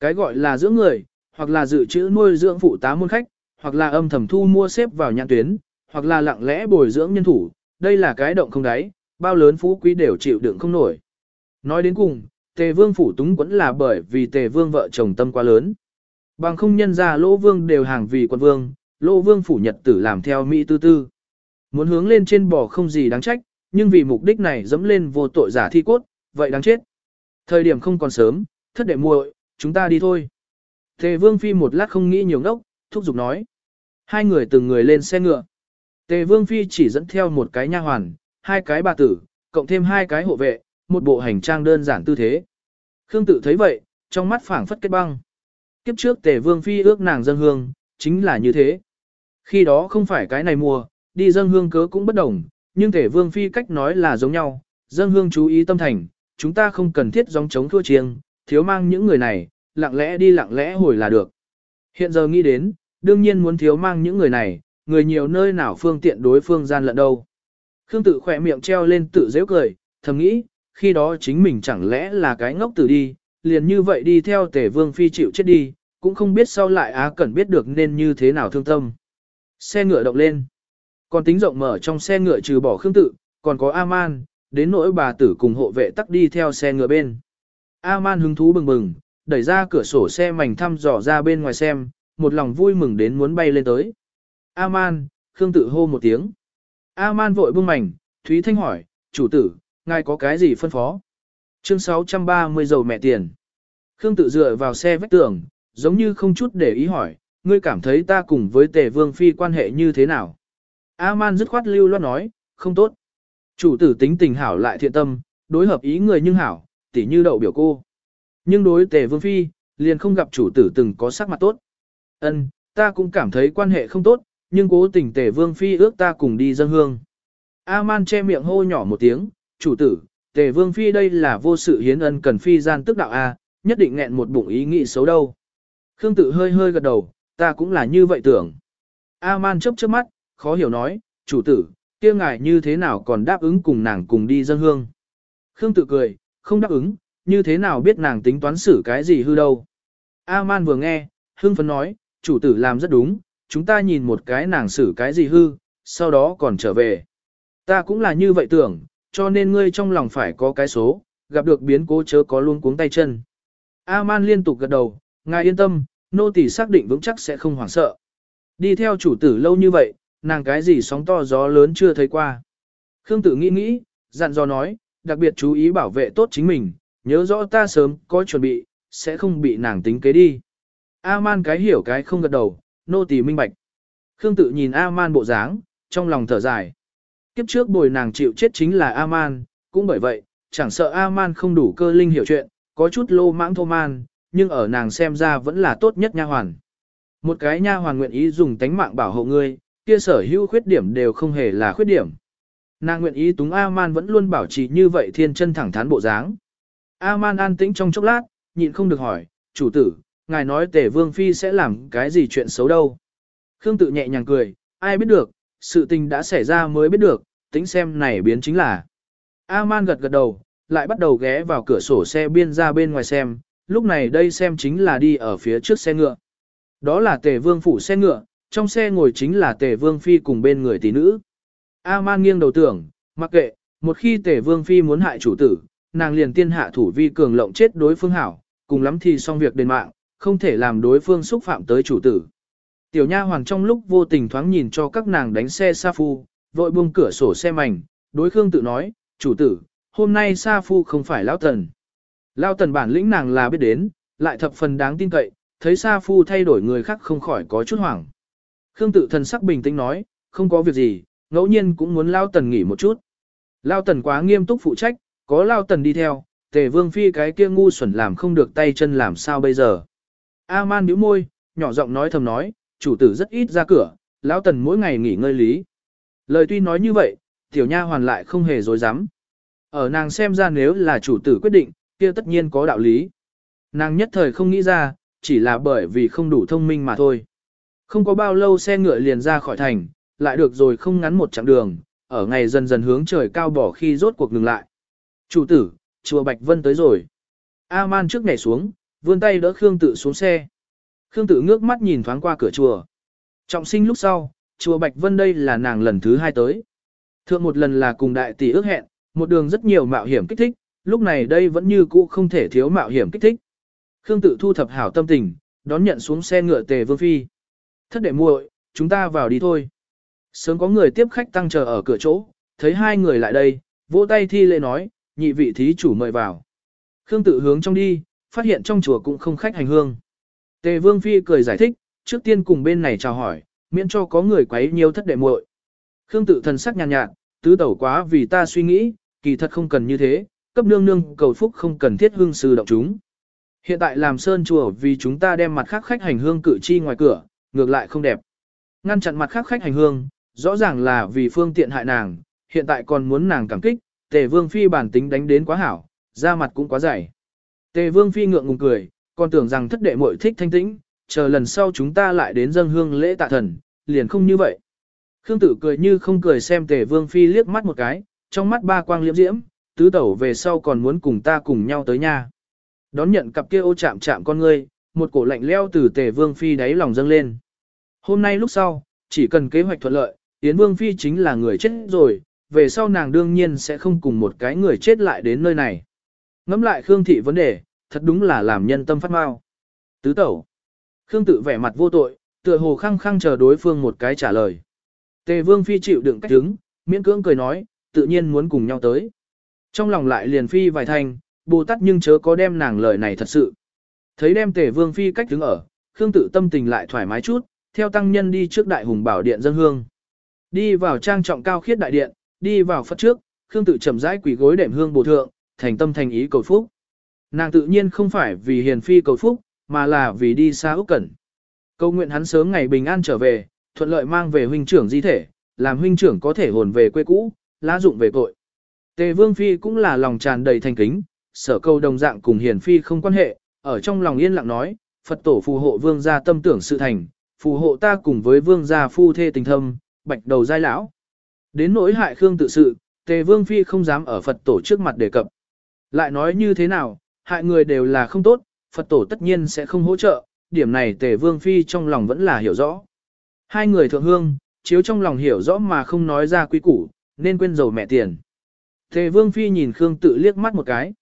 Cái gọi là dưỡng người, hoặc là dự trữ nuôi dưỡng phụ tá môn khách, hoặc là âm thầm thu mua xếp vào nhãn tuyến, hoặc là lặng lẽ bồi dưỡng nhân thủ, đây là cái động không đáy, bao lớn phú quý đều chịu đựng không nổi. Nói đến cùng, tề vương phủ túng vẫn là bởi vì tề vương vợ chồng tâm quá lớn. Bằng không nhân ra lỗ vương đều hàng vì quân vương, lỗ vương phủ nhật tử làm theo Mỹ tư tư. Muốn hướng lên trên bò không gì đáng trách, nhưng vì mục đích này dẫm lên vô tội giả thi cốt, vậy đáng chết. Thời điểm không còn sớm, thất đệ muội, chúng ta đi thôi. Tề vương phi một lát không nghĩ nhiều ngốc, thúc giục nói. Hai người từng người lên xe ngựa. Tề vương phi chỉ dẫn theo một cái nha hoàn, hai cái bà tử, cộng thêm hai cái hộ vệ, một bộ hành trang đơn giản tư thế. Khương tự thấy vậy, trong mắt phảng phất kết băng. Kiếp trước tề vương phi ước nàng dân hương, chính là như thế. Khi đó không phải cái này mùa, đi dân hương cớ cũng bất đồng, nhưng tề vương phi cách nói là giống nhau, dân hương chú ý tâm thành, chúng ta không cần thiết gióng chống thua chiêng, thiếu mang những người này, lặng lẽ đi lặng lẽ hồi là được. Hiện giờ nghĩ đến, đương nhiên muốn thiếu mang những người này, người nhiều nơi nào phương tiện đối phương gian lận đâu. Khương tự khỏe miệng treo lên tự dễ cười, thầm nghĩ, khi đó chính mình chẳng lẽ là cái ngốc tử đi, liền như vậy đi theo tể vương phi chịu chết đi, cũng không biết sau lại á cần biết được nên như thế nào thương tâm. Xe ngựa động lên. Còn tính rộng mở trong xe ngựa trừ bỏ khương tự, còn có A-man, đến nỗi bà tử cùng hộ vệ tắc đi theo xe ngựa bên. A-man hứng thú bừng bừng, đẩy ra cửa sổ xe mảnh thăm dò ra bên ngoài xem, một lòng vui mừng đến muốn bay lên tới. A-man, Khương tự hô một tiếng. A-man vội bưng mảnh, Thúy Thanh hỏi, chủ tử, ngài có cái gì phân phó? Chương 630 dầu mẹ tiền. Khương tự dựa vào xe vách tường, giống như không chút để ý hỏi, ngươi cảm thấy ta cùng với tề vương phi quan hệ như thế nào? A-man dứt khoát lưu loát nói, không tốt. Chủ tử tính tình hảo lại thiện tâm, đối hợp ý người nhưng hảo, tỉ như đậu biểu cô. Nhưng đối tề vương phi, liền không gặp chủ tử từng có sắc mặt tốt. Ân, ta cũng cảm thấy quan hệ không tốt, nhưng cố tình tề vương phi ước ta cùng đi dân hương. A-man che miệng hô nhỏ một tiếng, chủ tử, tề vương phi đây là vô sự hiến ân cần phi gian tức đạo A, nhất định nghẹn một bụng ý nghĩ xấu đâu. Khương tự hơi hơi gật đầu, ta cũng là như vậy tưởng. A-man chớp chớp mắt, khó hiểu nói, chủ tử, kia ngài như thế nào còn đáp ứng cùng nàng cùng đi dân hương. Khương tự cười, không đáp ứng, như thế nào biết nàng tính toán xử cái gì hư đâu. A-man vừa nghe, hưng phấn nói, chủ tử làm rất đúng, chúng ta nhìn một cái nàng xử cái gì hư, sau đó còn trở về. Ta cũng là như vậy tưởng, cho nên ngươi trong lòng phải có cái số, gặp được biến cố chớ có luôn cuống tay chân. A-man liên tục gật đầu, ngài yên tâm, nô tỳ xác định vững chắc sẽ không hoảng sợ. Đi theo chủ tử lâu như vậy, nàng cái gì sóng to gió lớn chưa thấy qua. Khương tử nghĩ nghĩ, dặn dò nói, đặc biệt chú ý bảo vệ tốt chính mình, nhớ rõ ta sớm có chuẩn bị, sẽ không bị nàng tính kế đi. A-man cái hiểu cái không gật đầu, nô tỳ minh bạch. Khương tự nhìn A-man bộ dáng, trong lòng thở dài. Kiếp trước bồi nàng chịu chết chính là A-man, cũng bởi vậy, chẳng sợ A-man không đủ cơ linh hiểu chuyện, có chút lô mãng thô man, nhưng ở nàng xem ra vẫn là tốt nhất nha hoàn. Một cái nha hoàn nguyện ý dùng tánh mạng bảo hộ ngươi, kia sở hữu khuyết điểm đều không hề là khuyết điểm. Nàng nguyện ý túng A-man vẫn luôn bảo trì như vậy thiên chân thẳng thắn bộ dáng. A-man an tĩnh trong chốc lát, nhịn không được hỏi, chủ tử, ngài nói tề vương phi sẽ làm cái gì chuyện xấu đâu. Khương tự nhẹ nhàng cười, ai biết được, sự tình đã xảy ra mới biết được, tính xem này biến chính là. A-man gật gật đầu, lại bắt đầu ghé vào cửa sổ xe biên ra bên ngoài xem, lúc này đây xem chính là đi ở phía trước xe ngựa. Đó là tề vương phủ xe ngựa, trong xe ngồi chính là tề vương phi cùng bên người tỷ nữ. A-man nghiêng đầu tưởng, mặc kệ, một khi tề vương phi muốn hại chủ tử, nàng liền tiên hạ thủ vi cường lộng chết đối phương hảo, cùng lắm thì xong việc đền mạng, không thể làm đối phương xúc phạm tới chủ tử. Tiểu nha hoàng trong lúc vô tình thoáng nhìn cho các nàng đánh xe Sa Phu, vội buông cửa sổ xe mảnh, đối Khương tự nói, chủ tử, hôm nay Sa Phu không phải Lão Tần. Lão Tần bản lĩnh nàng là biết đến, lại thập phần đáng tin cậy, thấy Sa Phu thay đổi người khác không khỏi có chút hoảng. Khương tự thần sắc bình tĩnh nói, không có việc gì, ngẫu nhiên cũng muốn lao Tần nghỉ một chút. Lao Tần quá nghiêm túc phụ trách, có lao Tần đi theo, tề vương phi cái kia ngu xuẩn làm không được tay chân làm sao bây giờ. A-man nhíu môi, nhỏ giọng nói thầm nói, chủ tử rất ít ra cửa, lao tần mỗi ngày nghỉ ngơi lý. Lời tuy nói như vậy, tiểu nha hoàn lại không hề dối dám. Ở nàng xem ra nếu là chủ tử quyết định, kia tất nhiên có đạo lý. Nàng nhất thời không nghĩ ra, chỉ là bởi vì không đủ thông minh mà thôi. Không có bao lâu xe ngựa liền ra khỏi thành, lại được rồi không ngắn một chặng đường, ở ngày dần dần hướng trời cao bỏ khi rốt cuộc ngừng lại. Chủ tử, chùa Bạch Vân tới rồi. A-man trước nhảy xuống, vươn tay đỡ Khương Tự xuống xe. Khương Tự ngước mắt nhìn thoáng qua cửa chùa. Trọng sinh lúc sau, chùa Bạch Vân đây là nàng lần thứ hai tới. Thượng một lần là cùng đại tỷ ước hẹn, một đường rất nhiều mạo hiểm kích thích, lúc này đây vẫn như cũ không thể thiếu mạo hiểm kích thích. Khương Tự thu thập hảo tâm tình, đón nhận xuống xe ngựa tề vương phi. Thất đệ muội, chúng ta vào đi thôi. Sớm có người tiếp khách tăng chờ ở cửa chỗ, thấy hai người lại đây, vỗ tay thi lễ nói, nhị vị thí chủ mời vào. Khương tự hướng trong đi, phát hiện trong chùa cũng không khách hành hương. Tề Vương Phi cười giải thích, trước tiên cùng bên này chào hỏi, miễn cho có người quấy nhiều thất đệ muội. Khương tự thần sắc nhàn nhạt, nhạt, tứ tẩu quá vì ta suy nghĩ, kỳ thật không cần như thế, cấp nương nương cầu phúc không cần thiết hương sư động chúng. Hiện tại làm sơn chùa vì chúng ta đem mặt khác khách hành hương cử chi ngoài cửa, ngược lại không đẹp. Ngăn chặn mặt khác khách hành hương, rõ ràng là vì phương tiện hại nàng, hiện tại còn muốn nàng cảm kích, tề vương phi bản tính đánh đến quá hảo, da mặt cũng quá dày. Tề vương phi ngượng ngùng cười, còn tưởng rằng thất đệ muội thích thanh tĩnh, chờ lần sau chúng ta lại đến dâng hương lễ tạ thần, liền không như vậy. Khương tử cười như không cười xem tề vương phi liếc mắt một cái, trong mắt ba quang liễm diễm, tứ tẩu về sau còn muốn cùng ta cùng nhau tới nhà. Đón nhận cặp kia ô chạm chạm con ngươi, một cổ lạnh leo từ tề vương phi đáy lòng dâng lên. Hôm nay lúc sau, chỉ cần kế hoạch thuận lợi, Yến Vương Phi chính là người chết rồi, về sau nàng đương nhiên sẽ không cùng một cái người chết lại đến nơi này. Ngắm lại Khương Thị vấn đề, thật đúng là làm nhân tâm phát mau. Tứ tẩu. Khương tự vẻ mặt vô tội, tựa hồ khăng khăng chờ đối phương một cái trả lời. Tề Vương Phi chịu đựng cách đứng, miễn cưỡng cười nói, tự nhiên muốn cùng nhau tới. Trong lòng lại liền phi vài thành, Bồ Tát nhưng chớ có đem nàng lời này thật sự. Thấy đem Tề Vương Phi cách đứng ở, Khương tự tâm tình lại thoải mái chút, theo tăng nhân đi trước đại hùng bảo điện dân hương. Đi vào trang trọng cao khiết đại điện, đi vào phật trước, Khương tự chậm rãi quỳ gối đệm hương bổ thượng, thành tâm thành ý cầu phúc. Nàng tự nhiên không phải vì hiền phi cầu phúc, mà là vì đi xa Úc Cẩn. Cầu nguyện hắn sớm ngày bình an trở về, thuận lợi mang về huynh trưởng di thể, làm huynh trưởng có thể hồn về quê cũ, lá dụng về tội. Tề Vương phi cũng là lòng tràn đầy thành kính, sở câu đồng dạng cùng hiền phi không quan hệ, ở trong lòng yên lặng nói, Phật tổ phù hộ vương gia tâm tưởng sự thành, phù hộ ta cùng với vương gia phu thê tình thâm, bạch đầu giai lão. Đến nỗi hại Khương tự sự, tề vương phi không dám ở Phật tổ trước mặt đề cập. Lại nói như thế nào, hại người đều là không tốt, Phật tổ tất nhiên sẽ không hỗ trợ, điểm này tề vương phi trong lòng vẫn là hiểu rõ. Hai người thượng hương, chiếu trong lòng hiểu rõ mà không nói ra quý củ, nên quên dầu mẹ tiền. Tề vương phi nhìn Khương tự liếc mắt một cái.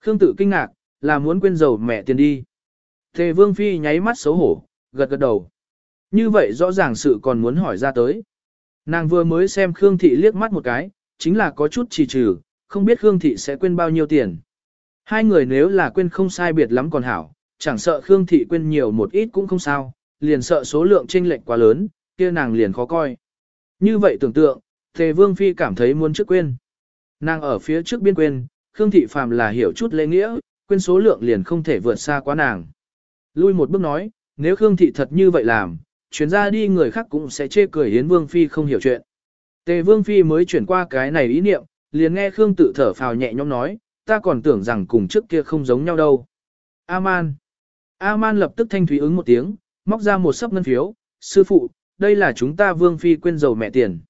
Khương tự kinh ngạc, là muốn quên dầu mẹ tiền đi. Tề vương phi nháy mắt xấu hổ, gật gật đầu. Như vậy rõ ràng sự còn muốn hỏi ra tới. Nàng vừa mới xem Khương Thị liếc mắt một cái, chính là có chút trì trừ, không biết Khương Thị sẽ quên bao nhiêu tiền. Hai người nếu là quên không sai biệt lắm còn hảo, chẳng sợ Khương Thị quên nhiều một ít cũng không sao, liền sợ số lượng chênh lệch quá lớn, kia nàng liền khó coi. Như vậy tưởng tượng, Tề Vương Phi cảm thấy muốn trước quên. Nàng ở phía trước biên quên, Khương Thị phàm là hiểu chút lễ nghĩa, quên số lượng liền không thể vượt xa quá nàng. Lui một bước nói, nếu Khương Thị thật như vậy làm, chuyển ra đi người khác cũng sẽ chê cười Yến Vương Phi không hiểu chuyện. Tề Vương Phi mới chuyển qua cái này ý niệm, liền nghe Khương tự thở phào nhẹ nhõm nói, ta còn tưởng rằng cùng trước kia không giống nhau đâu. A-man. A-man lập tức thanh thúy ứng một tiếng, móc ra một sấp ngân phiếu, sư phụ, đây là chúng ta Vương Phi quên dầu mẹ tiền.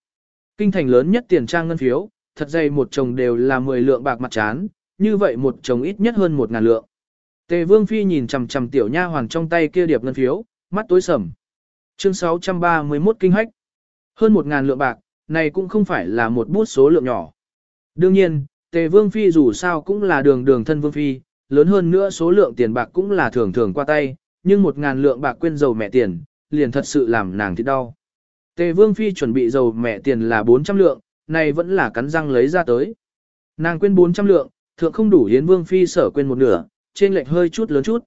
Kinh thành lớn nhất tiền trang ngân phiếu, thật dày một chồng đều là 10 lượng bạc mặt chán, như vậy một chồng ít nhất hơn một ngàn lượng. Tề Vương Phi nhìn chằm chằm tiểu nha hoàng trong tay kia điệp ngân phiếu, mắt tối sầm. Chương 631 kinh hách. Hơn 1.000 lượng bạc, này cũng không phải là một bút số lượng nhỏ. Đương nhiên, tề vương phi dù sao cũng là đường đường thân vương phi, lớn hơn nữa số lượng tiền bạc cũng là thường thường qua tay, nhưng 1.000 lượng bạc quên dầu mẹ tiền, liền thật sự làm nàng thịt đau. Tề vương phi chuẩn bị dầu mẹ tiền là 400 lượng, này vẫn là cắn răng lấy ra tới. Nàng quên 400 lượng, thượng không đủ hiến vương phi sở quên một nửa, trên lệch hơi chút lớn chút.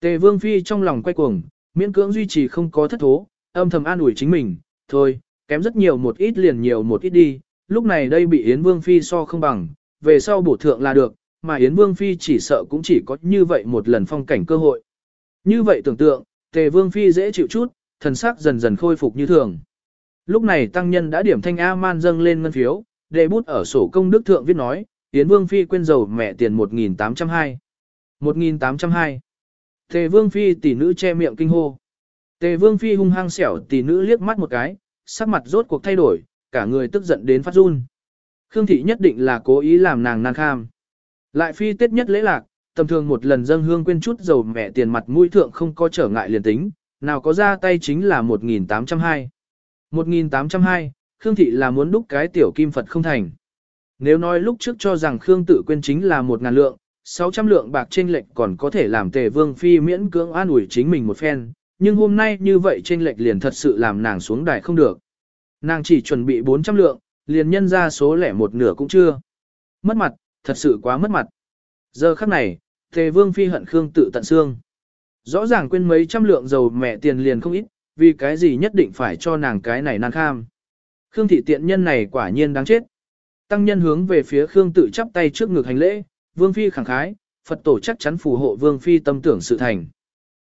Tề vương phi trong lòng quay cuồng, miễn cưỡng duy trì không có thất thố, âm thầm an ủi chính mình, thôi, kém rất nhiều một ít liền nhiều một ít đi, lúc này đây bị Yến Vương Phi so không bằng, về sau bổ thượng là được, mà Yến Vương Phi chỉ sợ cũng chỉ có như vậy một lần phong cảnh cơ hội. Như vậy tưởng tượng, Tề Vương Phi dễ chịu chút, thần sắc dần dần khôi phục như thường. Lúc này tăng nhân đã điểm thanh A-man dâng lên ngân phiếu, đề bút ở sổ công đức thượng viết nói, Yến Vương Phi quên dầu mẹ tiền 1802. 1802. Tề Vương Phi tỷ nữ che miệng kinh hô. Tề Vương Phi hung hăng xẻo tỷ nữ liếc mắt một cái, sắc mặt rốt cuộc thay đổi, cả người tức giận đến phát run. Khương Thị nhất định là cố ý làm nàng nan kham. Lại Phi tết nhất lễ lạc, tầm thường một lần dâng hương quên chút dầu mẹ tiền mặt mũi thượng không có trở ngại liền tính, nào có ra tay chính là 1.802. 1.802, Khương Thị là muốn đúc cái tiểu kim Phật không thành. Nếu nói lúc trước cho rằng Khương Tự quên chính là một ngàn lượng, 600 lượng bạc trên lệnh còn có thể làm tề vương phi miễn cưỡng an ủi chính mình một phen, nhưng hôm nay như vậy trên lệnh liền thật sự làm nàng xuống đài không được. Nàng chỉ chuẩn bị 400 lượng, liền nhân ra số lẻ một nửa cũng chưa. Mất mặt, thật sự quá mất mặt. Giờ khắc này, tề vương phi hận Khương Tự tận xương. Rõ ràng quên mấy trăm lượng dầu mẹ tiền liền không ít, vì cái gì nhất định phải cho nàng cái này nan kham. Khương thị tiện nhân này quả nhiên đáng chết. Tăng nhân hướng về phía Khương tự chắp tay trước ngực hành lễ, Vương Phi khẳng khái, Phật tổ chắc chắn phù hộ Vương Phi tâm tưởng sự thành.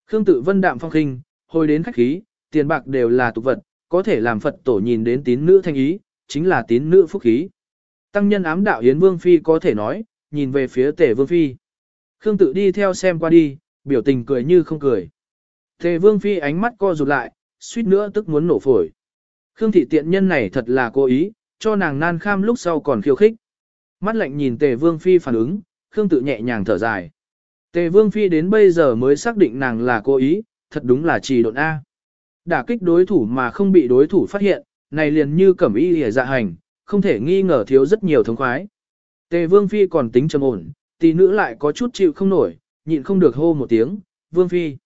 Khương tự vân đạm phong khinh, hồi đến khách khí, tiền bạc đều là tục vật, có thể làm Phật tổ nhìn đến tín nữ thanh ý, chính là tín nữ phúc khí. Tăng nhân ám đạo Yến Vương Phi có thể nói, nhìn về phía tể Vương Phi. Khương tự đi theo xem qua đi, biểu tình cười như không cười. Tề Vương Phi ánh mắt co rụt lại, suýt nữa tức muốn nổ phổi. Khương thị tiện nhân này thật là cố ý, cho nàng nan kham lúc sau còn khiêu khích. Mắt lạnh nhìn Tề Vương Phi phản ứng, Khương tự nhẹ nhàng thở dài. Tề Vương Phi đến bây giờ mới xác định nàng là cố ý, thật đúng là trì độn A. Đả kích đối thủ mà không bị đối thủ phát hiện, này liền như cẩm y hề dạ hành, không thể nghi ngờ thiếu rất nhiều thống khoái. Tề Vương Phi còn tính trầm ổn, tỷ nữ lại có chút chịu không nổi, nhịn không được hô một tiếng, Vương Phi.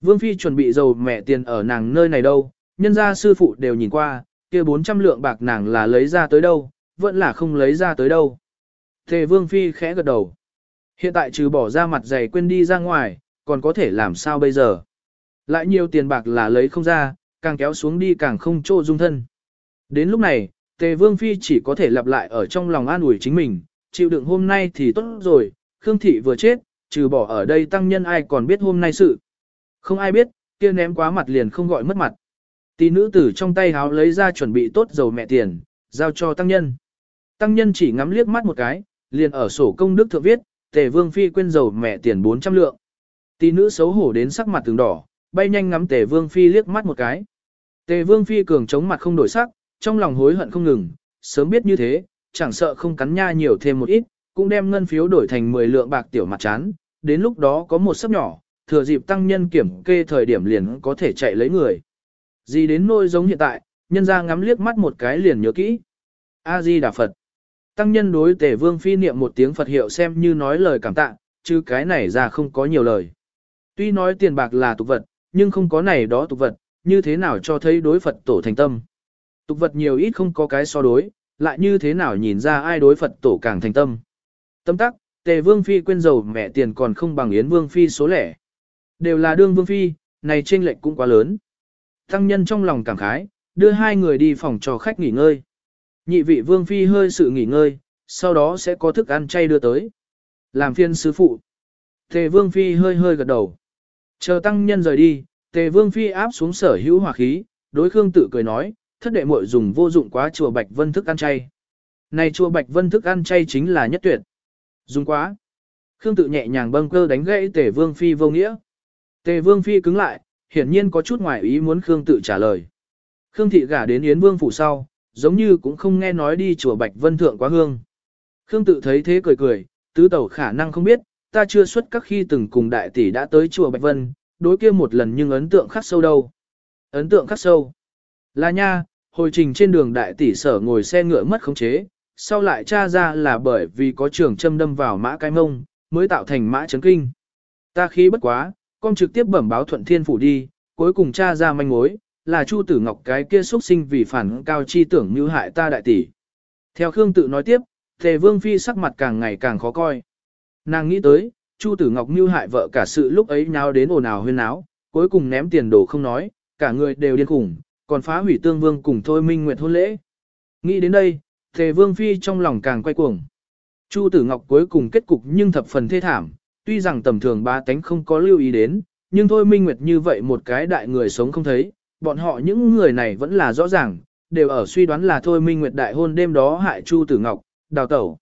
Vương Phi chuẩn bị dầu mẹ tiền ở nàng nơi này đâu, nhân gia sư phụ đều nhìn qua, kia 400 lượng bạc nàng là lấy ra tới đâu, vẫn là không lấy ra tới đâu. tề Vương Phi khẽ gật đầu. Hiện tại trừ bỏ ra mặt dày quên đi ra ngoài, còn có thể làm sao bây giờ. Lại nhiều tiền bạc là lấy không ra, càng kéo xuống đi càng không chỗ dung thân. Đến lúc này, Tề Vương Phi chỉ có thể lặp lại ở trong lòng an ủi chính mình, chịu đựng hôm nay thì tốt rồi, Khương Thị vừa chết, trừ bỏ ở đây tăng nhân ai còn biết hôm nay sự. Không ai biết, kia ném quá mặt liền không gọi mất mặt. Tỷ nữ tử trong tay háo lấy ra chuẩn bị tốt dầu mẹ tiền, giao cho tăng nhân. Tăng nhân chỉ ngắm liếc mắt một cái, liền ở sổ công đức thượng viết, tề vương phi quên dầu mẹ tiền 400 lượng. Tỷ nữ xấu hổ đến sắc mặt từng đỏ, bay nhanh ngắm tề vương phi liếc mắt một cái. Tề vương phi cường chống mặt không đổi sắc, trong lòng hối hận không ngừng, sớm biết như thế, chẳng sợ không cắn nha nhiều thêm một ít, cũng đem ngân phiếu đổi thành 10 lượng bạc tiểu mặt chán, đến lúc đó có một sấp nhỏ, thừa dịp tăng nhân kiểm kê thời điểm liền có thể chạy lấy người. Gì đến nôi giống hiện tại, nhân ra ngắm liếc mắt một cái liền nhớ kỹ. A-di Đà Phật. Tăng nhân đối tề vương phi niệm một tiếng Phật hiệu xem như nói lời cảm tạ, chứ cái này ra không có nhiều lời. Tuy nói tiền bạc là tục vật, nhưng không có này đó tục vật, như thế nào cho thấy đối Phật tổ thành tâm. Tục vật nhiều ít không có cái so đối, lại như thế nào nhìn ra ai đối Phật tổ càng thành tâm. Tâm tắc, tề vương phi quên dầu mẹ tiền còn không bằng yến vương phi số lẻ. Đều là đương vương phi, này chênh lệch cũng quá lớn. Tăng nhân trong lòng cảm khái, đưa hai người đi phòng cho khách nghỉ ngơi. Nhị vị vương phi hơi sự nghỉ ngơi, sau đó sẽ có thức ăn chay đưa tới. Làm phiên sứ phụ. Tề vương phi hơi hơi gật đầu. Chờ tăng nhân rời đi, tề vương phi áp xuống sở hữu hòa khí, đối khương tự cười nói, thất đệ muội dùng vô dụng quá chùa Bạch Vân thức ăn chay. Này chùa Bạch Vân thức ăn chay chính là nhất tuyệt. Dùng quá. Khương tự nhẹ nhàng bâng cơ đánh gãy tề vương phi vô nghĩa. Tề vương phi cứng lại, hiển nhiên có chút ngoài ý muốn Khương tự trả lời. Khương thị gả đến Yến Vương phủ sau, giống như cũng không nghe nói đi chùa Bạch Vân Thượng quá hương. Khương tự thấy thế cười cười, tứ tẩu khả năng không biết, ta chưa xuất các khi từng cùng đại tỷ đã tới chùa Bạch Vân, đối kia một lần nhưng ấn tượng khắc sâu đâu. Ấn tượng khắc sâu. Là nha, hồi trình trên đường đại tỷ sở ngồi xe ngựa mất khống chế, sau lại tra ra là bởi vì có trường châm đâm vào mã cái mông, mới tạo thành mã chấn kinh. Ta khi bất quá, con trực tiếp bẩm báo thuận thiên phủ đi, cuối cùng tra ra manh mối, là Chu Tử Ngọc cái kia xuất sinh vì phản cao chi tưởng như hại ta đại tỷ. Theo Khương tự nói tiếp, Tề Vương Phi sắc mặt càng ngày càng khó coi. Nàng nghĩ tới, Chu Tử Ngọc mưu hại vợ cả sự lúc ấy nháo đến ồn ào huyên náo, cuối cùng ném tiền đồ không nói, cả người đều điên khủng, còn phá hủy tương vương cùng Thôi Minh Nguyệt hôn lễ. Nghĩ đến đây, Tề Vương Phi trong lòng càng quay cuồng. Chu Tử Ngọc cuối cùng kết cục nhưng thập phần thê thảm, tuy rằng tầm thường ba tánh không có lưu ý đến, nhưng thôi minh nguyệt như vậy một cái đại người sống không thấy, bọn họ những người này vẫn là rõ ràng, đều ở suy đoán là thôi minh nguyệt đại hôn đêm đó hại Chu Tử Ngọc, đào tẩu.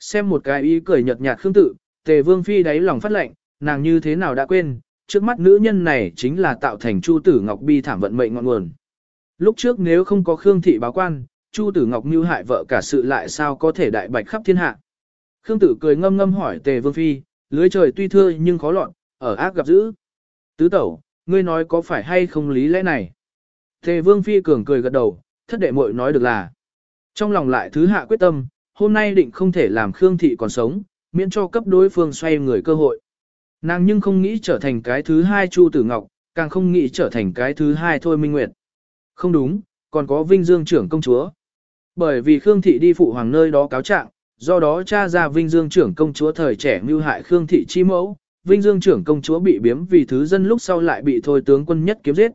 Xem một cái ý cười nhợt nhạt khương tự, tề vương phi đáy lòng phát lệnh, nàng như thế nào đã quên, trước mắt nữ nhân này chính là tạo thành Chu Tử Ngọc bi thảm vận mệnh ngọn nguồn. Lúc trước nếu không có Khương thị báo quan, Chu Tử Ngọc mưu hại vợ cả sự lại sao có thể đại bạch khắp thiên hạ. Khương Tử cười ngâm ngâm hỏi Tề Vương Phi, lưới trời tuy thưa nhưng khó lọt, ở ác gặp dữ. Tứ tẩu, ngươi nói có phải hay không lý lẽ này? Tề vương phi cường cười gật đầu, thất đệ muội nói được là. Trong lòng lại thứ hạ quyết tâm, hôm nay định không thể làm Khương Thị còn sống, miễn cho cấp đối phương xoay người cơ hội. Nàng nhưng không nghĩ trở thành cái thứ hai Chu Tử Ngọc, càng không nghĩ trở thành cái thứ hai Thôi Minh Nguyệt. Không đúng, còn có Vinh Dương trưởng công chúa. Bởi vì Khương Thị đi phụ hoàng nơi đó cáo trạng, do đó cha ra Vinh Dương trưởng công chúa thời trẻ mưu hại Khương Thị chi mẫu, Vinh Dương trưởng công chúa bị biếm vì thứ dân lúc sau lại bị thôi tướng quân nhất kiếm giết.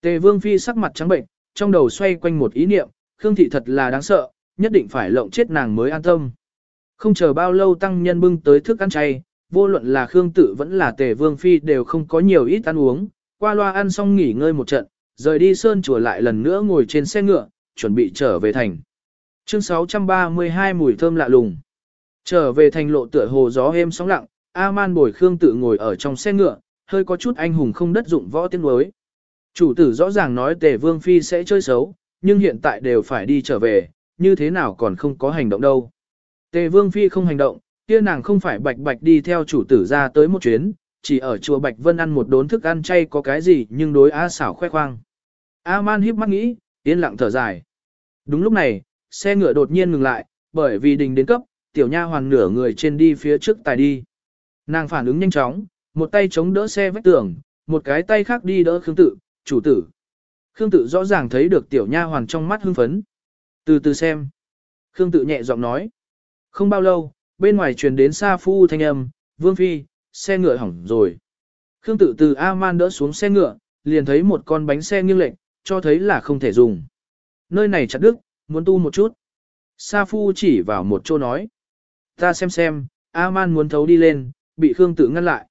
Tề Vương Phi sắc mặt trắng bệnh, trong đầu xoay quanh một ý niệm, Khương Thị thật là đáng sợ, nhất định phải lộng chết nàng mới an tâm. Không chờ bao lâu tăng nhân bưng tới thức ăn chay, vô luận là Khương Tự vẫn là Tề Vương Phi đều không có nhiều ít ăn uống, qua loa ăn xong nghỉ ngơi một trận, rời đi sơn chùa lại lần nữa ngồi trên xe ngựa, chuẩn bị trở về thành. Chương 632 mùi thơm lạ lùng. Trở về thành lộ tựa hồ gió êm sóng lặng, A-man bồi Khương Tự ngồi ở trong xe ngựa, hơi có chút anh hùng không đất dụng võ tiếng đối. Chủ tử rõ ràng nói Tề Vương Phi sẽ chơi xấu, nhưng hiện tại đều phải đi trở về, như thế nào còn không có hành động đâu. Tề Vương Phi không hành động, kia nàng không phải bạch bạch đi theo chủ tử ra tới một chuyến, chỉ ở chùa Bạch Vân ăn một đốn thức ăn chay có cái gì nhưng đối A xảo khoe khoang. A man híp mắt nghĩ, yên lặng thở dài. Đúng lúc này, xe ngựa đột nhiên ngừng lại, bởi vì đình đến cấp, tiểu nha hoàn nửa người trên đi phía trước tài đi. Nàng phản ứng nhanh chóng, một tay chống đỡ xe vách tường, một cái tay khác đi đỡ Khương Tự, chủ tử. Khương Tự rõ ràng thấy được tiểu nha hoàn trong mắt hưng phấn. Từ từ xem. Khương Tự nhẹ giọng nói. Không bao lâu, bên ngoài truyền đến Sa Phu thanh âm, Vương Phi, xe ngựa hỏng rồi. Khương Tự từ A-man đỡ xuống xe ngựa, liền thấy một con bánh xe nghiêng lệch, cho thấy là không thể dùng. Nơi này chặt đứt, muốn tu một chút. Sa Phu chỉ vào một chỗ nói. Ta xem xem, A-man muốn thấu đi lên, bị Khương Tự ngăn lại.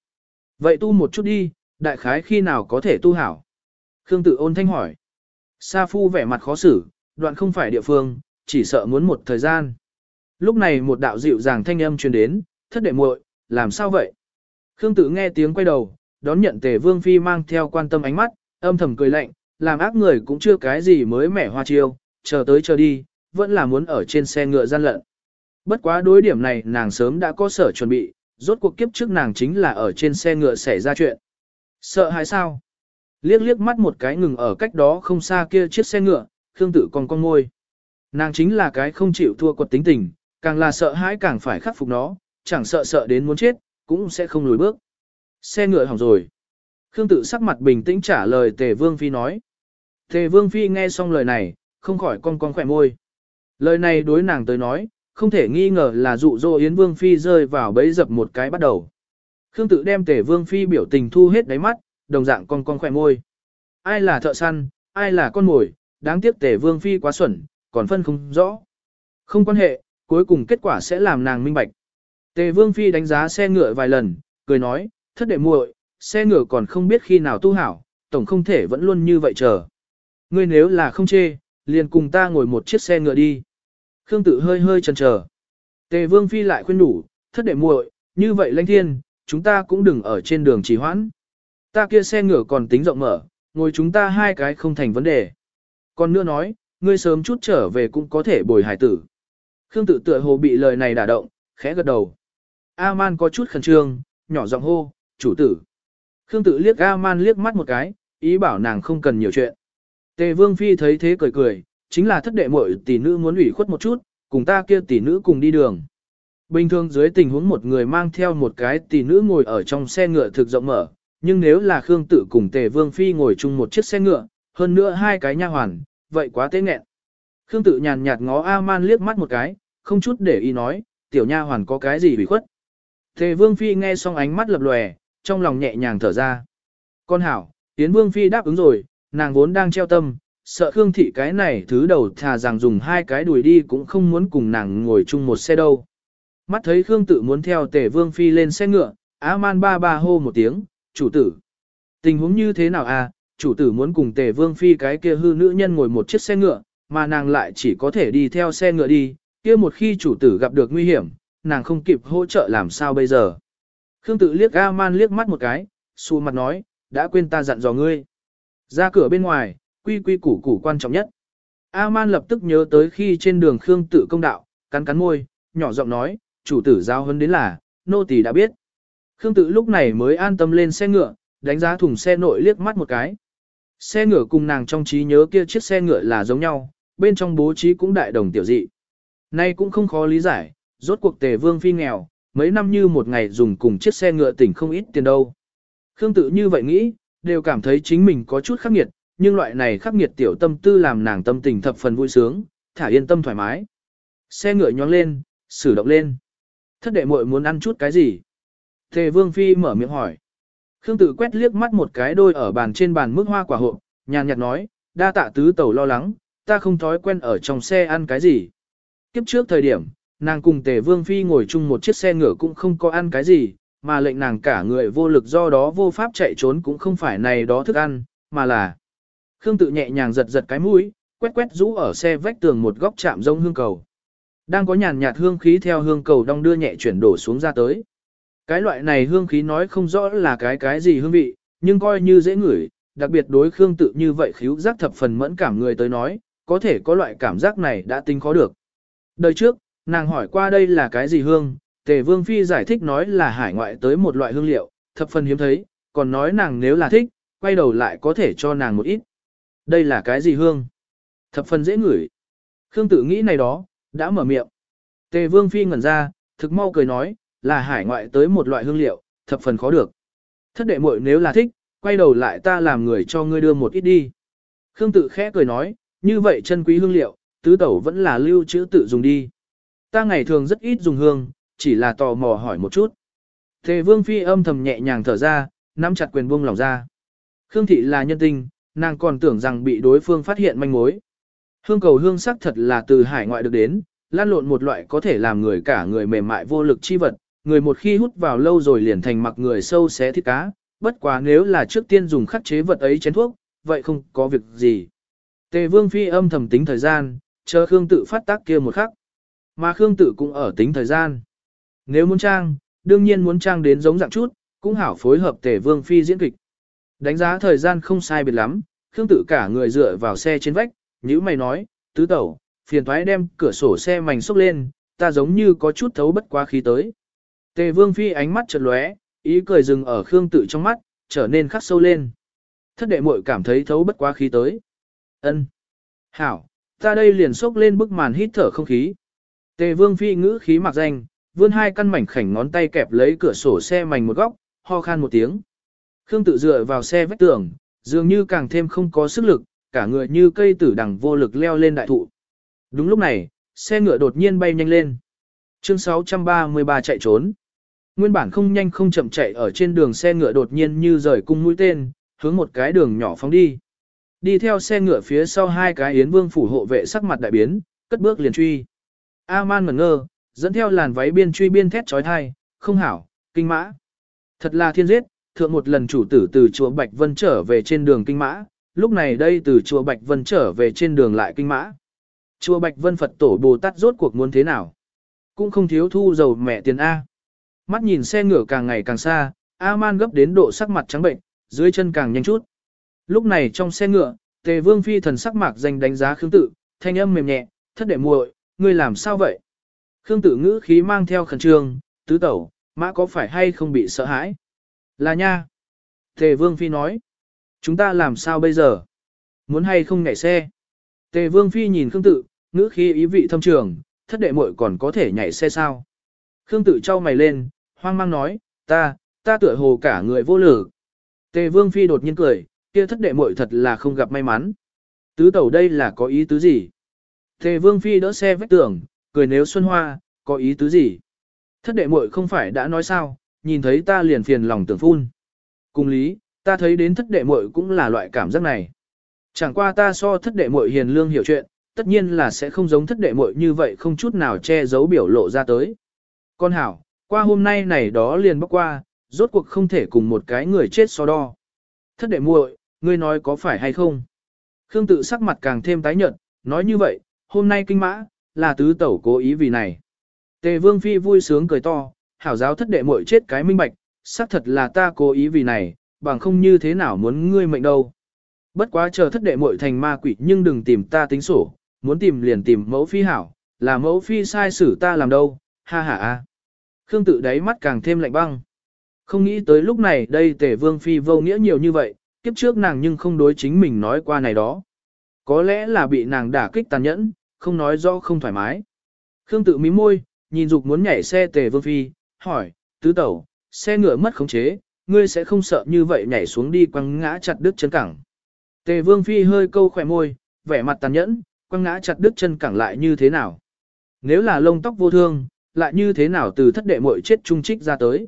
Vậy tu một chút đi, đại khái khi nào có thể tu hảo. Khương Tự ôn thanh hỏi. Sa Phu vẻ mặt khó xử, đoạn không phải địa phương, chỉ sợ muốn một thời gian. Lúc này một đạo dịu dàng thanh âm truyền đến, thất đệ muội, làm sao vậy? Khương Tự nghe tiếng quay đầu, đón nhận Tề Vương Phi mang theo quan tâm ánh mắt, âm thầm cười lạnh, làm ác người cũng chưa cái gì mới mẻ hoa chiêu, chờ tới chờ đi, vẫn là muốn ở trên xe ngựa gian lận. Bất quá đối điểm này nàng sớm đã có sở chuẩn bị, rốt cuộc kiếp trước nàng chính là ở trên xe ngựa xảy ra chuyện. Sợ hãi sao? Liếc liếc mắt một cái ngừng ở cách đó không xa kia chiếc xe ngựa, Khương Tự còn con môi. Nàng chính là cái không chịu thua quật tính tình, càng là sợ hãi càng phải khắc phục nó, chẳng sợ sợ đến muốn chết, cũng sẽ không lùi bước. Xe ngựa hỏng rồi. Khương tự sắc mặt bình tĩnh trả lời Tề Vương Phi nói. Tề Vương Phi nghe xong lời này, không khỏi con con khỏe môi. Lời này đối nàng tới nói, không thể nghi ngờ là dụ dỗ Yến Vương Phi rơi vào bẫy dập một cái bắt đầu. Khương tự đem Tề Vương Phi biểu tình thu hết đáy mắt, đồng dạng con con khỏe môi. Ai là thợ săn, ai là con mồi, đáng tiếc Tề Vương Phi quá xuẩn, còn phân không rõ. Không quan hệ, cuối cùng kết quả sẽ làm nàng minh bạch. Tề Vương Phi đánh giá xe ngựa vài lần, cười nói, thất đệ muội, xe ngựa còn không biết khi nào tu hảo, tổng không thể vẫn luôn như vậy chờ. Ngươi nếu là không chê, liền cùng ta ngồi một chiếc xe ngựa đi. Khương tự hơi hơi chần chờ. Tề Vương Phi lại khuyên đủ, thất đệ muội, như vậy lãnh thiên, chúng ta cũng đừng ở trên đường trì hoãn. Ta kia xe ngựa còn tính rộng mở, ngồi chúng ta hai cái không thành vấn đề. Còn nữa nói, ngươi sớm chút trở về cũng có thể bồi hải tử. Khương tự tựa hồ bị lời này đả động, khẽ gật đầu. A-man có chút khẩn trương, nhỏ giọng hô, chủ tử. Khương tự liếc A-man liếc mắt một cái, ý bảo nàng không cần nhiều chuyện. Tề vương phi thấy thế cười cười, chính là thất đệ muội tỷ nữ muốn ủy khuất một chút, cùng ta kia tỷ nữ cùng đi đường. Bình thường dưới tình huống một người mang theo một cái tỷ nữ ngồi ở trong xe ngựa thực rộng mở, nhưng nếu là Khương tử cùng Tề Vương Phi ngồi chung một chiếc xe ngựa, hơn nữa hai cái nha hoàn, vậy quá tế nghẹn. Khương tử nhàn nhạt ngó A-man liếc mắt một cái, không chút để ý nói, tiểu nha hoàn có cái gì bị khuất. Tề Vương Phi nghe xong ánh mắt lập lòe, trong lòng nhẹ nhàng thở ra. Con hảo, Yến Vương Phi đáp ứng rồi, nàng vốn đang treo tâm, sợ Khương Thị cái này thứ đầu thà rằng dùng hai cái đùi đi cũng không muốn cùng nàng ngồi chung một xe đâu. Mắt thấy Khương tự muốn theo Tề Vương Phi lên xe ngựa, Á Man ba ba hô một tiếng, chủ tử. Tình huống như thế nào à, chủ tử muốn cùng Tề Vương Phi cái kia hư nữ nhân ngồi một chiếc xe ngựa, mà nàng lại chỉ có thể đi theo xe ngựa đi, kia một khi chủ tử gặp được nguy hiểm, nàng không kịp hỗ trợ làm sao bây giờ. Khương tự liếc A-man liếc mắt một cái, xù mặt nói, đã quên ta dặn dò ngươi. Ra cửa bên ngoài, quy quy củ củ quan trọng nhất. A-man lập tức nhớ tới khi trên đường Khương tự công đạo, cắn cắn môi, nhỏ giọng nói, chủ tử giao hơn đến là, nô tỳ đã biết. Khương tự lúc này mới an tâm lên xe ngựa, đánh giá thùng xe nội liếc mắt một cái. Xe ngựa cùng nàng trong trí nhớ kia chiếc xe ngựa là giống nhau, bên trong bố trí cũng đại đồng tiểu dị. Nay cũng không khó lý giải, rốt cuộc tề vương phi nghèo, mấy năm như một ngày dùng cùng chiếc xe ngựa tỉnh không ít tiền đâu. Khương tự như vậy nghĩ, đều cảm thấy chính mình có chút khắc nghiệt, nhưng loại này khắc nghiệt tiểu tâm tư làm nàng tâm tình thập phần vui sướng, thả yên tâm thoải mái. Xe ngựa nhón lên, sử động lên. Thất đệ muội muốn ăn chút cái gì? Tề Vương Phi mở miệng hỏi. Khương Tử quét liếc mắt một cái đôi ở bàn trên bàn mức hoa quả hộp, nhàn nhạt nói, đa tạ tứ tẩu lo lắng, ta không thói quen ở trong xe ăn cái gì. Kiếp trước thời điểm, nàng cùng Tề Vương Phi ngồi chung một chiếc xe ngựa cũng không có ăn cái gì, mà lệnh nàng cả người vô lực do đó vô pháp chạy trốn cũng không phải này đó thức ăn, mà là Khương tự nhẹ nhàng giật giật cái mũi, quét quét rũ ở xe vách tường một góc chạm rông hương cầu. Đang có nhàn nhạt hương khí theo hương cầu đong đưa nhẹ chuyển đổ xuống ra tới. Cái loại này hương khí nói không rõ là cái cái gì hương vị, nhưng coi như dễ ngửi, đặc biệt đối Khương tự như vậy khíu giác thập phần mẫn cảm người tới nói, có thể có loại cảm giác này đã tính khó được. Đời trước, nàng hỏi qua đây là cái gì hương, Tề Vương Phi giải thích nói là hải ngoại tới một loại hương liệu, thập phần hiếm thấy, còn nói nàng nếu là thích, quay đầu lại có thể cho nàng một ít. Đây là cái gì hương? Thập phần dễ ngửi. Khương tự nghĩ này đó, đã mở miệng. Tề Vương Phi ngẩn ra, thực mau cười nói, là hải ngoại tới một loại hương liệu, thập phần khó được. Thất đệ muội nếu là thích, quay đầu lại ta làm người cho ngươi đưa một ít đi. Khương tự khẽ cười nói, như vậy chân quý hương liệu, tứ tẩu vẫn là lưu trữ tự dùng đi. Ta ngày thường rất ít dùng hương, chỉ là tò mò hỏi một chút. Tề Vương Phi âm thầm nhẹ nhàng thở ra, nắm chặt quyền buông lòng ra. Khương thị là nhân tình, nàng còn tưởng rằng bị đối phương phát hiện manh mối. Hương cầu hương sắc thật là từ hải ngoại được đến, lan lộn một loại có thể làm người cả người mềm mại vô lực chi vật, người một khi hút vào lâu rồi liền thành mặc người sâu xé thịt cá, bất quá nếu là trước tiên dùng khắc chế vật ấy chén thuốc, vậy không có việc gì. Tề Vương Phi âm thầm tính thời gian, chờ Khương tự phát tác kia một khắc. Mà Khương tự cũng ở tính thời gian. Nếu muốn trang, đương nhiên muốn trang đến giống dạng chút, cũng hảo phối hợp Tề Vương Phi diễn kịch. Đánh giá thời gian không sai biệt lắm, Khương tự cả người dựa vào xe trên vách, nhíu mày nói, tứ tẩu, phiền thoái đem cửa sổ xe mảnh xốc lên, ta giống như có chút thấu bất quá khí tới. Tề Vương Phi ánh mắt chợt lóe, ý cười dừng ở Khương tự trong mắt, trở nên khắc sâu lên. Thất đệ muội cảm thấy thấu bất quá khí tới. Ân, Hảo, ta đây liền xốc lên bức màn hít thở không khí. Tề Vương Phi ngữ khí mặc danh, vươn hai căn mảnh khảnh ngón tay kẹp lấy cửa sổ xe mảnh một góc, ho khan một tiếng. Khương tự dựa vào xe vách tường, dường như càng thêm không có sức lực, cả người như cây tử đằng vô lực leo lên đại thụ. Đúng lúc này, xe ngựa đột nhiên bay nhanh lên. Chương 633 chạy trốn. Nguyên bản không nhanh không chậm chạy ở trên đường xe ngựa đột nhiên như rời cung mũi tên, hướng một cái đường nhỏ phóng đi. Đi theo xe ngựa phía sau hai cái yến vương phủ hộ vệ sắc mặt đại biến, cất bước liền truy. A-man ngẩn ngơ, dẫn theo làn váy biên truy biên thét trói thai, không hảo, kinh mã. Thật là thiên giết, thượng một lần chủ tử từ chùa Bạch Vân trở về trên đường kinh mã, lúc này đây từ chùa Bạch Vân trở về trên đường lại kinh mã. Chùa Bạch Vân Phật tổ Bồ Tát rốt cuộc muốn thế nào? Cũng không thiếu thu dầu mẹ tiền A. Mắt nhìn xe ngựa càng ngày càng xa, A-man gấp đến độ sắc mặt trắng bệnh, dưới chân càng nhanh chút. Lúc này trong xe ngựa, tề vương phi thần sắc mạc danh đánh giá khương tử thanh âm mềm nhẹ, thất đệ muội, ngươi làm sao vậy? Khương tử ngữ khí mang theo khẩn trương, tứ tẩu, mã có phải hay không bị sợ hãi? Là nha. Tề vương phi nói, chúng ta làm sao bây giờ? Muốn hay không nhảy xe? Tề vương phi nhìn khương tự, ngữ khí ý vị thâm trường, thất đệ muội còn có thể nhảy xe sao? Khương tự trao mày lên, hoang mang nói, ta, ta tựa hồ cả người vô lực. Tề Vương Phi đột nhiên cười, kia thất đệ muội thật là không gặp may mắn. Tứ tẩu đây là có ý tứ gì? Tề Vương Phi đỡ xe vách tường, cười nếu xuân hoa, có ý tứ gì? Thất đệ muội không phải đã nói sao, nhìn thấy ta liền phiền lòng tưởng phun. Cùng lý, ta thấy đến thất đệ muội cũng là loại cảm giác này. Chẳng qua ta so thất đệ muội hiền lương hiểu chuyện, tất nhiên là sẽ không giống thất đệ muội như vậy không chút nào che giấu biểu lộ ra tới. Con hảo, qua hôm nay này đó liền bóc qua, rốt cuộc không thể cùng một cái người chết so đo. Thất đệ muội, ngươi nói có phải hay không? Khương tự sắc mặt càng thêm tái nhợt, nói như vậy, hôm nay kinh mã, là tứ tẩu cố ý vì này. Tề vương phi vui sướng cười to, hảo giáo thất đệ muội chết cái minh bạch, xác thật là ta cố ý vì này, bằng không như thế nào muốn ngươi mệnh đâu. Bất quá chờ thất đệ muội thành ma quỷ nhưng đừng tìm ta tính sổ, muốn tìm liền tìm mẫu phi hảo, là mẫu phi sai xử ta làm đâu, ha ha a. Khương tự đáy mắt càng thêm lạnh băng. Không nghĩ tới lúc này đây tề vương phi vô nghĩa nhiều như vậy, kiếp trước nàng nhưng không đối chính mình nói qua này đó. Có lẽ là bị nàng đả kích tàn nhẫn, không nói rõ không thoải mái. Khương tự mí môi, nhìn dục muốn nhảy xe tề vương phi, hỏi, tứ tẩu, xe ngựa mất khống chế, ngươi sẽ không sợ như vậy nhảy xuống đi quăng ngã chặt đứt chân cẳng. Tề vương phi hơi câu khỏe môi, vẻ mặt tàn nhẫn, quăng ngã chặt đứt chân cẳng lại như thế nào. Nếu là lông tóc vô thương, lại như thế nào từ thất đệ muội chết trung trích ra tới.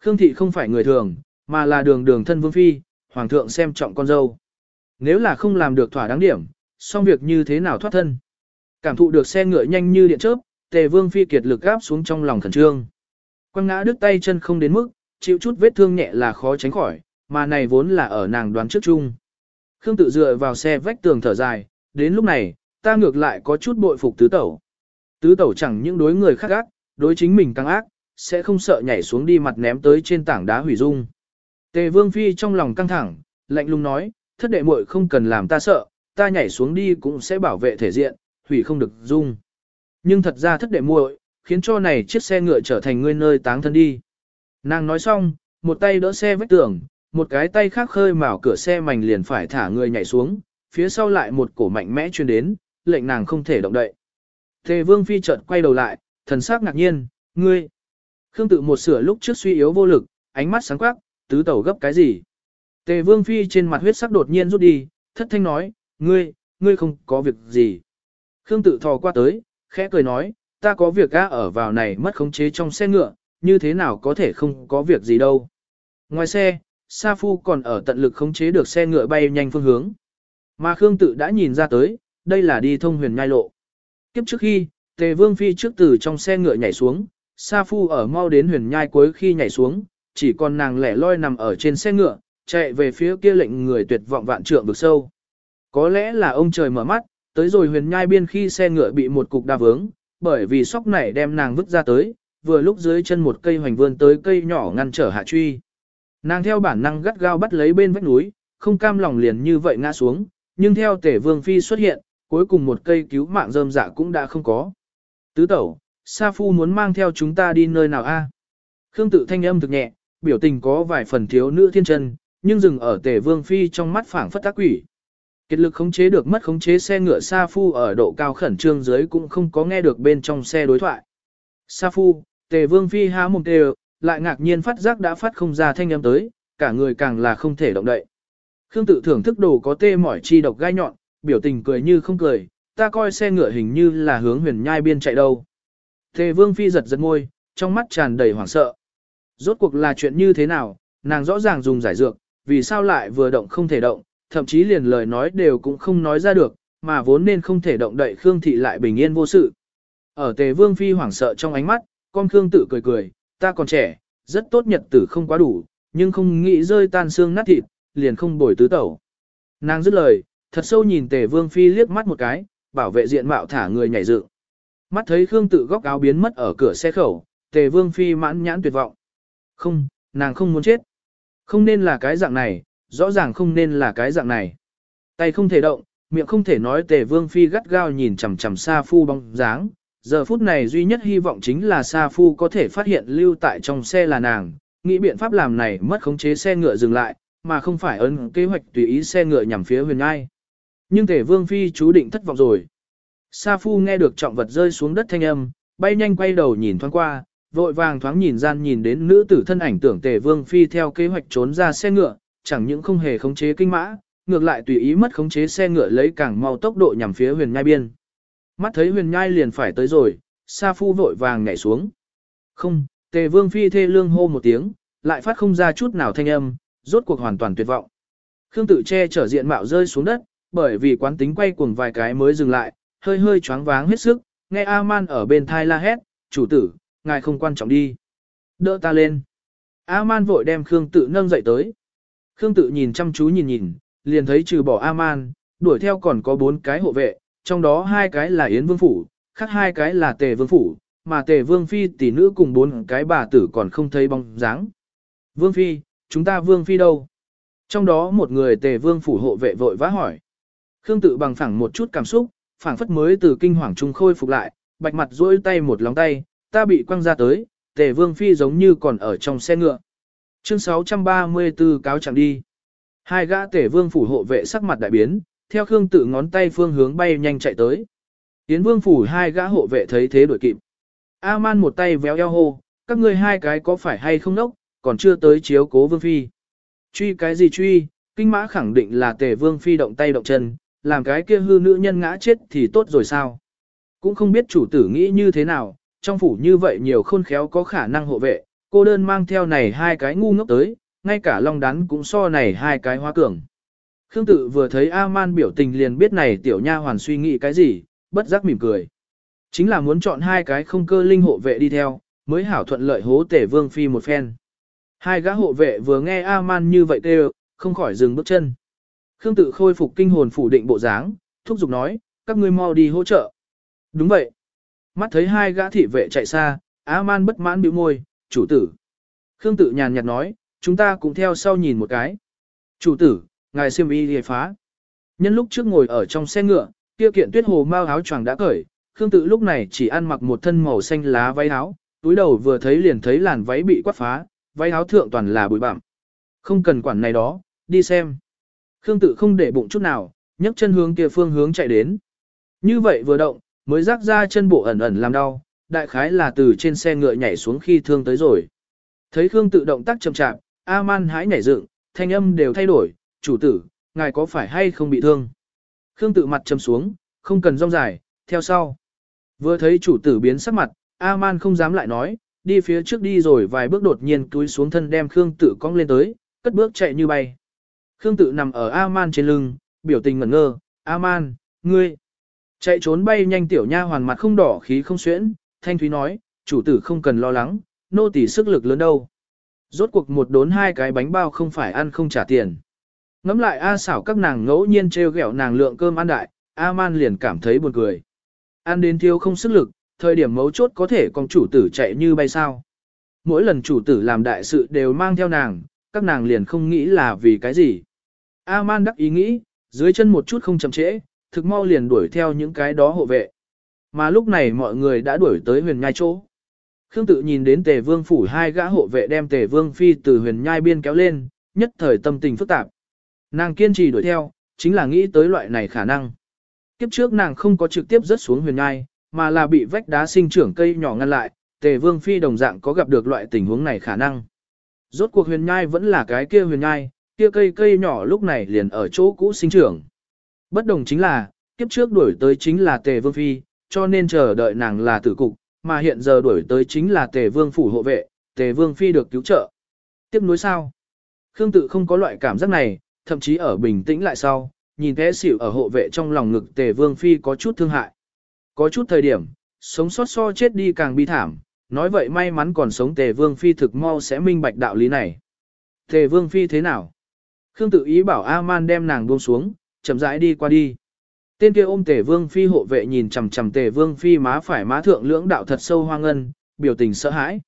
Khương thị không phải người thường, mà là đường đường thân vương phi, hoàng thượng xem trọng con dâu. Nếu là không làm được thỏa đáng điểm, xong việc như thế nào thoát thân. Cảm thụ được xe ngựa nhanh như điện chớp, tề vương phi kiệt lực gáp xuống trong lòng khẩn trương. Quăng ngã đứt tay chân không đến mức, chịu chút vết thương nhẹ là khó tránh khỏi, mà này vốn là ở nàng đoán trước chung. Khương tự dựa vào xe vách tường thở dài, đến lúc này, ta ngược lại có chút bội phục tứ tẩu. Tứ tẩu chẳng những đối người khác ác, đối chính mình càng ác, sẽ không sợ nhảy xuống đi mặt ném tới trên tảng đá hủy dung. Tề Vương Phi trong lòng căng thẳng, lạnh lùng nói, thất đệ muội không cần làm ta sợ, ta nhảy xuống đi cũng sẽ bảo vệ thể diện, hủy không được dung. Nhưng thật ra thất đệ muội, khiến cho này chiếc xe ngựa trở thành ngươi nơi táng thân đi. Nàng nói xong, một tay đỡ xe vách tường, một cái tay khác khơi mào cửa xe mảnh liền phải thả người nhảy xuống, phía sau lại một cổ mạnh mẽ truyền đến, lệnh nàng không thể động đậy. Tề Vương Phi chợt quay đầu lại, thần sắc ngạc nhiên, ngươi. Khương tự một sửa lúc trước suy yếu vô lực, ánh mắt sáng quắc, tứ tẩu gấp cái gì. Tề Vương Phi trên mặt huyết sắc đột nhiên rút đi, thất thanh nói, ngươi, ngươi không có việc gì. Khương tự thò qua tới, khẽ cười nói, ta có việc gã ở vào này mất khống chế trong xe ngựa, như thế nào có thể không có việc gì đâu. Ngoài xe, Sa Phu còn ở tận lực khống chế được xe ngựa bay nhanh phương hướng. Mà Khương tự đã nhìn ra tới, đây là đi thông huyền nhai lộ. Kiếp trước khi, Tề Vương Phi trước từ trong xe ngựa nhảy xuống, Sa Phu ở mau đến huyền nhai cuối khi nhảy xuống, chỉ còn nàng lẻ loi nằm ở trên xe ngựa, chạy về phía kia lệnh người tuyệt vọng vạn trượng vực sâu. Có lẽ là ông trời mở mắt, tới rồi huyền nhai biên khi xe ngựa bị một cục đa vướng, bởi vì sóc này đem nàng vứt ra tới, vừa lúc dưới chân một cây hoành vươn tới cây nhỏ ngăn trở hạ truy. Nàng theo bản năng gắt gao bắt lấy bên vách núi, không cam lòng liền như vậy ngã xuống, nhưng theo tể vương phi xuất hiện, cuối cùng một cây cứu mạng rơm dạ cũng đã không có. Tứ tẩu, Sa Phu muốn mang theo chúng ta đi nơi nào a? Khương tự thanh âm thực nhẹ, biểu tình có vài phần thiếu nữ thiên chân, nhưng dừng ở tể vương phi trong mắt phảng phất tác quỷ kiệt lực khống chế được mất khống chế xe ngựa Sa Phu ở độ cao khẩn trương dưới cũng không có nghe được bên trong xe đối thoại. Sa Phu, tề vương phi há mồm đều, lại ngạc nhiên phát giác đã phát không ra thanh âm tới, cả người càng là không thể động đậy. Khương tự thưởng thức đồ có tê mỏi chi độc gai nhọn, biểu tình cười như không cười, ta coi xe ngựa hình như là hướng huyền nhai biên chạy đâu. Tề vương phi giật giật môi, trong mắt tràn đầy hoảng sợ. Rốt cuộc là chuyện như thế nào, nàng rõ ràng dùng giải dược, vì sao lại vừa động không thể động, thậm chí liền lời nói đều cũng không nói ra được, mà vốn nên không thể động đậy Khương thị lại bình yên vô sự. Ở tề vương phi hoảng sợ trong ánh mắt, con Khương tự cười cười, ta còn trẻ, rất tốt nhật tử không quá đủ, nhưng không nghĩ rơi tan xương nát thịt, liền không bồi tứ tẩu. Nàng dứt lời, thật sâu nhìn tề vương phi liếc mắt một cái, bảo vệ diện mạo thả người nhảy dựng. Mắt thấy Khương tự góc áo biến mất ở cửa xe khẩu, tề vương phi mãn nhãn tuyệt vọng. Không, nàng không muốn chết. Không nên là cái dạng này, rõ ràng không nên là cái dạng này. Tay không thể động, miệng không thể nói tề vương phi gắt gao nhìn chằm chằm Sa Phu bóng dáng. Giờ phút này duy nhất hy vọng chính là Sa Phu có thể phát hiện lưu tại trong xe là nàng, nghĩ biện pháp làm này mất khống chế xe ngựa dừng lại, mà không phải ấn kế hoạch tùy ý xe ngựa nhằm phía huyền ngai. Nhưng tề vương phi chú định thất vọng rồi. Sa Phu nghe được trọng vật rơi xuống đất thanh âm, bay nhanh quay đầu nhìn thoáng qua, vội vàng thoáng nhìn gian nhìn đến nữ tử thân ảnh tưởng tề vương phi theo kế hoạch trốn ra xe ngựa, chẳng những không hề khống chế kinh mã, ngược lại tùy ý mất khống chế xe ngựa lấy càng mau tốc độ nhằm phía huyền nhai biên. Mắt thấy huyền nhai liền phải tới rồi, Sa Phu vội vàng nhảy xuống. Không, tề vương phi thê lương hô một tiếng, lại phát không ra chút nào thanh âm, rốt cuộc hoàn toàn tuyệt vọng. Khương tự che chở diện mạo rơi xuống đất, bởi vì quán tính quay cuồng vài cái mới dừng lại, hơi hơi choáng váng hết sức, nghe A-man ở bên thai la hét, chủ tử, ngài không quan trọng đi. Đỡ ta lên. A-man vội đem Khương tự nâng dậy tới. Khương tự nhìn chăm chú nhìn nhìn, liền thấy trừ bỏ A-man, đuổi theo còn có bốn cái hộ vệ, trong đó hai cái là Yến Vương Phủ, khác hai cái là Tề Vương Phủ, mà Tề Vương Phi tỷ nữ cùng bốn cái bà tử còn không thấy bóng dáng. Vương Phi, chúng ta Vương Phi đâu? Trong đó một người Tề Vương Phủ hộ vệ vội vã hỏi. Khương tự bằng phẳng một chút cảm xúc, phảng phất mới từ kinh hoàng trung khôi phục lại, bạch mặt duỗi tay một lòng tay, ta bị quăng ra tới, tề vương phi giống như còn ở trong xe ngựa. Chương 634 cáo chẳng đi. Hai gã tể vương phủ hộ vệ sắc mặt đại biến, theo Khương tự ngón tay phương hướng bay nhanh chạy tới. Yến vương phủ hai gã hộ vệ thấy thế đuổi kịp. A-man một tay véo eo hô, các ngươi hai cái có phải hay không nốc, còn chưa tới chiếu cố vương phi. Truy cái gì truy, kinh mã khẳng định là tề vương phi động tay động chân, làm cái kia hư nữ nhân ngã chết thì tốt rồi sao. Cũng không biết chủ tử nghĩ như thế nào, trong phủ như vậy nhiều khôn khéo có khả năng hộ vệ, cô đơn mang theo này hai cái ngu ngốc tới, ngay cả long đắn cũng so này hai cái hoa cường. Khương tự vừa thấy A-man biểu tình liền biết này tiểu nha hoàn suy nghĩ cái gì, bất giác mỉm cười. Chính là muốn chọn hai cái không cơ linh hộ vệ đi theo, mới hảo thuận lợi hố tể vương phi một phen. Hai gã hộ vệ vừa nghe A-man như vậy kêu, không khỏi dừng bước chân. Khương tự khôi phục kinh hồn phủ định bộ dáng, thúc giục nói, các ngươi mau đi hỗ trợ. Đúng vậy. Mắt thấy hai gã thị vệ chạy xa, A-man bất mãn bĩu môi, chủ tử. Khương tự nhàn nhạt nói, chúng ta cũng theo sau nhìn một cái. Chủ tử, ngài siêm y liề phá. Nhân lúc trước ngồi ở trong xe ngựa, kia kiện tuyết hồ mau áo choàng đã cởi, Khương tự lúc này chỉ ăn mặc một thân màu xanh lá váy áo, túi đầu vừa thấy liền thấy làn váy bị quát phá, váy áo thượng toàn là bụi bặm. Không cần quản này đó, đi xem. Khương tự không để bụng chút nào, nhấc chân hướng kia phương hướng chạy đến. Như vậy vừa động, mới rắc ra chân bộ ẩn ẩn làm đau, đại khái là từ trên xe ngựa nhảy xuống khi thương tới rồi. Thấy Khương tự động tác chậm chạp, A-man hãi nhảy dựng, thanh âm đều thay đổi, chủ tử, ngài có phải hay không bị thương? Khương tự mặt châm xuống, không cần rong dài, theo sau. Vừa thấy chủ tử biến sắc mặt, A-man không dám lại nói, đi phía trước đi rồi vài bước đột nhiên túi xuống thân đem Khương tự cong lên tới, cất bước chạy như bay. Khương tự nằm ở A-man trên lưng, biểu tình ngẩn ngơ, A-man, ngươi. Chạy trốn bay nhanh tiểu nha hoàn mặt không đỏ khí không xuyễn, thanh thúy nói, chủ tử không cần lo lắng, nô tỳ sức lực lớn đâu. Rốt cuộc một đốn hai cái bánh bao không phải ăn không trả tiền. Ngắm lại A xảo các nàng ngẫu nhiên treo gẹo nàng lượng cơm ăn đại, A man liền cảm thấy buồn cười. Ăn đến thiếu không sức lực, thời điểm mấu chốt có thể con chủ tử chạy như bay sao. Mỗi lần chủ tử làm đại sự đều mang theo nàng, các nàng liền không nghĩ là vì cái gì. A man đắc ý nghĩ, dưới chân một chút không chậm trễ, thực mau liền đuổi theo những cái đó hộ vệ. Mà lúc này mọi người đã đuổi tới huyền nhai chỗ. Khương tự nhìn đến tề vương phủ hai gã hộ vệ đem tề vương phi từ huyền nhai biên kéo lên, nhất thời tâm tình phức tạp. Nàng kiên trì đuổi theo, chính là nghĩ tới loại này khả năng. Kiếp trước nàng không có trực tiếp rớt xuống huyền nhai, mà là bị vách đá sinh trưởng cây nhỏ ngăn lại, tề vương phi đồng dạng có gặp được loại tình huống này khả năng. Rốt cuộc huyền nhai vẫn là cái kia huyền nhai, kia cây cây nhỏ lúc này liền ở chỗ cũ sinh trưởng. Bất đồng chính là, kiếp trước đuổi tới chính là tề vương phi, cho nên chờ đợi nàng là tử cục, mà hiện giờ đuổi tới chính là tề vương phủ hộ vệ, tề vương phi được cứu trợ. Tiếp nối sao? Khương tự không có loại cảm giác này, thậm chí ở bình tĩnh lại sau, nhìn thế xỉu ở hộ vệ trong lòng ngực tề vương phi có chút thương hại. Có chút thời điểm, sống sót so chết đi càng bi thảm, nói vậy may mắn còn sống tề vương phi thực mau sẽ minh bạch đạo lý này. Tề vương phi thế nào? Khương tự ý bảo A-man đem nàng buông xuống, chậm rãi đi qua đi. Tên kia ôm tề vương phi hộ vệ nhìn chằm chằm tề vương phi má phải má thượng lưỡng đạo thật sâu hoang ngân, biểu tình sợ hãi.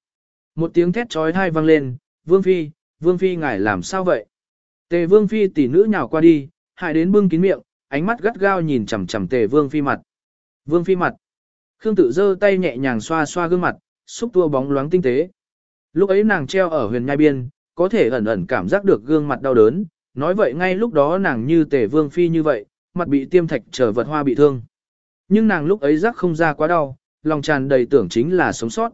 Một tiếng thét chói tai vang lên, vương phi, vương phi ngài làm sao vậy? Tề vương phi tỷ nữ nhào qua đi, hại đến bưng kín miệng, ánh mắt gắt gao nhìn chằm chằm tề vương phi mặt. Vương phi mặt. Khương tự giơ tay nhẹ nhàng xoa xoa gương mặt, xúc tua bóng loáng tinh tế. Lúc ấy nàng treo ở huyền nhai biên, có thể ẩn ẩn cảm giác được gương mặt đau đớn, nói vậy ngay lúc đó nàng như tề vương phi như vậy, mặt bị tiêm thạch trở vật hoa bị thương. Nhưng nàng lúc ấy rắc không ra quá đau, lòng tràn đầy tưởng chính là sống sót.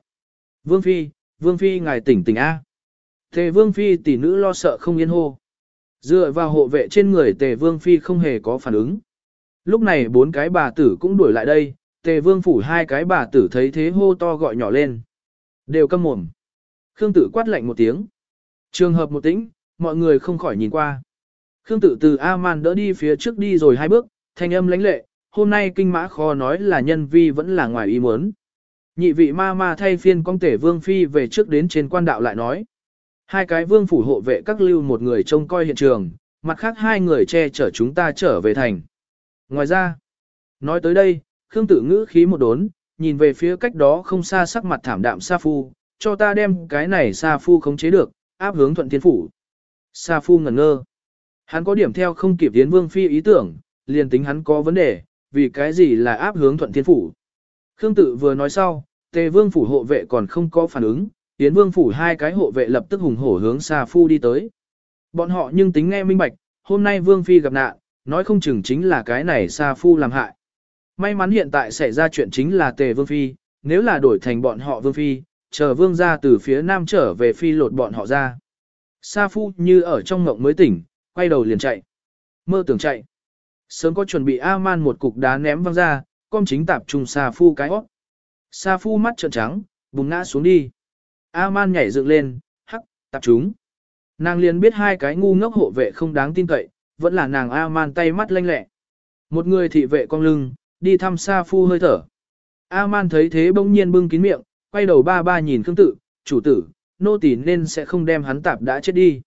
Vương Phi, Vương Phi ngài tỉnh tỉnh A. Tề Vương Phi tỷ nữ lo sợ không yên hô. Dựa vào hộ vệ trên người Tề Vương Phi không hề có phản ứng. Lúc này bốn cái bà tử cũng đuổi lại đây, Tề Vương phủ hai cái bà tử thấy thế hô to gọi nhỏ lên. Đều câm mồm. Khương tử quát lạnh một tiếng. Trường hợp một tĩnh, mọi người không khỏi nhìn qua. Khương tự từ A-man đỡ đi phía trước đi rồi hai bước, thanh âm lãnh lệ, hôm nay kinh mã kho nói là nhân vi vẫn là ngoài ý muốn. Nhị vị ma ma thay phiên công tể vương phi về trước đến trên quan đạo lại nói. Hai cái vương phủ hộ vệ các lưu một người trông coi hiện trường, mặt khác hai người che chở chúng ta trở về thành. Ngoài ra, nói tới đây, Khương tử ngữ khí một đốn, nhìn về phía cách đó không xa sắc mặt thảm đạm Sa Phu, cho ta đem cái này Sa Phu khống chế được, áp hướng thuận thiên phủ. Sa Phu ngẩn ngơ. Hắn có điểm theo không kịp tiến vương phi ý tưởng, liền tính hắn có vấn đề, vì cái gì là áp hướng thuận thiên phủ. Khương tự vừa nói sau, tề vương phủ hộ vệ còn không có phản ứng, Yến Vương phủ hai cái hộ vệ lập tức hùng hổ hướng Sa Phu đi tới. Bọn họ nhưng tính nghe minh bạch, hôm nay Vương Phi gặp nạn, nói không chừng chính là cái này Sa Phu làm hại. May mắn hiện tại xảy ra chuyện chính là Tề Vương Phi, nếu là đổi thành bọn họ Vương Phi, chờ Vương ra từ phía Nam trở về Phi lột bọn họ ra. Sa Phu như ở trong ngộng mới tỉnh, quay đầu liền chạy. Mơ tưởng chạy. Sớm có chuẩn bị A-man một cục đá ném văng ra, con chính tạp trùng Sa Phu cái hót. Sa Phu mắt trợn trắng, bùng ngã xuống đi. A-man nhảy dựng lên, hắc, tạp chúng. Nàng liền biết hai cái ngu ngốc hộ vệ không đáng tin cậy, vẫn là nàng A-man tay mắt lanh lẹ. Một người thị vệ cong lưng, đi thăm Sa Phu hơi thở. A-man thấy thế bỗng nhiên bưng kín miệng, quay đầu ba ba nhìn Khương Tự, chủ tử, nô tỳ nên sẽ không đem hắn tạp đã chết đi.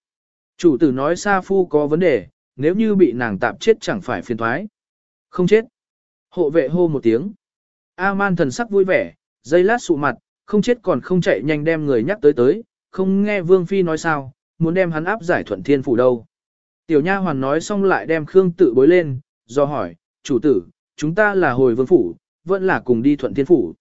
Chủ tử nói Sa Phu có vấn đề, nếu như bị nàng tạp chết chẳng phải phiền thoái. Không chết. Hộ vệ hô một tiếng. A-man thần sắc vui vẻ, dây lát sụ mặt, không chết còn không chạy nhanh đem người nhắc tới tới, không nghe Vương Phi nói sao, muốn đem hắn áp giải thuận thiên phủ đâu. Tiểu nha hoàn nói xong lại đem Khương tự bối lên, do hỏi, chủ tử, chúng ta là hồi vương phủ, vẫn là cùng đi thuận thiên phủ.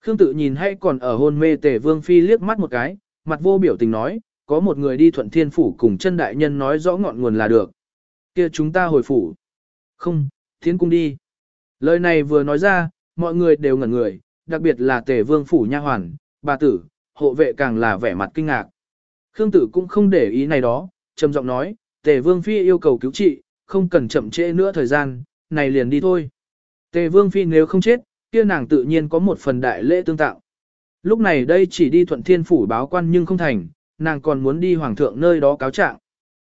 Khương tự nhìn hay còn ở hôn mê tề Vương Phi liếc mắt một cái, mặt vô biểu tình nói, có một người đi thuận thiên phủ cùng chân đại nhân nói rõ ngọn nguồn là được. kia chúng ta hồi phủ. Không, thiên cung đi. Lời này vừa nói ra, mọi người đều ngẩn người, đặc biệt là tề vương phủ nha hoàn, bà tử, hộ vệ càng là vẻ mặt kinh ngạc. Khương tử cũng không để ý này đó, trầm giọng nói, tề vương phi yêu cầu cứu trị, không cần chậm trễ nữa thời gian, này liền đi thôi. Tề vương phi nếu không chết, kia nàng tự nhiên có một phần đại lễ tương tạo. Lúc này đây chỉ đi thuận thiên phủ báo quan nhưng không thành, nàng còn muốn đi hoàng thượng nơi đó cáo trạng.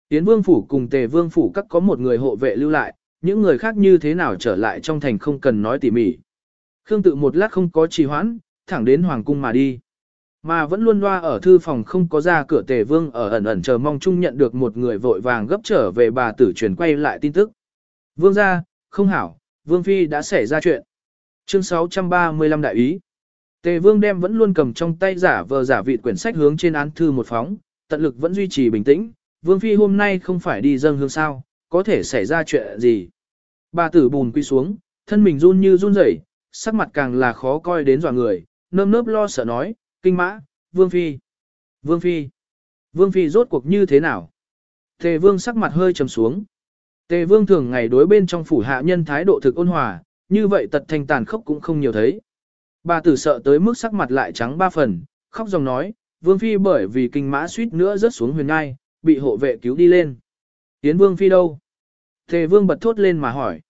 Yến vương phủ cùng tề vương phủ các có một người hộ vệ lưu lại, những người khác như thế nào trở lại trong thành không cần nói tỉ mỉ. Khương tự một lát không có trì hoãn, thẳng đến hoàng cung mà đi. Mà vẫn luôn loa ở thư phòng không có ra cửa tề vương ở ẩn ẩn chờ mong chung nhận được một người vội vàng gấp trở về bà tử truyền quay lại tin tức. Vương ra, không hảo, vương phi đã xảy ra chuyện. Chương 635 đại ý. Tề vương đem vẫn luôn cầm trong tay giả vờ giả vị quyển sách hướng trên án thư một phóng, tận lực vẫn duy trì bình tĩnh. Vương phi hôm nay không phải đi dâng hương sao, có thể xảy ra chuyện gì. Bà tử bùn quy xuống, thân mình run như run rẩy, sắc mặt càng là khó coi đến dọa người, nơm nớp lo sợ nói, kinh mã, vương phi, vương phi, vương phi rốt cuộc như thế nào? Tề vương sắc mặt hơi trầm xuống. Tề vương thường ngày đối bên trong phủ hạ nhân thái độ thực ôn hòa, như vậy tật thành tàn khốc cũng không nhiều thấy. Bà tử sợ tới mức sắc mặt lại trắng ba phần, khóc dòng nói, vương phi bởi vì kinh mã suýt nữa rớt xuống huyền ngai, bị hộ vệ cứu đi lên. Tiến vương phi đâu? Tề vương bật thốt lên mà hỏi.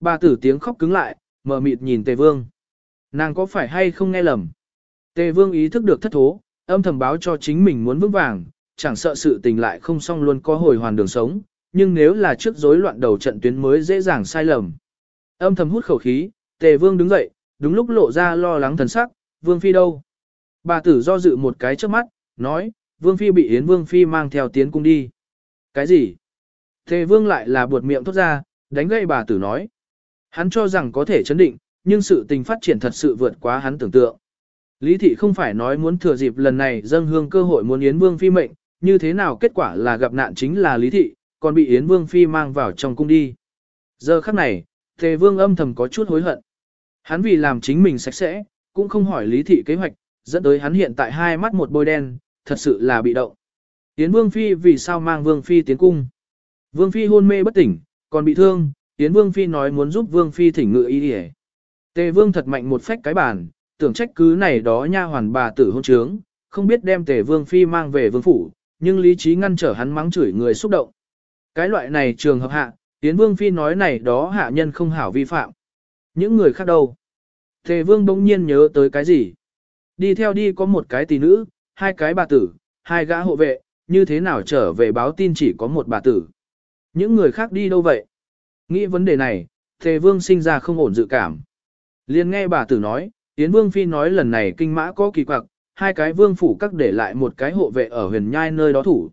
Bà tử tiếng khóc cứng lại, mờ mịt nhìn tề vương. Nàng có phải hay không nghe lầm? Tề vương ý thức được thất thố, âm thầm báo cho chính mình muốn vững vàng, chẳng sợ sự tình lại không xong luôn có hồi hoàn đường sống, nhưng nếu là trước rối loạn đầu trận tuyến mới dễ dàng sai lầm. Âm thầm hút khẩu khí, tề vương đứng dậy, đúng lúc lộ ra lo lắng thần sắc, vương phi đâu? Bà tử do dự một cái trước mắt, nói, vương phi bị yến vương phi mang theo tiến cung đi. Cái gì? Tề vương lại là buột miệng thốt ra, đánh gây bà tử nói. Hắn cho rằng có thể chấn định, nhưng sự tình phát triển thật sự vượt quá hắn tưởng tượng. Lý thị không phải nói muốn thừa dịp lần này dâng hương cơ hội muốn Yến Vương Phi mệnh, như thế nào kết quả là gặp nạn chính là Lý thị, còn bị Yến Vương Phi mang vào trong cung đi. Giờ khắc này, Tề Vương âm thầm có chút hối hận. Hắn vì làm chính mình sạch sẽ, cũng không hỏi Lý thị kế hoạch, dẫn tới hắn hiện tại hai mắt một bôi đen, thật sự là bị động. Yến Vương Phi vì sao mang Vương Phi tiến cung? Vương Phi hôn mê bất tỉnh, còn bị thương, Yến Vương Phi nói muốn giúp Vương Phi thỉnh ngự y đi Tề Vương thật mạnh một phách cái bàn, tưởng trách cứ này đó nha hoàn bà tử hôn trướng, không biết đem Tề Vương Phi mang về Vương Phủ, nhưng lý trí ngăn trở hắn mắng chửi người xúc động. Cái loại này trường hợp hạ, Yến Vương Phi nói này đó hạ nhân không hảo vi phạm. Những người khác đâu? Tề Vương bỗng nhiên nhớ tới cái gì? Đi theo đi có một cái tỷ nữ, hai cái bà tử, hai gã hộ vệ, như thế nào trở về báo tin chỉ có một bà tử. Những người khác đi đâu vậy? Nghĩ vấn đề này, Tề Vương sinh ra không ổn dự cảm. Liên nghe bà tử nói, Yến Vương Phi nói lần này kinh mã có kỳ quặc, hai cái vương phủ các để lại một cái hộ vệ ở huyền nhai nơi đó thủ.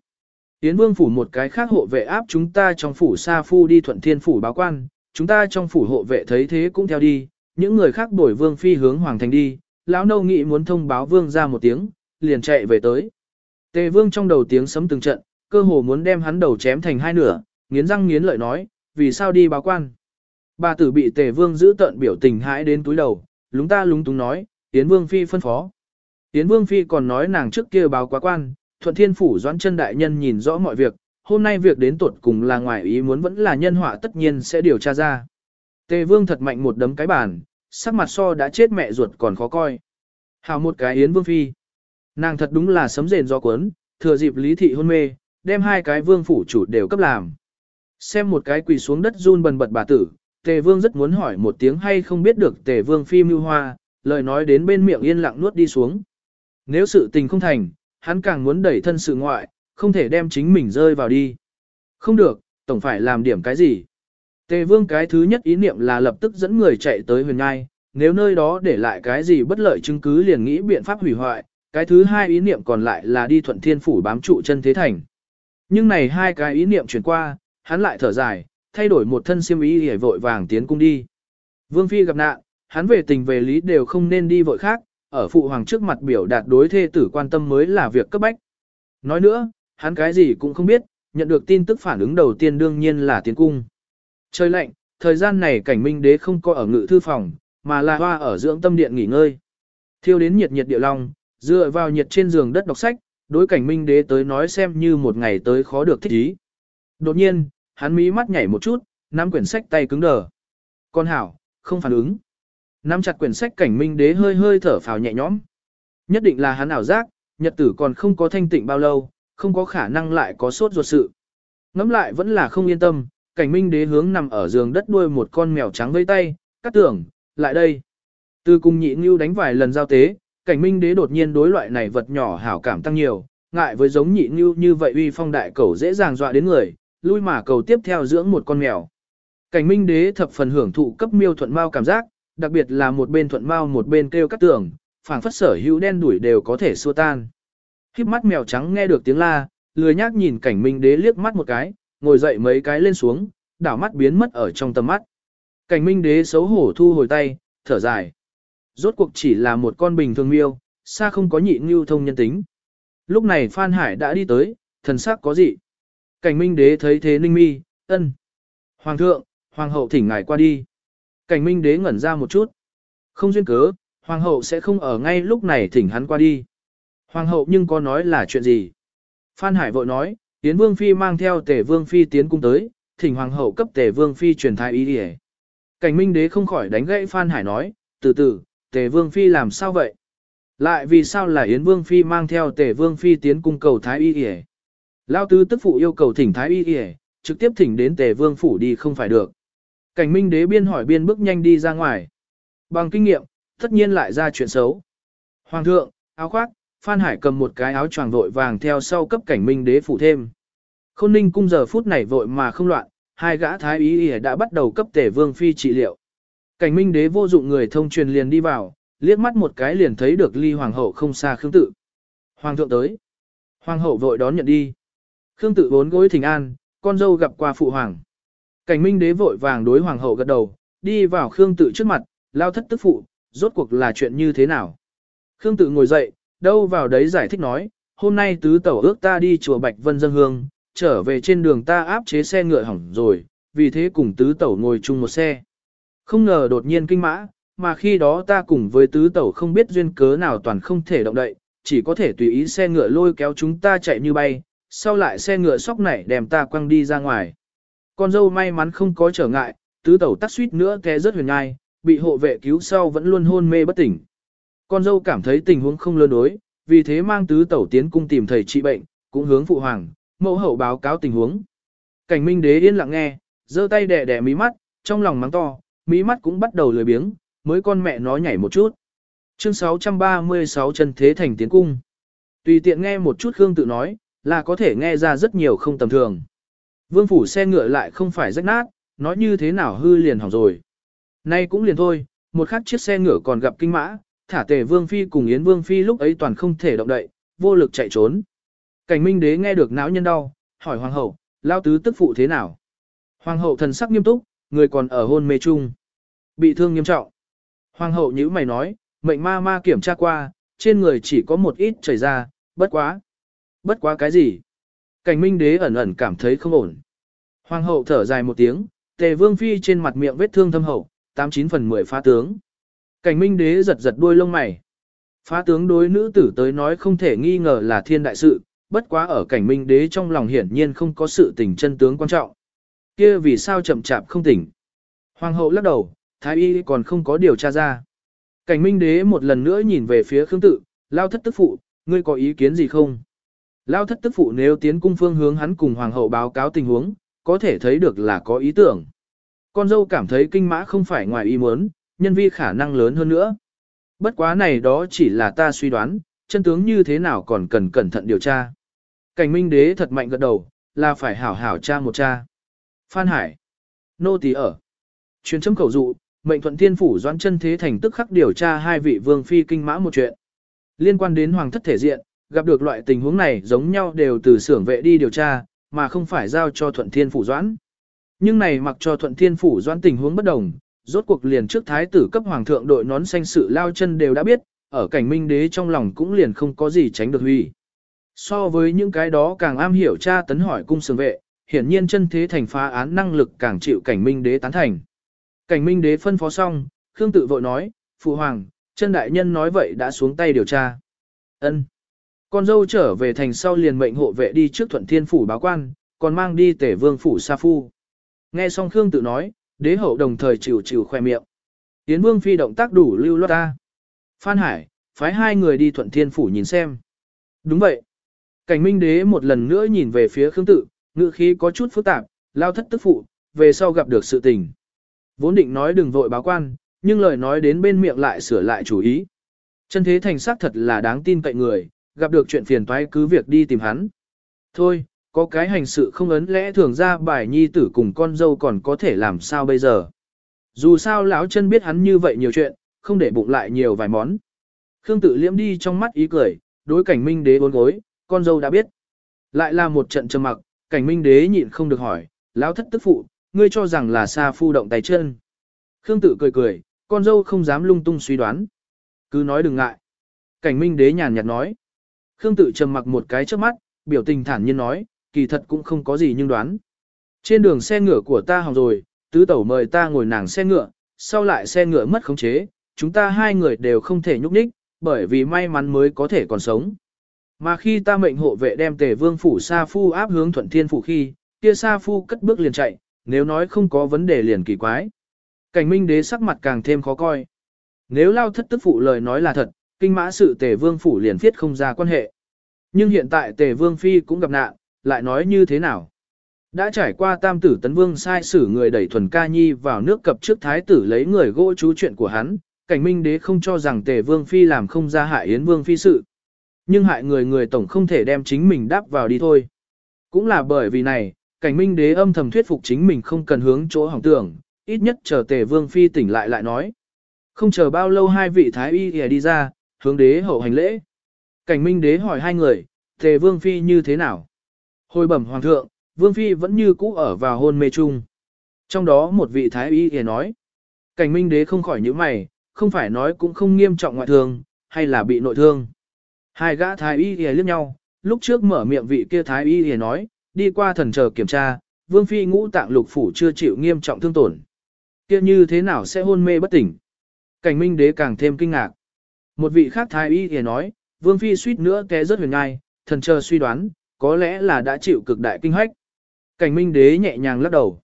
Yến Vương phủ một cái khác hộ vệ áp chúng ta trong phủ Sa Phu đi thuận thiên phủ báo quan, chúng ta trong phủ hộ vệ thấy thế cũng theo đi, những người khác đổi Vương Phi hướng Hoàng Thành đi, lão nâu nghị muốn thông báo Vương ra một tiếng, liền chạy về tới. Tề Vương trong đầu tiếng sấm từng trận, cơ hồ muốn đem hắn đầu chém thành hai nửa, nghiến răng nghiến lợi nói, vì sao đi báo quan. Bà tử bị tề vương giữ tận biểu tình hãi đến túi đầu, lúng ta lúng túng nói, tiến vương phi phân phó. tiến Vương Phi còn nói nàng trước kia báo quá quan, thuận thiên phủ doãn chân đại nhân nhìn rõ mọi việc, hôm nay việc đến tuột cùng là ngoài ý muốn vẫn là nhân họa tất nhiên sẽ điều tra ra. Tề Vương thật mạnh một đấm cái bàn, sắc mặt so đã chết mẹ ruột còn khó coi. Hào một cái Yến Vương Phi. Nàng thật đúng là sấm rền do cuốn, thừa dịp lý thị hôn mê, đem hai cái vương phủ chủ đều cấp làm. Xem một cái quỳ xuống đất run bần bật bà tử, Tề Vương rất muốn hỏi một tiếng hay không biết được Tề Vương Phi mưu hoa, lời nói đến bên miệng yên lặng nuốt đi xuống. Nếu sự tình không thành, hắn càng muốn đẩy thân sự ngoại, không thể đem chính mình rơi vào đi. Không được, tổng phải làm điểm cái gì. Tề vương cái thứ nhất ý niệm là lập tức dẫn người chạy tới huyền ngai, nếu nơi đó để lại cái gì bất lợi chứng cứ liền nghĩ biện pháp hủy hoại, cái thứ hai ý niệm còn lại là đi thuận thiên phủ bám trụ chân thế thành. Nhưng này hai cái ý niệm chuyển qua, hắn lại thở dài, thay đổi một thân siêm ý để vội vàng tiến cung đi. Vương Phi gặp nạn, hắn về tình về lý đều không nên đi vội khác, ở phụ hoàng trước mặt biểu đạt đối thê tử quan tâm mới là việc cấp bách. Nói nữa, hắn cái gì cũng không biết, nhận được tin tức phản ứng đầu tiên đương nhiên là tiến cung. Trời lạnh, thời gian này cảnh minh đế không có ở ngự thư phòng, mà là hoa ở dưỡng tâm điện nghỉ ngơi. Thiêu đến nhiệt nhiệt địa long, dựa vào nhiệt trên giường đất đọc sách, đối cảnh minh đế tới nói xem như một ngày tới khó được thích ý. Đột nhiên, hắn mí mắt nhảy một chút, nắm quyển sách tay cứng đờ. Con hảo, không phản ứng. Nắm chặt quyển sách cảnh minh đế hơi hơi thở phào nhẹ nhõm. Nhất định là hắn ảo giác, nhật tử còn không có thanh tịnh bao lâu, không có khả năng lại có sốt ruột sự. Ngắm lại vẫn là không yên tâm, cảnh minh đế hướng nằm ở giường đất đuôi một con mèo trắng vây tay, cắt tưởng, lại đây. Từ cùng nhị ngưu đánh vài lần giao tế, cảnh minh đế đột nhiên đối loại này vật nhỏ hảo cảm tăng nhiều, ngại với giống nhị ngưu như vậy uy phong đại cầu dễ dàng dọa đến người, lui mà cầu tiếp theo dưỡng một con mèo. Cảnh minh đế thập phần hưởng thụ cấp miêu thuận mao cảm giác, đặc biệt là một bên thuận mao một bên kêu cắt tưởng, phảng phất sở hữu đen đuổi đều có thể xua tan. Khiếp mắt mèo trắng nghe được tiếng la, lười nhác nhìn cảnh minh đế liếc mắt một cái, ngồi dậy mấy cái lên xuống, đảo mắt biến mất ở trong tầm mắt. Cảnh minh đế xấu hổ thu hồi tay, thở dài. Rốt cuộc chỉ là một con bình thường miêu, xa không có nhị ngưu thông nhân tính. Lúc này Phan Hải đã đi tới, thần sắc có gì? Cảnh minh đế thấy thế ninh mi, ân. Hoàng thượng, hoàng hậu thỉnh ngài qua đi. Cảnh minh đế ngẩn ra một chút. Không duyên cớ, hoàng hậu sẽ không ở ngay lúc này thỉnh hắn qua đi. Hoàng hậu nhưng có nói là chuyện gì? Phan Hải vội nói, Yến Vương Phi mang theo Tề Vương Phi tiến cung tới, thỉnh Hoàng hậu cấp Tề Vương Phi truyền thai ý đi Cảnh Minh Đế không khỏi đánh gãy Phan Hải nói, từ từ, Tề Vương Phi làm sao vậy? Lại vì sao là Yến Vương Phi mang theo Tề Vương Phi tiến cung cầu Thái Y Y Lao tứ tức phụ yêu cầu thỉnh Thái Y Y trực tiếp thỉnh đến Tề Vương Phủ đi không phải được. Cảnh Minh Đế biên hỏi biên bước nhanh đi ra ngoài. Bằng kinh nghiệm, tất nhiên lại ra chuyện xấu. Hoàng thượng, áo khoác, Phan Hải cầm một cái áo choàng vội vàng theo sau cấp cảnh minh đế phủ thêm. Khôn ninh cung giờ phút này vội mà không loạn, hai gã thái ý đã bắt đầu cấp tể vương phi trị liệu. Cảnh minh đế vô dụng người thông truyền liền đi vào, liếc mắt một cái liền thấy được ly hoàng hậu không xa khương tự. Hoàng thượng tới. Hoàng hậu vội đón nhận đi. Khương tự vốn gối thỉnh an, con dâu gặp qua phụ hoàng. Cảnh minh đế vội vàng đối hoàng hậu gật đầu, đi vào Khương tự trước mặt, lao thất tức phụ, rốt cuộc là chuyện như thế nào. Khương tự ngồi dậy, đâu vào đấy giải thích nói, hôm nay tứ tẩu ước ta đi chùa Bạch Vân dân hương, trở về trên đường ta áp chế xe ngựa hỏng rồi, vì thế cùng tứ tẩu ngồi chung một xe. Không ngờ đột nhiên kinh mã, mà khi đó ta cùng với tứ tẩu không biết duyên cớ nào toàn không thể động đậy, chỉ có thể tùy ý xe ngựa lôi kéo chúng ta chạy như bay, sau lại xe ngựa sóc nảy đem ta quăng đi ra ngoài. Con dâu may mắn không có trở ngại, tứ tẩu tắt suýt nữa té rất huyền ngai, bị hộ vệ cứu sau vẫn luôn hôn mê bất tỉnh. Con dâu cảm thấy tình huống không lơn đối, vì thế mang tứ tẩu tiến cung tìm thầy trị bệnh, cũng hướng phụ hoàng, mẫu hậu báo cáo tình huống. Cảnh minh đế yên lặng nghe, giơ tay đẻ đẻ mí mắt, trong lòng mắng to, mí mắt cũng bắt đầu lười biếng, mới con mẹ nó nhảy một chút. Chương 636 chân thế thành tiến cung. Tùy tiện nghe một chút Khương tự nói, là có thể nghe ra rất nhiều không tầm thường. Vương phủ xe ngựa lại không phải rách nát, nói như thế nào hư liền hỏng rồi. Nay cũng liền thôi, một khắc chiếc xe ngựa còn gặp kinh mã, thả tề vương phi cùng yến vương phi lúc ấy toàn không thể động đậy, vô lực chạy trốn. Cảnh minh đế nghe được não nhân đau, hỏi hoàng hậu, lao tứ tức phụ thế nào? Hoàng hậu thần sắc nghiêm túc, người còn ở hôn mê chung. Bị thương nghiêm trọng. Hoàng hậu nhíu mày nói, mệnh ma ma kiểm tra qua, trên người chỉ có một ít chảy ra, bất quá. Bất quá cái gì? Cảnh minh đế ẩn ẩn cảm thấy không ổn. Hoàng hậu thở dài một tiếng, tề vương phi trên mặt miệng vết thương thâm hậu, 89 phần 10 phá tướng. Cảnh minh đế giật giật đuôi lông mày. Phá tướng đối nữ tử tới nói không thể nghi ngờ là thiên đại sự, bất quá ở cảnh minh đế trong lòng hiển nhiên không có sự tình chân tướng quan trọng. kia vì sao chậm chạp không tỉnh. Hoàng hậu lắc đầu, thái y còn không có điều tra ra. Cảnh minh đế một lần nữa nhìn về phía khương tự, lao thất tức phụ, ngươi có ý kiến gì không? Lao thất tức phụ nếu tiến cung phương hướng hắn cùng hoàng hậu báo cáo tình huống, có thể thấy được là có ý tưởng. Con dâu cảm thấy kinh mã không phải ngoài ý muốn, nhân vi khả năng lớn hơn nữa. Bất quá này đó chỉ là ta suy đoán, chân tướng như thế nào còn cần cẩn thận điều tra. Cảnh minh đế thật mạnh gật đầu, là phải hảo hảo tra một cha. Phan Hải. Nô tỳ ở. Truyền chấm khẩu dụ, mệnh thuận thiên phủ doãn chân thế thành tức khắc điều tra hai vị vương phi kinh mã một chuyện. Liên quan đến hoàng thất thể diện, gặp được loại tình huống này giống nhau đều từ xưởng vệ đi điều tra, mà không phải giao cho thuận thiên phủ doãn. Nhưng này mặc cho thuận thiên phủ doãn tình huống bất đồng, rốt cuộc liền trước thái tử cấp hoàng thượng đội nón xanh sự lao chân đều đã biết, ở cảnh minh đế trong lòng cũng liền không có gì tránh được huy. So với những cái đó càng am hiểu tra tấn hỏi cung sường vệ, hiển nhiên chân thế thành phá án năng lực càng chịu cảnh minh đế tán thành. Cảnh minh đế phân phó xong, Khương tự vội nói, Phụ Hoàng, chân đại nhân nói vậy đã xuống tay điều tra. ân Con dâu trở về thành sau liền mệnh hộ vệ đi trước thuận thiên phủ báo quan, còn mang đi tể vương phủ sa phu. Nghe xong Khương tự nói, đế hậu đồng thời chịu chịu khoe miệng. Tiến vương phi động tác đủ lưu loát ta. Phan Hải, phái hai người đi thuận thiên phủ nhìn xem. Đúng vậy. Cảnh minh đế một lần nữa nhìn về phía Khương tự, ngữ khí có chút phức tạp, lao thất tức phụ, về sau gặp được sự tình. Vốn định nói đừng vội báo quan, nhưng lời nói đến bên miệng lại sửa lại chủ ý. Chân thế thành xác thật là đáng tin cậy người, gặp được chuyện phiền toái cứ việc đi tìm hắn. Thôi, có cái hành sự không ấn lẽ thường ra bài nhi tử cùng con dâu còn có thể làm sao bây giờ. Dù sao lão chân biết hắn như vậy nhiều chuyện, không để bụng lại nhiều vài món. Khương tự liễm đi trong mắt ý cười, đối cảnh minh đế bốn gối, con dâu đã biết. Lại là một trận trầm mặc, cảnh minh đế nhịn không được hỏi, lão thất tức phụ, ngươi cho rằng là xa phu động tay chân. Khương tự cười cười, con dâu không dám lung tung suy đoán. Cứ nói đừng ngại. Cảnh minh đế nhàn nhạt nói. Khương tự trầm mặc một cái trước mắt, biểu tình thản nhiên nói, kỳ thật cũng không có gì nhưng đoán. Trên đường xe ngựa của ta hỏng rồi, tứ tẩu mời ta ngồi nàng xe ngựa, sau lại xe ngựa mất khống chế, chúng ta hai người đều không thể nhúc nhích, bởi vì may mắn mới có thể còn sống. Mà khi ta mệnh hộ vệ đem tề vương phủ Sa Phu áp hướng thuận thiên phủ khi, kia Sa Phu cất bước liền chạy, nếu nói không có vấn đề liền kỳ quái. Cảnh minh đế sắc mặt càng thêm khó coi. Nếu lao thất tức phụ lời nói là thật, kinh mã sự tề vương phủ liền viết không ra quan hệ. Nhưng hiện tại tề vương phi cũng gặp nạn, lại nói như thế nào? Đã trải qua tam tử tấn vương sai xử người đẩy thuần ca nhi vào nước cập trước thái tử lấy người gỗ chú chuyện của hắn, cảnh minh đế không cho rằng tề vương phi làm không ra hại yến vương phi sự. Nhưng hại người người tổng không thể đem chính mình đáp vào đi thôi. Cũng là bởi vì này, cảnh minh đế âm thầm thuyết phục chính mình không cần hướng chỗ hỏng tưởng, ít nhất chờ tề vương phi tỉnh lại lại nói. Không chờ bao lâu hai vị thái y đi ra, hướng đế hậu hành lễ. Cảnh minh đế hỏi hai người, tề vương phi như thế nào? Hồi bẩm hoàng thượng, vương phi vẫn như cũ ở vào hôn mê chung. Trong đó một vị thái y thì nói, cảnh minh đế không khỏi những mày, không phải nói cũng không nghiêm trọng ngoại thương, hay là bị nội thương. Hai gã thái y thì liếc nhau, lúc trước mở miệng vị kia thái y thì nói, đi qua thần chờ kiểm tra, vương phi ngũ tạng lục phủ chưa chịu nghiêm trọng thương tổn. Kia như thế nào sẽ hôn mê bất tỉnh? Cảnh minh đế càng thêm kinh ngạc. Một vị khác thái y thì nói, vương phi suýt nữa té rất huyền ngai, thần chờ suy đoán, có lẽ là đã chịu cực đại kinh hoách. Cảnh minh đế nhẹ nhàng lắc đầu.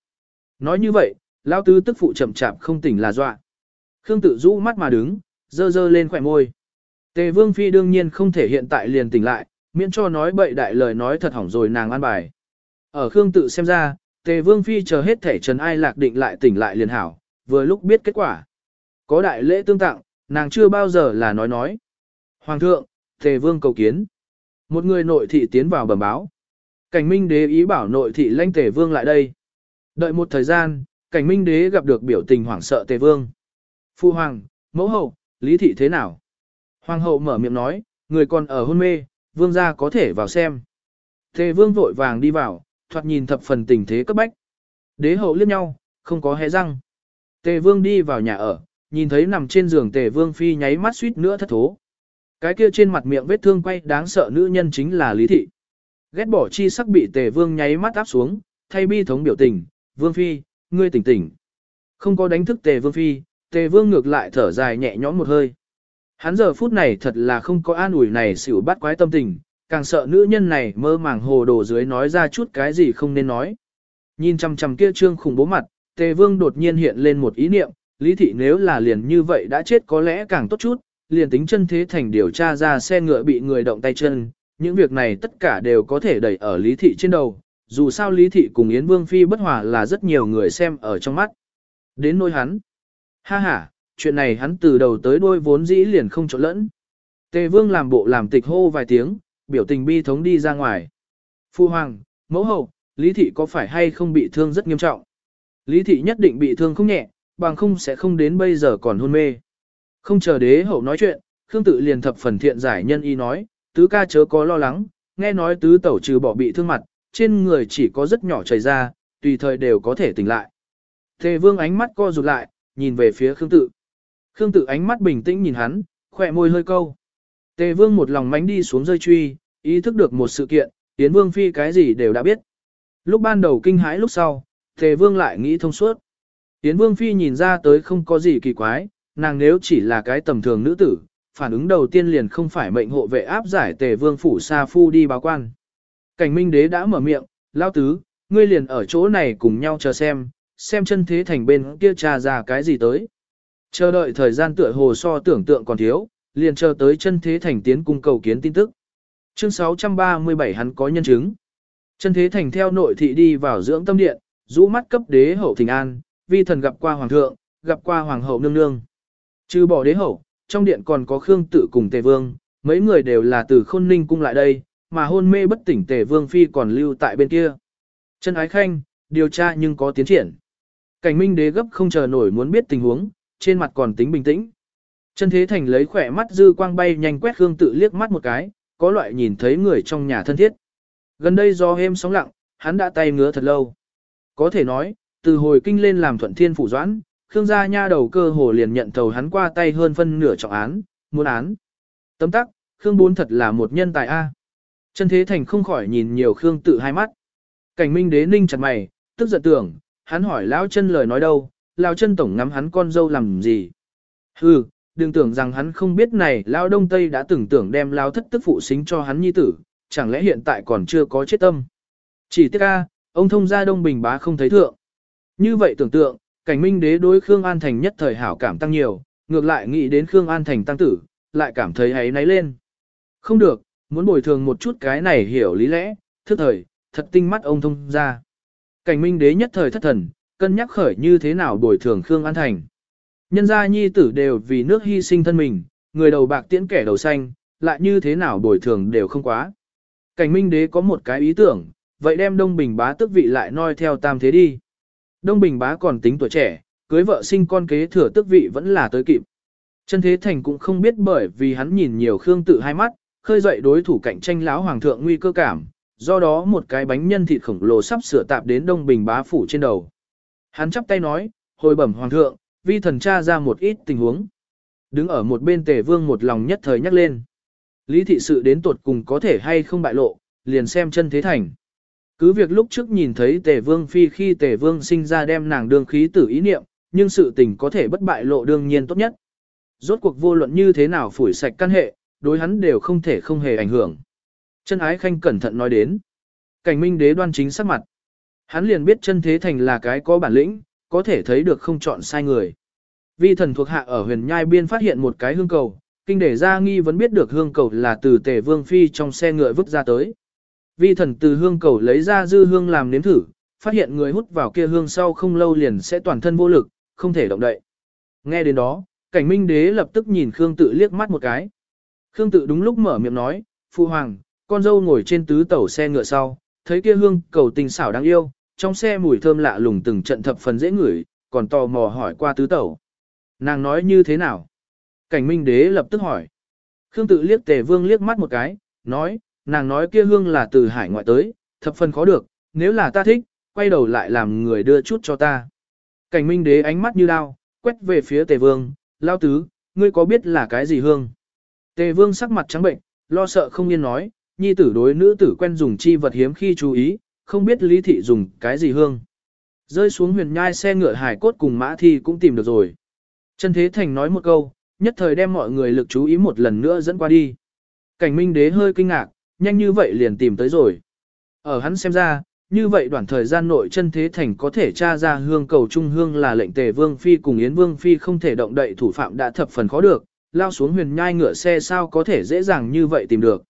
Nói như vậy, lão tứ tức phụ chậm chạp không tỉnh là dọa. Khương tự rũ mắt mà đứng, dơ dơ lên khỏe môi. Tề vương phi đương nhiên không thể hiện tại liền tỉnh lại, miễn cho nói bậy đại lời nói thật hỏng rồi nàng an bài. Ở Khương tự xem ra, tề vương phi chờ hết thể trần ai lạc định lại tỉnh lại liền hảo, vừa lúc biết kết quả. Có đại lễ tương tặng, nàng chưa bao giờ là nói nói. Hoàng thượng, tề vương cầu kiến. Một người nội thị tiến vào bẩm báo. Cảnh minh đế ý bảo nội thị lãnh tề vương lại đây. Đợi một thời gian, cảnh minh đế gặp được biểu tình hoảng sợ tề vương. Phu hoàng, mẫu hậu, lý thị thế nào? Hoàng hậu mở miệng nói, người còn ở hôn mê, vương gia có thể vào xem. Tề vương vội vàng đi vào, thoạt nhìn thập phần tình thế cấp bách. Đế hậu liếc nhau, không có hé răng. Tề vương đi vào nhà ở, nhìn thấy nằm trên giường tề vương phi nháy mắt suýt nữa thất thố. Cái kia trên mặt miệng vết thương quay đáng sợ nữ nhân chính là Lý Thị. Ghét bỏ chi sắc bị tề vương nháy mắt áp xuống, thay bi thống biểu tình, vương phi, ngươi tỉnh tỉnh. Không có đánh thức tề vương phi, tề vương ngược lại thở dài nhẹ nhõm một hơi. Hắn giờ phút này thật là không có an ủi này xỉu bắt quái tâm tình, càng sợ nữ nhân này mơ màng hồ đồ dưới nói ra chút cái gì không nên nói. Nhìn chằm chằm kia trương khủng bố mặt, tề vương đột nhiên hiện lên một ý niệm, lý thị nếu là liền như vậy đã chết có lẽ càng tốt chút, liền tính chân thế thành điều tra ra xe ngựa bị người động tay chân, những việc này tất cả đều có thể đẩy ở lý thị trên đầu, dù sao lý thị cùng Yến Vương Phi bất hòa là rất nhiều người xem ở trong mắt. Đến nôi hắn. Ha ha, chuyện này hắn từ đầu tới đuôi vốn dĩ liền không trộn lẫn. Tề Vương làm bộ làm tịch hô vài tiếng, biểu tình bi thống đi ra ngoài. Phu Hoàng, mẫu hậu, Lý Thị có phải hay không bị thương rất nghiêm trọng? Lý Thị nhất định bị thương không nhẹ, bằng không sẽ không đến bây giờ còn hôn mê. Không chờ đế hậu nói chuyện, Khương tự liền thập phần thiện giải nhân y nói, tứ ca chớ có lo lắng, nghe nói tứ tẩu trừ bỏ bị thương mặt, trên người chỉ có rất nhỏ chảy ra, tùy thời đều có thể tỉnh lại. Thề vương ánh mắt co rụt lại, nhìn về phía Khương tự. Khương tự ánh mắt bình tĩnh nhìn hắn, khỏe môi hơi câu. Tề vương một lòng mánh đi xuống rơi truy, ý thức được một sự kiện, tiến vương phi cái gì đều đã biết. Lúc ban đầu kinh hãi lúc sau, tề vương lại nghĩ thông suốt. Tiến vương phi nhìn ra tới không có gì kỳ quái, nàng nếu chỉ là cái tầm thường nữ tử, phản ứng đầu tiên liền không phải mệnh hộ vệ áp giải tề vương phủ sa phu đi báo quan. Cảnh minh đế đã mở miệng, lao tứ, ngươi liền ở chỗ này cùng nhau chờ xem, xem chân thế thành bên kia trà ra cái gì tới. Chờ đợi thời gian tựa hồ so tưởng tượng còn thiếu, liền chờ tới chân thế thành tiến cung cầu kiến tin tức. Chương 637 hắn có nhân chứng. Chân thế thành theo nội thị đi vào dưỡng tâm điện, rũ mắt cấp đế hậu thỉnh an, vi thần gặp qua hoàng thượng, gặp qua hoàng hậu nương nương. Trừ bỏ đế hậu, trong điện còn có Khương tự cùng Tề Vương, mấy người đều là từ khôn ninh cung lại đây, mà hôn mê bất tỉnh Tề Vương Phi còn lưu tại bên kia. Chân ái khanh, điều tra nhưng có tiến triển. Cảnh minh đế gấp không chờ nổi muốn biết tình huống, trên mặt còn tính bình tĩnh. Chân thế thành lấy khỏe mắt dư quang bay nhanh quét Khương tự liếc mắt một cái, có loại nhìn thấy người trong nhà thân thiết. Gần đây do êm sóng lặng, hắn đã tay ngứa thật lâu. Có thể nói, từ hồi kinh lên làm thuận thiên phủ doãn, Khương gia nha đầu cơ hồ liền nhận thầu hắn qua tay hơn phân nửa trọng án, muốn án. Tấm tắc, Khương bốn thật là một nhân tài A. Chân thế thành không khỏi nhìn nhiều Khương tự hai mắt. Cảnh minh đế ninh chặt mày, tức giận tưởng, hắn hỏi lão chân lời nói đâu, lão chân tổng ngắm hắn con dâu làm gì. Hừ, đừng tưởng rằng hắn không biết này lão đông tây đã từng tưởng đem lão thất tức phụ xính cho hắn nhi tử, chẳng lẽ hiện tại còn chưa có chết tâm. Chỉ tiếc a, ông thông gia đông bình bá không thấy thượng. Như vậy tưởng tượng, cảnh minh đế đối Khương An Thành nhất thời hảo cảm tăng nhiều, ngược lại nghĩ đến Khương An Thành tăng tử, lại cảm thấy ấy náy lên. Không được, muốn bồi thường một chút cái này hiểu lý lẽ, thức thời, thật tinh mắt ông thông ra. Cảnh minh đế nhất thời thất thần, cân nhắc khởi như thế nào bồi thường Khương An Thành. Nhân gia nhi tử đều vì nước hy sinh thân mình, người đầu bạc tiễn kẻ đầu xanh, lại như thế nào bồi thường đều không quá. Cảnh minh đế có một cái ý tưởng, vậy đem Đông Bình bá tước vị lại noi theo tam thế đi. Đông Bình bá còn tính tuổi trẻ, cưới vợ sinh con kế thừa tước vị vẫn là tới kịp. Chân Thế Thành cũng không biết bởi vì hắn nhìn nhiều Khương tự hai mắt, khơi dậy đối thủ cạnh tranh lão hoàng thượng nguy cơ cảm, do đó một cái bánh nhân thịt khổng lồ sắp sửa tạp đến Đông Bình bá phủ trên đầu. Hắn chắp tay nói, hồi bẩm hoàng thượng, vi thần tra ra một ít tình huống. Đứng ở một bên tề vương một lòng nhất thời nhắc lên. Lý thị sự đến tuột cùng có thể hay không bại lộ, liền xem chân thế thành. Cứ việc lúc trước nhìn thấy tề vương phi khi tề vương sinh ra đem nàng đương khí tử ý niệm, nhưng sự tình có thể bất bại lộ đương nhiên tốt nhất. Rốt cuộc vô luận như thế nào phủi sạch căn hệ, đối hắn đều không thể không hề ảnh hưởng. Chân ái khanh cẩn thận nói đến. Cảnh minh đế đoan chính sắc mặt. Hắn liền biết chân thế thành là cái có bản lĩnh, có thể thấy được không chọn sai người. Vi thần thuộc hạ ở huyền nhai biên phát hiện một cái hương cầu, kinh để ra nghi vẫn biết được hương cầu là từ tề vương phi trong xe ngựa vứt ra tới. Vi thần từ hương cầu lấy ra dư hương làm nếm thử, phát hiện người hút vào kia hương sau không lâu liền sẽ toàn thân vô lực, không thể động đậy. Nghe đến đó, cảnh minh đế lập tức nhìn Khương tự liếc mắt một cái. Khương tự đúng lúc mở miệng nói, Phu Hoàng, con dâu ngồi trên tứ tẩu xe ngựa sau, thấy kia hương cầu tình xảo đáng yêu, trong xe mùi thơm lạ lùng từng trận thập phần dễ ngửi, còn tò mò hỏi qua tứ tẩu. Nàng nói như thế nào? Cảnh minh đế lập tức hỏi. Khương tự liếc tề vương liếc mắt một cái, nói, nàng nói kia hương là từ hải ngoại tới, thập phần khó được, nếu là ta thích, quay đầu lại làm người đưa chút cho ta. Cảnh minh đế ánh mắt như đao, quét về phía tề vương, lao tứ, ngươi có biết là cái gì hương? Tề vương sắc mặt trắng bệnh, lo sợ không yên nói, nhi tử đối nữ tử quen dùng chi vật hiếm khi chú ý, không biết lý thị dùng cái gì hương. Rơi xuống huyền nhai xe ngựa hải cốt cùng mã thi cũng tìm được rồi. Chân thế thành nói một câu, nhất thời đem mọi người lực chú ý một lần nữa dẫn qua đi. Cảnh minh đế hơi kinh ngạc, nhanh như vậy liền tìm tới rồi. Ở hắn xem ra, như vậy đoạn thời gian nội chân thế thành có thể tra ra hương cầu trung hương là lệnh tề vương phi cùng yến vương phi không thể động đậy thủ phạm đã thập phần khó được, lao xuống huyền nhai ngựa xe sao có thể dễ dàng như vậy tìm được.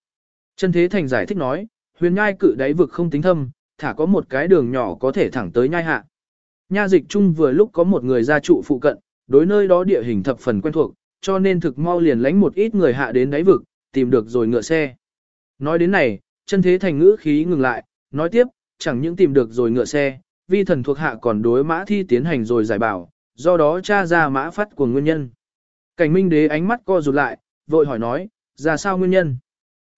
Chân thế thành giải thích nói, huyền nhai cự đáy vực không tính thâm, thả có một cái đường nhỏ có thể thẳng tới nhai hạ. Nha dịch chung vừa lúc có một người gia trụ phụ cận, đối nơi đó địa hình thập phần quen thuộc, cho nên thực mau liền lánh một ít người hạ đến đáy vực, tìm được rồi ngựa xe. Nói đến này, chân thế thành ngữ khí ngừng lại, nói tiếp, chẳng những tìm được rồi ngựa xe, vi thần thuộc hạ còn đối mã thi tiến hành rồi giải bảo, do đó tra ra mã phát của nguyên nhân. Cảnh minh đế ánh mắt co rụt lại, vội hỏi nói, ra sao nguyên nhân?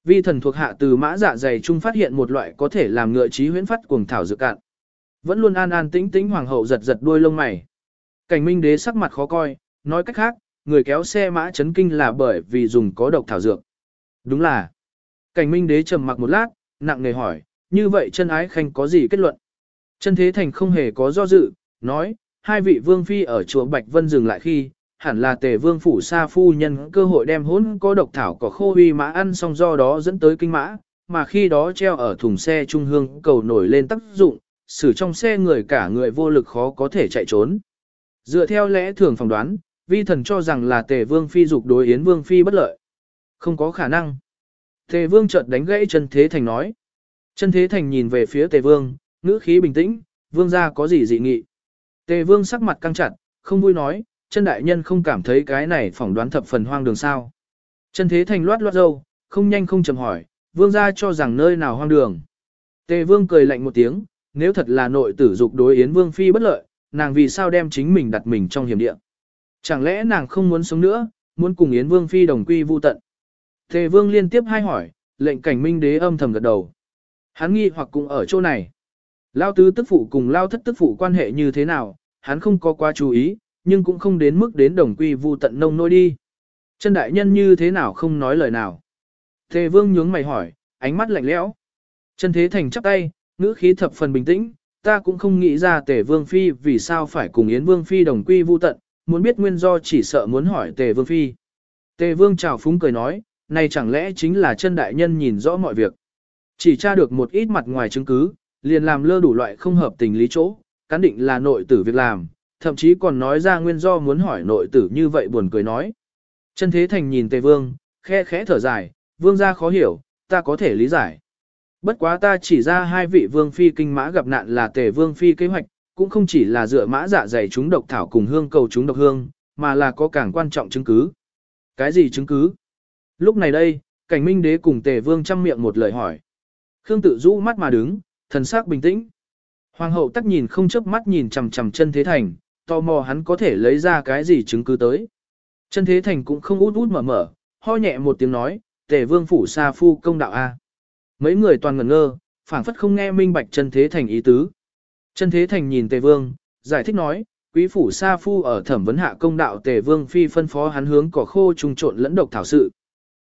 Vi thần thuộc hạ từ mã dạ dày chung phát hiện một loại có thể làm ngựa trí huyễn phát cuồng thảo dược cạn. Vẫn luôn an an tĩnh tĩnh hoàng hậu giật giật đuôi lông mày. Cảnh minh đế sắc mặt khó coi, nói cách khác, người kéo xe mã chấn kinh là bởi vì dùng có độc thảo dược. Đúng là. Cảnh minh đế trầm mặc một lát, nặng nề hỏi, như vậy chân ái khanh có gì kết luận? Chân thế thành không hề có do dự, nói, hai vị vương phi ở chùa Bạch Vân dừng lại khi, hẳn là tề vương phủ sa phu nhân cơ hội đem hỗn có độc thảo có khô huy mã ăn xong do đó dẫn tới kinh mã, mà khi đó treo ở thùng xe trung hương cầu nổi lên tác dụng, xử trong xe người cả người vô lực khó có thể chạy trốn. Dựa theo lẽ thường phỏng đoán, vi thần cho rằng là tề vương phi dục đối yến vương phi bất lợi. Không có khả năng. Tề vương chợt đánh gãy chân thế thành nói. Chân thế thành nhìn về phía tề vương, ngữ khí bình tĩnh, vương gia có gì dị nghị. Tề vương sắc mặt căng chặt, không vui nói, chân đại nhân không cảm thấy cái này phỏng đoán thập phần hoang đường sao. Chân thế thành loát loát dâu, không nhanh không chậm hỏi, vương gia cho rằng nơi nào hoang đường. Tề vương cười lạnh một tiếng, nếu thật là nội tử dục đối yến vương phi bất lợi, nàng vì sao đem chính mình đặt mình trong hiểm địa. Chẳng lẽ nàng không muốn sống nữa, muốn cùng yến vương phi đồng quy vu tận. Tề vương liên tiếp hai hỏi, lệnh cảnh minh đế âm thầm gật đầu. Hắn nghi hoặc cũng ở chỗ này. Lao tứ tức phụ cùng lao thất tức phụ quan hệ như thế nào, hắn không có quá chú ý, nhưng cũng không đến mức đến đồng quy vu tận nông nôi đi. Chân đại nhân như thế nào không nói lời nào. Tề vương nhướng mày hỏi, ánh mắt lạnh lẽo. Chân thế thành chắp tay, ngữ khí thập phần bình tĩnh, ta cũng không nghĩ ra tề vương phi vì sao phải cùng yến vương phi đồng quy vu tận, muốn biết nguyên do chỉ sợ muốn hỏi tề vương phi. Tề vương chào phúng cười nói, này chẳng lẽ chính là chân đại nhân nhìn rõ mọi việc. Chỉ tra được một ít mặt ngoài chứng cứ, liền làm lơ đủ loại không hợp tình lý chỗ, cán định là nội tử việc làm, thậm chí còn nói ra nguyên do muốn hỏi nội tử như vậy buồn cười nói. Chân thế thành nhìn tề vương, khe khẽ thở dài, vương gia khó hiểu, ta có thể lý giải. Bất quá ta chỉ ra hai vị vương phi kinh mã gặp nạn là tề vương phi kế hoạch, cũng không chỉ là dựa mã dạ dày chúng độc thảo cùng hương cầu chúng độc hương, mà là có càng quan trọng chứng cứ. Cái gì chứng cứ? Lúc này đây, cảnh minh đế cùng tề vương chăm miệng một lời hỏi. Khương tự rũ mắt mà đứng, thần sắc bình tĩnh. Hoàng hậu tắc nhìn không chớp mắt nhìn chằm chằm chân thế thành, tò mò hắn có thể lấy ra cái gì chứng cứ tới. Chân thế thành cũng không út út mở mở, ho nhẹ một tiếng nói, tề vương phủ sa phu công đạo A. Mấy người toàn ngẩn ngơ, phảng phất không nghe minh bạch chân thế thành ý tứ. Chân thế thành nhìn tề vương, giải thích nói, quý phủ sa phu ở thẩm vấn hạ công đạo tề vương phi phân phó hắn hướng cỏ khô trùng trộn lẫn độc thảo sự.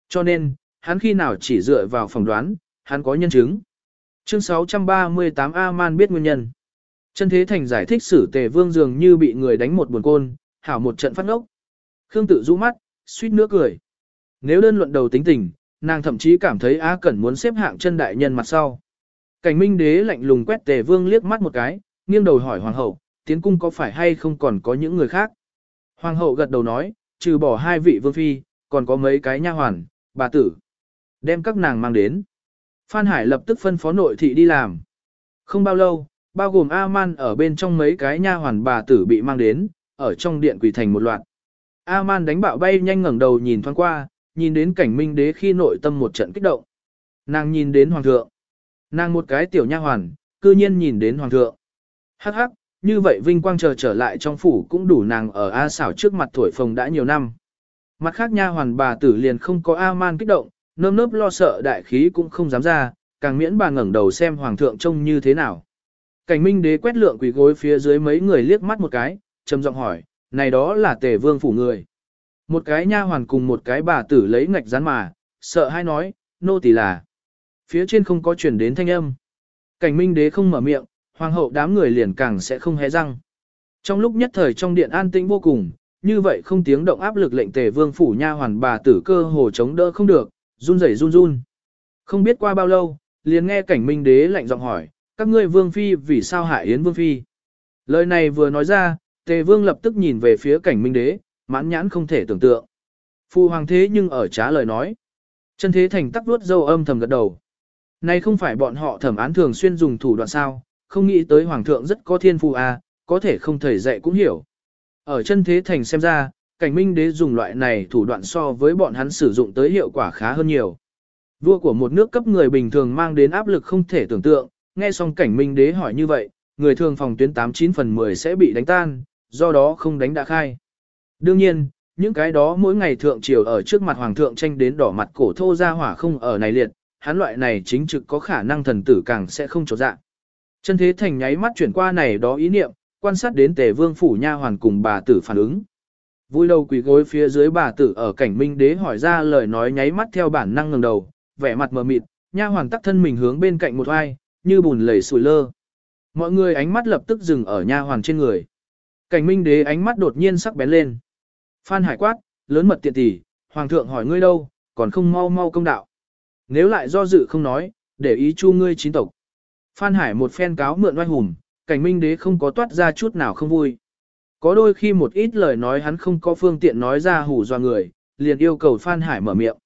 Cho nên, hắn khi nào chỉ dựa vào phỏng đoán, hắn có nhân chứng. Chương 638 A-man biết nguyên nhân. Chân thế thành giải thích sử tề vương dường như bị người đánh một buồn côn, hảo một trận phát ngốc. Khương tự rũ mắt, suýt nữa cười. Nếu đơn luận đầu tính tình, nàng thậm chí cảm thấy Á Cẩn muốn xếp hạng chân đại nhân mặt sau. Cảnh minh đế lạnh lùng quét tề vương liếc mắt một cái, nghiêng đầu hỏi hoàng hậu, tiến cung có phải hay không còn có những người khác. Hoàng hậu gật đầu nói, trừ bỏ hai vị vương phi, còn có mấy cái nha hoàn, bà tử. Đem các nàng mang đến. Phan Hải lập tức phân phó nội thị đi làm. Không bao lâu, bao gồm A-man ở bên trong mấy cái nha hoàn bà tử bị mang đến, ở trong điện quỷ thành một loạt. A-man đánh bạo bay nhanh ngẩng đầu nhìn thoáng qua, nhìn đến cảnh minh đế khi nội tâm một trận kích động. Nàng nhìn đến hoàng thượng. Nàng một cái tiểu nha hoàn, cư nhiên nhìn đến hoàng thượng. Hắc hắc, như vậy vinh quang chờ trở lại trong phủ cũng đủ nàng ở A xảo trước mặt thổi phồng đã nhiều năm. Mặt khác nha hoàn bà tử liền không có A-man kích động, nơm nớp lo sợ đại khí cũng không dám ra, càng miễn bà ngẩng đầu xem hoàng thượng trông như thế nào. Cảnh minh đế quét lượng quỷ gối phía dưới mấy người liếc mắt một cái, trầm giọng hỏi, này đó là tề vương phủ người. Một cái nha hoàn cùng một cái bà tử lấy ngạch rán mà, sợ hay nói, nô tỳ là. Phía trên không có chuyển đến thanh âm. Cảnh minh đế không mở miệng, hoàng hậu đám người liền càng sẽ không hé răng. Trong lúc nhất thời trong điện an tĩnh vô cùng, như vậy không tiếng động áp lực lệnh tề vương phủ nha hoàn bà tử cơ hồ chống đỡ không được, run rẩy run run. Không biết qua bao lâu, liền nghe cảnh minh đế lạnh giọng hỏi, các ngươi vương phi vì sao hại yến vương phi. Lời này vừa nói ra, tề vương lập tức nhìn về phía cảnh minh đế, mãn nhãn không thể tưởng tượng. Phu hoàng thế nhưng ở trả lời nói. Chân thế thành tắc vuốt dâu âm thầm gật đầu. Này không phải bọn họ thẩm án thường xuyên dùng thủ đoạn sao, không nghĩ tới hoàng thượng rất có thiên phu à, có thể không thầy dạy cũng hiểu. Ở chân thế thành xem ra, cảnh minh đế dùng loại này thủ đoạn so với bọn hắn sử dụng tới hiệu quả khá hơn nhiều. Vua của một nước cấp người bình thường mang đến áp lực không thể tưởng tượng, nghe xong cảnh minh đế hỏi như vậy, người thường phòng tuyến 89 phần 10 sẽ bị đánh tan, do đó không đánh đã khai. Đương nhiên, những cái đó mỗi ngày thượng triều ở trước mặt hoàng thượng tranh đến đỏ mặt cổ thô ra hỏa không ở này liệt, hắn loại này chính trực có khả năng thần tử càng sẽ không trột dạ. Chân thế thành nháy mắt chuyển qua này đó ý niệm, quan sát đến tề vương phủ nha hoàn cùng bà tử phản ứng. Vui đầu quỳ gối phía dưới bà tử ở cảnh minh đế hỏi ra lời nói nháy mắt theo bản năng ngẩng đầu, vẻ mặt mờ mịt, nha hoàn tắc thân mình hướng bên cạnh một ai như bùn lầy sủi lơ. Mọi người ánh mắt lập tức dừng ở nha hoàn trên người. Cảnh minh đế ánh mắt đột nhiên sắc bén lên. Phan hải quát, lớn mật tiện tỷ, hoàng thượng hỏi ngươi đâu, còn không mau mau công đạo. Nếu lại do dự không nói, để ý chu ngươi chín tộc. Phan hải một phen cáo mượn oai hùng, cảnh minh đế không có toát ra chút nào không vui. Có đôi khi một ít lời nói hắn không có phương tiện nói ra hù dọa người, liền yêu cầu Phan Hải mở miệng.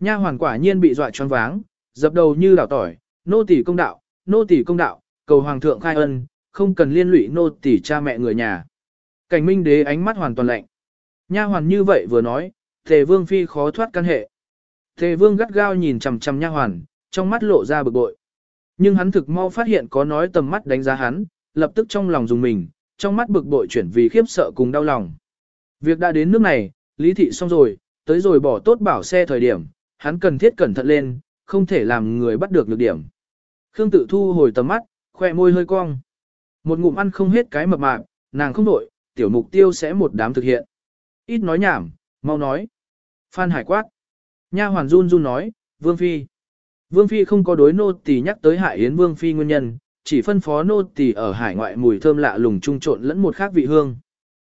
Nha hoàn quả nhiên bị dọa choáng váng, dập đầu như đảo tỏi, nô tỳ công đạo, nô tỳ công đạo, cầu hoàng thượng khai ân, không cần liên lụy nô tỳ cha mẹ người nhà. Cảnh minh đế ánh mắt hoàn toàn lạnh. Nha hoàn như vậy vừa nói, Tề Vương phi khó thoát căn hệ. Tề Vương gắt gao nhìn chằm chằm nha hoàn, trong mắt lộ ra bực bội. Nhưng hắn thực mau phát hiện có nói tầm mắt đánh giá hắn, lập tức trong lòng dùng mình, trong mắt bực bội chuyển vì khiếp sợ cùng đau lòng. Việc đã đến nước này, lý thị xong rồi, tới rồi bỏ tốt bảo xe thời điểm, hắn cần thiết cẩn thận lên, không thể làm người bắt được lược điểm. Khương tự thu hồi tầm mắt, khoe môi hơi cong. Một ngụm ăn không hết cái mập mạp, nàng không đổi, tiểu mục tiêu sẽ một đám thực hiện. Ít nói nhảm, mau nói. Phan Hải quát. Nha hoàn run run nói, Vương Phi. Vương Phi không có đối nô tỳ nhắc tới Hải Yến Vương Phi nguyên nhân, chỉ phân phó nô tỳ ở hải ngoại mùi thơm lạ lùng trung trộn lẫn một khác vị hương.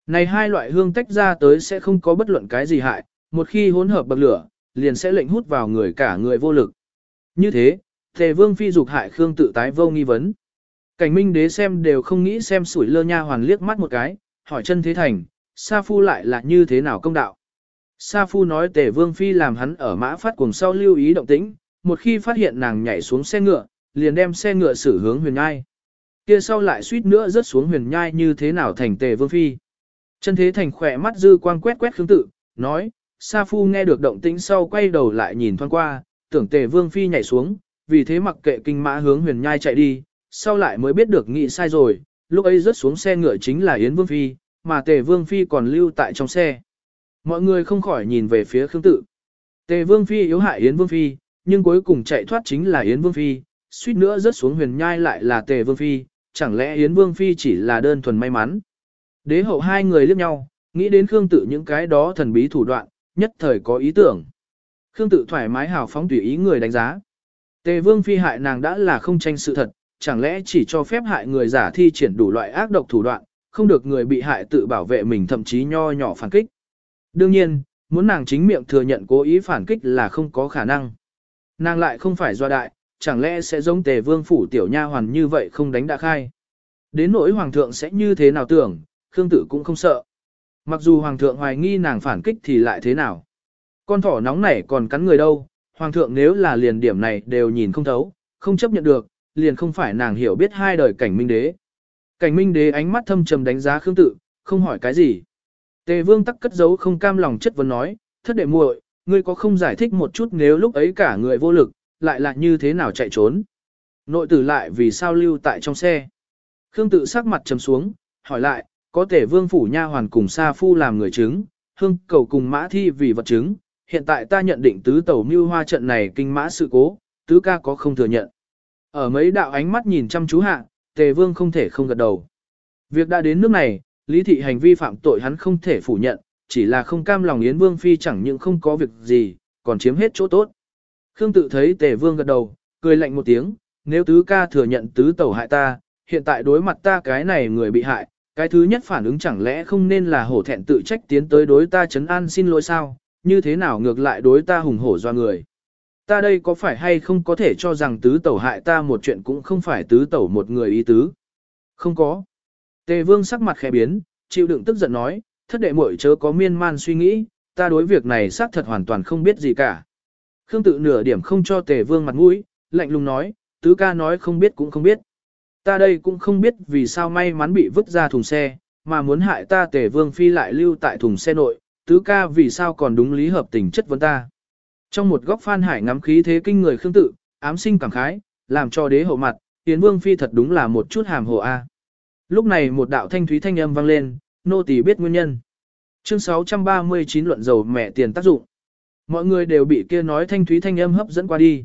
Này hai loại hương tách ra tới sẽ không có bất luận cái gì hại, một khi hỗn hợp bậc lửa, liền sẽ lệnh hút vào người cả người vô lực. Như thế, Tề Vương phi dục hại Khương tự tái vô nghi vấn. Cảnh Minh đế xem đều không nghĩ xem sủi lơ nha hoàn liếc mắt một cái, hỏi chân thế thành, Sa Phu lại là như thế nào công đạo. Sa Phu nói Tề Vương phi làm hắn ở mã phát cuồng sau lưu ý động tĩnh, một khi phát hiện nàng nhảy xuống xe ngựa, liền đem xe ngựa xử hướng huyền nhai. Kia sau lại suýt nữa rớt xuống huyền nhai như thế nào thành tề vương phi. Chân thế thành khỏe mắt dư quang quét quét khương tự, nói, Sa Phu nghe được động tĩnh sau quay đầu lại nhìn thoáng qua, tưởng tề vương phi nhảy xuống, vì thế mặc kệ kinh mã hướng huyền nhai chạy đi, sau lại mới biết được nghĩ sai rồi, lúc ấy rớt xuống xe ngựa chính là Yến Vương Phi, mà tề Vương Phi còn lưu tại trong xe. Mọi người không khỏi nhìn về phía Khương Tự. Tề Vương Phi yếu hại Yến Vương Phi, nhưng cuối cùng chạy thoát chính là Yến Vương Phi, suýt nữa rớt xuống huyền nhai lại là tề vương phi, chẳng lẽ Yến Vương Phi chỉ là đơn thuần may mắn. Đế hậu hai người liếc nhau, nghĩ đến Khương tự những cái đó thần bí thủ đoạn, nhất thời có ý tưởng. Khương tự thoải mái hào phóng tùy ý người đánh giá. Tề Vương Phi hại nàng đã là không tranh sự thật, chẳng lẽ chỉ cho phép hại người giả thi triển đủ loại ác độc thủ đoạn, không được người bị hại tự bảo vệ mình thậm chí nho nhỏ phản kích. Đương nhiên, muốn nàng chính miệng thừa nhận cố ý phản kích là không có khả năng. Nàng lại không phải do đại, chẳng lẽ sẽ giống tề vương phủ tiểu nha hoàn như vậy không đánh đã khai. Đến nỗi hoàng thượng sẽ như thế nào tưởng, Khương Tử cũng không sợ. Mặc dù hoàng thượng hoài nghi nàng phản kích thì lại thế nào. Con thỏ nóng này còn cắn người đâu, hoàng thượng nếu là liền điểm này đều nhìn không thấu, không chấp nhận được, liền không phải nàng hiểu biết hai đời cảnh minh đế. Cảnh minh đế ánh mắt thâm trầm đánh giá Khương Tử, không hỏi cái gì. Tề vương tắc cất giấu không cam lòng chất vấn nói, thất đệ muội, ngươi có không giải thích một chút nếu lúc ấy cả người vô lực, lại là như thế nào chạy trốn. Nội tử lại vì sao lưu tại trong xe. Khương tự sắc mặt trầm xuống, hỏi lại, có thể vương phủ nha hoàn cùng sa phu làm người chứng, hương cầu cùng mã thi vì vật chứng, hiện tại ta nhận định tứ tẩu mưu hoa trận này kinh mã sự cố, tứ ca có không thừa nhận. Ở mấy đạo ánh mắt nhìn chăm chú hạ, tề vương không thể không gật đầu. Việc đã đến nước này, lý thị hành vi phạm tội hắn không thể phủ nhận, chỉ là không cam lòng Yến Vương Phi chẳng những không có việc gì, còn chiếm hết chỗ tốt. Khương tự thấy tề vương gật đầu, cười lạnh một tiếng, nếu tứ ca thừa nhận tứ tẩu hại ta, hiện tại đối mặt ta cái này người bị hại, cái thứ nhất phản ứng chẳng lẽ không nên là hổ thẹn tự trách tiến tới đối ta chấn an xin lỗi sao, như thế nào ngược lại đối ta hùng hổ do người. Ta đây có phải hay không có thể cho rằng tứ tẩu hại ta một chuyện cũng không phải tứ tẩu một người ý tứ. Không có. Tề vương sắc mặt khẽ biến, chịu đựng tức giận nói, thất đệ muội chớ có miên man suy nghĩ, ta đối việc này xác thật hoàn toàn không biết gì cả. Khương tự nửa điểm không cho tề vương mặt mũi, lạnh lùng nói, tứ ca nói không biết cũng không biết. Ta đây cũng không biết vì sao may mắn bị vứt ra thùng xe, mà muốn hại ta tề vương phi lại lưu tại thùng xe nội, tứ ca vì sao còn đúng lý hợp tình chất vấn ta. Trong một góc phan hải ngắm khí thế kinh người khương tự, ám sinh cảm khái, làm cho đế hậu mặt, tiến vương phi thật đúng là một chút hàm hồ a. Lúc này một đạo thanh thúy thanh âm vang lên, nô tỳ biết nguyên nhân. Chương 639 luận dầu mẹ tiền tác dụng. Mọi người đều bị kia nói thanh thúy thanh âm hấp dẫn qua đi.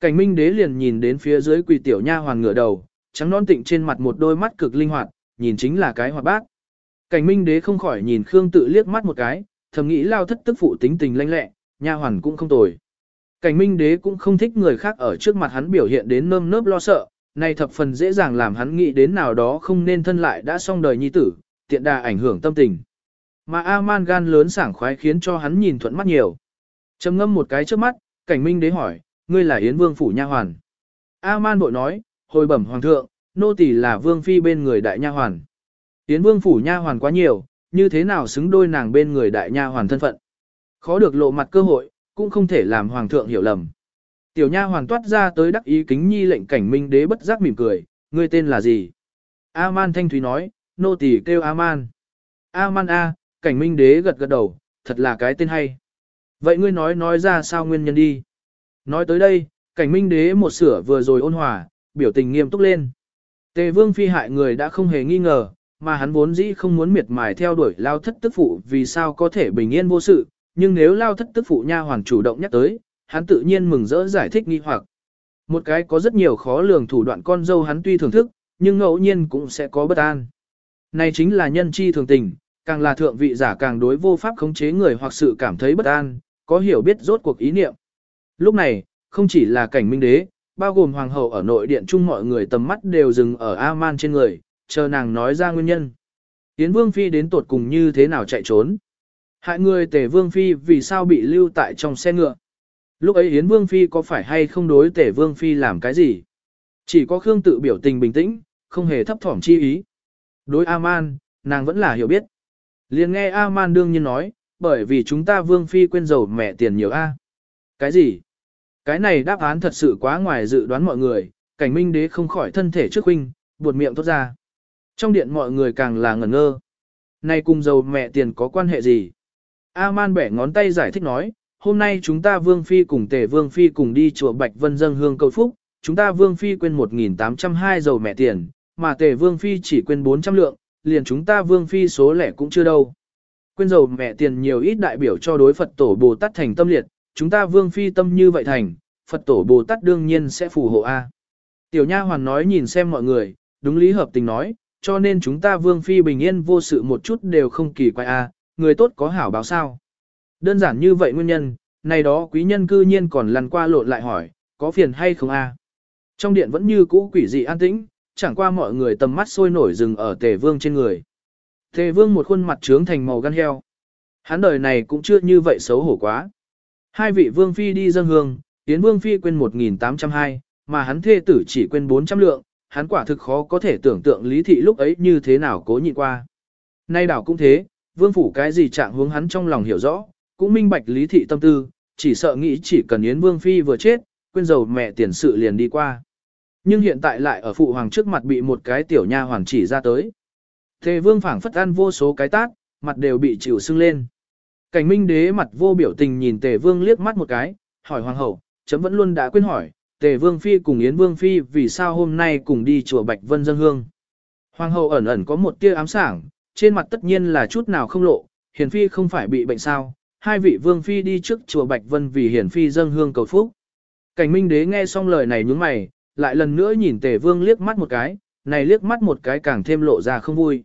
Cảnh Minh Đế liền nhìn đến phía dưới quỳ tiểu nha hoàng ngửa đầu, trắng non tịnh trên mặt một đôi mắt cực linh hoạt, nhìn chính là cái hoạt bác. Cảnh Minh Đế không khỏi nhìn Khương Tự liếc mắt một cái, thầm nghĩ lao thất tức phụ tính tình lanh lẹ, nha hoàn cũng không tồi. Cảnh Minh Đế cũng không thích người khác ở trước mặt hắn biểu hiện đến nơm nớp lo sợ, này thập phần dễ dàng làm hắn nghĩ đến nào đó không nên thân lại đã xong đời nhi tử, tiện đà ảnh hưởng tâm tình. Mà A-man gan lớn sảng khoái khiến cho hắn nhìn thuận mắt nhiều trầm ngâm một cái trước mắt, cảnh minh đế hỏi, ngươi là Yến Vương phủ nha hoàn. A-man bội nói, hồi bẩm hoàng thượng, nô tỳ là Vương phi bên người đại nha hoàn. Yến Vương phủ nha hoàn quá nhiều, như thế nào xứng đôi nàng bên người đại nha hoàn thân phận. Khó được lộ mặt cơ hội, cũng không thể làm hoàng thượng hiểu lầm. Tiểu nha hoàn toát ra tới đắc ý kính nhi lệnh cảnh minh đế bất giác mỉm cười, ngươi tên là gì? A-man thanh thúy nói, nô tỳ kêu A-man. A-man A, cảnh minh đế gật gật đầu, thật là cái tên hay. Vậy ngươi nói nói ra sao nguyên nhân đi. Nói tới đây, cảnh minh đế một sửa vừa rồi ôn hòa, biểu tình nghiêm túc lên. Tề vương phi hại người đã không hề nghi ngờ, mà hắn vốn dĩ không muốn miệt mài theo đuổi lao thất tức phụ vì sao có thể bình yên vô sự, nhưng nếu lao thất tức phụ nha hoàn chủ động nhắc tới, hắn tự nhiên mừng rỡ giải thích nghi hoặc. Một cái có rất nhiều khó lường thủ đoạn con dâu hắn tuy thưởng thức, nhưng ngẫu nhiên cũng sẽ có bất an. Này chính là nhân chi thường tình, càng là thượng vị giả càng đối vô pháp khống chế người hoặc sự cảm thấy bất an, có hiểu biết rốt cuộc ý niệm. Lúc này, không chỉ là cảnh minh đế, bao gồm hoàng hậu ở nội điện chung mọi người tầm mắt đều dừng ở A-man trên người, chờ nàng nói ra nguyên nhân. Yến vương phi đến tột cùng như thế nào chạy trốn. Hại người tể vương phi vì sao bị lưu tại trong xe ngựa. Lúc ấy Yến Vương Phi có phải hay không đối tể Vương Phi làm cái gì? Chỉ có Khương tự biểu tình bình tĩnh, không hề thấp thỏm chi ý. Đối A-man, nàng vẫn là hiểu biết. Liền nghe A-man đương nhiên nói, bởi vì chúng ta Vương Phi quên dầu mẹ tiền nhiều A. Cái gì? Cái này đáp án thật sự quá ngoài dự đoán mọi người, cảnh minh đế không khỏi thân thể trước huynh, buột miệng thốt ra. Trong điện mọi người càng là ngẩn ngơ. Này cùng dầu mẹ tiền có quan hệ gì? A-man bẻ ngón tay giải thích nói, hôm nay chúng ta Vương Phi cùng Tề Vương Phi cùng đi chùa Bạch Vân dâng hương cầu phúc, chúng ta Vương Phi quên 1.802 dầu mẹ tiền, mà Tề Vương Phi chỉ quên 400 lượng, liền chúng ta Vương Phi số lẻ cũng chưa đâu. Quên dầu mẹ tiền nhiều ít đại biểu cho đối Phật tổ Bồ Tát thành tâm liệt, chúng ta Vương Phi tâm như vậy thành, Phật tổ Bồ Tát đương nhiên sẽ phù hộ A. Tiểu Nha Hoàn nói nhìn xem mọi người, đúng lý hợp tình nói, cho nên chúng ta Vương Phi bình yên vô sự một chút đều không kỳ quái A, người tốt có hảo báo sao. Đơn giản như vậy nguyên nhân, này đó quý nhân cư nhiên còn lăn qua lộn lại hỏi, có phiền hay không a? Trong điện vẫn như cũ quỷ dị an tĩnh, chẳng qua mọi người tầm mắt sôi nổi dừng ở tề vương trên người. Tề vương một khuôn mặt trướng thành màu gan heo. Hắn đời này cũng chưa như vậy xấu hổ quá. Hai vị vương phi đi dâng hương, tiến vương phi quên 1.802, mà hắn thê tử chỉ quên 400 lượng, hắn quả thực khó có thể tưởng tượng lý thị lúc ấy như thế nào cố nhịn qua. Nay đảo cũng thế, vương phủ cái gì trạng hướng hắn trong lòng hiểu rõ, cũng minh bạch lý thị tâm tư, chỉ sợ nghĩ chỉ cần Yến Vương Phi vừa chết, quên dầu mẹ tiền sự liền đi qua. Nhưng hiện tại lại ở phụ hoàng trước mặt bị một cái tiểu nha hoàng chỉ ra tới. Thề vương phảng phất ăn vô số cái tát, mặt đều bị chịu sưng lên. Cảnh minh đế mặt vô biểu tình nhìn tề vương liếc mắt một cái, hỏi hoàng hậu, chấm vẫn luôn đã quên hỏi, tề vương phi cùng yến vương phi vì sao hôm nay cùng đi chùa Bạch Vân dân hương. Hoàng hậu ẩn ẩn có một tia ám sảng, trên mặt tất nhiên là chút nào không lộ, hiền phi không phải bị bệnh sao, hai vị vương phi đi trước chùa Bạch Vân vì hiển phi dâng hương cầu phúc. Cảnh Minh Đế nghe xong lời này nhướng mày, lại lần nữa nhìn Tề Vương liếc mắt một cái, này liếc mắt một cái càng thêm lộ ra không vui.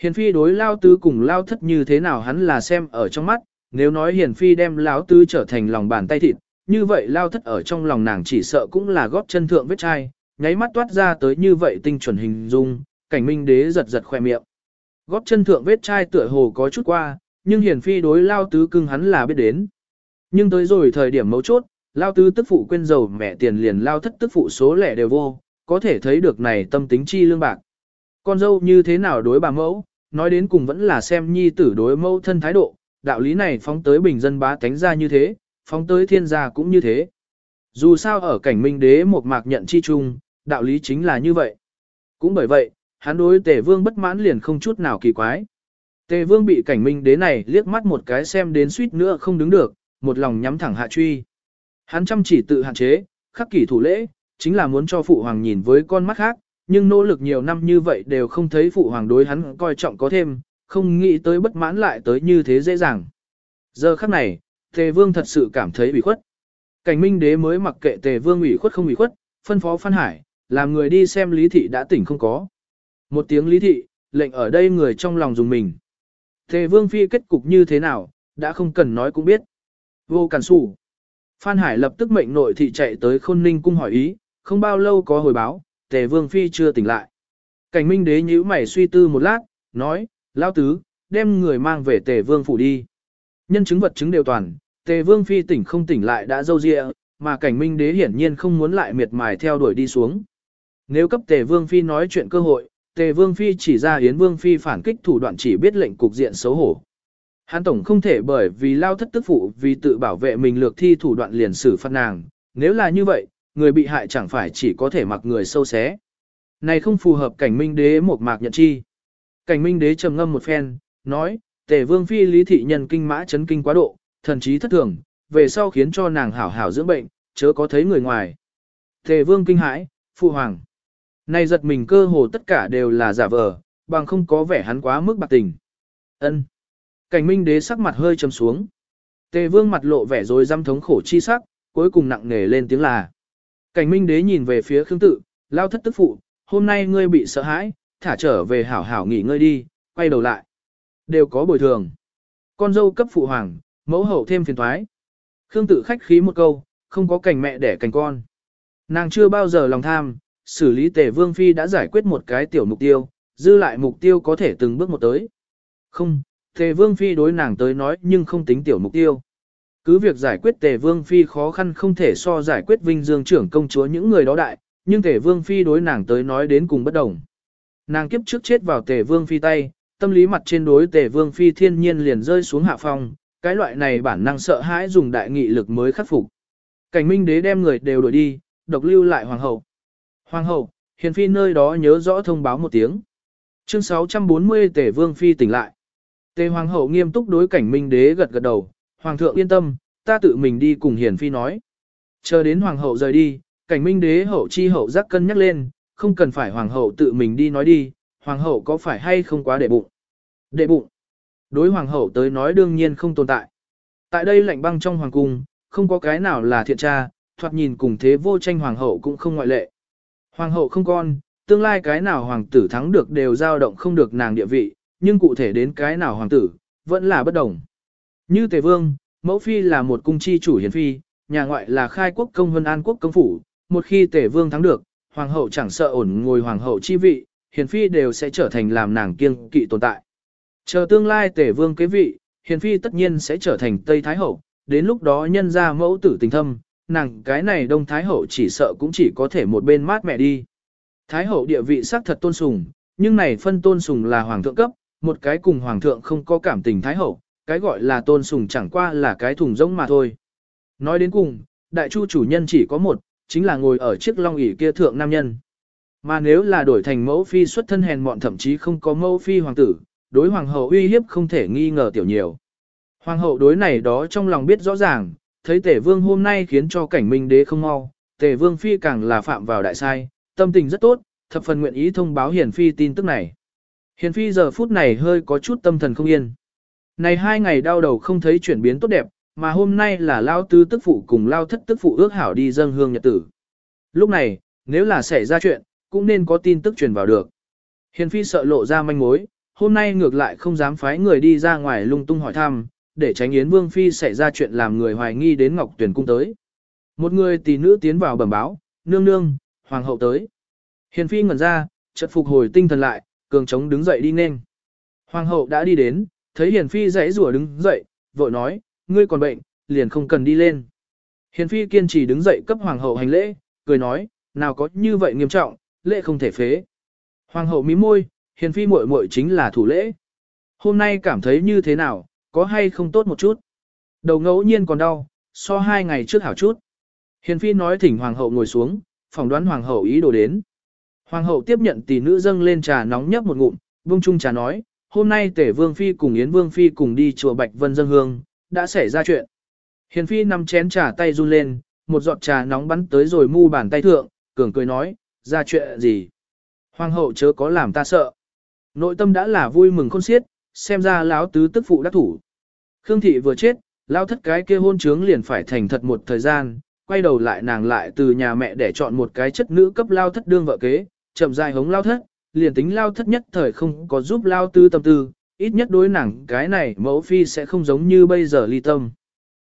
Hiền phi đối lao tứ cùng lao thất như thế nào hắn là xem ở trong mắt, nếu nói hiền phi đem lao tứ trở thành lòng bàn tay thịt, như vậy lao thất ở trong lòng nàng chỉ sợ cũng là góp chân thượng vết chai, nháy mắt toát ra tới như vậy tinh chuẩn hình dung, cảnh minh đế giật giật khoe miệng. Góp chân thượng vết chai tựa hồ có chút qua, nhưng Hiền phi đối lao tứ cưng hắn là biết đến. Nhưng tới rồi thời điểm mấu chốt, lao tứ tức phụ quên dầu mẹ tiền liền lao thất tức phụ số lẻ đều vô, có thể thấy được này tâm tính chi lương bạc. Con dâu như thế nào đối bà mẫu, nói đến cùng vẫn là xem nhi tử đối mẫu thân thái độ, đạo lý này phóng tới bình dân bá tánh ra như thế, phóng tới thiên gia cũng như thế. Dù sao ở cảnh minh đế một mạc nhận chi chung, đạo lý chính là như vậy. Cũng bởi vậy, hắn đối tề vương bất mãn liền không chút nào kỳ quái. Tề vương bị cảnh minh đế này liếc mắt một cái xem đến suýt nữa không đứng được, một lòng nhắm thẳng hạ truy. Hắn chăm chỉ tự hạn chế, khắc kỷ thủ lễ, chính là muốn cho phụ hoàng nhìn với con mắt khác, nhưng nỗ lực nhiều năm như vậy đều không thấy phụ hoàng đối hắn coi trọng có thêm, không nghĩ tới bất mãn lại tới như thế dễ dàng. Giờ khắc này, Tề Vương thật sự cảm thấy ủy khuất. Cảnh Minh Đế mới mặc kệ Tề Vương ủy khuất không ủy khuất, phân phó Phan Hải, làm người đi xem Lý Thị đã tỉnh không có. Một tiếng Lý Thị, lệnh ở đây người trong lòng dùng mình. Tề Vương Phi kết cục như thế nào, đã không cần nói cũng biết. Vô Cản Sủ. Phan Hải lập tức mệnh nội thị chạy tới Khôn Ninh cung hỏi ý, không bao lâu có hồi báo, Tề Vương Phi chưa tỉnh lại. Cảnh Minh Đế nhíu mày suy tư một lát, nói, Lão Tứ, đem người mang về Tề Vương phủ đi. Nhân chứng vật chứng đều toàn, Tề Vương Phi tỉnh không tỉnh lại đã dâu dịa, mà Cảnh Minh Đế hiển nhiên không muốn lại miệt mài theo đuổi đi xuống. Nếu cấp Tề Vương Phi nói chuyện cơ hội, Tề Vương Phi chỉ ra Yến Vương Phi phản kích thủ đoạn chỉ biết lệnh cục diện xấu hổ. Hán Tổng không thể bởi vì lao thất tức phụ vì tự bảo vệ mình lược thi thủ đoạn liền xử phạt nàng, nếu là như vậy, người bị hại chẳng phải chỉ có thể mặc người sâu xé. Này không phù hợp cảnh minh đế một mạc nhận chi. Cảnh minh đế trầm ngâm một phen, nói, tề vương phi lý thị nhân kinh mã chấn kinh quá độ, thần trí thất thường, về sau khiến cho nàng hảo hảo dưỡng bệnh, chớ có thấy người ngoài. Tề vương kinh hãi, phụ hoàng. Này giật mình cơ hồ tất cả đều là giả vờ, bằng không có vẻ hắn quá mức bạc tình. ân Cảnh minh đế sắc mặt hơi trầm xuống. Tề vương mặt lộ vẻ rồi dăm thống khổ chi sắc, cuối cùng nặng nề lên tiếng là. Cảnh minh đế nhìn về phía Khương Tự, lao thất tức phụ, hôm nay ngươi bị sợ hãi, thả trở về hảo hảo nghỉ ngơi đi, quay đầu lại. Đều có bồi thường. Con dâu cấp phụ hoàng, mẫu hậu thêm phiền thoái. Khương Tự khách khí một câu, không có cảnh mẹ đẻ cảnh con. Nàng chưa bao giờ lòng tham, xử lý tề vương phi đã giải quyết một cái tiểu mục tiêu, dư lại mục tiêu có thể từng bước một tới. Không, tề vương phi đối nàng tới nói nhưng không tính tiểu mục tiêu. Cứ việc giải quyết tề vương phi khó khăn không thể so giải quyết vinh dương trưởng công chúa những người đó đại, nhưng tề vương phi đối nàng tới nói đến cùng bất đồng. Nàng kiếp trước chết vào tề vương phi tay, tâm lý mặt trên đối tề vương phi thiên nhiên liền rơi xuống hạ phong, cái loại này bản năng sợ hãi dùng đại nghị lực mới khắc phục. Cảnh minh đế đem người đều đuổi đi, độc lưu lại hoàng hậu. Hoàng hậu, hiền phi nơi đó nhớ rõ thông báo một tiếng. Chương 640 tề vương phi tỉnh lại. Tề hoàng hậu nghiêm túc đối cảnh minh đế gật gật đầu, Hoàng thượng yên tâm, ta tự mình đi cùng hiển phi nói. Chờ đến hoàng hậu rời đi, cảnh minh đế hậu chi hậu giác cân nhắc lên, không cần phải hoàng hậu tự mình đi nói đi, hoàng hậu có phải hay không quá đệ bụng. Đệ bụng. Đối hoàng hậu tới nói đương nhiên không tồn tại. Tại đây lạnh băng trong hoàng cung, không có cái nào là thiện tra, thoạt nhìn cùng thế vô tranh hoàng hậu cũng không ngoại lệ. Hoàng hậu không con, tương lai cái nào hoàng tử thắng được đều dao động không được nàng địa vị, nhưng cụ thể đến cái nào hoàng tử, vẫn là bất đồng. Như Tề Vương, mẫu phi là một cung chi chủ hiền phi, nhà ngoại là khai quốc công vân an quốc công phủ, một khi Tề Vương thắng được, hoàng hậu chẳng sợ ổn ngồi hoàng hậu chi vị, hiền phi đều sẽ trở thành làm nàng kiêng kỵ tồn tại. Chờ tương lai Tề Vương kế vị, hiền phi tất nhiên sẽ trở thành Tây Thái hậu, đến lúc đó nhân ra mẫu tử tình thâm, nàng cái này Đông Thái hậu chỉ sợ cũng chỉ có thể một bên mát mẹ đi. Thái hậu địa vị xác thật tôn sùng, nhưng này phân tôn sùng là hoàng thượng cấp, một cái cùng hoàng thượng không có cảm tình Thái hậu, cái gọi là tôn sùng chẳng qua là cái thùng rỗng mà thôi. Nói đến cùng, đại chu chủ nhân chỉ có một, chính là ngồi ở chiếc long ỷ kia thượng nam nhân. Mà nếu là đổi thành mẫu phi xuất thân hèn mọn thậm chí không có mẫu phi hoàng tử, đối hoàng hậu uy hiếp không thể nghi ngờ tiểu nhiều. Hoàng hậu đối này đó trong lòng biết rõ ràng, thấy tể vương hôm nay khiến cho cảnh minh đế không mau, tể vương phi càng là phạm vào đại sai, tâm tình rất tốt, thập phần nguyện ý thông báo hiền phi tin tức này. Hiền phi giờ phút này hơi có chút tâm thần không yên. Này hai ngày đau đầu không thấy chuyển biến tốt đẹp, mà hôm nay là lao tứ tức phụ cùng lao thất tức phụ ước hảo đi dâng hương nhật tử. Lúc này, nếu là xảy ra chuyện, cũng nên có tin tức truyền vào được. Hiền phi sợ lộ ra manh mối, hôm nay ngược lại không dám phái người đi ra ngoài lung tung hỏi thăm, để tránh Yến Vương Phi xảy ra chuyện làm người hoài nghi đến Ngọc Tuyển Cung tới. Một người tỷ nữ tiến vào bẩm báo, nương nương, hoàng hậu tới. Hiền Phi ngẩn ra, chợt phục hồi tinh thần lại, cường trống đứng dậy đi nên. Hoàng hậu đã đi đến, thấy Hiền Phi dãy rủa đứng dậy, vội nói, ngươi còn bệnh, liền không cần đi lên. Hiền Phi kiên trì đứng dậy cấp Hoàng hậu hành lễ, cười nói, nào có như vậy nghiêm trọng, lễ không thể phế. Hoàng hậu mím môi, Hiền Phi muội muội chính là thủ lễ. Hôm nay cảm thấy như thế nào, có hay không tốt một chút. Đầu ngẫu nhiên còn đau, so hai ngày trước hảo chút. Hiền Phi nói thỉnh Hoàng hậu ngồi xuống, phỏng đoán Hoàng hậu ý đồ đến. Hoàng hậu tiếp nhận tỷ nữ dâng lên trà nóng nhấp một ngụm, vung chung trà nói, hôm nay tể vương phi cùng Yến vương phi cùng đi chùa Bạch Vân dân hương, đã xảy ra chuyện. Hiền phi nằm chén trà tay run lên, một giọt trà nóng bắn tới rồi mu bàn tay thượng, cường cười nói, ra chuyện gì? Hoàng hậu chớ có làm ta sợ. Nội tâm đã là vui mừng khôn xiết, xem ra lão tứ tức phụ đắc thủ. Khương thị vừa chết, lão thất cái kia hôn trướng liền phải thành thật một thời gian, quay đầu lại nàng lại từ nhà mẹ để chọn một cái chất nữ cấp lao thất đương vợ kế, chậm dài hống lao thất, liền tính lao thất nhất thời không có giúp lao tư tâm tư, ít nhất đối nàng cái này mẫu phi sẽ không giống như bây giờ ly tâm.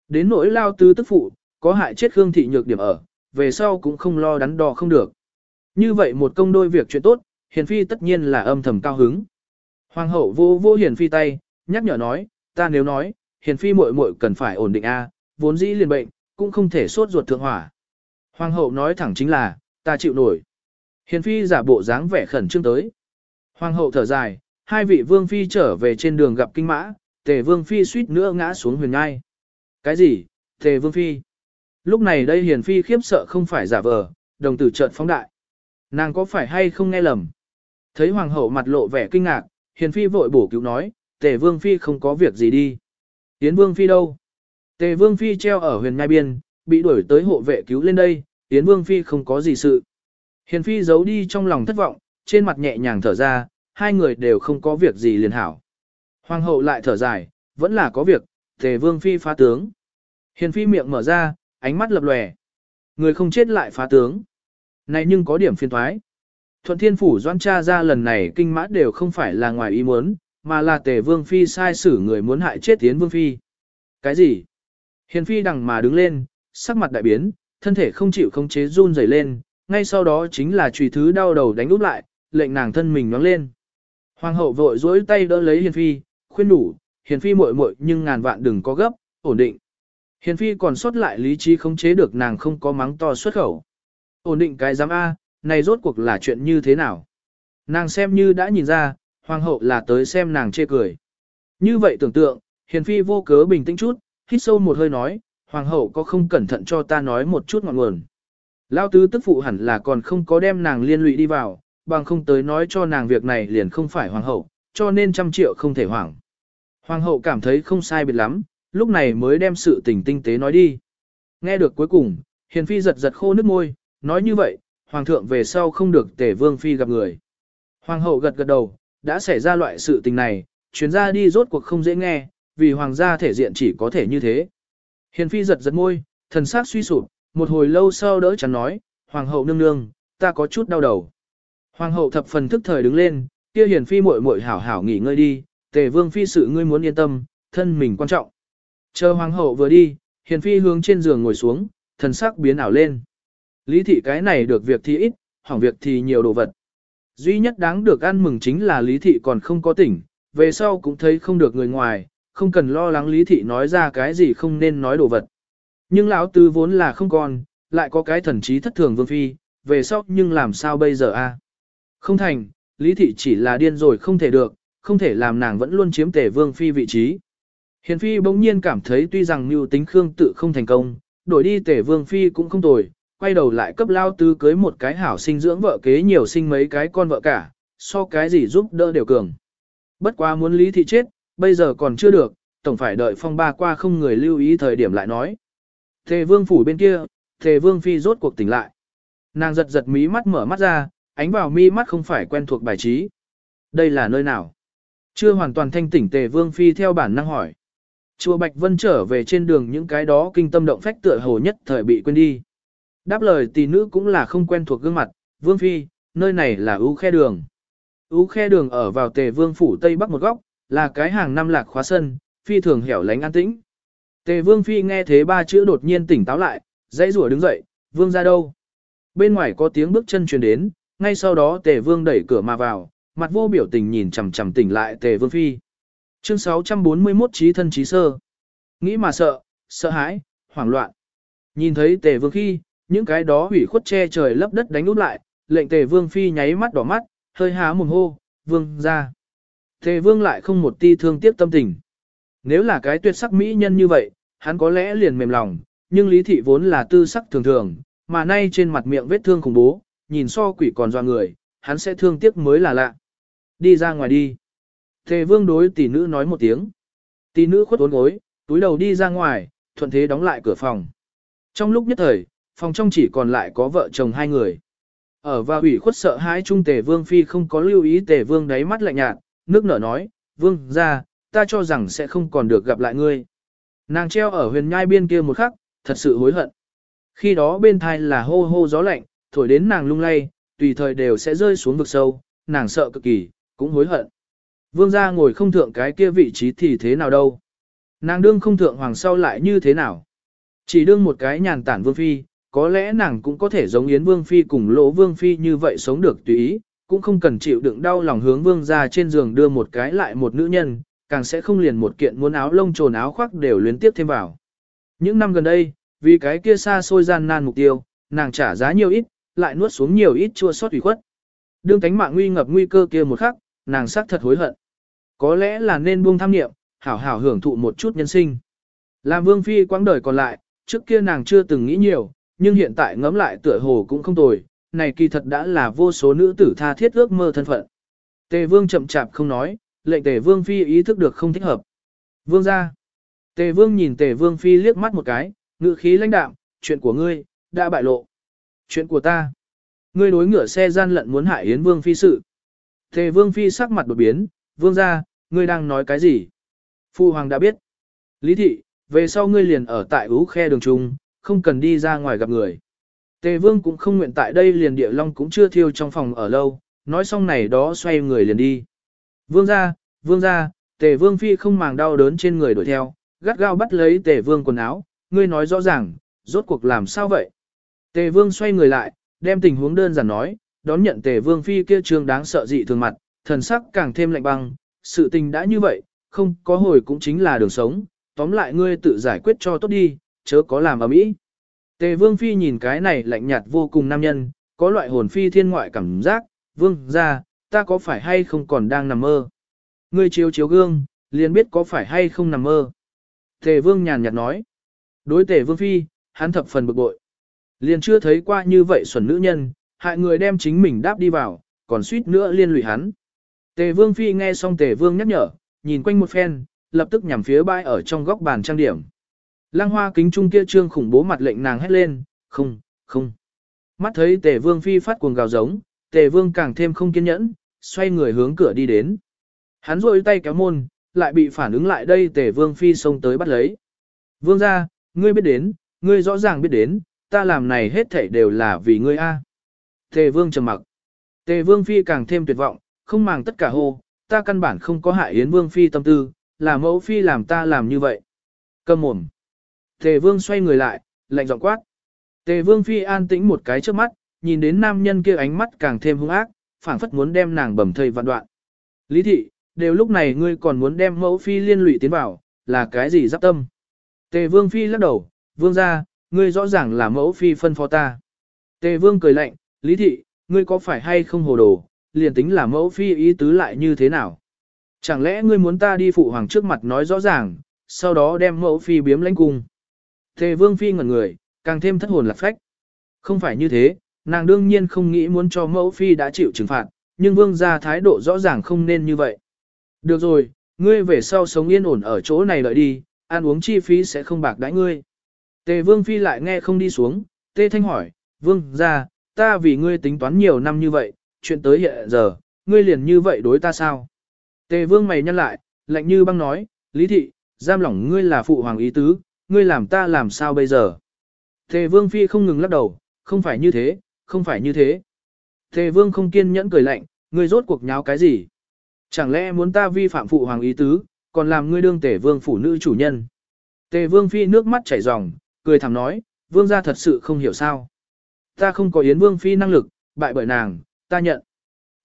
Đến nỗi lao tư tức phụ, có hại chết Khương thị nhược điểm ở, về sau cũng không lo đắn đo không được. Như vậy một công đôi việc chuyện tốt, hiền phi tất nhiên là âm thầm cao hứng. Hoàng hậu vô vô hiền phi tay, nhắc nhở nói, ta nếu nói, hiền phi muội muội cần phải ổn định a, vốn dĩ liền bệnh, cũng không thể sốt ruột thượng hỏa. Hoàng hậu nói thẳng chính là, ta chịu nổi. Hiền phi giả bộ dáng vẻ khẩn trương tới. Hoàng hậu thở dài, hai vị vương phi trở về trên đường gặp kinh mã, tề vương phi suýt nữa ngã xuống huyền ngai. Cái gì, tề vương phi? Lúc này đây hiền phi khiếp sợ không phải giả vờ, đồng tử trợn phóng đại. Nàng có phải hay không nghe lầm? Thấy hoàng hậu mặt lộ vẻ kinh ngạc, hiền phi vội bổ cứu nói, tề vương phi không có việc gì đi. Yến vương phi đâu? Tề vương phi treo ở huyền ngai biên, bị đuổi tới hộ vệ cứu lên đây, Yến vương phi không có gì sự. Hiền phi giấu đi trong lòng thất vọng, trên mặt nhẹ nhàng thở ra, hai người đều không có việc gì liền hảo. Hoàng hậu lại thở dài, vẫn là có việc, tề vương phi phá tướng. Hiền phi miệng mở ra, ánh mắt lập lòe. Người không chết lại phá tướng. Này nhưng có điểm phiên thoái. Thuận thiên phủ doan tra ra lần này kinh mã đều không phải là ngoài ý muốn, mà là tề vương phi sai xử người muốn hại chết tiến vương phi. Cái gì? Hiền phi đằng mà đứng lên, sắc mặt đại biến, thân thể không chịu không chế run rẩy lên, ngay sau đó chính là trùy thứ đau đầu đánh úp lại, lệnh nàng thân mình nóng lên. Hoàng hậu vội dối tay đỡ lấy hiền phi, khuyên đủ, hiền phi muội muội nhưng ngàn vạn đừng có gấp, ổn định. Hiền phi còn sót lại lý trí không chế được nàng không có mắng to xuất khẩu. Ổn định cái giám A, này rốt cuộc là chuyện như thế nào? Nàng xem như đã nhìn ra, hoàng hậu là tới xem nàng chê cười. Như vậy tưởng tượng, hiền phi vô cớ bình tĩnh chút, hít sâu một hơi nói, hoàng hậu có không cẩn thận cho ta nói một chút ngọn nguồn. Lao tứ tức phụ hẳn là còn không có đem nàng liên lụy đi vào, bằng không tới nói cho nàng việc này liền không phải hoàng hậu, cho nên trăm triệu không thể hoảng. Hoàng hậu cảm thấy không sai biệt lắm, lúc này mới đem sự tình tinh tế nói đi. Nghe được cuối cùng, hiền phi giật giật khô nước môi, nói như vậy, hoàng thượng về sau không được tể vương phi gặp người. Hoàng hậu gật gật đầu, đã xảy ra loại sự tình này, chuyến ra đi rốt cuộc không dễ nghe, vì hoàng gia thể diện chỉ có thể như thế. Hiền phi giật giật môi, thần sắc suy sụp, một hồi lâu sau đỡ chắn nói, hoàng hậu nương nương, ta có chút đau đầu. Hoàng hậu thập phần thức thời đứng lên, kia hiển phi muội muội hảo hảo nghỉ ngơi đi, tề vương phi sự ngươi muốn yên tâm, thân mình quan trọng. Chờ hoàng hậu vừa đi, hiển phi hướng trên giường ngồi xuống, thần sắc biến ảo lên. Lý thị cái này được việc thì ít, hỏng việc thì nhiều đồ vật. Duy nhất đáng được ăn mừng chính là lý thị còn không có tỉnh, về sau cũng thấy không được người ngoài, không cần lo lắng lý thị nói ra cái gì không nên nói đồ vật. Nhưng lão tứ vốn là không còn, lại có cái thần trí thất thường vương phi, về sau nhưng làm sao bây giờ a? Không thành, lý thị chỉ là điên rồi không thể được, không thể làm nàng vẫn luôn chiếm tể vương phi vị trí. Hiền phi bỗng nhiên cảm thấy tuy rằng mưu tính khương tự không thành công, đổi đi tể vương phi cũng không tồi, quay đầu lại cấp lao tứ cưới một cái hảo sinh dưỡng vợ kế nhiều sinh mấy cái con vợ cả, so cái gì giúp đỡ đều cường. Bất quá muốn lý thị chết, bây giờ còn chưa được, tổng phải đợi phong ba qua không người lưu ý thời điểm lại nói. Thề vương phủ bên kia, thề vương phi rốt cuộc tỉnh lại. Nàng giật giật mí mắt mở mắt ra, ánh vào mi mắt không phải quen thuộc bài trí. Đây là nơi nào? Chưa hoàn toàn thanh tỉnh tề vương phi theo bản năng hỏi. Chùa Bạch Vân trở về trên đường những cái đó kinh tâm động phách tựa hồ nhất thời bị quên đi. Đáp lời tỷ nữ cũng là không quen thuộc gương mặt, vương phi, nơi này là ưu khe đường. Ú khe đường ở vào tề vương phủ tây bắc một góc, là cái hàng năm lạc khóa sân, phi thường hẻo lánh an tĩnh. Tề vương phi nghe thế ba chữ đột nhiên tỉnh táo lại, dãy rủa đứng dậy, vương ra đâu? Bên ngoài có tiếng bước chân truyền đến, ngay sau đó tề vương đẩy cửa mà vào, mặt vô biểu tình nhìn chằm chằm tỉnh lại tề vương phi. Chương 641 trí thân trí sơ. Nghĩ mà sợ, sợ hãi, hoảng loạn. Nhìn thấy tề vương khi, những cái đó hủy khuất che trời lấp đất đánh úp lại, lệnh tề vương phi nháy mắt đỏ mắt, hơi há mồm hô, vương ra. Tề vương lại không một ti thương tiếc tâm tình. Nếu là cái tuyệt sắc mỹ nhân như vậy, hắn có lẽ liền mềm lòng, nhưng lý thị vốn là tư sắc thường thường, mà nay trên mặt miệng vết thương khủng bố, nhìn so quỷ còn doa người, hắn sẽ thương tiếc mới là lạ. Đi ra ngoài đi. Tề vương đối tỷ nữ nói một tiếng. Tỷ nữ khuất uốn gối, túi đầu đi ra ngoài, thuận thế đóng lại cửa phòng. Trong lúc nhất thời, phòng trong chỉ còn lại có vợ chồng hai người. Ở và ủy khuất sợ hãi trung tề vương phi không có lưu ý tề vương đáy mắt lạnh nhạt, nước nở nói, vương ra, ta cho rằng sẽ không còn được gặp lại ngươi. Nàng treo ở huyền nhai biên kia một khắc, thật sự hối hận. Khi đó bên thai là hô hô gió lạnh, thổi đến nàng lung lay, tùy thời đều sẽ rơi xuống vực sâu, nàng sợ cực kỳ, cũng hối hận. Vương gia ngồi không thượng cái kia vị trí thì thế nào đâu. Nàng đương không thượng hoàng sau lại như thế nào. Chỉ đương một cái nhàn tản vương phi, có lẽ nàng cũng có thể giống Yến Vương Phi cùng Lỗ Vương Phi như vậy sống được tùy ý, cũng không cần chịu đựng đau lòng hướng Vương gia trên giường đưa một cái lại một nữ nhân, càng sẽ không liền một kiện muốn áo lông trồn áo khoác đều liên tiếp thêm vào. Những năm gần đây, vì cái kia xa xôi gian nan mục tiêu, nàng trả giá nhiều ít, lại nuốt xuống nhiều ít chua sót ủy khuất. Đương cánh mạng nguy ngập nguy cơ kia một khắc, nàng xác thật hối hận. Có lẽ là nên buông tham niệm, hảo hảo hưởng thụ một chút nhân sinh. Làm vương phi quãng đời còn lại, trước kia nàng chưa từng nghĩ nhiều, nhưng hiện tại ngẫm lại tựa hồ cũng không tồi, này kỳ thật đã là vô số nữ tử tha thiết ước mơ thân phận. Tề vương chậm chạp không nói, lệnh tề vương phi ý thức được không thích hợp. Vương ra. Tề vương nhìn tề vương phi liếc mắt một cái, ngự khí lãnh đạm, chuyện của ngươi, đã bại lộ. Chuyện của ta. Ngươi đối ngửa xe gian lận muốn hại yến vương phi sự. Tề vương phi sắc mặt đột biến, vương ra, ngươi đang nói cái gì? Phu hoàng đã biết. Lý thị, về sau ngươi liền ở tại ú khe đường trung, không cần đi ra ngoài gặp người. Tề vương cũng không nguyện tại đây liền địa long cũng chưa thiêu trong phòng ở lâu, nói xong này đó xoay người liền đi. Vương ra, vương ra, tề vương phi không màng đau đớn trên người đuổi theo, gắt gao bắt lấy tề vương quần áo, ngươi nói rõ ràng, rốt cuộc làm sao vậy? Tề vương xoay người lại, đem tình huống đơn giản nói, đón nhận tề vương phi kia trương đáng sợ dị thường mặt, thần sắc càng thêm lạnh băng, sự tình đã như vậy, không có hồi cũng chính là đường sống, tóm lại ngươi tự giải quyết cho tốt đi, chớ có làm ở mỹ. Tề vương phi nhìn cái này lạnh nhạt vô cùng nam nhân, có loại hồn phi thiên ngoại cảm giác, vương ra, ta có phải hay không còn đang nằm mơ. Ngươi chiếu chiếu gương, liền biết có phải hay không nằm mơ. Tề vương nhàn nhạt nói. Đối tề vương phi, hắn thập phần bực bội. Liền chưa thấy qua như vậy xuẩn nữ nhân, hại người đem chính mình đáp đi vào, còn suýt nữa liên lụy hắn. Tề vương phi nghe xong tề vương nhắc nhở, nhìn quanh một phen, lập tức nhằm phía bãi ở trong góc bàn trang điểm. Lăng hoa kính trung kia trương khủng bố mặt lệnh nàng hét lên, không, không. Mắt thấy tề vương phi phát cuồng gào giống, tề vương càng thêm không kiên nhẫn, xoay người hướng cửa đi đến. Hắn rôi tay kéo môn, lại bị phản ứng lại đây tề vương phi xông tới bắt lấy. Vương ra, ngươi biết đến, ngươi rõ ràng biết đến, ta làm này hết thảy đều là vì ngươi a. Tề vương trầm mặc. Tề vương phi càng thêm tuyệt vọng, không màng tất cả hô, ta căn bản không có hại yến vương phi tâm tư, là mẫu phi làm ta làm như vậy. Cầm mồm. Tề vương xoay người lại, lạnh giọng quát. Tề vương phi an tĩnh một cái trước mắt, nhìn đến nam nhân kia ánh mắt càng thêm hung ác, phảng phất muốn đem nàng bầm thây vạn đoạn. Lý thị, đều lúc này ngươi còn muốn đem mẫu phi liên lụy tiến vào, là cái gì giáp tâm? Tề vương phi lắc đầu, vương ra, ngươi rõ ràng là mẫu phi phân phó ta. Tề vương cười lạnh, lý thị, ngươi có phải hay không hồ đồ, liền tính là mẫu phi ý tứ lại như thế nào? Chẳng lẽ ngươi muốn ta đi phụ hoàng trước mặt nói rõ ràng, sau đó đem mẫu phi biếm lãnh cung? Tề vương phi ngẩn người, càng thêm thất hồn lạc phách. Không phải như thế, nàng đương nhiên không nghĩ muốn cho mẫu phi đã chịu trừng phạt, nhưng vương gia thái độ rõ ràng không nên như vậy. Được rồi, ngươi về sau sống yên ổn ở chỗ này lợi đi, ăn uống chi phí sẽ không bạc đãi ngươi. Tề vương phi lại nghe không đi xuống, tê thanh hỏi, vương gia, ta vì ngươi tính toán nhiều năm như vậy, chuyện tới hiện giờ, ngươi liền như vậy đối ta sao? Tề vương mày nhăn lại, lạnh như băng nói, lý thị, giam lỏng ngươi là phụ hoàng ý tứ, ngươi làm ta làm sao bây giờ? Tề vương phi không ngừng lắc đầu, không phải như thế, không phải như thế. Tề vương không kiên nhẫn cười lạnh, ngươi rốt cuộc nháo cái gì? Chẳng lẽ muốn ta vi phạm phụ hoàng ý tứ, còn làm ngươi đương tề vương phụ nữ chủ nhân? Tề vương phi nước mắt chảy ròng, cười thẳng nói, vương gia thật sự không hiểu sao. Ta không có yến vương phi năng lực, bại bởi nàng, ta nhận.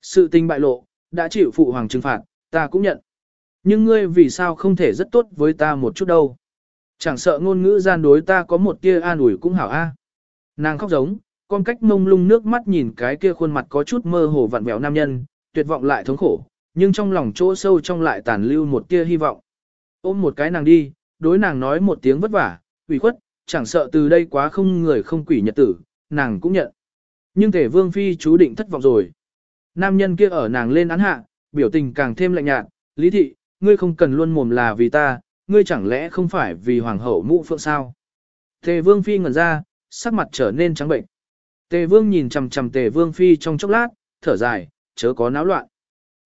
Sự tình bại lộ, đã chịu phụ hoàng trừng phạt, ta cũng nhận. Nhưng ngươi vì sao không thể rất tốt với ta một chút đâu. Chẳng sợ ngôn ngữ gian đối ta có một tia an ủi cũng hảo a. Nàng khóc giống, con cách mông lung nước mắt nhìn cái kia khuôn mặt có chút mơ hồ vặn vẹo nam nhân, tuyệt vọng lại thống khổ, nhưng trong lòng chỗ sâu trong lại tàn lưu một tia hy vọng. Ôm một cái nàng đi, đối nàng nói một tiếng vất vả, ủy khuất, chẳng sợ từ đây quá không người không quỷ nhật tử, nàng cũng nhận. Nhưng thể vương phi chú định thất vọng rồi. Nam nhân kia ở nàng lên án hạ, biểu tình càng thêm lạnh nhạt, lý thị, ngươi không cần luôn mồm là vì ta, ngươi chẳng lẽ không phải vì hoàng hậu mũ phượng sao? Thề vương phi ngẩn ra, sắc mặt trở nên trắng bệnh. Tề vương nhìn chằm chằm tề vương phi trong chốc lát, thở dài, chớ có náo loạn.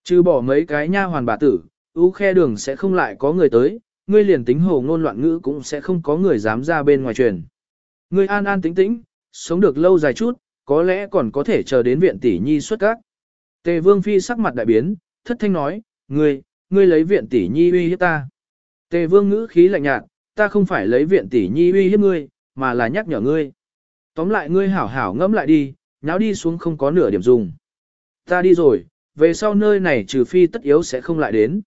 Trừ bỏ mấy cái nha hoàn bà tử, ưu khe đường sẽ không lại có người tới, ngươi liền tính hồ ngôn loạn ngữ cũng sẽ không có người dám ra bên ngoài truyền. Ngươi an an tĩnh tĩnh, sống được lâu dài chút, có lẽ còn có thể chờ đến viện tỷ nhi xuất các. Tề vương phi sắc mặt đại biến, thất thanh nói, ngươi, ngươi lấy viện tỷ nhi uy hiếp ta. Tề vương ngữ khí lạnh nhạt, ta không phải lấy viện tỷ nhi uy hiếp ngươi, mà là nhắc nhở ngươi. Tóm lại ngươi hảo hảo ngẫm lại đi, nháo đi xuống không có nửa điểm dùng. Ta đi rồi, về sau nơi này trừ phi tất yếu sẽ không lại đến.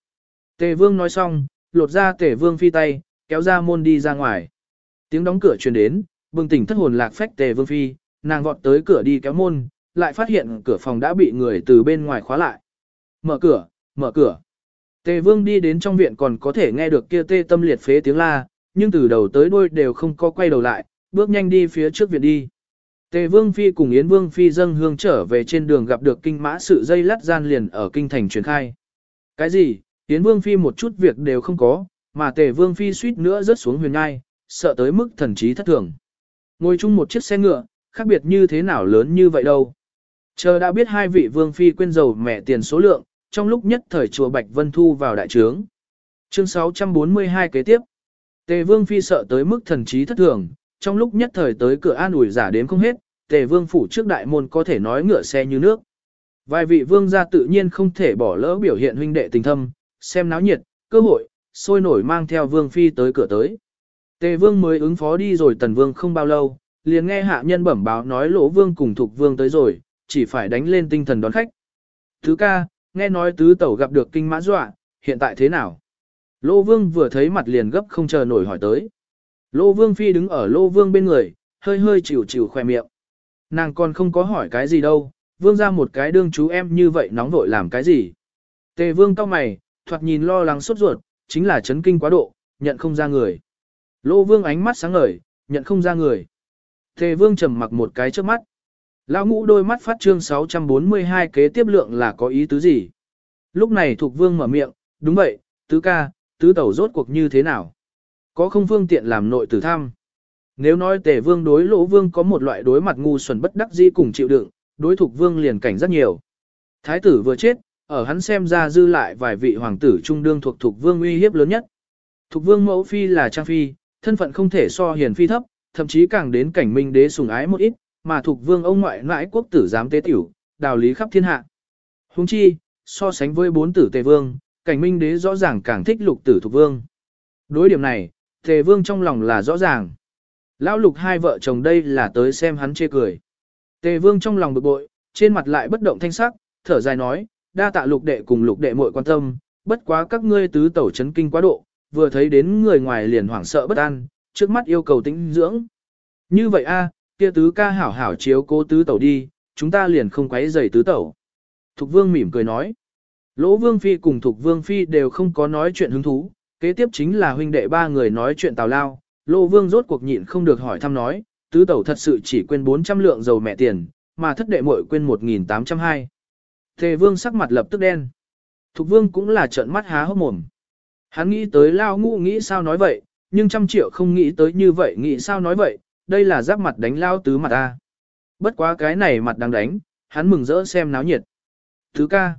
Tề vương nói xong, lột ra tề vương phi tay, kéo ra môn đi ra ngoài. Tiếng đóng cửa truyền đến, bừng tỉnh thất hồn lạc phách tề vương phi, nàng vọt tới cửa đi kéo môn, lại phát hiện cửa phòng đã bị người từ bên ngoài khóa lại. Mở cửa, mở cửa. Tề vương đi đến trong viện còn có thể nghe được kia tê tâm liệt phế tiếng la, nhưng từ đầu tới đuôi đều không có quay đầu lại, bước nhanh đi phía trước viện đi. Tề vương phi cùng Yến vương phi dâng hương trở về trên đường gặp được kinh mã sự dây lắt gian liền ở kinh thành truyền khai. Cái gì, Yến vương phi một chút việc đều không có, mà tề vương phi suýt nữa rớt xuống huyền ngai, sợ tới mức thần trí thất thường. Ngồi chung một chiếc xe ngựa, khác biệt như thế nào lớn như vậy đâu. Chờ đã biết hai vị vương phi quên dầu mẹ tiền số lượng, trong lúc nhất thời chùa Bạch Vân Thu vào đại trướng. Chương 642 kế tiếp. Tề Vương Phi sợ tới mức thần trí thất thường, trong lúc nhất thời tới cửa an ủi giả đến không hết, Tề Vương phủ trước đại môn có thể nói ngựa xe như nước. Vài vị vương gia tự nhiên không thể bỏ lỡ biểu hiện huynh đệ tình thâm, xem náo nhiệt, cơ hội, sôi nổi mang theo Vương Phi tới cửa tới. Tề Vương mới ứng phó đi rồi Tần Vương không bao lâu, liền nghe hạ nhân bẩm báo nói Lỗ Vương cùng Thục Vương tới rồi, chỉ phải đánh lên tinh thần đón khách. Thứ ca, nghe nói tứ tẩu gặp được kinh mã dọa, hiện tại thế nào? lỗ Vương vừa thấy mặt liền gấp không chờ nổi hỏi tới. Lô Vương Phi đứng ở Lô Vương bên người, hơi hơi chịu chịu khoe miệng. Nàng còn không có hỏi cái gì đâu, Vương ra một cái đương chú em như vậy nóng vội làm cái gì. Tề Vương cao mày, thoạt nhìn lo lắng sốt ruột, chính là chấn kinh quá độ, nhận không ra người. Lô Vương ánh mắt sáng ngời, nhận không ra người. Tề Vương trầm mặc một cái trước mắt. Lão ngũ đôi mắt phát trương 642 kế tiếp lượng là có ý tứ gì? Lúc này Thục Vương mở miệng, đúng vậy, tứ ca, tứ tẩu rốt cuộc như thế nào? Có không phương tiện làm nội tử thăm? Nếu nói tề vương đối lỗ vương có một loại đối mặt ngu xuẩn bất đắc dĩ cùng chịu đựng, đối Thục Vương liền cảnh rất nhiều. Thái tử vừa chết, ở hắn xem ra dư lại vài vị hoàng tử trung đương thuộc Thục Vương uy hiếp lớn nhất. Thục Vương mẫu phi là Trang Phi, thân phận không thể so hiền phi thấp, thậm chí càng đến cảnh minh đế sùng ái một ít, mà thuộc vương ông ngoại ngoại quốc tử giám tế tiểu, đào lý khắp thiên hạ. Huống chi, so sánh với bốn tử tề vương, cảnh minh đế rõ ràng càng thích lục tử thuộc vương. Đối điểm này, tề vương trong lòng là rõ ràng. Lão lục hai vợ chồng đây là tới xem hắn chê cười. Tề vương trong lòng bực bội, trên mặt lại bất động thanh sắc, thở dài nói, đa tạ lục đệ cùng lục đệ muội quan tâm, bất quá các ngươi tứ tẩu chấn kinh quá độ, vừa thấy đến người ngoài liền hoảng sợ bất an, trước mắt yêu cầu tĩnh dưỡng. Như vậy a, kia tứ ca hảo hảo chiếu cố tứ tẩu đi, chúng ta liền không quấy rầy tứ tẩu. Thục vương mỉm cười nói. Lỗ vương phi cùng thục vương phi đều không có nói chuyện hứng thú, kế tiếp chính là huynh đệ ba người nói chuyện tào lao. lô vương rốt cuộc nhịn không được hỏi thăm nói, tứ tẩu thật sự chỉ quên 400 lượng dầu mẹ tiền, mà thất đệ muội quên 1.802. Thề vương sắc mặt lập tức đen. Thục vương cũng là trợn mắt há hốc mồm. Hắn nghĩ tới lao ngu nghĩ sao nói vậy, nhưng trăm triệu không nghĩ tới như vậy nghĩ sao nói vậy, đây là giáp mặt đánh lao tứ mặt ta. Bất quá cái này mặt đang đánh, hắn mừng rỡ xem náo nhiệt. Thứ ca.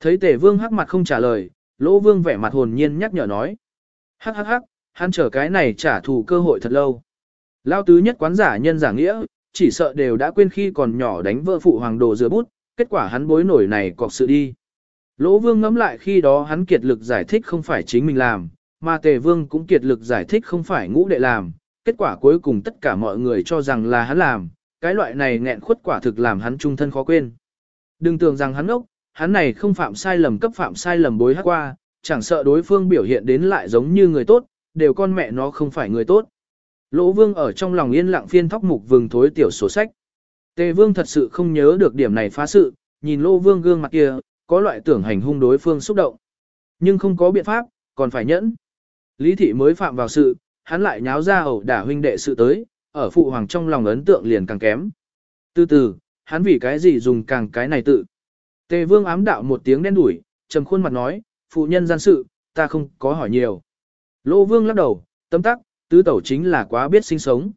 Thấy tể vương hắc mặt không trả lời, lỗ vương vẻ mặt hồn nhiên nhắc nhở nói. Hắc hắc hắc, hắn chờ cái này trả thù cơ hội thật lâu. Lao tứ nhất quán giả nhân giả nghĩa, chỉ sợ đều đã quên khi còn nhỏ đánh vợ phụ hoàng đồ rửa bút, kết quả hắn bối nổi này cọc sự đi. Lỗ vương ngẫm lại khi đó hắn kiệt lực giải thích không phải chính mình làm, mà tề vương cũng kiệt lực giải thích không phải ngũ đệ làm, kết quả cuối cùng tất cả mọi người cho rằng là hắn làm, cái loại này nghẹn khuất quả thực làm hắn trung thân khó quên. Đừng tưởng rằng hắn ốc, hắn này không phạm sai lầm cấp phạm sai lầm bối hát qua, chẳng sợ đối phương biểu hiện đến lại giống như người tốt, đều con mẹ nó không phải người tốt. Lỗ vương ở trong lòng yên lặng phiên thóc mục vừng thối tiểu sổ sách. Tề vương thật sự không nhớ được điểm này phá sự, nhìn lỗ vương gương mặt kia, có loại tưởng hành hung đối phương xúc động. Nhưng không có biện pháp, còn phải nhẫn. Lý thị mới phạm vào sự, hắn lại nháo ra ẩu đả huynh đệ sự tới, ở phụ hoàng trong lòng ấn tượng liền càng kém. Từ từ, hắn vì cái gì dùng càng cái này tự. Tề vương ám đạo một tiếng đen đủi, trầm khuôn mặt nói, phụ nhân gian sự, ta không có hỏi nhiều. Lô vương lắc đầu, tấm tắc, tứ tẩu chính là quá biết sinh sống.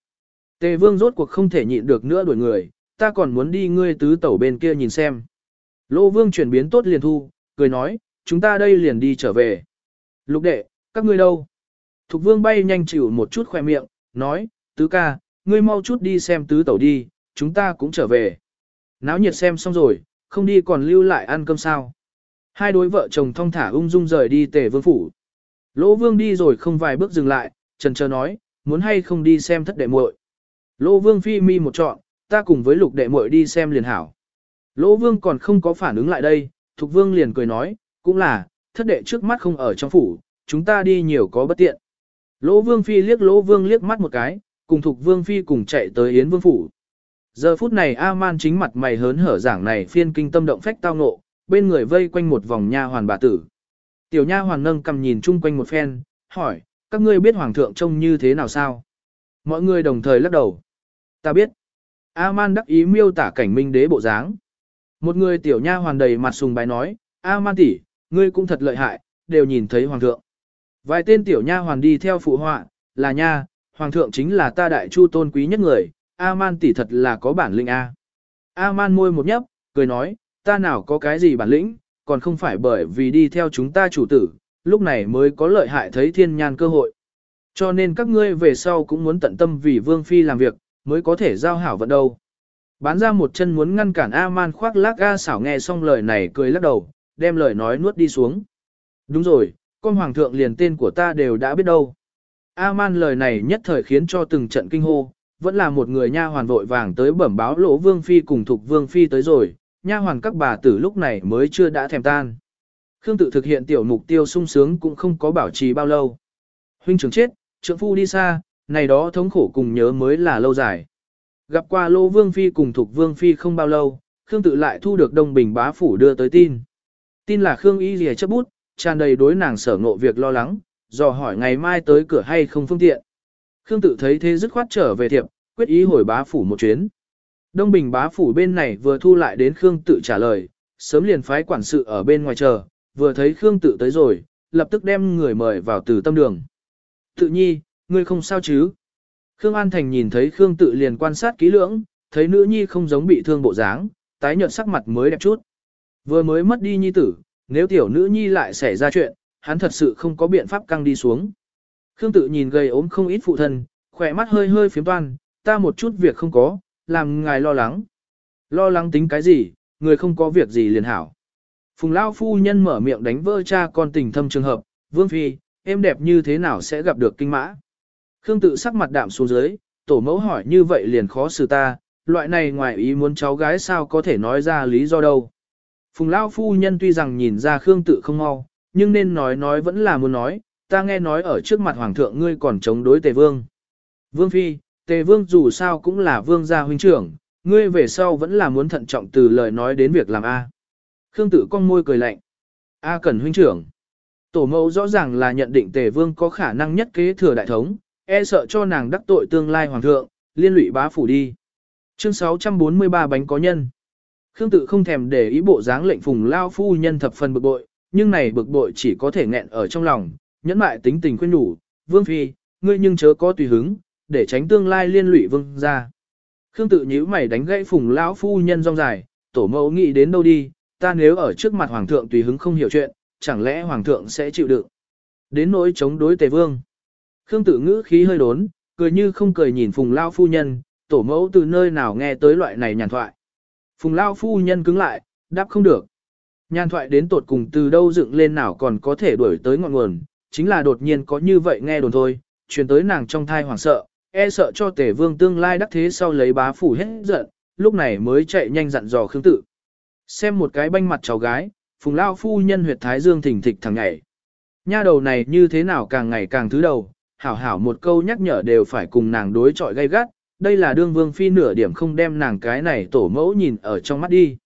Tề vương rốt cuộc không thể nhịn được nữa đuổi người, ta còn muốn đi ngươi tứ tẩu bên kia nhìn xem. Lô vương chuyển biến tốt liền thu, cười nói, chúng ta đây liền đi trở về. Lục đệ, các ngươi đâu? Thục vương bay nhanh chịu một chút khoe miệng, nói, tứ ca, ngươi mau chút đi xem tứ tẩu đi, chúng ta cũng trở về. Náo nhiệt xem xong rồi, không đi còn lưu lại ăn cơm sao. Hai đối vợ chồng thong thả ung dung rời đi tề vương phủ. Lỗ vương đi rồi không vài bước dừng lại, trần chờ nói, muốn hay không đi xem thất đệ muội. Lỗ vương phi mi một trọn, ta cùng với lục đệ muội đi xem liền hảo. Lỗ vương còn không có phản ứng lại đây, thục vương liền cười nói, cũng là, thất đệ trước mắt không ở trong phủ, chúng ta đi nhiều có bất tiện. Lỗ vương phi liếc lỗ vương liếc mắt một cái, cùng thục vương phi cùng chạy tới yến vương phủ. Giờ phút này A-man chính mặt mày hớn hở giảng này phiên kinh tâm động phách tao ngộ, bên người vây quanh một vòng nha hoàn bà tử. Tiểu nha hoàn nâng cầm nhìn chung quanh một phen, hỏi, các ngươi biết hoàng thượng trông như thế nào sao? Mọi người đồng thời lắc đầu. Ta biết. A-man đắc ý miêu tả cảnh minh đế bộ dáng. Một người tiểu nha hoàn đầy mặt sùng bái nói, A-man tỷ, ngươi cũng thật lợi hại, đều nhìn thấy hoàng thượng. Vài tên tiểu nha hoàn đi theo phụ họa, là nha, hoàng thượng chính là ta đại chu tôn quý nhất người, A-man tỷ thật là có bản lĩnh A. A-man môi một nhấp, cười nói, ta nào có cái gì bản lĩnh, còn không phải bởi vì đi theo chúng ta chủ tử, lúc này mới có lợi hại thấy thiên nhan cơ hội. Cho nên các ngươi về sau cũng muốn tận tâm vì vương phi làm việc, mới có thể giao hảo vận đâu. Bán ra một chân muốn ngăn cản A-man khoác lác A xảo nghe xong lời này cười lắc đầu, đem lời nói nuốt đi xuống. Đúng rồi, con hoàng thượng liền tên của ta đều đã biết đâu. A-man lời này nhất thời khiến cho từng trận kinh hô, vẫn là một người nha hoàn vội vàng tới bẩm báo lỗ vương phi cùng thuộc vương phi tới rồi, nha hoàn các bà tử lúc này mới chưa đã thèm tan. Khương tự thực hiện tiểu mục tiêu sung sướng cũng không có bảo trì bao lâu. Huynh trưởng chết, trượng phu đi xa, này đó thống khổ cùng nhớ mới là lâu dài. Gặp qua lỗ vương phi cùng thuộc vương phi không bao lâu, Khương tự lại thu được đông bình bá phủ đưa tới tin. Tin là Khương y lìa chấp bút, tràn đầy đối nàng sở ngộ việc lo lắng, dò hỏi ngày mai tới cửa hay không phương tiện. Khương tự thấy thế dứt khoát trở về thiệp, quyết ý hồi bá phủ một chuyến. Đông Bình bá phủ bên này vừa thu lại đến Khương tự trả lời, sớm liền phái quản sự ở bên ngoài chờ, vừa thấy Khương tự tới rồi, lập tức đem người mời vào từ tâm đường. Tự nhi, ngươi không sao chứ? Khương An Thành nhìn thấy Khương tự liền quan sát kỹ lưỡng, thấy nữ nhi không giống bị thương bộ dáng, tái nhợt sắc mặt mới đẹp chút. Vừa mới mất đi nhi tử, nếu tiểu nữ nhi lại xảy ra chuyện, hắn thật sự không có biện pháp căng đi xuống. Khương tự nhìn gầy ốm không ít phụ thân, khỏe mắt hơi hơi phiếm toan, ta một chút việc không có, làm ngài lo lắng. Lo lắng tính cái gì, người không có việc gì liền hảo. Phùng Lao phu nhân mở miệng đánh vỡ cha con tình thâm trường hợp, Vương Phi, em đẹp như thế nào sẽ gặp được kinh mã. Khương tự sắc mặt đạm xuống dưới, tổ mẫu hỏi như vậy liền khó xử ta, loại này ngoài ý muốn cháu gái sao có thể nói ra lý do đâu. Phùng Lao phu nhân tuy rằng nhìn ra Khương tự không mau, nhưng nên nói nói vẫn là muốn nói, ta nghe nói ở trước mặt hoàng thượng ngươi còn chống đối tề vương. Vương Phi, tề vương dù sao cũng là vương gia huynh trưởng, ngươi về sau vẫn là muốn thận trọng từ lời nói đến việc làm A. Khương Tử con môi cười lạnh. A cần huynh trưởng. Tổ mẫu rõ ràng là nhận định tề vương có khả năng nhất kế thừa đại thống, e sợ cho nàng đắc tội tương lai hoàng thượng, liên lụy bá phủ đi. Chương 643 bánh có nhân. Khương tự không thèm để ý bộ dáng lệnh phùng lao phu nhân thập phần bực bội, nhưng này bực bội chỉ có thể nghẹn ở trong lòng, nhẫn mại tính tình khuyên nhủ, vương phi, ngươi nhưng chớ có tùy hứng, để tránh tương lai liên lụy vương ra. Khương tự nhíu mày đánh gãy phùng lão phu nhân rong dài, tổ mẫu nghĩ đến đâu đi, ta nếu ở trước mặt hoàng thượng tùy hứng không hiểu chuyện, chẳng lẽ hoàng thượng sẽ chịu đựng. Đến nỗi chống đối tề vương. Khương tự ngữ khí hơi đốn, cười như không cười nhìn phùng lão phu nhân, tổ mẫu từ nơi nào nghe tới loại này nhàn thoại. Phùng lão phu nhân cứng lại, đáp không được. Nhàn thoại đến tột cùng từ đâu dựng lên nào còn có thể đuổi tới ngọn nguồn, chính là đột nhiên có như vậy nghe đồn thôi, truyền tới nàng trong thai hoảng sợ, e sợ cho tể vương tương lai đắc thế sau lấy bá phủ hết giận, lúc này mới chạy nhanh dặn dò Khương Tự. Xem một cái banh mặt cháu gái, phùng lao phu nhân huyệt thái dương thỉnh thịch thằng ngày. Nha đầu này như thế nào càng ngày càng thứ đầu, hảo hảo một câu nhắc nhở đều phải cùng nàng đối chọi gay gắt, đây là đương vương phi nửa điểm không đem nàng cái này tổ mẫu nhìn ở trong mắt đi.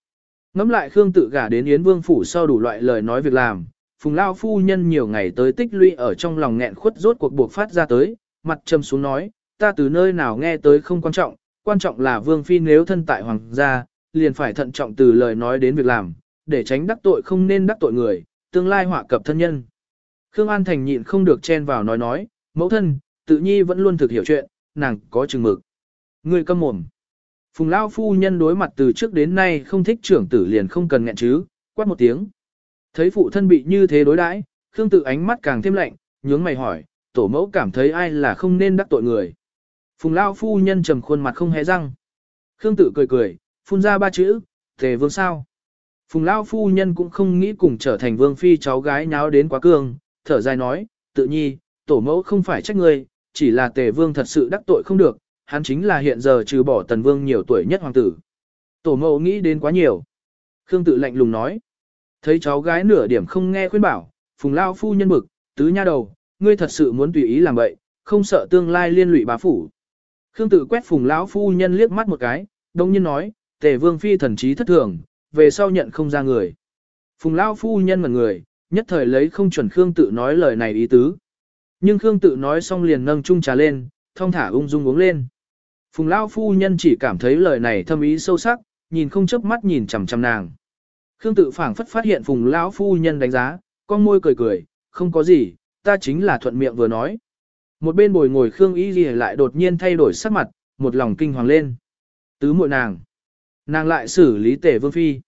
Ngắm lại Khương tự gả đến Yến Vương phủ sau đủ loại lời nói việc làm, Phùng Lao phu nhân nhiều ngày tới tích lũy ở trong lòng nghẹn khuất rốt cuộc buộc phát ra tới, mặt châm xuống nói, ta từ nơi nào nghe tới không quan trọng, quan trọng là Vương phi nếu thân tại hoàng gia, liền phải thận trọng từ lời nói đến việc làm, để tránh đắc tội không nên đắc tội người, tương lai họa cập thân nhân. Khương An Thành nhịn không được chen vào nói nói, mẫu thân, tự nhi vẫn luôn thực hiểu chuyện, nàng có chừng mực. Người câm mồm. Phùng Lao phu nhân đối mặt từ trước đến nay không thích trưởng tử liền không cần nghẹn chứ, quát một tiếng. Thấy phụ thân bị như thế đối đãi, Khương tự ánh mắt càng thêm lạnh, nhướng mày hỏi, tổ mẫu cảm thấy ai là không nên đắc tội người. Phùng Lão phu nhân trầm khuôn mặt không hé răng. Khương tự cười cười, phun ra ba chữ, tề vương sao. Phùng Lão phu nhân cũng không nghĩ cùng trở thành vương phi cháu gái nháo đến quá cương, thở dài nói, tự nhi, tổ mẫu không phải trách ngươi, chỉ là tề vương thật sự đắc tội không được, hắn chính là hiện giờ trừ bỏ tần vương nhiều tuổi nhất hoàng tử. Tổ mẫu nghĩ đến quá nhiều. Khương tự lạnh lùng nói. Thấy cháu gái nửa điểm không nghe khuyên bảo, phùng lao phu nhân bực, tứ nha đầu, ngươi thật sự muốn tùy ý làm vậy, không sợ tương lai liên lụy bá phủ. Khương tự quét phùng lão phu nhân liếc mắt một cái, đồng nhiên nói, tề vương phi thần trí thất thường, về sau nhận không ra người. Phùng lão phu nhân ngẩn người, nhất thời lấy không chuẩn Khương tự nói lời này ý tứ. Nhưng Khương tự nói xong liền nâng chung trà lên, thong thả ung dung uống lên. Phùng Lão phu nhân chỉ cảm thấy lời này thâm ý sâu sắc, nhìn không chớp mắt nhìn chằm chằm nàng. Khương tự phảng phất phát hiện Phùng Lão phu nhân đánh giá, con môi cười cười, không có gì, ta chính là thuận miệng vừa nói. Một bên bồi ngồi Khương Y Ghi lại đột nhiên thay đổi sắc mặt, một lòng kinh hoàng lên. Tứ muội nàng. Nàng lại xử lý tể vương phi.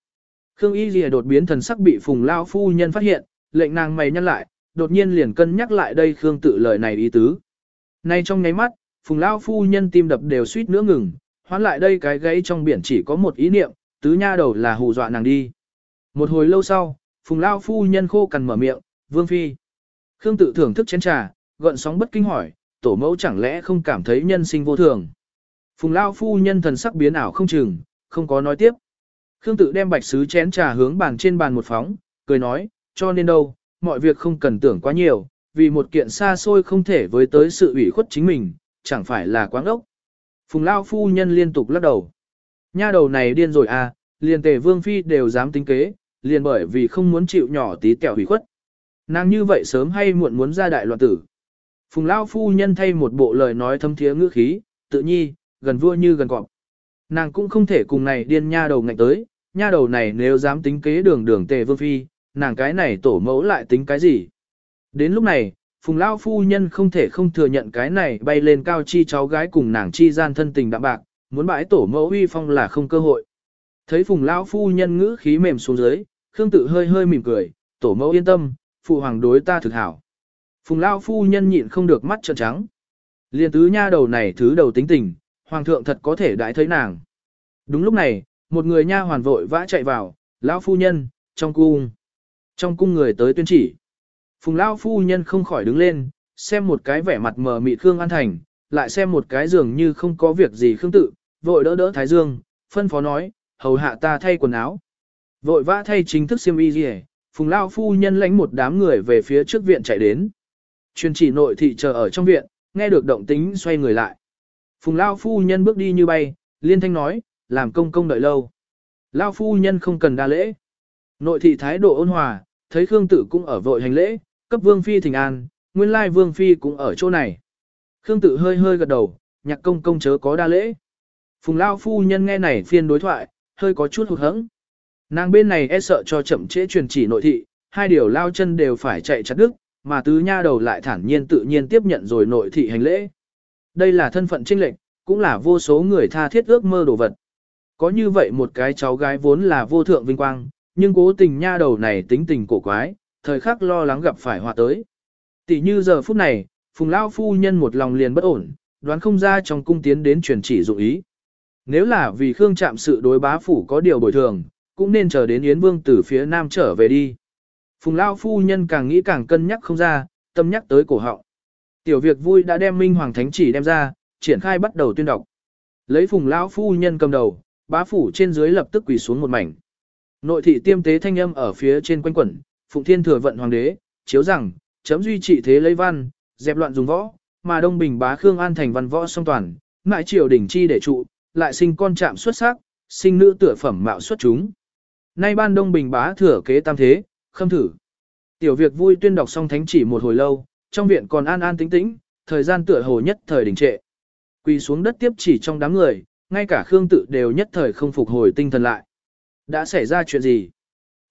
Khương Y Ghi đột biến thần sắc bị Phùng Lão phu nhân phát hiện, lệnh nàng mày nhăn lại, đột nhiên liền cân nhắc lại đây Khương tự lời này ý tứ. Nay trong nháy mắt, phùng lão phu nhân tim đập đều suýt nữa ngừng, hoán lại đây cái gãy trong biển chỉ có một ý niệm, tứ nha đầu là hù dọa nàng đi. Một hồi lâu sau, phùng lao phu nhân khô cằn mở miệng, vương phi. Khương tự thưởng thức chén trà, gợn sóng bất kinh hỏi, tổ mẫu chẳng lẽ không cảm thấy nhân sinh vô thường. Phùng lao phu nhân thần sắc biến ảo không chừng, không có nói tiếp. Khương tự đem bạch sứ chén trà hướng bàn trên bàn một phóng, cười nói, cho nên đâu, mọi việc không cần tưởng quá nhiều, vì một kiện xa xôi không thể với tới sự ủy khuất chính mình, chẳng phải là quáng ốc. Phùng Lao phu nhân liên tục lắc đầu. Nha đầu này điên rồi à, liền tề vương phi đều dám tính kế, liền bởi vì không muốn chịu nhỏ tí kẹo hủy khuất. Nàng như vậy sớm hay muộn muốn ra đại loạn tử. Phùng Lao phu nhân thay một bộ lời nói thâm thiế ngữ khí, tự nhi, gần vua như gần cọp. Nàng cũng không thể cùng này điên nha đầu ngạnh tới, nha đầu này nếu dám tính kế đường đường tề vương phi, nàng cái này tổ mẫu lại tính cái gì. Đến lúc này, Phùng Lao phu nhân không thể không thừa nhận cái này bay lên cao chi cháu gái cùng nàng chi gian thân tình đạm bạc, muốn bãi tổ mẫu uy phong là không cơ hội. Thấy Phùng Lao phu nhân ngữ khí mềm xuống dưới, Khương tự hơi hơi mỉm cười, tổ mẫu yên tâm, phụ hoàng đối ta thực hảo. Phùng lão phu nhân nhịn không được mắt trợn trắng. Liên tứ nha đầu này thứ đầu tính tình, hoàng thượng thật có thể đãi thấy nàng. Đúng lúc này, một người nha hoàn vội vã chạy vào, lão phu nhân, trong cung. Trong cung người tới tuyên chỉ. Phùng lão phu nhân không khỏi đứng lên, xem một cái vẻ mặt mờ mịt Khương An Thành, lại xem một cái dường như không có việc gì Khương Tự, vội đỡ đỡ Thái Dương, phân phó nói, hầu hạ ta thay quần áo. Vội vã thay chính thức xiêm y gì Phùng Lao phu nhân lãnh một đám người về phía trước viện chạy đến. Chuyên chỉ nội thị chờ ở trong viện, nghe được động tính xoay người lại. Phùng Lao phu nhân bước đi như bay, liên thanh nói, làm công công đợi lâu. Lao phu nhân không cần đa lễ. Nội thị thái độ ôn hòa, thấy Khương Tử cũng ở vội hành lễ, cấp vương phi thỉnh an, nguyên lai vương phi cũng ở chỗ này. Khương Tử hơi hơi gật đầu, nhạc công công chớ có đa lễ. Phùng Lao phu nhân nghe này phiên đối thoại, hơi có chút hụt hẫng. Nàng bên này e sợ cho chậm trễ truyền chỉ nội thị, hai điều lao chân đều phải chạy chặt đứt, mà tứ nha đầu lại thản nhiên tự nhiên tiếp nhận rồi nội thị hành lễ. Đây là thân phận trinh lệnh, cũng là vô số người tha thiết ước mơ đồ vật. Có như vậy một cái cháu gái vốn là vô thượng vinh quang, nhưng cố tình nha đầu này tính tình cổ quái, thời khắc lo lắng gặp phải họa tới. Tỷ như giờ phút này, Phùng Lao phu nhân một lòng liền bất ổn, đoán không ra trong cung tiến đến truyền chỉ dụng ý. Nếu là vì Khương chạm sự đối bá phủ có điều bồi thường, cũng nên chờ đến Yến Vương từ phía Nam trở về đi. Phùng Lao phu nhân càng nghĩ càng cân nhắc không ra, tâm nhắc tới cổ họng. Tiểu việc vui đã đem Minh Hoàng Thánh chỉ đem ra, triển khai bắt đầu tuyên đọc. Lấy Phùng Lao phu nhân cầm đầu, bá phủ trên dưới lập tức quỳ xuống một mảnh. Nội thị tiêm tế thanh âm ở phía trên quanh quẩn, Phụng Thiên thừa vận hoàng đế, chiếu rằng, chấm duy trị thế lấy văn, dẹp loạn dùng võ, mà Đông Bình bá Khương An thành văn võ song toàn, mãi triều đỉnh chi để trụ, lại sinh con chạm xuất sắc, sinh nữ tựa phẩm mạo xuất chúng. Nay ban Đông Bình bá thừa kế tam thế, khâm thử. Tiểu việc vui tuyên đọc xong thánh chỉ một hồi lâu, trong viện còn an an tĩnh tĩnh, thời gian tựa hồ nhất thời đình trệ. Quỳ xuống đất tiếp chỉ trong đám người, ngay cả Khương tự đều nhất thời không phục hồi tinh thần lại. Đã xảy ra chuyện gì?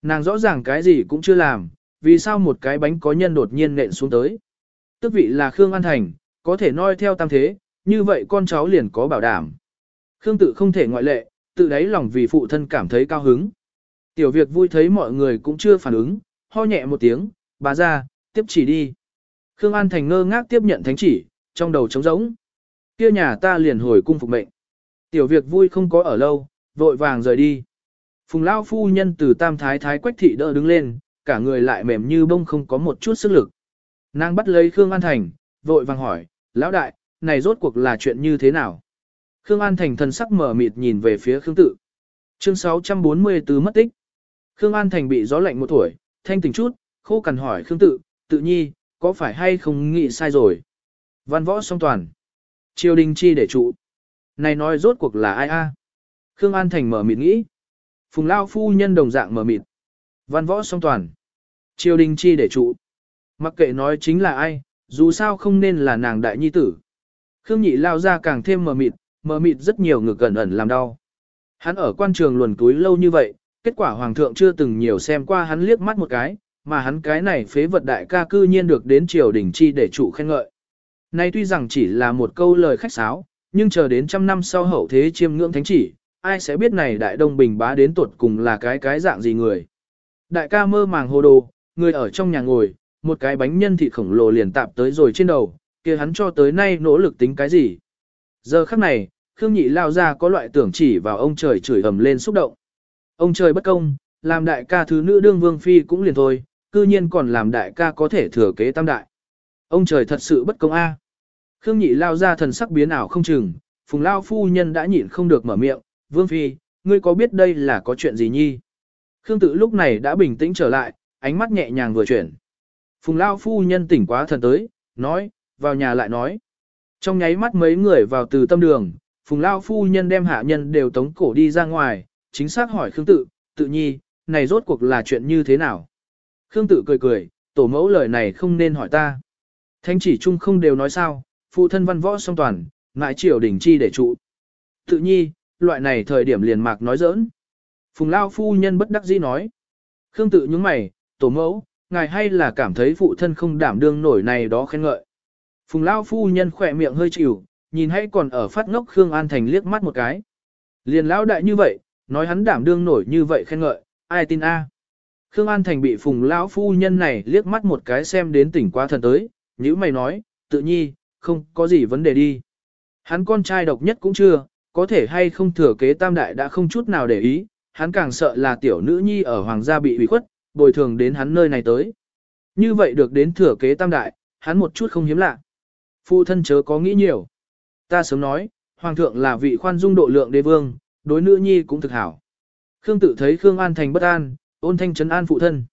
Nàng rõ ràng cái gì cũng chưa làm, vì sao một cái bánh có nhân đột nhiên nện xuống tới? Tức vị là Khương An Thành, có thể noi theo tam thế, như vậy con cháu liền có bảo đảm. Khương tự không thể ngoại lệ, tự đáy lòng vì phụ thân cảm thấy cao hứng. Tiểu việc vui thấy mọi người cũng chưa phản ứng, ho nhẹ một tiếng, bà ra, tiếp chỉ đi. Khương An Thành ngơ ngác tiếp nhận thánh chỉ, trong đầu trống rỗng. Kia nhà ta liền hồi cung phục mệnh. Tiểu việc vui không có ở lâu, vội vàng rời đi. Phùng Lao phu nhân từ tam thái thái quách thị đỡ đứng lên, cả người lại mềm như bông không có một chút sức lực. Nàng bắt lấy Khương An Thành, vội vàng hỏi, lão đại, này rốt cuộc là chuyện như thế nào? Khương An Thành thần sắc mở mịt nhìn về phía Khương Tự. Chương 644 mất tích. Khương An Thành bị gió lạnh một tuổi, thanh tỉnh chút, khô cằn hỏi Khương Tự, tự nhi, có phải hay không nghĩ sai rồi? Văn võ song toàn. Triều đình chi để trụ. Này nói rốt cuộc là ai a? Khương An Thành mở mịt nghĩ. Phùng Lao phu nhân đồng dạng mở mịt. Văn võ song toàn. Triều đình chi để trụ. Mặc kệ nói chính là ai, dù sao không nên là nàng đại nhi tử. Khương nhị lao ra càng thêm mờ mịt, mờ mịt rất nhiều ngược gần ẩn làm đau. Hắn ở quan trường luồn túi lâu như vậy, kết quả hoàng thượng chưa từng nhiều xem qua hắn liếc mắt một cái, mà hắn cái này phế vật đại ca cư nhiên được đến triều đình chi để chủ khen ngợi. Nay tuy rằng chỉ là một câu lời khách sáo, nhưng chờ đến trăm năm sau hậu thế chiêm ngưỡng thánh chỉ, ai sẽ biết này đại đông bình bá đến tuột cùng là cái cái dạng gì người. Đại ca mơ màng hồ đồ, người ở trong nhà ngồi, một cái bánh nhân thịt khổng lồ liền tạp tới rồi trên đầu, kia hắn cho tới nay nỗ lực tính cái gì. Giờ khắc này, Khương Nhị lao ra có loại tưởng chỉ vào ông trời chửi ầm lên xúc động. Ông trời bất công, làm đại ca thứ nữ đương vương phi cũng liền thôi, cư nhiên còn làm đại ca có thể thừa kế tam đại. Ông trời thật sự bất công a. Khương Nhị lao ra thần sắc biến ảo không chừng, Phùng Lao phu nhân đã nhịn không được mở miệng, Vương Phi, ngươi có biết đây là có chuyện gì nhi? Khương tự lúc này đã bình tĩnh trở lại, ánh mắt nhẹ nhàng vừa chuyển. Phùng Lao phu nhân tỉnh quá thần tới, nói, vào nhà lại nói. Trong nháy mắt mấy người vào từ tâm đường, Phùng Lao phu nhân đem hạ nhân đều tống cổ đi ra ngoài, chính xác hỏi Khương tự, tự nhi, này rốt cuộc là chuyện như thế nào? Khương tự cười cười, tổ mẫu lời này không nên hỏi ta. Thanh chỉ chung không đều nói sao, phụ thân văn võ song toàn, ngại triều đỉnh chi để trụ. Tự nhi, loại này thời điểm liền mạc nói giỡn. Phùng Lao phu nhân bất đắc dĩ nói. Khương tự nhướng mày, tổ mẫu, ngài hay là cảm thấy phụ thân không đảm đương nổi này đó khen ngợi. Phùng Lao phu nhân khỏe miệng hơi chịu, nhìn hay còn ở phát ngốc Khương An Thành liếc mắt một cái. Liền lão đại như vậy, nói hắn đảm đương nổi như vậy khen ngợi, ai tin a? Khương An Thành bị Phùng lão phu nhân này liếc mắt một cái xem đến tỉnh quá thần tới, nhữ mày nói, tự nhi, không có gì vấn đề đi. Hắn con trai độc nhất cũng chưa, có thể hay không thừa kế tam đại đã không chút nào để ý, hắn càng sợ là tiểu nữ nhi ở hoàng gia bị ủy khuất, bồi thường đến hắn nơi này tới. Như vậy được đến thừa kế tam đại, hắn một chút không hiếm lạ. Phu thân chớ có nghĩ nhiều. Ta sớm nói, hoàng thượng là vị khoan dung độ lượng đế vương, đối nữ nhi cũng thực hảo. Khương tự thấy Khương An thành bất an, ôn thanh trấn an phụ thân.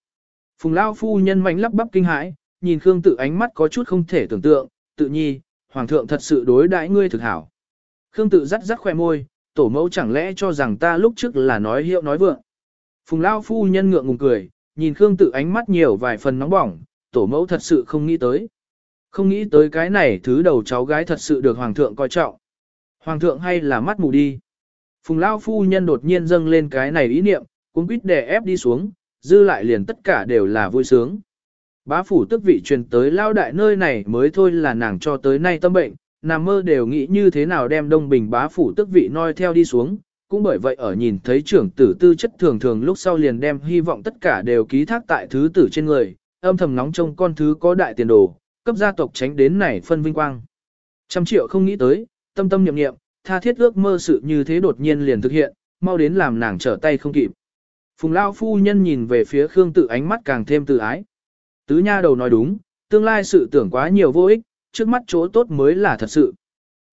Phùng Lao phu nhân mạnh lắp bắp kinh hãi, nhìn Khương tự ánh mắt có chút không thể tưởng tượng, tự nhi, hoàng thượng thật sự đối đãi ngươi thực hảo. Khương tự rắc rắc khoe môi, tổ mẫu chẳng lẽ cho rằng ta lúc trước là nói hiệu nói vượng. Phùng Lao phu nhân ngượng ngùng cười, nhìn Khương tự ánh mắt nhiều vài phần nóng bỏng, tổ mẫu thật sự không nghĩ tới. Không nghĩ tới cái này thứ đầu cháu gái thật sự được hoàng thượng coi trọng. Hoàng thượng hay là mắt mù đi. Phùng Lao phu nhân đột nhiên dâng lên cái này ý niệm, cũng quýt đè ép đi xuống, dư lại liền tất cả đều là vui sướng. Bá phủ tức vị truyền tới Lao đại nơi này mới thôi là nàng cho tới nay tâm bệnh, nằm mơ đều nghĩ như thế nào đem đông bình bá phủ tức vị noi theo đi xuống, cũng bởi vậy ở nhìn thấy trưởng tử tư chất thường thường lúc sau liền đem hy vọng tất cả đều ký thác tại thứ tử trên người, âm thầm nóng trong con thứ có đại tiền đồ, cấp gia tộc tránh đến này phân vinh quang. Trăm triệu không nghĩ tới, tâm tâm niệm niệm tha thiết ước mơ sự như thế đột nhiên liền thực hiện, mau đến làm nàng trở tay không kịp. Phùng Lao phu nhân nhìn về phía Khương Tự ánh mắt càng thêm tự ái. Tứ nha đầu nói đúng, tương lai sự tưởng quá nhiều vô ích, trước mắt chỗ tốt mới là thật sự.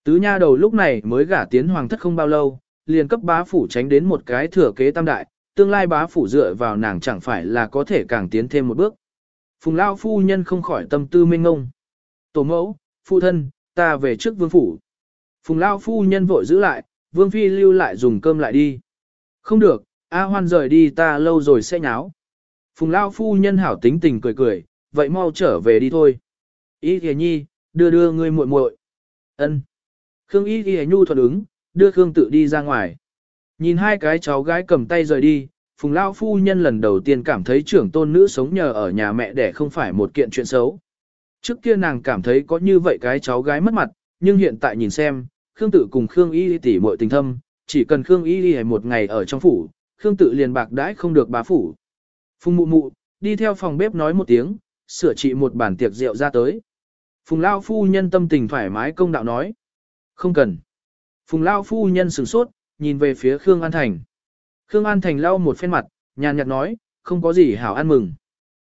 Tứ nha đầu lúc này mới gả tiến hoàng thất không bao lâu, liền cấp bá phủ tránh đến một cái thừa kế tam đại, tương lai bá phủ dựa vào nàng chẳng phải là có thể càng tiến thêm một bước. Phùng Lao phu nhân không khỏi tâm tư mênh ngông. Tổ mẫu, phụ thân, ta về trước vương phủ. Phùng Lao phu nhân vội giữ lại, vương phi lưu lại dùng cơm lại đi. Không được, A hoan rời đi ta lâu rồi sẽ nháo. Phùng Lao phu nhân hảo tính tình cười cười, vậy mau trở về đi thôi. Ý kìa nhi, đưa đưa ngươi muội muội. Ân. Khương Ý Ghi Nhu thuận ứng, đưa Khương tự đi ra ngoài. Nhìn hai cái cháu gái cầm tay rời đi, Phùng Lao Phu Nhân lần đầu tiên cảm thấy trưởng tôn nữ sống nhờ ở nhà mẹ để không phải một kiện chuyện xấu. Trước kia nàng cảm thấy có như vậy cái cháu gái mất mặt, nhưng hiện tại nhìn xem, Khương tự cùng Khương Y tỷ muội tình thâm, chỉ cần Khương Y Y một ngày ở trong phủ, Khương tự liền bạc đãi không được bá phủ. Phùng mụ mụ, đi theo phòng bếp nói một tiếng, sửa trị một bản tiệc rượu ra tới. Phùng Lao Phu Nhân tâm tình thoải mái công đạo nói. Không cần. Phùng Lao Phu Nhân sửng sốt, nhìn về phía Khương An Thành. Khương An Thành lau một phen mặt, nhàn nhạt nói, không có gì hảo ăn mừng.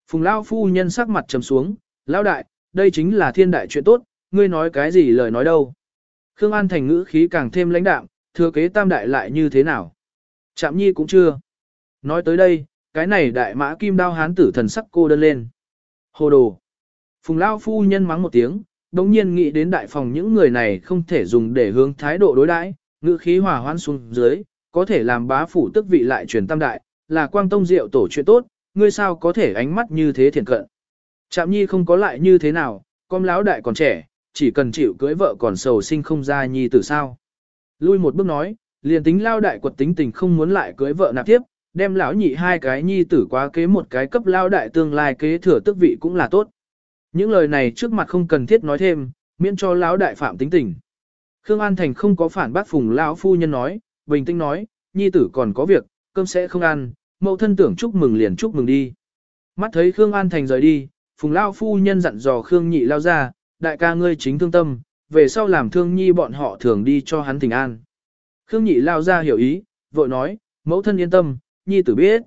Phùng Lao Phu Nhân sắc mặt trầm xuống, Lão đại, đây chính là thiên đại chuyện tốt, ngươi nói cái gì lời nói đâu. Khương An Thành ngữ khí càng thêm lãnh đạm, thừa kế tam đại lại như thế nào. Trạm nhi cũng chưa. Nói tới đây, cái này đại mã kim đao hán tử thần sắc cô đơn lên. Hồ đồ. Phùng Lao Phu Nhân mắng một tiếng, đồng nhiên nghĩ đến đại phòng những người này không thể dùng để hướng thái độ đối đãi, ngữ khí hòa hoãn xuống dưới, có thể làm bá phủ tức vị lại truyền tam đại, là quang tông diệu tổ chuyện tốt, ngươi sao có thể ánh mắt như thế thiện cận. Trạm nhi không có lại như thế nào, con lão đại còn trẻ, chỉ cần chịu cưới vợ còn sầu sinh không ra nhi tử sao. Lui một bước nói, liền tính lao đại quật tính tình không muốn lại cưới vợ nạp tiếp, đem lão nhị hai cái nhi tử quá kế một cái cấp lao đại tương lai kế thừa tức vị cũng là tốt. Những lời này trước mặt không cần thiết nói thêm, miễn cho lão đại phạm tính tình. Khương An Thành không có phản bác phùng lão phu nhân nói, bình tĩnh nói, nhi tử còn có việc, cơm sẽ không ăn, mẫu thân tưởng chúc mừng liền chúc mừng đi. Mắt thấy Khương An Thành rời đi, phùng lão phu nhân dặn dò Khương nhị lao ra, đại ca ngươi chính thương tâm, về sau làm thương nhi bọn họ thường đi cho hắn tình an. Khương nhị lao ra hiểu ý, vội nói, mẫu thân yên tâm, nhi tử biết.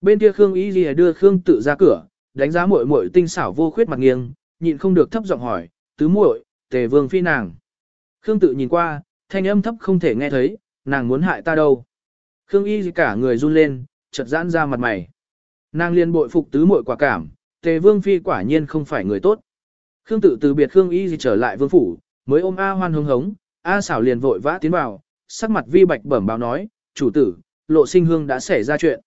Bên kia Khương ý gì đưa Khương tự ra cửa, đánh giá muội muội tinh xảo vô khuyết mặt nghiêng, nhịn không được thấp giọng hỏi, tứ muội, tề vương phi nàng. Khương tự nhìn qua, thanh âm thấp không thể nghe thấy, nàng muốn hại ta đâu. Khương y cả người run lên, chợt giãn ra mặt mày. Nàng liên bội phục tứ muội quả cảm, tề vương phi quả nhiên không phải người tốt. Khương tự từ biệt Khương y trở lại vương phủ, mới ôm A hoan hứng hống, A xảo liền vội vã tiến vào, sắc mặt vi bạch bẩm báo nói, chủ tử, lộ sinh hương đã xảy ra chuyện.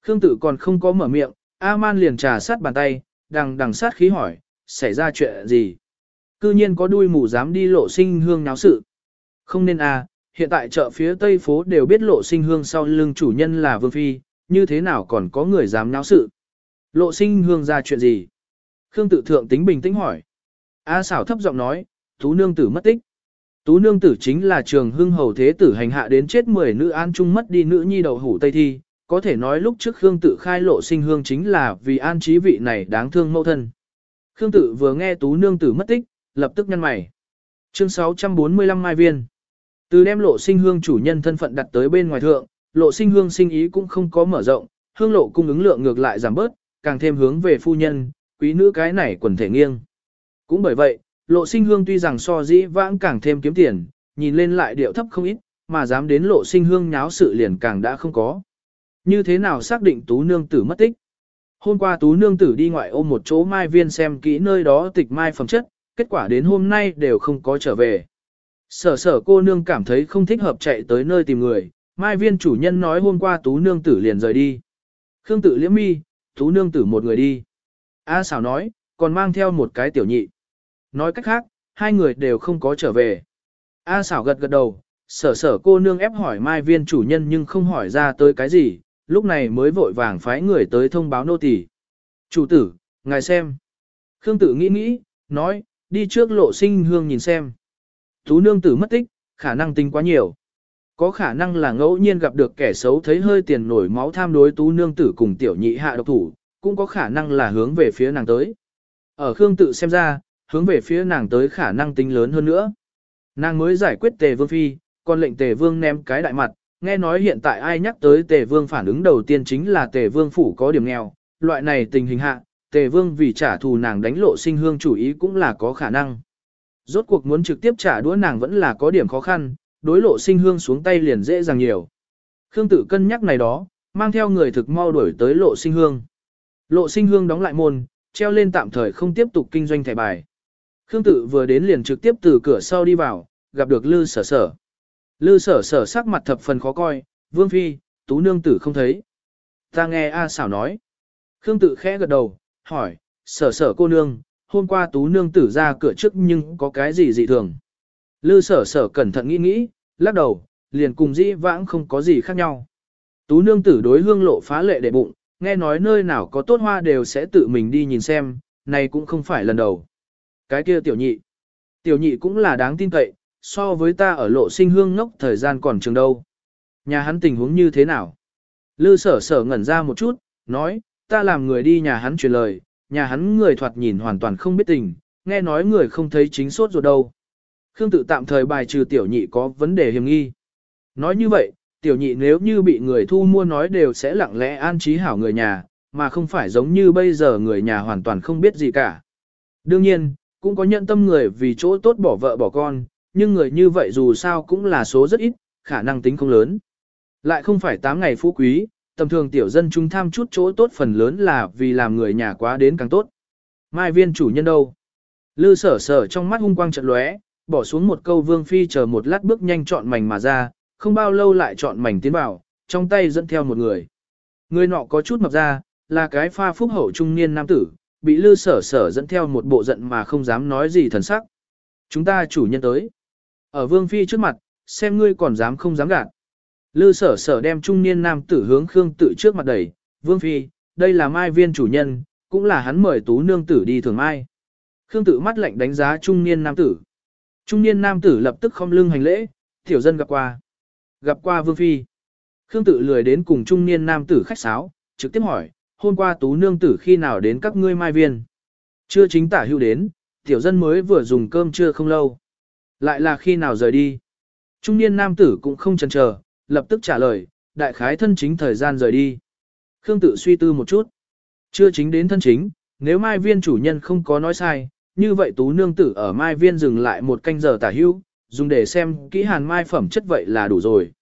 Khương tự còn không có mở miệng, A-man liền trà sát bàn tay, đằng đằng sát khí hỏi, xảy ra chuyện gì? Cư nhiên có đuôi mù dám đi lộ sinh hương náo sự. Không nên a, hiện tại chợ phía tây phố đều biết lộ sinh hương sau lưng chủ nhân là Vương Phi, như thế nào còn có người dám náo sự? Lộ sinh hương ra chuyện gì? Khương tự thượng tính bình tĩnh hỏi. A xảo thấp giọng nói, tú nương tử mất tích. Tú nương tử chính là trường hưng hầu thế tử hành hạ đến chết 10 nữ an trung mất đi nữ nhi đầu hủ tây thi, có thể nói lúc trước Khương tự khai lộ sinh hương chính là vì an trí vị này đáng thương mẫu thân. Khương tự vừa nghe tú nương tử mất tích, lập tức nhăn mày. Chương 645 Mai Viên Từ đem lộ sinh hương chủ nhân thân phận đặt tới bên ngoài thượng, lộ sinh hương sinh ý cũng không có mở rộng, hương lộ cung ứng lượng ngược lại giảm bớt, càng thêm hướng về phu nhân, quý nữ cái này quần thể nghiêng. Cũng bởi vậy, lộ sinh hương tuy rằng so dĩ vãng càng thêm kiếm tiền, nhìn lên lại điệu thấp không ít, mà dám đến lộ sinh hương nháo sự liền càng đã không có. Như thế nào xác định tú nương tử mất tích? Hôm qua tú nương tử đi ngoại ôm một chỗ mai viên xem kỹ nơi đó tịch mai phẩm chất, kết quả đến hôm nay đều không có trở về. Sở sở cô nương cảm thấy không thích hợp chạy tới nơi tìm người, mai viên chủ nhân nói hôm qua tú nương tử liền rời đi. Khương tử liễm mi, tú nương tử một người đi. A xảo nói, còn mang theo một cái tiểu nhị. Nói cách khác, hai người đều không có trở về. A xảo gật gật đầu, sở sở cô nương ép hỏi mai viên chủ nhân nhưng không hỏi ra tới cái gì, lúc này mới vội vàng phái người tới thông báo nô tỳ. Chủ tử, ngài xem. Khương tử nghĩ nghĩ, nói, đi trước lộ sinh hương nhìn xem. Tú nương tử mất tích, khả năng tính quá nhiều. Có khả năng là ngẫu nhiên gặp được kẻ xấu thấy hơi tiền nổi máu tham đối tú nương tử cùng tiểu nhị hạ độc thủ, cũng có khả năng là hướng về phía nàng tới. Ở Khương tự xem ra, hướng về phía nàng tới khả năng tính lớn hơn nữa. Nàng mới giải quyết tề vương phi, còn lệnh tề vương ném cái đại mặt, nghe nói hiện tại ai nhắc tới tề vương phản ứng đầu tiên chính là tề vương phủ có điểm nghèo, loại này tình hình hạ, tề vương vì trả thù nàng đánh lộ sinh hương chủ ý cũng là có khả năng. Rốt cuộc muốn trực tiếp trả đũa nàng vẫn là có điểm khó khăn, đối lộ sinh hương xuống tay liền dễ dàng nhiều. Khương tự cân nhắc này đó, mang theo người thực mau đuổi tới lộ sinh hương. Lộ sinh hương đóng lại môn, treo lên tạm thời không tiếp tục kinh doanh thẻ bài. Khương tự vừa đến liền trực tiếp từ cửa sau đi vào, gặp được Lư sở sở. Lư sở sở sắc mặt thập phần khó coi, vương phi, tú nương tử không thấy. Ta nghe A xảo nói. Khương tự khẽ gật đầu, hỏi, sở sở cô nương, hôm qua tú nương tử ra cửa trước nhưng có cái gì dị thường. Lư sở sở cẩn thận nghĩ nghĩ, lắc đầu, liền cùng dĩ vãng không có gì khác nhau. Tú nương tử đối hương lộ phá lệ đệ bụng, nghe nói nơi nào có tốt hoa đều sẽ tự mình đi nhìn xem, này cũng không phải lần đầu. Cái kia tiểu nhị. Tiểu nhị cũng là đáng tin cậy, so với ta ở lộ sinh hương ngốc thời gian còn trường đâu. Nhà hắn tình huống như thế nào? Lư sở sở ngẩn ra một chút, nói, ta làm người đi nhà hắn truyền lời, nhà hắn người thoạt nhìn hoàn toàn không biết tình, nghe nói người không thấy chính sốt rồi đâu. Khương tự tạm thời bài trừ tiểu nhị có vấn đề hiểm nghi. Nói như vậy, tiểu nhị nếu như bị người thu mua nói đều sẽ lặng lẽ an trí hảo người nhà, mà không phải giống như bây giờ người nhà hoàn toàn không biết gì cả. Đương nhiên, cũng có nhận tâm người vì chỗ tốt bỏ vợ bỏ con, nhưng người như vậy dù sao cũng là số rất ít, khả năng tính không lớn. Lại không phải 8 ngày phú quý, tầm thường tiểu dân chúng tham chút chỗ tốt phần lớn là vì làm người nhà quá đến càng tốt. Mai viên chủ nhân đâu? Lư sở sở trong mắt hung quang trận lóe, bỏ xuống một câu vương phi chờ một lát bước nhanh chọn mảnh mà ra, không bao lâu lại chọn mảnh tiến vào, trong tay dẫn theo một người. Người nọ có chút mập ra, là cái pha phúc hậu trung niên nam tử, bị lư sở sở dẫn theo một bộ giận mà không dám nói gì thần sắc. Chúng ta chủ nhân tới. Ở vương phi trước mặt, xem ngươi còn dám không dám gạt. Lư sở sở đem trung niên nam tử hướng Khương tự trước mặt đẩy, vương phi, đây là mai viên chủ nhân, cũng là hắn mời tú nương tử đi thường mai. Khương tự mắt lạnh đánh giá trung niên nam tử. Trung niên nam tử lập tức không lưng hành lễ, tiểu dân gặp qua. Gặp qua vương phi. Khương tự lười đến cùng trung niên nam tử khách sáo, trực tiếp hỏi, hôm qua tú nương tử khi nào đến các ngươi mai viên. Chưa chính tả hưu đến, tiểu dân mới vừa dùng cơm trưa không lâu. Lại là khi nào rời đi. Trung niên nam tử cũng không chần chờ, lập tức trả lời, đại khái thân chính thời gian rời đi. Khương tự suy tư một chút. Chưa chính đến thân chính, nếu mai viên chủ nhân không có nói sai, như vậy tú nương tử ở mai viên dừng lại một canh giờ tả hưu, dùng để xem kỹ hàn mai phẩm chất vậy là đủ rồi.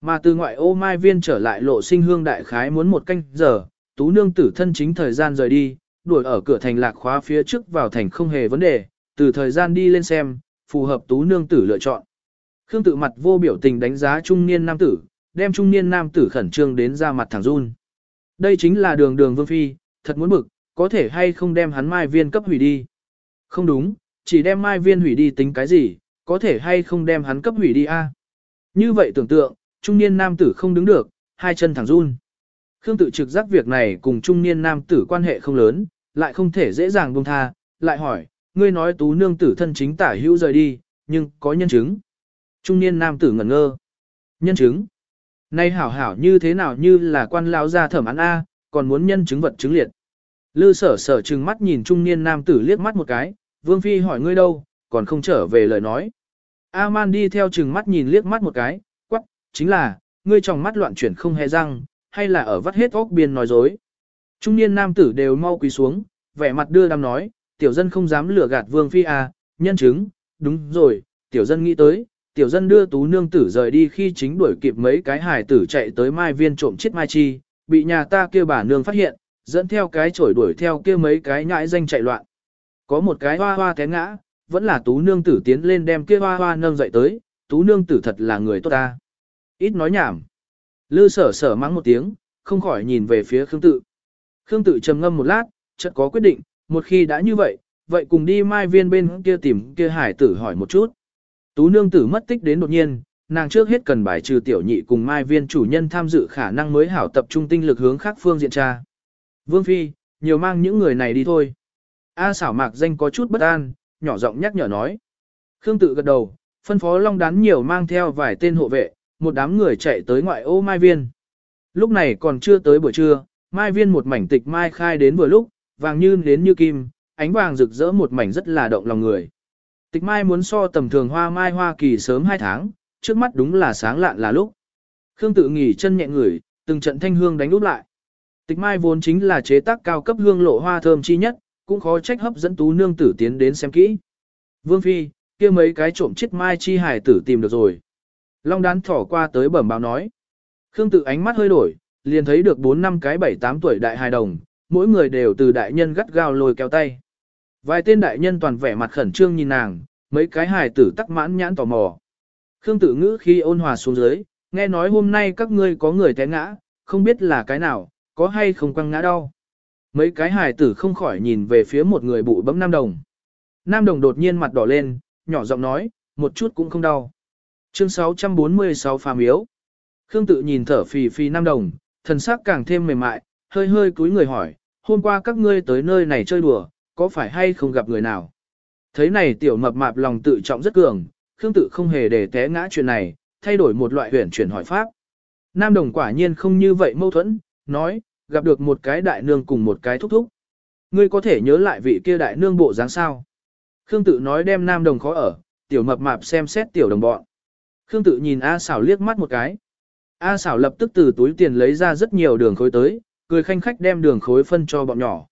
Mà từ ngoại ô mai viên trở lại lộ sinh hương đại khái muốn một canh giờ, tú nương tử thân chính thời gian rời đi, đuổi ở cửa thành lạc khóa phía trước vào thành không hề vấn đề, từ thời gian đi lên xem, phù hợp tú nương tử lựa chọn. Khương tự mặt vô biểu tình đánh giá trung niên nam tử, đem trung niên nam tử khẩn trương đến ra mặt thẳng run. Đây chính là đường đường vương phi, thật muốn bực, có thể hay không đem hắn mai viên cấp hủy đi. Không đúng, chỉ đem mai viên hủy đi tính cái gì, có thể hay không đem hắn cấp hủy đi a? Như vậy tưởng tượng, trung niên nam tử không đứng được, hai chân thẳng run. Khương tự trực giác việc này cùng trung niên nam tử quan hệ không lớn, lại không thể dễ dàng buông tha, lại hỏi, ngươi nói tú nương tử thân chính tả hữu rời đi, nhưng có nhân chứng. Trung niên nam tử ngẩn ngơ. Nhân chứng. Nay hảo hảo như thế nào như là quan lão gia thẩm án A, còn muốn nhân chứng vật chứng liệt. Lư sở sở trừng mắt nhìn trung niên nam tử liếc mắt một cái, vương phi hỏi ngươi đâu, còn không trở về lời nói. A-man đi theo trừng mắt nhìn liếc mắt một cái, quắc, chính là, ngươi trong mắt loạn chuyển không hề răng, hay là ở vắt hết óc biên nói dối. Trung niên nam tử đều mau quỳ xuống, vẻ mặt đưa đam nói, tiểu dân không dám lừa gạt vương phi à, nhân chứng, đúng rồi, tiểu dân nghĩ tới, tiểu dân đưa tú nương tử rời đi khi chính đuổi kịp mấy cái hải tử chạy tới mai viên trộm chết mai chi, bị nhà ta kia bà nương phát hiện, dẫn theo cái chổi đuổi theo kia mấy cái nhãi danh chạy loạn. Có một cái hoa hoa té ngã, vẫn là tú nương tử tiến lên đem kia hoa hoa nâng dậy tới, tú nương tử thật là người tốt ta. Ít nói nhảm. Lư sở sở mắng một tiếng, không khỏi nhìn về phía Khương Tự. Khương Tự trầm ngâm một lát, chợt có quyết định, một khi đã như vậy, vậy cùng đi mai viên bên kia tìm kia hải tử hỏi một chút. Tú nương tử mất tích đến đột nhiên, nàng trước hết cần bài trừ tiểu nhị cùng mai viên chủ nhân tham dự khả năng mới hảo tập trung tinh lực hướng khác phương diện tra. Vương Phi, nhiều mang những người này đi thôi. A xảo mạc danh có chút bất an, nhỏ giọng nhắc nhở nói. Khương tự gật đầu, phân phó long đán nhiều mang theo vài tên hộ vệ, một đám người chạy tới ngoại ô mai viên. Lúc này còn chưa tới buổi trưa, mai viên một mảnh tịch mai khai đến vừa lúc, vàng như đến như kim, ánh vàng rực rỡ một mảnh rất là động lòng người. Tịch mai muốn so tầm thường hoa mai hoa kỳ sớm 2 tháng, trước mắt đúng là sáng lạn là lúc. Khương tự nghỉ chân nhẹ ngửi, từng trận thanh hương đánh úp lại. Tịch mai vốn chính là chế tác cao cấp hương lộ hoa thơm chi nhất, cũng khó trách hấp dẫn tú nương tử tiến đến xem kỹ. Vương Phi, kia mấy cái trộm chết mai chi hải tử tìm được rồi. Long đán thỏ qua tới bẩm báo nói. Khương tự ánh mắt hơi đổi, liền thấy được 4 năm cái 7-8 tuổi đại hài đồng, mỗi người đều từ đại nhân gắt gao lôi kéo tay. Vài tên đại nhân toàn vẻ mặt khẩn trương nhìn nàng, mấy cái hài tử tắc mãn nhãn tò mò. Khương tự ngữ khi ôn hòa xuống dưới, nghe nói hôm nay các ngươi có người té ngã, không biết là cái nào, có hay không quăng ngã đau. Mấy cái hài tử không khỏi nhìn về phía một người bụ bấm Nam Đồng. Nam Đồng đột nhiên mặt đỏ lên, nhỏ giọng nói, một chút cũng không đau. Chương 646 phàm yếu. Khương tự nhìn thở phì phì Nam Đồng, thần sắc càng thêm mềm mại, hơi hơi cúi người hỏi, hôm qua các ngươi tới nơi này chơi đùa, có phải hay không gặp người nào? Thấy này tiểu mập mạp lòng tự trọng rất cường, Khương tự không hề để té ngã chuyện này, thay đổi một loại huyền chuyển hỏi pháp. Nam đồng quả nhiên không như vậy mâu thuẫn, nói, gặp được một cái đại nương cùng một cái thúc thúc. Ngươi có thể nhớ lại vị kia đại nương bộ dáng sao? Khương tự nói đem nam đồng khó ở, tiểu mập mạp xem xét tiểu đồng bọn. Khương tự nhìn A xảo liếc mắt một cái. A xảo lập tức từ túi tiền lấy ra rất nhiều đường khối tới, cười khanh khách đem đường khối phân cho bọn nhỏ.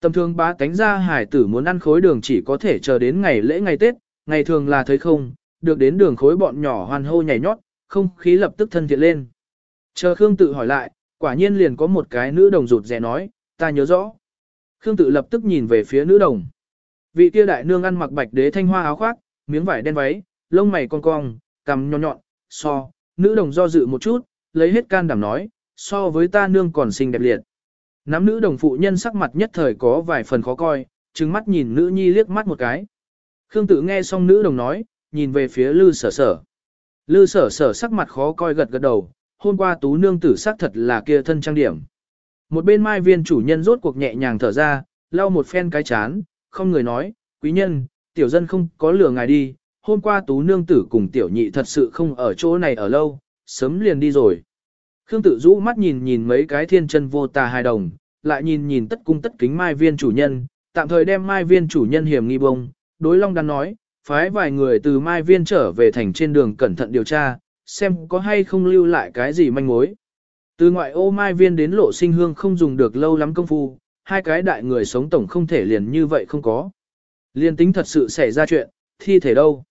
Tầm thường bá cánh ra hải tử muốn ăn khối đường chỉ có thể chờ đến ngày lễ ngày Tết, ngày thường là thấy không, được đến đường khối bọn nhỏ hoàn hô nhảy nhót, không khí lập tức thân thiện lên. Chờ Khương tự hỏi lại, quả nhiên liền có một cái nữ đồng rụt rè nói, ta nhớ rõ. Khương tự lập tức nhìn về phía nữ đồng. Vị kia đại nương ăn mặc bạch đế thanh hoa áo khoác, miếng vải đen váy, lông mày cong cong, cằm nhọn nhọn, so, nữ đồng do dự một chút, lấy hết can đảm nói, so với ta nương còn xinh đẹp liệt. Nắm nữ đồng phụ nhân sắc mặt nhất thời có vài phần khó coi, trừng mắt nhìn nữ nhi liếc mắt một cái. Khương tự nghe xong nữ đồng nói, nhìn về phía lư sở sở. Lư sở sở sắc mặt khó coi gật gật đầu, hôm qua tú nương tử sắc thật là kia thân trang điểm. Một bên mai viên chủ nhân rốt cuộc nhẹ nhàng thở ra, lau một phen cái chán, không người nói, quý nhân, tiểu dân không có lừa ngài đi, hôm qua tú nương tử cùng tiểu nhị thật sự không ở chỗ này ở lâu, sớm liền đi rồi. Khương tự rũ mắt nhìn nhìn mấy cái thiên chân vô tà hài đồng, lại nhìn nhìn tất cung tất kính mai viên chủ nhân, tạm thời đem mai viên chủ nhân hiểm nghi bông, đối long đắn nói, phái vài người từ mai viên trở về thành trên đường cẩn thận điều tra, xem có hay không lưu lại cái gì manh mối. Từ ngoại ô mai viên đến lộ sinh hương không dùng được lâu lắm công phu, hai cái đại người sống tổng không thể liền như vậy không có. Liên tính thật sự xảy ra chuyện, thi thể đâu.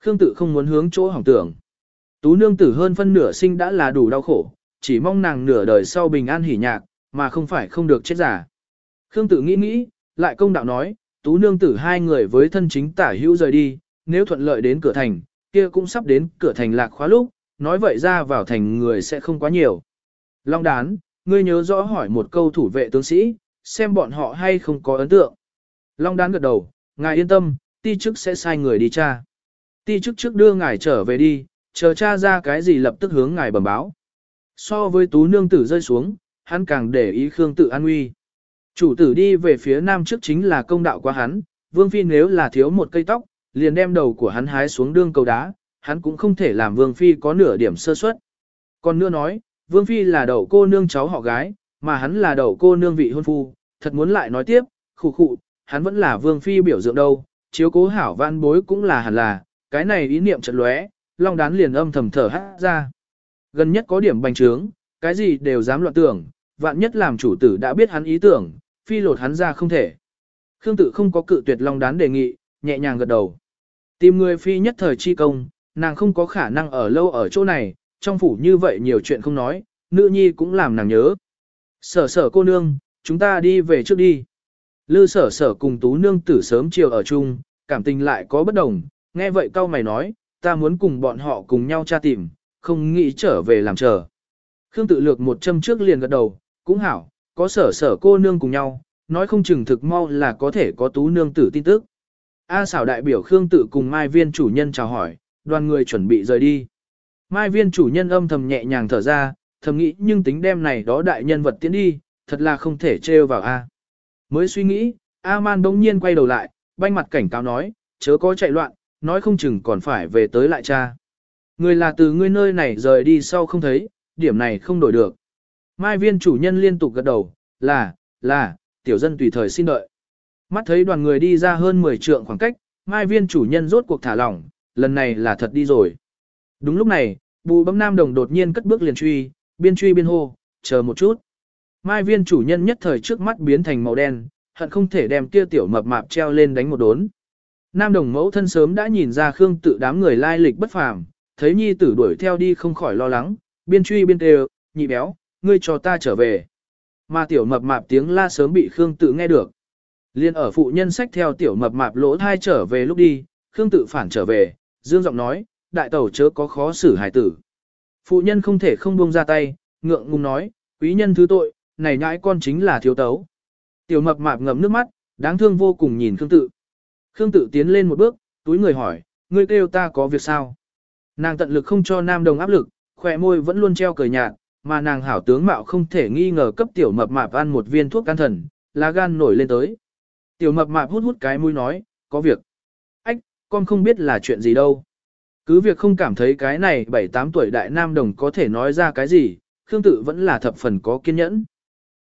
Khương tự không muốn hướng chỗ hỏng tưởng. Tú nương tử hơn phân nửa sinh đã là đủ đau khổ, chỉ mong nàng nửa đời sau bình an hỉ nhạc, mà không phải không được chết giả. Khương tự nghĩ nghĩ, lại công đạo nói, tú nương tử hai người với thân chính tả hữu rời đi, nếu thuận lợi đến cửa thành, kia cũng sắp đến cửa thành lạc khóa lúc, nói vậy ra vào thành người sẽ không quá nhiều. Long đán, ngươi nhớ rõ hỏi một câu thủ vệ tướng sĩ, xem bọn họ hay không có ấn tượng. Long đán gật đầu, ngài yên tâm, ti chức sẽ sai người đi tra. Ti chức trước đưa ngài trở về đi, chờ cha ra cái gì lập tức hướng ngài bẩm báo. So với tú nương tử rơi xuống, hắn càng để ý Khương tự an nguy. Chủ tử đi về phía nam trước chính là công đạo quá hắn, Vương Phi nếu là thiếu một cây tóc, liền đem đầu của hắn hái xuống đương cầu đá, hắn cũng không thể làm Vương Phi có nửa điểm sơ suất. Còn nữa nói, Vương Phi là đậu cô nương cháu họ gái, mà hắn là đậu cô nương vị hôn phu, thật muốn lại nói tiếp, khụ khụ, hắn vẫn là Vương Phi biểu tượng đâu, chiếu cố hảo văn bối cũng là hẳn là, cái này ý niệm chợt lóe, long đán liền âm thầm thở hắt ra. Gần nhất có điểm bành trướng, cái gì đều dám loạn tưởng, vạn nhất làm chủ tử đã biết hắn ý tưởng, phi lột hắn ra không thể. Khương tự không có cự tuyệt long đán đề nghị, nhẹ nhàng gật đầu. Tìm người phi nhất thời chi công, nàng không có khả năng ở lâu ở chỗ này, trong phủ như vậy nhiều chuyện không nói, nữ nhi cũng làm nàng nhớ. Sở sở cô nương, chúng ta đi về trước đi. Lư sở sở cùng tú nương tử sớm chiều ở chung, cảm tình lại có bất đồng, nghe vậy cao mày nói, ta muốn cùng bọn họ cùng nhau tra tìm, không nghĩ trở về làm chờ. Khương tự lược một châm trước liền gật đầu, cũng hảo, có sở sở cô nương cùng nhau, nói không chừng thực mau là có thể có tú nương tử tin tức. A xảo đại biểu Khương tự cùng Mai viên chủ nhân chào hỏi, đoàn người chuẩn bị rời đi. Mai viên chủ nhân âm thầm nhẹ nhàng thở ra, thầm nghĩ nhưng tính đem này đó đại nhân vật tiến đi, thật là không thể trêu vào A. Mới suy nghĩ, A-man đông nhiên quay đầu lại, banh mặt cảnh cáo nói, chớ có chạy loạn, nói không chừng còn phải về tới lại cha. Người là từ ngươi nơi này rời đi sau không thấy, điểm này không đổi được. Mai viên chủ nhân liên tục gật đầu, là, là, tiểu dân tùy thời xin đợi. Mắt thấy đoàn người đi ra hơn 10 trượng khoảng cách, mai viên chủ nhân rốt cuộc thả lỏng, lần này là thật đi rồi. Đúng lúc này, bù bấm nam đồng đột nhiên cất bước liền truy, biên truy biên hô, chờ một chút. Mai viên chủ nhân nhất thời trước mắt biến thành màu đen, hận không thể đem kia tiểu mập mạp treo lên đánh một đốn. Nam đồng mẫu thân sớm đã nhìn ra Khương tự đám người lai lịch bất phàm, thấy nhi tử đuổi theo đi không khỏi lo lắng, biên truy biên đều, nhị béo, ngươi cho ta trở về. Mà tiểu mập mạp tiếng la sớm bị Khương tự nghe được. Liên ở phụ nhân sách theo tiểu mập mạp lỗ thai trở về lúc đi, Khương tự phản trở về, dương giọng nói, đại tẩu chớ có khó xử hài tử. Phụ nhân không thể không buông ra tay, ngượng ngùng nói, quý nhân thứ tội, này nhãi con chính là thiếu tấu. Tiểu mập mạp ngậm nước mắt, đáng thương vô cùng nhìn Khương tự. Khương tự tiến lên một bước, túi người hỏi, ngươi kêu ta có việc sao? Nàng tận lực không cho nam đồng áp lực, khỏe môi vẫn luôn treo cười nhạt, mà nàng hảo tướng mạo không thể nghi ngờ cấp tiểu mập mạp ăn một viên thuốc can thần, lá gan nổi lên tới. Tiểu mập mạp hút hút cái mũi nói, có việc. Ách, con không biết là chuyện gì đâu. Cứ việc không cảm thấy cái này 7-8 tuổi đại nam đồng có thể nói ra cái gì, Khương Tự vẫn là thập phần có kiên nhẫn.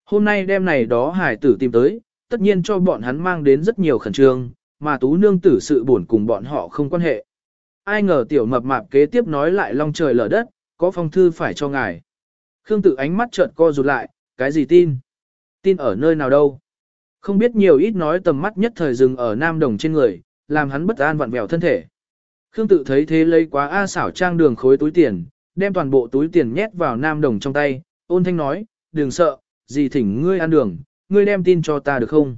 Hôm nay đêm này đó hải tử tìm tới, tất nhiên cho bọn hắn mang đến rất nhiều khẩn trương, mà tú nương tử sự buồn cùng bọn họ không quan hệ. Ai ngờ tiểu mập mạp kế tiếp nói lại long trời lở đất, có phong thư phải cho ngài. Khương tử ánh mắt chợt co rụt lại, cái gì tin? Tin ở nơi nào đâu? Không biết nhiều ít nói tầm mắt nhất thời dừng ở nam đồng trên người, làm hắn bất an vặn vẹo thân thể. Khương tự thấy thế lấy quá A xảo trang đường khối túi tiền, đem toàn bộ túi tiền nhét vào nam đồng trong tay, ôn thanh nói, đừng sợ, gì thỉnh ngươi ăn đường, ngươi đem tin cho ta được không?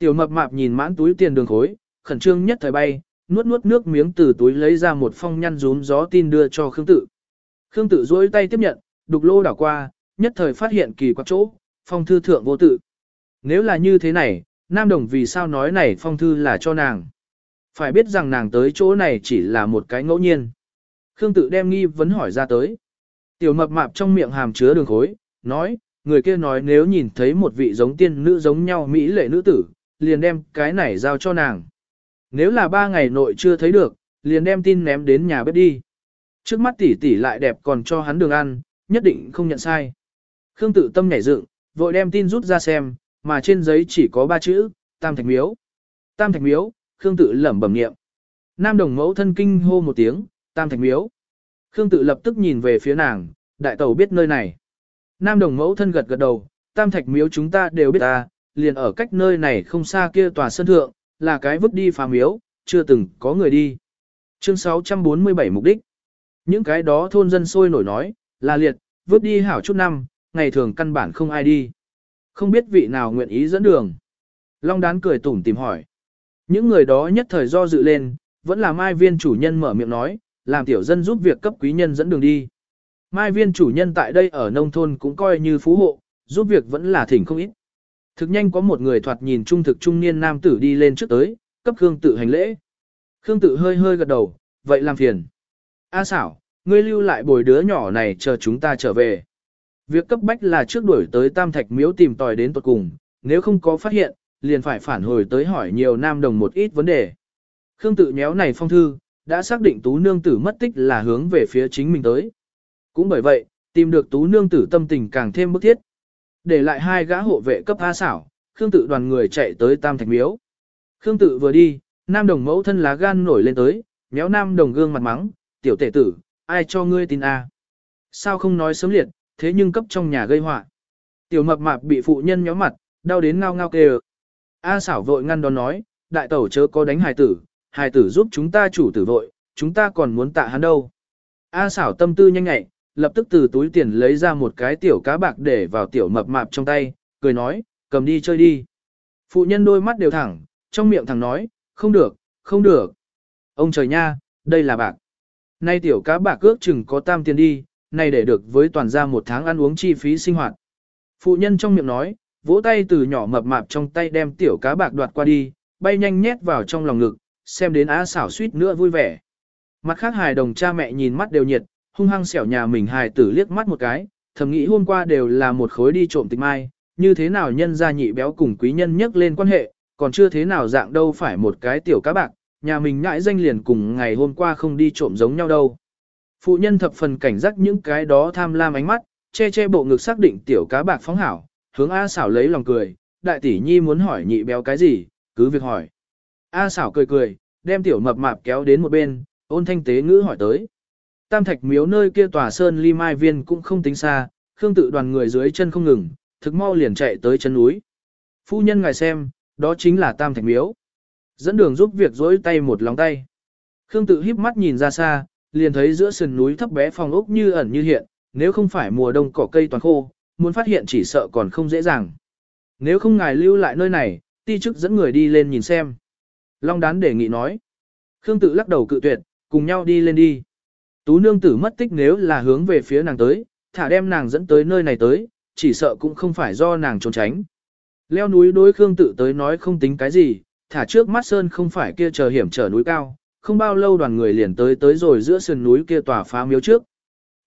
Tiểu mập mạp nhìn mãn túi tiền đường khối, khẩn trương nhất thời bay, nuốt nuốt nước miếng từ túi lấy ra một phong nhăn rúm gió tin đưa cho Khương tự. Khương tự duỗi tay tiếp nhận, đục lô đảo qua, nhất thời phát hiện kỳ quặc chỗ, phong thư thượng vô tự. Nếu là như thế này, Nam Đồng vì sao nói này phong thư là cho nàng? Phải biết rằng nàng tới chỗ này chỉ là một cái ngẫu nhiên. Khương tự đem nghi vấn hỏi ra tới. Tiểu mập mạp trong miệng hàm chứa đường khối, nói, người kia nói nếu nhìn thấy một vị giống tiên nữ giống nhau mỹ lệ nữ tử, liền đem cái này giao cho nàng. Nếu là ba ngày nội chưa thấy được, liền đem tin ném đến nhà bếp đi. Trước mắt tỷ tỷ lại đẹp còn cho hắn đường ăn, nhất định không nhận sai. Khương tự tâm nhảy dựng, vội đem tin rút ra xem, mà trên giấy chỉ có ba chữ, Tam Thạch Miếu. Tam Thạch Miếu, Khương tự lẩm bẩm niệm. Nam đồng mẫu thân kinh hô một tiếng, Tam Thạch Miếu. Khương tự lập tức nhìn về phía nàng, đại tẩu biết nơi này. Nam đồng mẫu thân gật gật đầu, Tam Thạch Miếu chúng ta đều biết ta, liền ở cách nơi này không xa kia tòa sân thượng, là cái vứt đi phá miếu, chưa từng có người đi. Chương 647 mục đích. Những cái đó thôn dân sôi nổi nói, là liệt, vứt đi hảo chút năm, ngày thường căn bản không ai đi. Không biết vị nào nguyện ý dẫn đường. Long đán cười tủm tìm hỏi. Những người đó nhất thời do dự lên, vẫn là mai viên chủ nhân mở miệng nói, làm tiểu dân giúp việc cấp quý nhân dẫn đường đi. Mai viên chủ nhân tại đây ở nông thôn cũng coi như phú hộ, giúp việc vẫn là thỉnh không ít. Thực nhanh có một người thoạt nhìn trung thực trung niên nam tử đi lên trước tới, cấp Khương tự hành lễ. Khương tự hơi hơi gật đầu, vậy làm phiền. A xảo, ngươi lưu lại bồi đứa nhỏ này chờ chúng ta trở về. Việc cấp bách là trước đuổi tới Tam Thạch Miếu tìm tòi đến tuật cùng, nếu không có phát hiện, liền phải phản hồi tới hỏi nhiều nam đồng một ít vấn đề. Khương tự nhéo này phong thư, đã xác định tú nương tử mất tích là hướng về phía chính mình tới. Cũng bởi vậy, tìm được tú nương tử tâm tình càng thêm bức thiết. Để lại hai gã hộ vệ cấp A xảo, Khương tự đoàn người chạy tới Tam Thạch Miếu. Khương tự vừa đi, nam đồng mẫu thân lá gan nổi lên tới, méo nam đồng gương mặt mắng, tiểu tể tử, ai cho ngươi tin A. Sao không nói sớm liệt, thế nhưng cấp trong nhà gây họa. Tiểu mập mạp bị phụ nhân nhóm mặt, đau đến ngao ngao kêu. A xảo vội ngăn đón nói, đại tẩu chớ có đánh hài tử, hài tử giúp chúng ta chủ tử vội, chúng ta còn muốn tạ hắn đâu. A xảo tâm tư nhanh nhạy, lập tức từ túi tiền lấy ra một cái tiểu cá bạc để vào tiểu mập mạp trong tay, cười nói, cầm đi chơi đi. Phụ nhân đôi mắt đều thẳng, trong miệng thẳng nói, không được, không được. Ông trời nha, đây là bạc. Nay tiểu cá bạc ước chừng có tam tiền đi, nay để được với toàn gia một tháng ăn uống chi phí sinh hoạt. Phụ nhân trong miệng nói, vỗ tay từ nhỏ mập mạp trong tay đem tiểu cá bạc đoạt qua đi, bay nhanh nhét vào trong lòng ngực, xem đến á xảo suýt nữa vui vẻ. Mặt khác hài đồng cha mẹ nhìn mắt đều nhiệt, hung hăng xẻo nhà mình hài tử liếc mắt một cái, thầm nghĩ hôm qua đều là một khối đi trộm tịch mai, như thế nào nhân gia nhị béo cùng quý nhân nhắc lên quan hệ, còn chưa thế nào dạng đâu phải một cái tiểu cá bạc, nhà mình ngãi danh liền cùng ngày hôm qua không đi trộm giống nhau đâu. Phụ nhân thập phần cảnh giác những cái đó tham lam ánh mắt, che che bộ ngực xác định tiểu cá bạc phóng hảo, hướng A xảo lấy lòng cười, đại tỷ nhi muốn hỏi nhị béo cái gì, cứ việc hỏi. A xảo cười cười, đem tiểu mập mạp kéo đến một bên, ôn thanh tế ngữ hỏi tới. Tam thạch miếu nơi kia tòa sơn ly mai viên cũng không tính xa, khương tự đoàn người dưới chân không ngừng, thực mau liền chạy tới chân núi. Phu nhân ngài xem, đó chính là tam thạch miếu. Dẫn đường giúp việc rỗi tay một lòng tay. Khương tự híp mắt nhìn ra xa, liền thấy giữa sườn núi thấp bé phòng ốc như ẩn như hiện, nếu không phải mùa đông cỏ cây toàn khô, muốn phát hiện chỉ sợ còn không dễ dàng. Nếu không ngài lưu lại nơi này, ti chức dẫn người đi lên nhìn xem. Long đán đề nghị nói. Khương tự lắc đầu cự tuyệt, cùng nhau đi lên đi. Tú nương tử mất tích nếu là hướng về phía nàng tới, thả đem nàng dẫn tới nơi này tới, chỉ sợ cũng không phải do nàng trốn tránh. Leo núi đối Khương tự tới nói không tính cái gì, thả trước mắt sơn không phải kia chờ hiểm trở núi cao, không bao lâu đoàn người liền tới tới rồi giữa sườn núi kia tòa phá miếu trước.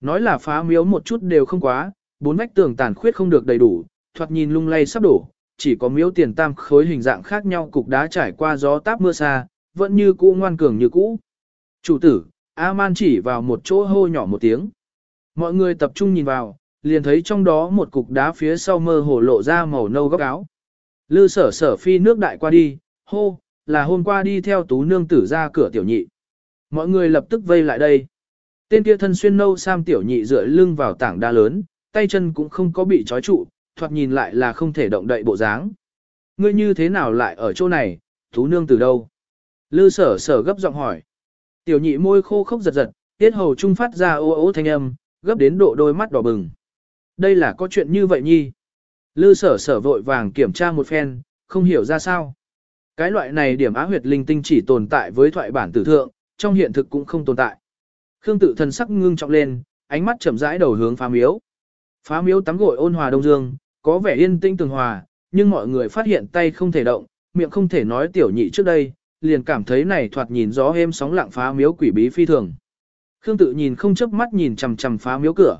Nói là phá miếu một chút đều không quá, bốn vách tường tàn khuyết không được đầy đủ, thoạt nhìn lung lay sắp đổ, chỉ có miếu tiền tam khối hình dạng khác nhau cục đá trải qua gió táp mưa xa, vẫn như cũ ngoan cường như cũ. Chủ tử, A-man chỉ vào một chỗ hô nhỏ một tiếng. Mọi người tập trung nhìn vào, liền thấy trong đó một cục đá phía sau mơ hồ lộ ra màu nâu góc áo. Lư sở sở phi nước đại qua đi, hô, là hôm qua đi theo tú nương tử ra cửa tiểu nhị. Mọi người lập tức vây lại đây. Tên kia thân xuyên nâu sam tiểu nhị dựa lưng vào tảng đá lớn, tay chân cũng không có bị trói trụ, thoạt nhìn lại là không thể động đậy bộ dáng. Ngươi như thế nào lại ở chỗ này, tú nương từ đâu? Lư sở sở gấp giọng hỏi. Tiểu nhị môi khô khốc giật giật, tiết hầu trung phát ra ô ô thanh âm, gấp đến độ đôi mắt đỏ bừng. Đây là có chuyện như vậy nhi. Lư sở sở vội vàng kiểm tra một phen, không hiểu ra sao. Cái loại này điểm á huyệt linh tinh chỉ tồn tại với thoại bản tử thượng, trong hiện thực cũng không tồn tại. Khương tự thần sắc ngưng trọng lên, ánh mắt chậm rãi đầu hướng phá miếu. Phá miếu tắm gội ôn hòa đông dương, có vẻ yên tĩnh tường hòa, nhưng mọi người phát hiện tay không thể động, miệng không thể nói tiểu nhị trước đây, liền cảm thấy này thoạt nhìn gió êm sóng lặng phá miếu quỷ bí phi thường. Khương tự nhìn không chớp mắt nhìn chằm chằm phá miếu cửa.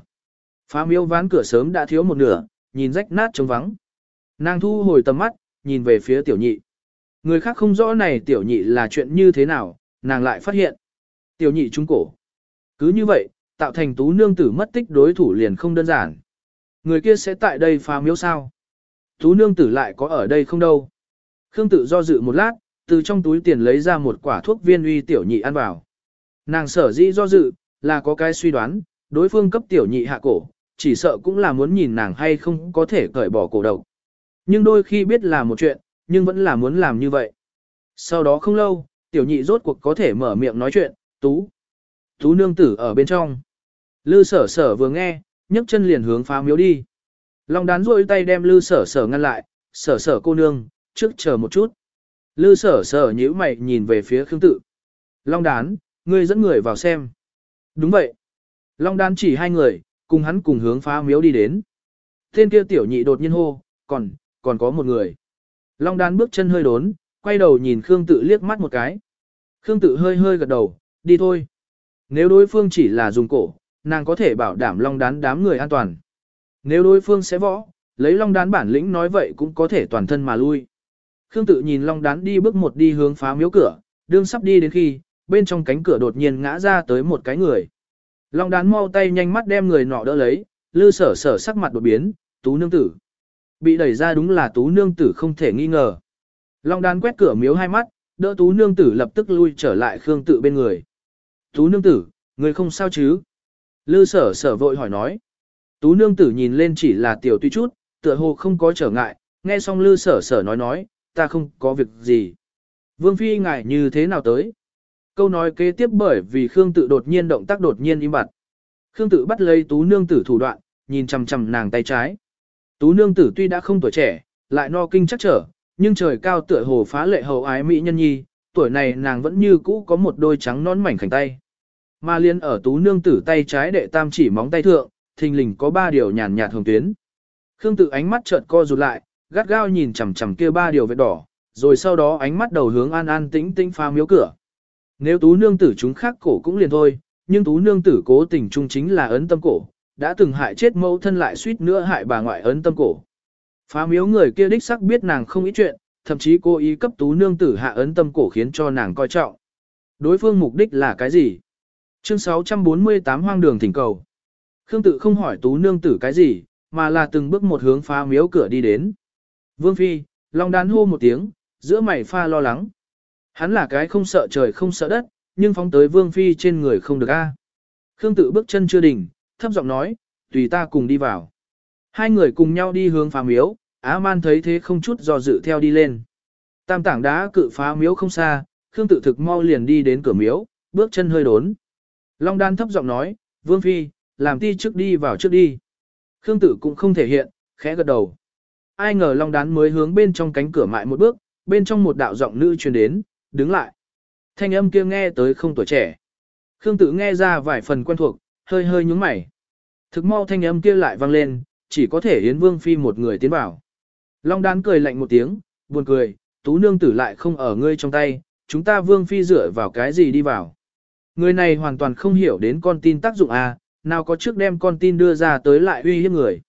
Phá miếu ván cửa sớm đã thiếu một nửa, nhìn rách nát trống vắng. Nàng thu hồi tầm mắt, nhìn về phía tiểu nhị. Người khác không rõ này tiểu nhị là chuyện như thế nào, nàng lại phát hiện. Tiểu nhị trung cổ. Cứ như vậy, tạo thành tú nương tử mất tích đối thủ liền không đơn giản. Người kia sẽ tại đây phá miếu sao? Tú nương tử lại có ở đây không đâu? Khương tự do dự một lát, từ trong túi tiền lấy ra một quả thuốc viên uy tiểu nhị ăn vào. Nàng sở dĩ do dự, là có cái suy đoán, đối phương cấp tiểu nhị hạ cổ, chỉ sợ cũng là muốn nhìn nàng hay không có thể cởi bỏ cổ độc. Nhưng đôi khi biết là một chuyện, nhưng vẫn là muốn làm như vậy. Sau đó không lâu, tiểu nhị rốt cuộc có thể mở miệng nói chuyện, tú. Tú nương tử ở bên trong. Lư sở sở vừa nghe, nhấc chân liền hướng phá miếu đi. Long đán rôi tay đem lư sở sở ngăn lại, sở sở cô nương, trước chờ một chút. Lư sở sở nhíu mày nhìn về phía Khương tự. Long đán, ngươi dẫn người vào xem. Đúng vậy. Long đán chỉ hai người, cùng hắn cùng hướng phá miếu đi đến. Tên kia tiểu nhị đột nhiên hô, còn, còn có một người. Long đán bước chân hơi đốn, quay đầu nhìn Khương tự liếc mắt một cái. Khương tự hơi hơi gật đầu, đi thôi. Nếu đối phương chỉ là dùng cổ, nàng có thể bảo đảm long đán đám người an toàn. Nếu đối phương sẽ võ, lấy long đán bản lĩnh nói vậy cũng có thể toàn thân mà lui. Khương tự nhìn long đán đi bước một đi hướng phá miếu cửa, đương sắp đi đến khi, bên trong cánh cửa đột nhiên ngã ra tới một cái người. Long đán mau tay nhanh mắt đem người nọ đỡ lấy, lư sở sở sắc mặt đột biến, tú nương tử. Bị đẩy ra đúng là tú nương tử không thể nghi ngờ. Long đán quét cửa miếu hai mắt, đỡ tú nương tử lập tức lui trở lại Khương tự bên người. Tú nương tử, người không sao chứ? Lư sở sở vội hỏi nói. Tú nương tử nhìn lên chỉ là tiểu tuy chút, tựa hồ không có trở ngại, nghe xong lư sở sở nói nói, ta không có việc gì. Vương phi ngại như thế nào tới? Câu nói kế tiếp bởi vì Khương tự đột nhiên động tác đột nhiên im bặt. Khương tự bắt lấy tú nương tử thủ đoạn, nhìn chằm chằm nàng tay trái. Tú nương tử tuy đã không tuổi trẻ, lại no kinh chắc trở, nhưng trời cao tựa hồ phá lệ hầu ái mỹ nhân nhi, tuổi này nàng vẫn như cũ có một đôi trắng non mảnh khảnh tay. Mà liên ở tú nương tử tay trái đệ tam chỉ móng tay thượng, thình lình có ba điều nhàn nhạt hồng tuyến. Khương tự ánh mắt chợt co rụt lại, gắt gao nhìn chằm chằm kia ba điều vết đỏ, rồi sau đó ánh mắt đầu hướng an an tĩnh tĩnh pha miếu cửa. Nếu tú nương tử chúng khác cổ cũng liền thôi, nhưng tú nương tử cố tình trung chính là ấn tâm cổ, đã từng hại chết mẫu thân lại suýt nữa hại bà ngoại ấn tâm cổ. Phá miếu người kia đích sắc biết nàng không ý chuyện, thậm chí cố ý cấp tú nương tử hạ ấn tâm cổ khiến cho nàng coi trọng. Đối phương mục đích là cái gì? Chương 648 hoang đường thỉnh cầu. Khương tự không hỏi tú nương tử cái gì, mà là từng bước một hướng phá miếu cửa đi đến. Vương Phi, Long đán hô một tiếng, giữa mày pha lo lắng. Hắn là cái không sợ trời không sợ đất, nhưng phóng tới Vương Phi trên người không được a. Khương tự bước chân chưa đỉnh, thấp giọng nói, tùy ta cùng đi vào. Hai người cùng nhau đi hướng phá miếu, Á Man thấy thế không chút do dự theo đi lên. Tam tảng đá cự phá miếu không xa, Khương tự thực mau liền đi đến cửa miếu, bước chân hơi đốn. Long đan thấp giọng nói, Vương Phi, làm ti trước đi vào trước đi. Khương Tử cũng không thể hiện, khẽ gật đầu. Ai ngờ Long Đán mới hướng bên trong cánh cửa mại một bước, bên trong một đạo giọng nữ truyền đến, đứng lại. Thanh âm kia nghe tới không tuổi trẻ. Khương Tử nghe ra vài phần quen thuộc, hơi hơi nhúng mày. Thực mau thanh âm kia lại vang lên, chỉ có thể Yến Vương Phi một người tiến vào. Long Đán cười lạnh một tiếng, buồn cười, tú nương tử lại không ở ngươi trong tay, chúng ta Vương Phi dựa vào cái gì đi vào. Người này hoàn toàn không hiểu đến con tin tác dụng à, nào có trước đem con tin đưa ra tới lại uy hiếp người.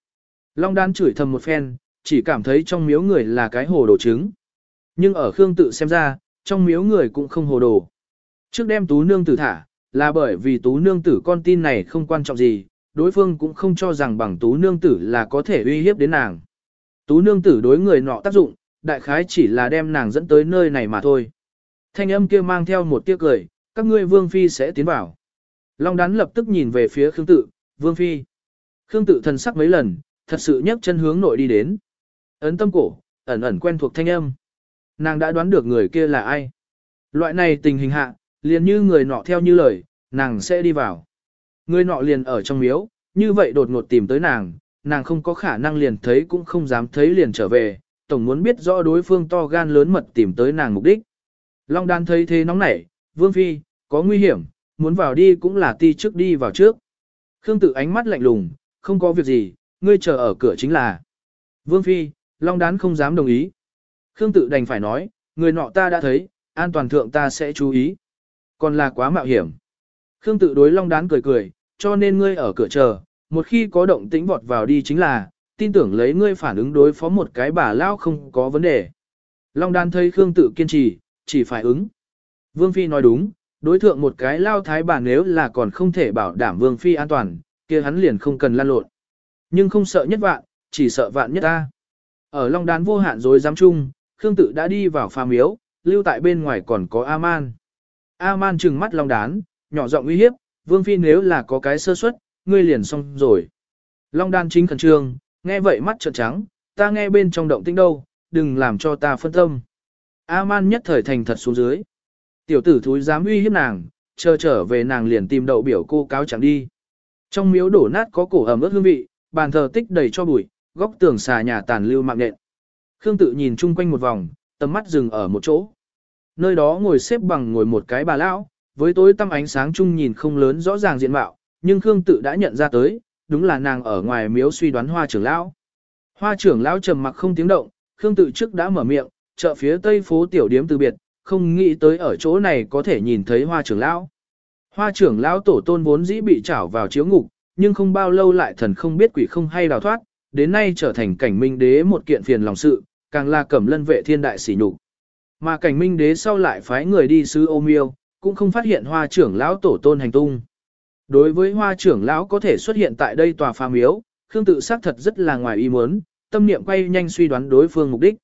Long Đán chửi thầm một phen, chỉ cảm thấy trong miếu người là cái hồ đồ trứng. Nhưng ở Khương tự xem ra, trong miếu người cũng không hồ đồ. Trước đem tú nương tử thả, là bởi vì tú nương tử con tin này không quan trọng gì, đối phương cũng không cho rằng bằng tú nương tử là có thể uy hiếp đến nàng. Tú nương tử đối người nọ tác dụng, đại khái chỉ là đem nàng dẫn tới nơi này mà thôi. Thanh âm kia mang theo một tiếc cười, các ngươi vương phi sẽ tiến vào. Long đán lập tức nhìn về phía Khương tự, vương phi. Khương tự thần sắc mấy lần, thật sự nhấc chân hướng nội đi đến. Ấn tâm cổ, ẩn ẩn quen thuộc thanh âm. Nàng đã đoán được người kia là ai. Loại này tình hình hạ, liền như người nọ theo như lời, nàng sẽ đi vào. Người nọ liền ở trong miếu, như vậy đột ngột tìm tới nàng, nàng không có khả năng liền thấy cũng không dám thấy liền trở về, tổng muốn biết rõ đối phương to gan lớn mật tìm tới nàng mục đích. Long đan thấy thế nóng nảy, vương phi, có nguy hiểm, muốn vào đi cũng là ti trước đi vào trước. Khương tự ánh mắt lạnh lùng, không có việc gì, ngươi chờ ở cửa chính là. Vương phi, Long đán không dám đồng ý. Khương tự đành phải nói, người nọ ta đã thấy, an toàn thượng ta sẽ chú ý. Còn là quá mạo hiểm. Khương tự đối Long đán cười cười, cho nên ngươi ở cửa chờ, một khi có động tĩnh vọt vào đi chính là, tin tưởng lấy ngươi phản ứng đối phó một cái bà lao không có vấn đề. Long đán thấy Khương tự kiên trì, chỉ phải ứng. Vương Phi nói đúng, đối thượng một cái lao thái bà nếu là còn không thể bảo đảm Vương Phi an toàn, kia hắn liền không cần lan lộn. Nhưng không sợ nhất vạn, chỉ sợ vạn nhất ta. Ở Long đán vô hạn rồi giám chung, Khương tự đã đi vào phà miếu, lưu tại bên ngoài còn có A-man. A-man trừng mắt Long đán, nhỏ giọng uy hiếp, Vương Phi nếu là có cái sơ suất, ngươi liền xong rồi. Long đan chính khẩn trương, nghe vậy mắt trợn trắng, ta nghe bên trong động tĩnh đâu, đừng làm cho ta phân tâm. A-man nhất thời thành thật xuống dưới. Tiểu tử thúi dám uy hiếp nàng, chờ trở về nàng liền tìm đậu biểu cô cáo chẳng đi. Trong miếu đổ nát có cổ ẩm ướt hương vị, bàn thờ tích đầy cho bụi, góc tường xà nhà tàn lưu mạng nện. Khương tự nhìn chung quanh một vòng, tầm mắt dừng ở một chỗ. Nơi đó ngồi xếp bằng ngồi một cái bà lão, với tối tăm ánh sáng chung nhìn không lớn rõ ràng diện mạo, nhưng Khương tự đã nhận ra tới, đúng là nàng ở ngoài miếu suy đoán hoa trưởng lão. Hoa trưởng lão trầm mặc không tiếng động, Khương tự trước đã mở miệng, chợ phía tây phố tiểu điếm từ biệt, không nghĩ tới ở chỗ này có thể nhìn thấy hoa trưởng lão. Hoa trưởng lão tổ tôn vốn dĩ bị trảo vào chiếu ngục, nhưng không bao lâu lại thần không biết quỷ không hay đào thoát, đến nay trở thành cảnh minh đế một kiện phiền lòng sự, càng là cẩm lân vệ thiên đại sỉ nhục. Mà cảnh minh đế sau lại phái người đi sứ ô miêu, cũng không phát hiện hoa trưởng lão tổ tôn hành tung. Đối với hoa trưởng lão có thể xuất hiện tại đây tòa phàm miếu, Khương tự xác thật rất là ngoài ý muốn, tâm niệm quay nhanh suy đoán đối phương mục đích.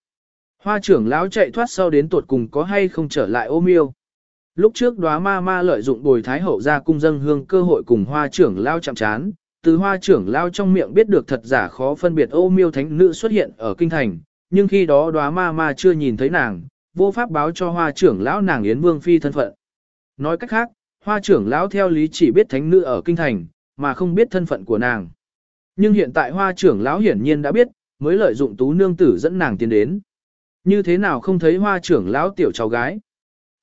Hoa trưởng lão chạy thoát sau đến tuột cùng có hay không trở lại ô miêu. Lúc trước đóa ma ma lợi dụng bồi thái hậu ra cung dân hương cơ hội cùng hoa trưởng lão chạm chán, từ hoa trưởng lão trong miệng biết được thật giả khó phân biệt ô miêu thánh nữ xuất hiện ở kinh thành, nhưng khi đó đóa ma ma chưa nhìn thấy nàng, vô pháp báo cho hoa trưởng lão nàng Yến Vương Phi thân phận. Nói cách khác, hoa trưởng lão theo lý chỉ biết thánh nữ ở kinh thành, mà không biết thân phận của nàng. Nhưng hiện tại hoa trưởng lão hiển nhiên đã biết, mới lợi dụng tú nương tử dẫn nàng tiến đến. Như thế nào không thấy hoa trưởng lão tiểu cháu gái?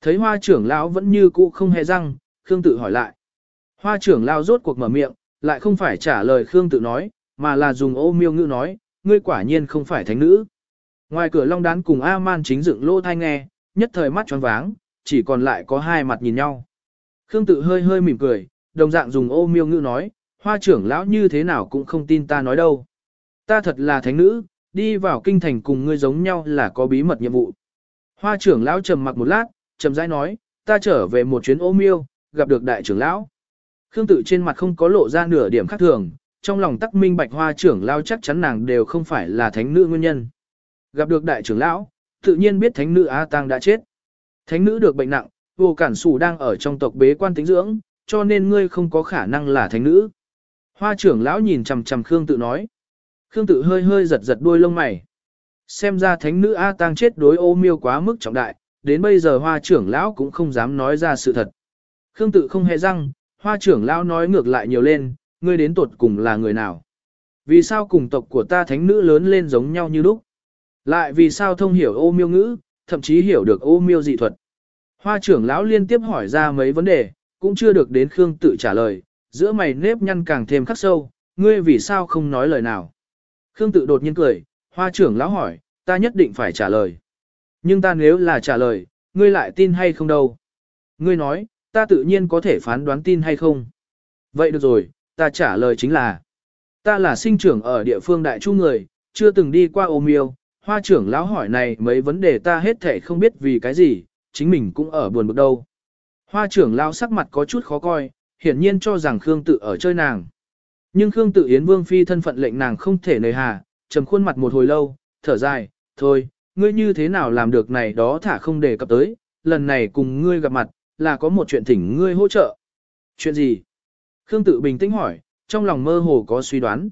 Thấy hoa trưởng lão vẫn như cũ không hề răng, Khương tự hỏi lại. Hoa trưởng lão rốt cuộc mở miệng, lại không phải trả lời Khương tự nói, mà là dùng ô miêu ngữ nói, ngươi quả nhiên không phải thánh nữ. Ngoài cửa long đán cùng A-man chính dựng lô thai nghe, nhất thời mắt tròn váng, chỉ còn lại có hai mặt nhìn nhau. Khương tự hơi hơi mỉm cười, đồng dạng dùng ô miêu ngữ nói, hoa trưởng lão như thế nào cũng không tin ta nói đâu. Ta thật là thánh nữ, đi vào kinh thành cùng ngươi giống nhau là có bí mật nhiệm vụ. Hoa trưởng lão trầm mặc một lát, trầm rãi nói, ta trở về một chuyến ô miêu, gặp được đại trưởng lão. Khương tự trên mặt không có lộ ra nửa điểm khác thường, trong lòng tắc minh bạch hoa trưởng lao chắc chắn nàng đều không phải là thánh nữ nguyên nhân. Gặp được đại trưởng lão, tự nhiên biết thánh nữ A Tăng đã chết. Thánh nữ được bệnh nặng, vô cản sủ đang ở trong tộc bế quan tính dưỡng, cho nên ngươi không có khả năng là thánh nữ. Hoa trưởng lão nhìn chằm chằm Khương tự nói. Khương tự hơi hơi giật giật đuôi lông mày. Xem ra thánh nữ A Tăng chết đối ô miêu quá mức trọng đại, đến bây giờ hoa trưởng lão cũng không dám nói ra sự thật. Khương tự không hề răng, hoa trưởng lão nói ngược lại nhiều lên, ngươi đến tuột cùng là người nào. Vì sao cùng tộc của ta thánh nữ lớn lên giống nhau như lúc? Lại vì sao thông hiểu ô miêu ngữ, thậm chí hiểu được ô miêu dị thuật? Hoa trưởng lão liên tiếp hỏi ra mấy vấn đề, cũng chưa được đến Khương tự trả lời, giữa mày nếp nhăn càng thêm khắc sâu, ngươi vì sao không nói lời nào? Khương tự đột nhiên cười, hoa trưởng lão hỏi, ta nhất định phải trả lời. Nhưng ta nếu là trả lời, ngươi lại tin hay không đâu? Ngươi nói, ta tự nhiên có thể phán đoán tin hay không? Vậy được rồi, ta trả lời chính là, ta là sinh trưởng ở địa phương đại chu người, chưa từng đi qua ô miêu, hoa trưởng lão hỏi này mấy vấn đề ta hết thể không biết vì cái gì, chính mình cũng ở buồn bực đâu. Hoa trưởng lão sắc mặt có chút khó coi, hiển nhiên cho rằng Khương tự ở chơi nàng. Nhưng Khương tự Yến Vương Phi thân phận lệnh nàng không thể nề hà, trầm khuôn mặt một hồi lâu, thở dài, thôi, ngươi như thế nào làm được này đó thả không để cập tới, lần này cùng ngươi gặp mặt, là có một chuyện thỉnh ngươi hỗ trợ. Chuyện gì? Khương tự bình tĩnh hỏi, trong lòng mơ hồ có suy đoán.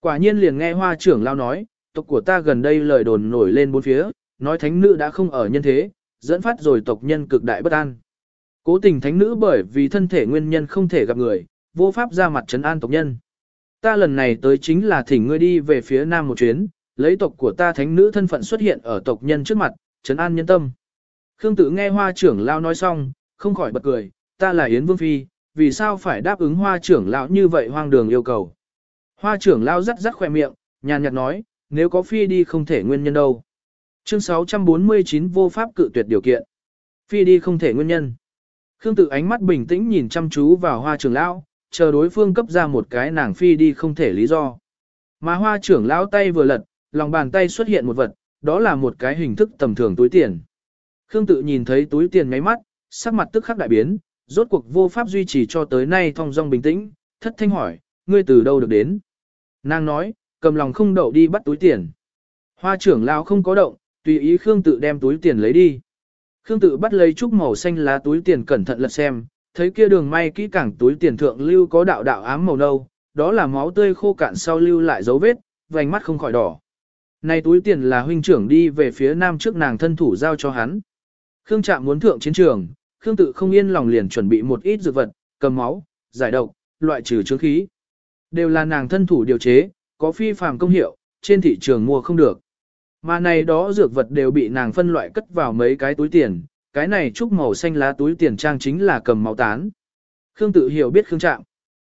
Quả nhiên liền nghe hoa trưởng lao nói, tộc của ta gần đây lời đồn nổi lên bốn phía, nói thánh nữ đã không ở nhân thế, dẫn phát rồi tộc nhân cực đại bất an. Cố tình thánh nữ bởi vì thân thể nguyên nhân không thể gặp người, vô pháp ra mặt trấn an tộc nhân. Ta lần này tới chính là thỉnh ngươi đi về phía nam một chuyến, lấy tộc của ta thánh nữ thân phận xuất hiện ở tộc nhân trước mặt, trấn an nhân tâm. Khương tự nghe hoa trưởng lao nói xong, không khỏi bật cười, ta là Yến Vương Phi, vì sao phải đáp ứng hoa trưởng lão như vậy hoang đường yêu cầu. Hoa trưởng lão rắc rắc khỏe miệng, nhàn nhạt nói, nếu có Phi đi không thể nguyên nhân đâu. Chương 649 vô pháp cự tuyệt điều kiện. Phi đi không thể nguyên nhân. Khương tự ánh mắt bình tĩnh nhìn chăm chú vào hoa trưởng lão, chờ đối phương cấp ra một cái nàng phi đi không thể lý do. Mà hoa trưởng lão tay vừa lật, lòng bàn tay xuất hiện một vật, đó là một cái hình thức tầm thường túi tiền. Khương tự nhìn thấy túi tiền ngáy mắt, sắc mặt tức khắc đại biến, rốt cuộc vô pháp duy trì cho tới nay thong dong bình tĩnh, thất thanh hỏi, ngươi từ đâu được đến? Nàng nói, cầm lòng không đậu đi bắt túi tiền. Hoa trưởng lão không có động, tùy ý Khương tự đem túi tiền lấy đi. Khương tự bắt lấy chút màu xanh lá túi tiền cẩn thận lật xem, thấy kia đường may kỹ càng túi tiền thượng lưu có đạo đạo ám màu nâu, đó là máu tươi khô cạn sau lưu lại dấu vết, vành mắt không khỏi đỏ. Này túi tiền là huynh trưởng đi về phía nam trước nàng thân thủ giao cho hắn. Khương Trạm muốn thượng chiến trường, Khương tự không yên lòng liền chuẩn bị một ít dược vật, cầm máu, giải độc, loại trừ chứng khí. Đều là nàng thân thủ điều chế, có phi phàm công hiệu, trên thị trường mua không được. Mà này đó dược vật đều bị nàng phân loại cất vào mấy cái túi tiền, cái này trúc màu xanh lá túi tiền trang chính là cầm máu tán. Khương tự hiểu biết Khương Trạm.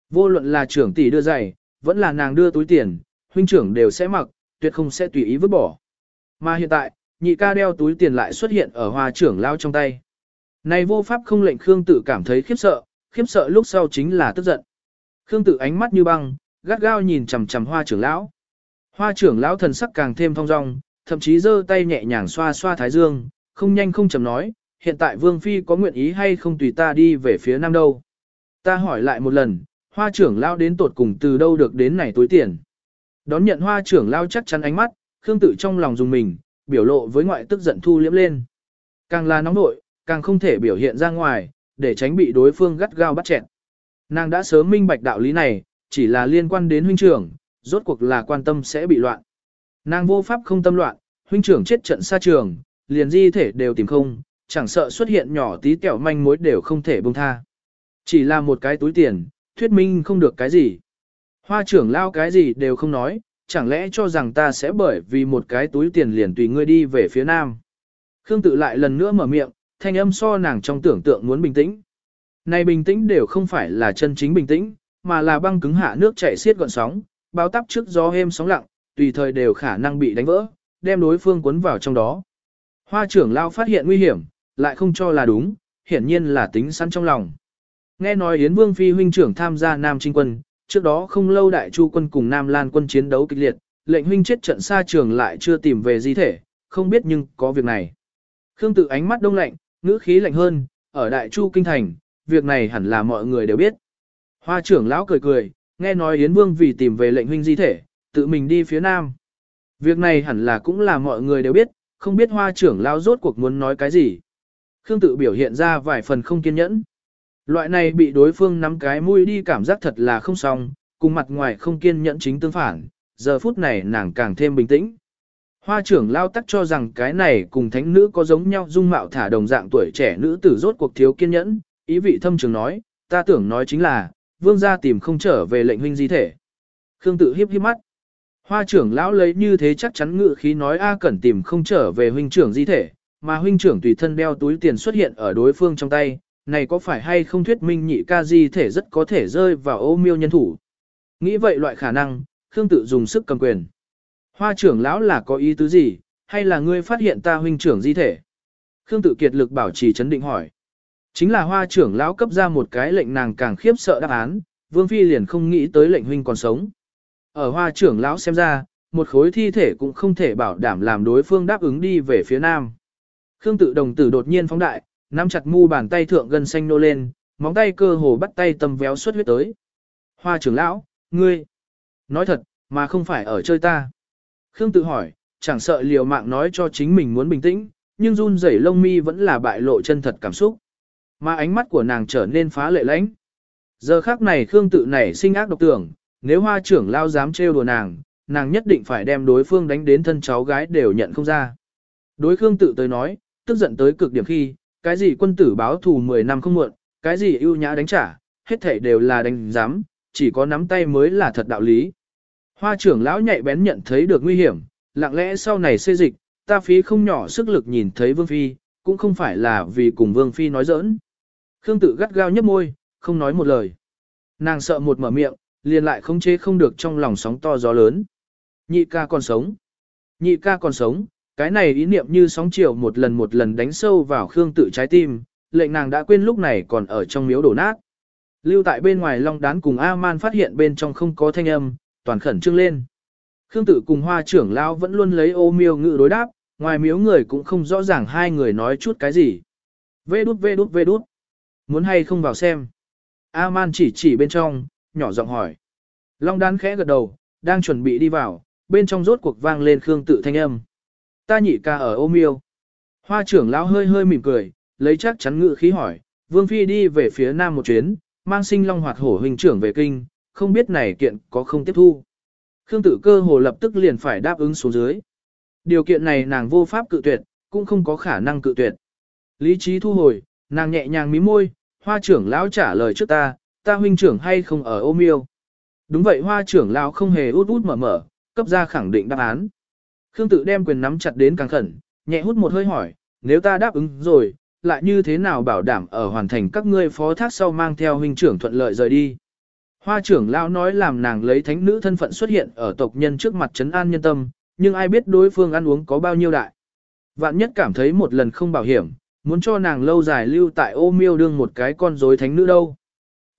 Vô luận là trưởng tỷ đưa giày, vẫn là nàng đưa túi tiền, huynh trưởng đều sẽ mặc, tuyệt không sẽ tùy ý vứt bỏ. Mà hiện tại, nhị ca đeo túi tiền lại xuất hiện ở hoa trưởng lao trong tay. Này vô pháp không lệnh Khương tự cảm thấy khiếp sợ, khiếp sợ lúc sau chính là tức giận. Khương tự ánh mắt như băng, gắt gao nhìn chằm chằm hoa trưởng lão. Hoa trưởng lão thần sắc càng thêm thong dong, thậm chí giơ tay nhẹ nhàng xoa xoa thái dương, không nhanh không chậm nói, hiện tại Vương Phi có nguyện ý hay không tùy ta đi về phía nam đâu. Ta hỏi lại một lần, hoa trưởng lão đến tột cùng từ đâu được đến này túi tiền. Đón nhận hoa trưởng lão chắc chắn ánh mắt, Khương tự trong lòng dùng mình, biểu lộ với ngoại tức giận thu liễm lên. Càng là nóng nội, càng không thể biểu hiện ra ngoài, để tránh bị đối phương gắt gao bắt chẹn. Nàng đã sớm minh bạch đạo lý này, chỉ là liên quan đến huynh trưởng, rốt cuộc là quan tâm sẽ bị loạn. Nàng vô pháp không tâm loạn, huynh trưởng chết trận xa trường, liền di thể đều tìm không, chẳng sợ xuất hiện nhỏ tí tẹo manh mối đều không thể buông tha. Chỉ là một cái túi tiền, thuyết minh không được cái gì. Hoa trưởng lao cái gì đều không nói, chẳng lẽ cho rằng ta sẽ bởi vì một cái túi tiền liền tùy ngươi đi về phía nam. Khương tự lại lần nữa mở miệng, thanh âm so nàng trong tưởng tượng muốn bình tĩnh. Này bình tĩnh đều không phải là chân chính bình tĩnh, mà là băng cứng hạ nước chảy xiết gọn sóng, báo tắp trước gió êm sóng lặng, tùy thời đều khả năng bị đánh vỡ, đem đối phương cuốn vào trong đó. Hoa trưởng lao phát hiện nguy hiểm, lại không cho là đúng, hiển nhiên là tính sẵn trong lòng. Nghe nói Yến Vương Phi huynh trưởng tham gia Nam Trinh quân, trước đó không lâu Đại Chu quân cùng Nam Lan quân chiến đấu kịch liệt, lệnh huynh chết trận xa trường lại chưa tìm về di thể, không biết nhưng có việc này. Khương tự ánh mắt đông lạnh, ngữ khí lạnh hơn, ở Đại Chu kinh thành, việc này hẳn là mọi người đều biết. Hoa trưởng lão cười cười, nghe nói Yến Vương vì tìm về lệnh huynh di thể, tự mình đi phía Nam. Việc này hẳn là cũng là mọi người đều biết, không biết hoa trưởng lão rốt cuộc muốn nói cái gì. Khương tự biểu hiện ra vài phần không kiên nhẫn. Loại này bị đối phương nắm cái mũi đi cảm giác thật là không xong, cùng mặt ngoài không kiên nhẫn chính tương phản, giờ phút này nàng càng thêm bình tĩnh. Hoa trưởng lao tắc cho rằng cái này cùng thánh nữ có giống nhau dung mạo thả đồng dạng tuổi trẻ nữ tử rốt cuộc thiếu kiên nhẫn, ý vị thâm trường nói, ta tưởng nói chính là, vương gia tìm không trở về lệnh huynh di thể. Khương tự hiếp hiếp mắt. Hoa trưởng lão lấy như thế chắc chắn ngự khí nói A Cẩn tìm không trở về huynh trưởng di thể, mà huynh trưởng tùy thân đeo túi tiền xuất hiện ở đối phương trong tay, này có phải hay không thuyết minh nhị ca di thể rất có thể rơi vào ô miêu nhân thủ. Nghĩ vậy loại khả năng, Khương tự dùng sức cầm quyền. Hoa trưởng lão là có ý tứ gì, hay là ngươi phát hiện ta huynh trưởng di thể? Khương tự kiệt lực bảo trì chấn định hỏi. Chính là hoa trưởng lão cấp ra một cái lệnh nàng càng khiếp sợ đáp án, Vương Phi liền không nghĩ tới lệnh huynh còn sống. Ở hoa trưởng lão xem ra, một khối thi thể cũng không thể bảo đảm làm đối phương đáp ứng đi về phía nam. Khương tự đồng tử đột nhiên phóng đại, nắm chặt mu bàn tay thượng gần xanh nô lên, móng tay cơ hồ bắt tay tầm véo xuất huyết tới. Hoa trưởng lão, ngươi, nói thật, mà không phải ở chơi ta. Khương tự hỏi, chẳng sợ liều mạng nói cho chính mình muốn bình tĩnh, nhưng run rẩy lông mi vẫn là bại lộ chân thật cảm xúc. Mà ánh mắt của nàng trở nên phá lệ lãnh. Giờ khác này Khương tự nảy sinh ác độc tưởng, nếu hoa trưởng lao dám trêu đùa nàng, nàng nhất định phải đem đối phương đánh đến thân cháu gái đều nhận không ra. Đối Khương tự tới nói, tức giận tới cực điểm khi, cái gì quân tử báo thù 10 năm không muộn, cái gì ưu nhã đánh trả, hết thảy đều là đánh giám, chỉ có nắm tay mới là thật đạo lý. Hoa trưởng lão nhạy bén nhận thấy được nguy hiểm, lặng lẽ sau này xê dịch, ta phí không nhỏ sức lực nhìn thấy Vương Phi, cũng không phải là vì cùng Vương Phi nói giỡn. Khương tự gắt gao nhấp môi, không nói một lời. Nàng sợ một mở miệng, liền lại không chế không được trong lòng sóng to gió lớn. Nhị ca còn sống. Nhị ca còn sống, cái này ý niệm như sóng chiều một lần một lần đánh sâu vào Khương tự trái tim, lệnh nàng đã quên lúc này còn ở trong miếu đổ nát. Lưu tại bên ngoài long đán cùng A-man phát hiện bên trong không có thanh âm, toàn khẩn trương lên. Khương tự cùng hoa trưởng lao vẫn luôn lấy ô miêu ngự đối đáp, ngoài miếu người cũng không rõ ràng hai người nói chút cái gì. Vê đút vê đút vê đút. Muốn hay không vào xem. A-man chỉ chỉ bên trong, nhỏ giọng hỏi. Long đán khẽ gật đầu, đang chuẩn bị đi vào, bên trong rốt cuộc vang lên Khương tự thanh âm. Ta nhị ca ở ô miêu. Hoa trưởng lão hơi hơi mỉm cười, lấy chắc chắn ngự khí hỏi, Vương Phi đi về phía nam một chuyến, mang sinh long hoạt hổ hình trưởng về kinh, không biết này kiện có không tiếp thu. Khương Tử cơ hồ lập tức liền phải đáp ứng xuống dưới. Điều kiện này nàng vô pháp cự tuyệt, cũng không có khả năng cự tuyệt. Lý trí thu hồi, nàng nhẹ nhàng mí môi, hoa trưởng lão trả lời trước ta, ta huynh trưởng hay không ở ôm yêu. Đúng vậy hoa trưởng lão không hề út út mở mở, cấp ra khẳng định đáp án. Khương tự đem quyền nắm chặt đến càng khẩn, nhẹ hút một hơi hỏi, nếu ta đáp ứng rồi, lại như thế nào bảo đảm ở hoàn thành các ngươi phó thác sau mang theo huynh trưởng thuận lợi rời đi. Hoa trưởng lão nói làm nàng lấy thánh nữ thân phận xuất hiện ở tộc nhân trước mặt trấn an nhân tâm, nhưng ai biết đối phương ăn uống có bao nhiêu đại. Vạn nhất cảm thấy một lần không bảo hiểm, muốn cho nàng lâu dài lưu tại ô miêu đương một cái con rối thánh nữ đâu.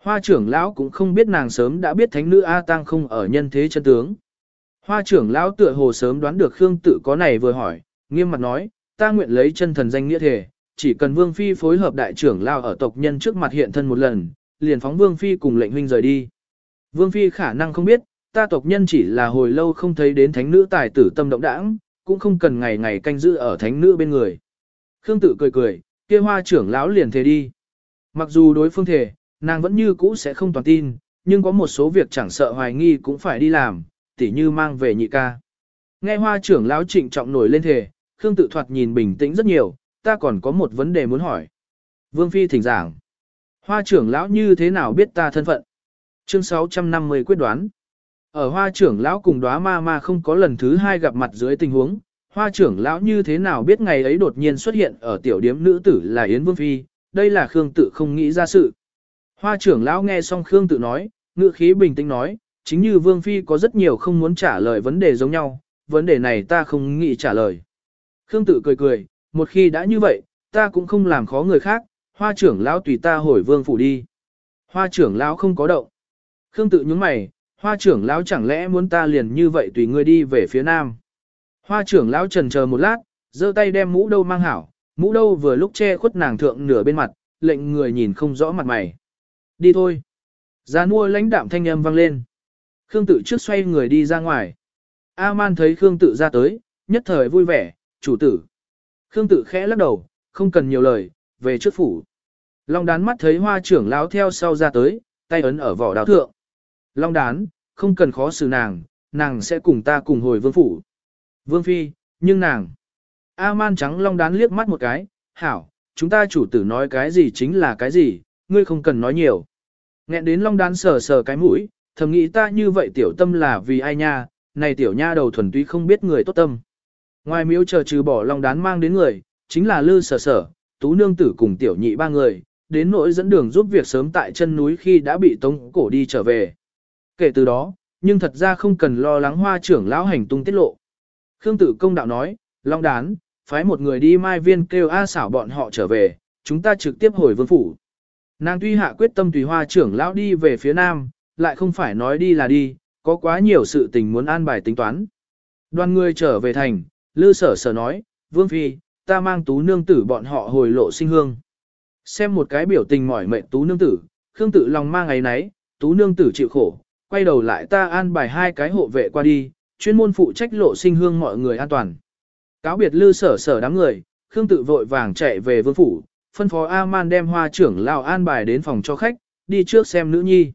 Hoa trưởng lão cũng không biết nàng sớm đã biết thánh nữ A Tăng không ở nhân thế chân tướng. Hoa trưởng lão tựa hồ sớm đoán được Khương tự có này vừa hỏi, nghiêm mặt nói, ta nguyện lấy chân thần danh nghĩa thể, chỉ cần Vương Phi phối hợp đại trưởng lão ở tộc nhân trước mặt hiện thân một lần, liền phóng Vương Phi cùng lệnh huynh rời đi. Vương Phi khả năng không biết, ta tộc nhân chỉ là hồi lâu không thấy đến thánh nữ tài tử tâm động đãng, cũng không cần ngày ngày canh giữ ở thánh nữ bên người. Khương tự cười cười, kia hoa trưởng lão liền thề đi. Mặc dù đối phương thề, nàng vẫn như cũ sẽ không toàn tin, nhưng có một số việc chẳng sợ hoài nghi cũng phải đi làm, tỉ như mang về nhị ca. Nghe hoa trưởng lão trịnh trọng nổi lên thề, Khương tự thoạt nhìn bình tĩnh rất nhiều, ta còn có một vấn đề muốn hỏi. Vương Phi thỉnh giảng. Hoa trưởng lão như thế nào biết ta thân phận? Chương 650 quyết đoán. Ở hoa trưởng lão cùng đóa ma ma không có lần thứ hai gặp mặt dưới tình huống, hoa trưởng lão như thế nào biết ngày ấy đột nhiên xuất hiện ở tiểu điếm nữ tử là Yến Vương Phi, đây là Khương tự không nghĩ ra sự. Hoa trưởng lão nghe xong Khương tự nói, ngữ khí bình tĩnh nói, chính như Vương Phi có rất nhiều không muốn trả lời vấn đề giống nhau, vấn đề này ta không nghĩ trả lời. Khương tự cười cười, một khi đã như vậy, ta cũng không làm khó người khác, hoa trưởng lão tùy ta hồi vương phủ đi. Hoa trưởng lão không có động. Khương tự nhướng mày, hoa trưởng lão chẳng lẽ muốn ta liền như vậy tùy ngươi đi về phía nam. Hoa trưởng lão trần chờ một lát, giơ tay đem mũ đâu mang hảo, mũ đâu vừa lúc che khuất nàng thượng nửa bên mặt, lệnh người nhìn không rõ mặt mày. Đi thôi. Giá nua lãnh đạm thanh âm vang lên. Khương tự trước xoay người đi ra ngoài. A-man thấy Khương tự ra tới, nhất thời vui vẻ, chủ tử. Khương tự khẽ lắc đầu, không cần nhiều lời, về trước phủ. Long đán mắt thấy hoa trưởng lão theo sau ra tới, tay ấn ở vỏ đào thượng. Long đán, không cần khó xử nàng, nàng sẽ cùng ta cùng hồi vương phủ. Vương phi, nhưng nàng. A-man trắng long đán liếc mắt một cái, hảo, chúng ta chủ tử nói cái gì chính là cái gì, ngươi không cần nói nhiều. Nghẹn đến long đán sờ sờ cái mũi, thầm nghĩ ta như vậy tiểu tâm là vì ai nha, này tiểu nha đầu thuần túy không biết người tốt tâm. Ngoài miếu chờ trừ bỏ long đán mang đến người, chính là lư sở sở, tú nương tử cùng tiểu nhị ba người, đến nỗi dẫn đường giúp việc sớm tại chân núi khi đã bị tống cổ đi trở về. Kể từ đó, nhưng thật ra không cần lo lắng hoa trưởng lão hành tung tiết lộ. Khương tử công đạo nói, long đán, phái một người đi mai viên kêu A xảo bọn họ trở về, chúng ta trực tiếp hồi vương phủ. Nàng tuy hạ quyết tâm tùy hoa trưởng lão đi về phía nam, lại không phải nói đi là đi, có quá nhiều sự tình muốn an bài tính toán. Đoàn người trở về thành, lư sở sở nói, vương phi, ta mang tú nương tử bọn họ hồi lộ sinh hương. Xem một cái biểu tình mỏi mệt tú nương tử, khương tự lòng mang ấy nấy, tú nương tử chịu khổ, quay đầu lại ta an bài hai cái hộ vệ qua đi, chuyên môn phụ trách lộ sinh hương mọi người an toàn. Cáo biệt lư sở sở đám người, khương tự vội vàng chạy về vương phủ, phân phó A-man đem hoa trưởng lão an bài đến phòng cho khách, đi trước xem nữ nhi.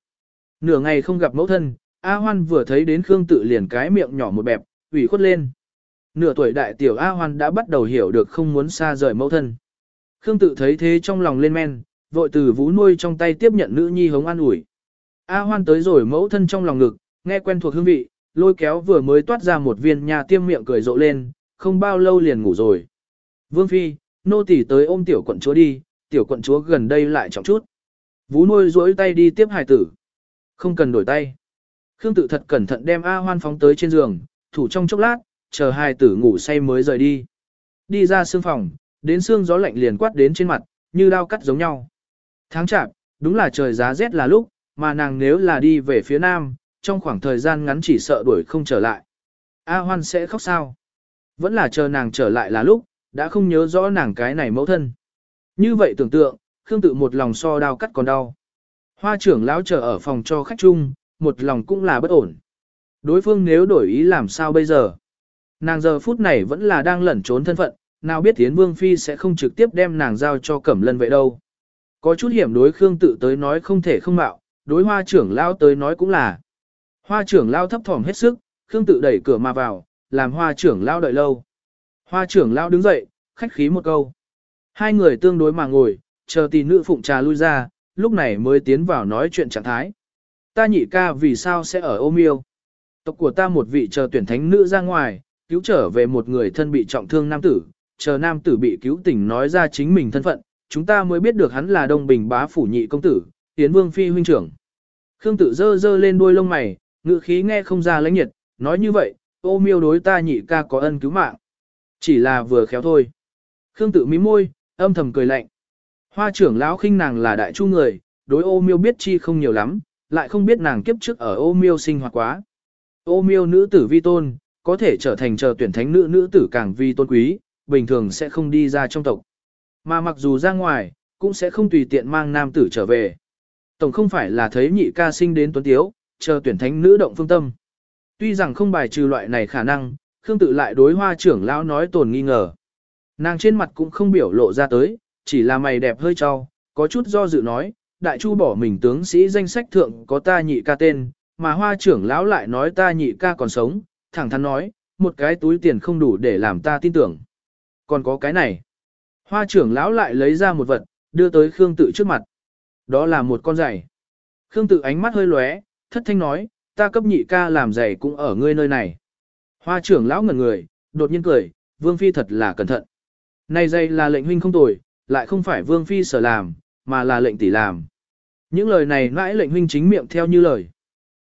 Nửa ngày không gặp mẫu thân, A Hoan vừa thấy đến Khương tự liền cái miệng nhỏ một bẹp, ủy khuất lên. Nửa tuổi đại tiểu A Hoan đã bắt đầu hiểu được không muốn xa rời mẫu thân. Khương tự thấy thế trong lòng lên men, vội từ vú nuôi trong tay tiếp nhận nữ nhi hống an ủi. A Hoan tới rồi mẫu thân trong lòng ngực, nghe quen thuộc hương vị, lôi kéo vừa mới toát ra một viên nhà tiêm miệng cười rộ lên, không bao lâu liền ngủ rồi. Vương Phi, nô tỳ tới ôm tiểu quận chúa đi, tiểu quận chúa gần đây lại trọng chút. Vú nuôi duỗi tay đi tiếp hài tử. Không cần đổi tay. Khương tự thật cẩn thận đem A Hoan phóng tới trên giường, thủ trong chốc lát, chờ hài tử ngủ say mới rời đi. Đi ra sương phòng, đến xương gió lạnh liền quát đến trên mặt, như đao cắt giống nhau. Tháng chạp, đúng là trời giá rét là lúc, mà nàng nếu là đi về phía nam, trong khoảng thời gian ngắn chỉ sợ đuổi không trở lại. A Hoan sẽ khóc sao? Vẫn là chờ nàng trở lại là lúc, đã không nhớ rõ nàng cái này mẫu thân. Như vậy tưởng tượng, Khương tự một lòng so đao cắt còn đau. Hoa trưởng lão chờ ở phòng cho khách chung, một lòng cũng là bất ổn. Đối phương nếu đổi ý làm sao bây giờ? Nàng giờ phút này vẫn là đang lẩn trốn thân phận, nào biết Tiến Vương Phi sẽ không trực tiếp đem nàng giao cho Cẩm Lân vậy đâu. Có chút hiểm đối Khương tự tới nói không thể không mạo, đối hoa trưởng lão tới nói cũng là. Hoa trưởng lão thấp thỏm hết sức, Khương tự đẩy cửa mà vào, làm hoa trưởng lão đợi lâu. Hoa trưởng lão đứng dậy, khách khí một câu. Hai người tương đối mà ngồi, chờ tỷ nữ phụng trà lui ra, lúc này mới tiến vào nói chuyện trạng thái. Ta nhị ca vì sao sẽ ở ôm yêu? Tộc của ta một vị chờ tuyển thánh nữ ra ngoài, cứu trở về một người thân bị trọng thương nam tử, chờ nam tử bị cứu tỉnh nói ra chính mình thân phận, chúng ta mới biết được hắn là Đông Bình bá phủ nhị công tử, Tiến Vương phi huynh trưởng. Khương tử dơ dơ lên đuôi lông mày, ngữ khí nghe không ra lãnh nhiệt, nói như vậy, ô miêu đối ta nhị ca có ân cứu mạng. Chỉ là vừa khéo thôi. Khương tử mím môi, âm thầm cười lạnh. Hoa trưởng lão khinh nàng là đại chu người, đối ô miêu biết chi không nhiều lắm, lại không biết nàng kiếp trước ở ô miêu sinh hoạt quá. Ô miêu nữ tử vi tôn, có thể trở thành chờ tuyển thánh nữ nữ tử càng vi tôn quý, bình thường sẽ không đi ra trong tộc. Mà mặc dù ra ngoài, cũng sẽ không tùy tiện mang nam tử trở về. Tổng không phải là thấy nhị ca sinh đến tuấn tiếu, chờ tuyển thánh nữ động phương tâm. Tuy rằng không bài trừ loại này khả năng, Khương tự lại đối hoa trưởng lão nói tồn nghi ngờ. Nàng trên mặt cũng không biểu lộ ra tới, chỉ là mày đẹp hơi trao, có chút do dự nói, đại chu bỏ mình tướng sĩ danh sách thượng có ta nhị ca tên, mà hoa trưởng lão lại nói ta nhị ca còn sống, thẳng thắn nói, một cái túi tiền không đủ để làm ta tin tưởng. Còn có cái này. Hoa trưởng lão lại lấy ra một vật, đưa tới Khương tự trước mặt. Đó là một con giày. Khương tự ánh mắt hơi lóe, thất thanh nói, ta cấp nhị ca làm giày cũng ở ngươi nơi này. Hoa trưởng lão ngẩn người, đột nhiên cười, vương phi thật là cẩn thận. Này giày là lệnh huynh không tồi, lại không phải vương phi sở làm, mà là lệnh tỷ làm. Những lời này mãi lệnh huynh chính miệng theo như lời.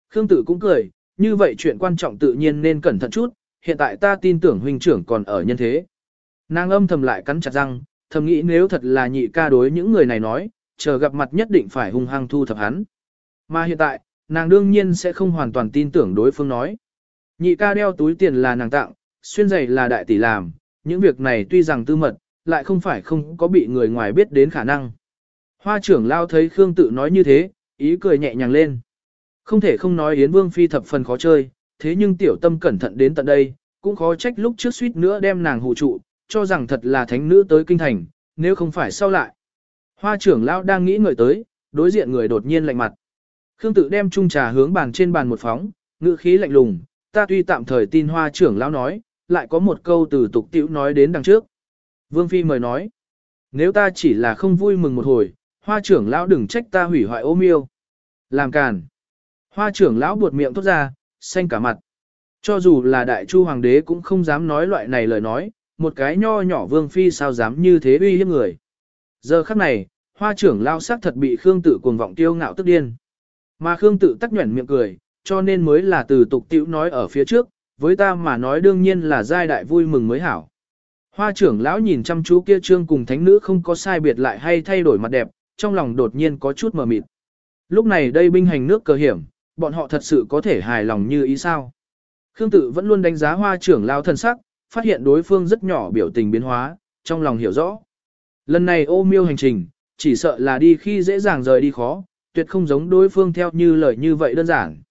Khương tử cũng cười, như vậy chuyện quan trọng tự nhiên nên cẩn thận chút, hiện tại ta tin tưởng huynh trưởng còn ở nhân thế. Nàng âm thầm lại cắn chặt răng, thầm nghĩ nếu thật là nhị ca đối những người này nói, chờ gặp mặt nhất định phải hung hăng thu thập hắn. Mà hiện tại, nàng đương nhiên sẽ không hoàn toàn tin tưởng đối phương nói. Nhị ca đeo túi tiền là nàng tặng, xuyên giày là đại tỷ làm, những việc này tuy rằng tư mật, lại không phải không có bị người ngoài biết đến khả năng. Hoa trưởng lao thấy Khương tự nói như thế, ý cười nhẹ nhàng lên. Không thể không nói Yến Vương Phi thập phần khó chơi, thế nhưng tiểu tâm cẩn thận đến tận đây, cũng khó trách lúc trước suýt nữa đem nàng hù trụ, cho rằng thật là thánh nữ tới kinh thành, nếu không phải sau lại. Hoa trưởng lão đang nghĩ người tới, đối diện người đột nhiên lạnh mặt. Khương tự đem chung trà hướng bàn trên bàn một phóng, ngữ khí lạnh lùng, ta tuy tạm thời tin hoa trưởng lão nói, lại có một câu từ tục tiểu nói đến đằng trước. Vương Phi mời nói, nếu ta chỉ là không vui mừng một hồi, hoa trưởng lão đừng trách ta hủy hoại ô miêu. Làm càn. Hoa trưởng lão buột miệng tốt ra, xanh cả mặt. Cho dù là đại chu hoàng đế cũng không dám nói loại này lời nói, một cái nho nhỏ vương phi sao dám như thế uy hiếp người. Giờ khắc này, hoa trưởng lao sắc thật bị Khương tự cuồng vọng tiêu ngạo tức điên. Mà Khương tự tắc nhuẩn miệng cười, cho nên mới là từ tục tiểu nói ở phía trước, với ta mà nói đương nhiên là giai đại vui mừng mới hảo. Hoa trưởng lão nhìn chăm chú kia trương cùng thánh nữ không có sai biệt lại hay thay đổi mặt đẹp, trong lòng đột nhiên có chút mờ mịt. Lúc này đây binh hành nước cờ hiểm, bọn họ thật sự có thể hài lòng như ý sao. Khương tự vẫn luôn đánh giá hoa trưởng lão thần sắc, phát hiện đối phương rất nhỏ biểu tình biến hóa, trong lòng hiểu rõ. Lần này ô miêu hành trình, chỉ sợ là đi khi dễ dàng rời đi khó, tuyệt không giống đối phương theo như lời như vậy đơn giản.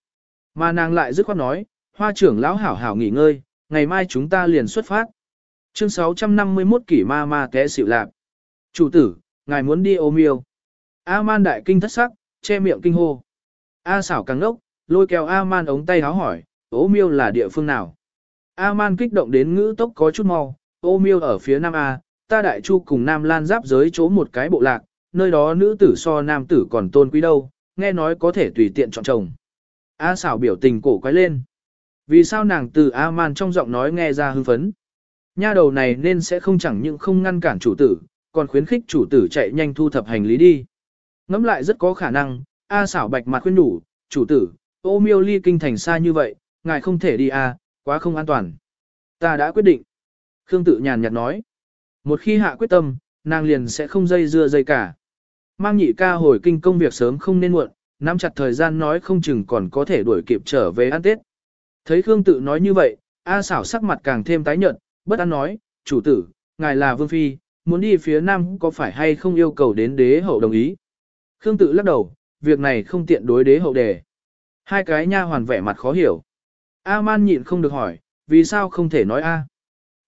Mà nàng lại dứt khoát nói, hoa trưởng lão hảo hảo nghỉ ngơi, ngày mai chúng ta liền xuất phát. Chương 651 kỷ ma ma té xịu lạp. Chủ tử, ngài muốn đi ô miêu. A-man đại kinh thất sắc, che miệng kinh hô. A xảo càng ngốc, lôi kéo A-man ống tay háo hỏi, ô miêu là địa phương nào? A-man kích động đến ngữ tốc có chút mau, ô miêu ở phía nam A, ta đại chu cùng nam lan giáp giới chỗ một cái bộ lạc, nơi đó nữ tử so nam tử còn tôn quý đâu, nghe nói có thể tùy tiện chọn chồng. A xảo biểu tình cổ quái lên. Vì sao nàng từ A-man trong giọng nói nghe ra hưng phấn? Nha đầu này nên sẽ không chẳng những không ngăn cản chủ tử, còn khuyến khích chủ tử chạy nhanh thu thập hành lý đi. Ngẫm lại rất có khả năng, A xảo bạch mặt khuyên đủ, chủ tử, ô miêu ly kinh thành xa như vậy, ngài không thể đi A, quá không an toàn. Ta đã quyết định. Khương tự nhàn nhạt nói. Một khi hạ quyết tâm, nàng liền sẽ không dây dưa dây cả. Mang nhị ca hồi kinh công việc sớm không nên muộn, nắm chặt thời gian nói không chừng còn có thể đuổi kịp trở về ăn Tết. Thấy Khương tự nói như vậy, A xảo sắc mặt càng thêm tái nhợt, bất an nói, chủ tử, ngài là vương phi, muốn đi phía nam có phải hay không yêu cầu đến đế hậu đồng ý. Khương tự lắc đầu, việc này không tiện đối đế hậu đề. Hai cái nha hoàn vẻ mặt khó hiểu. A man nhịn không được hỏi, vì sao không thể nói A.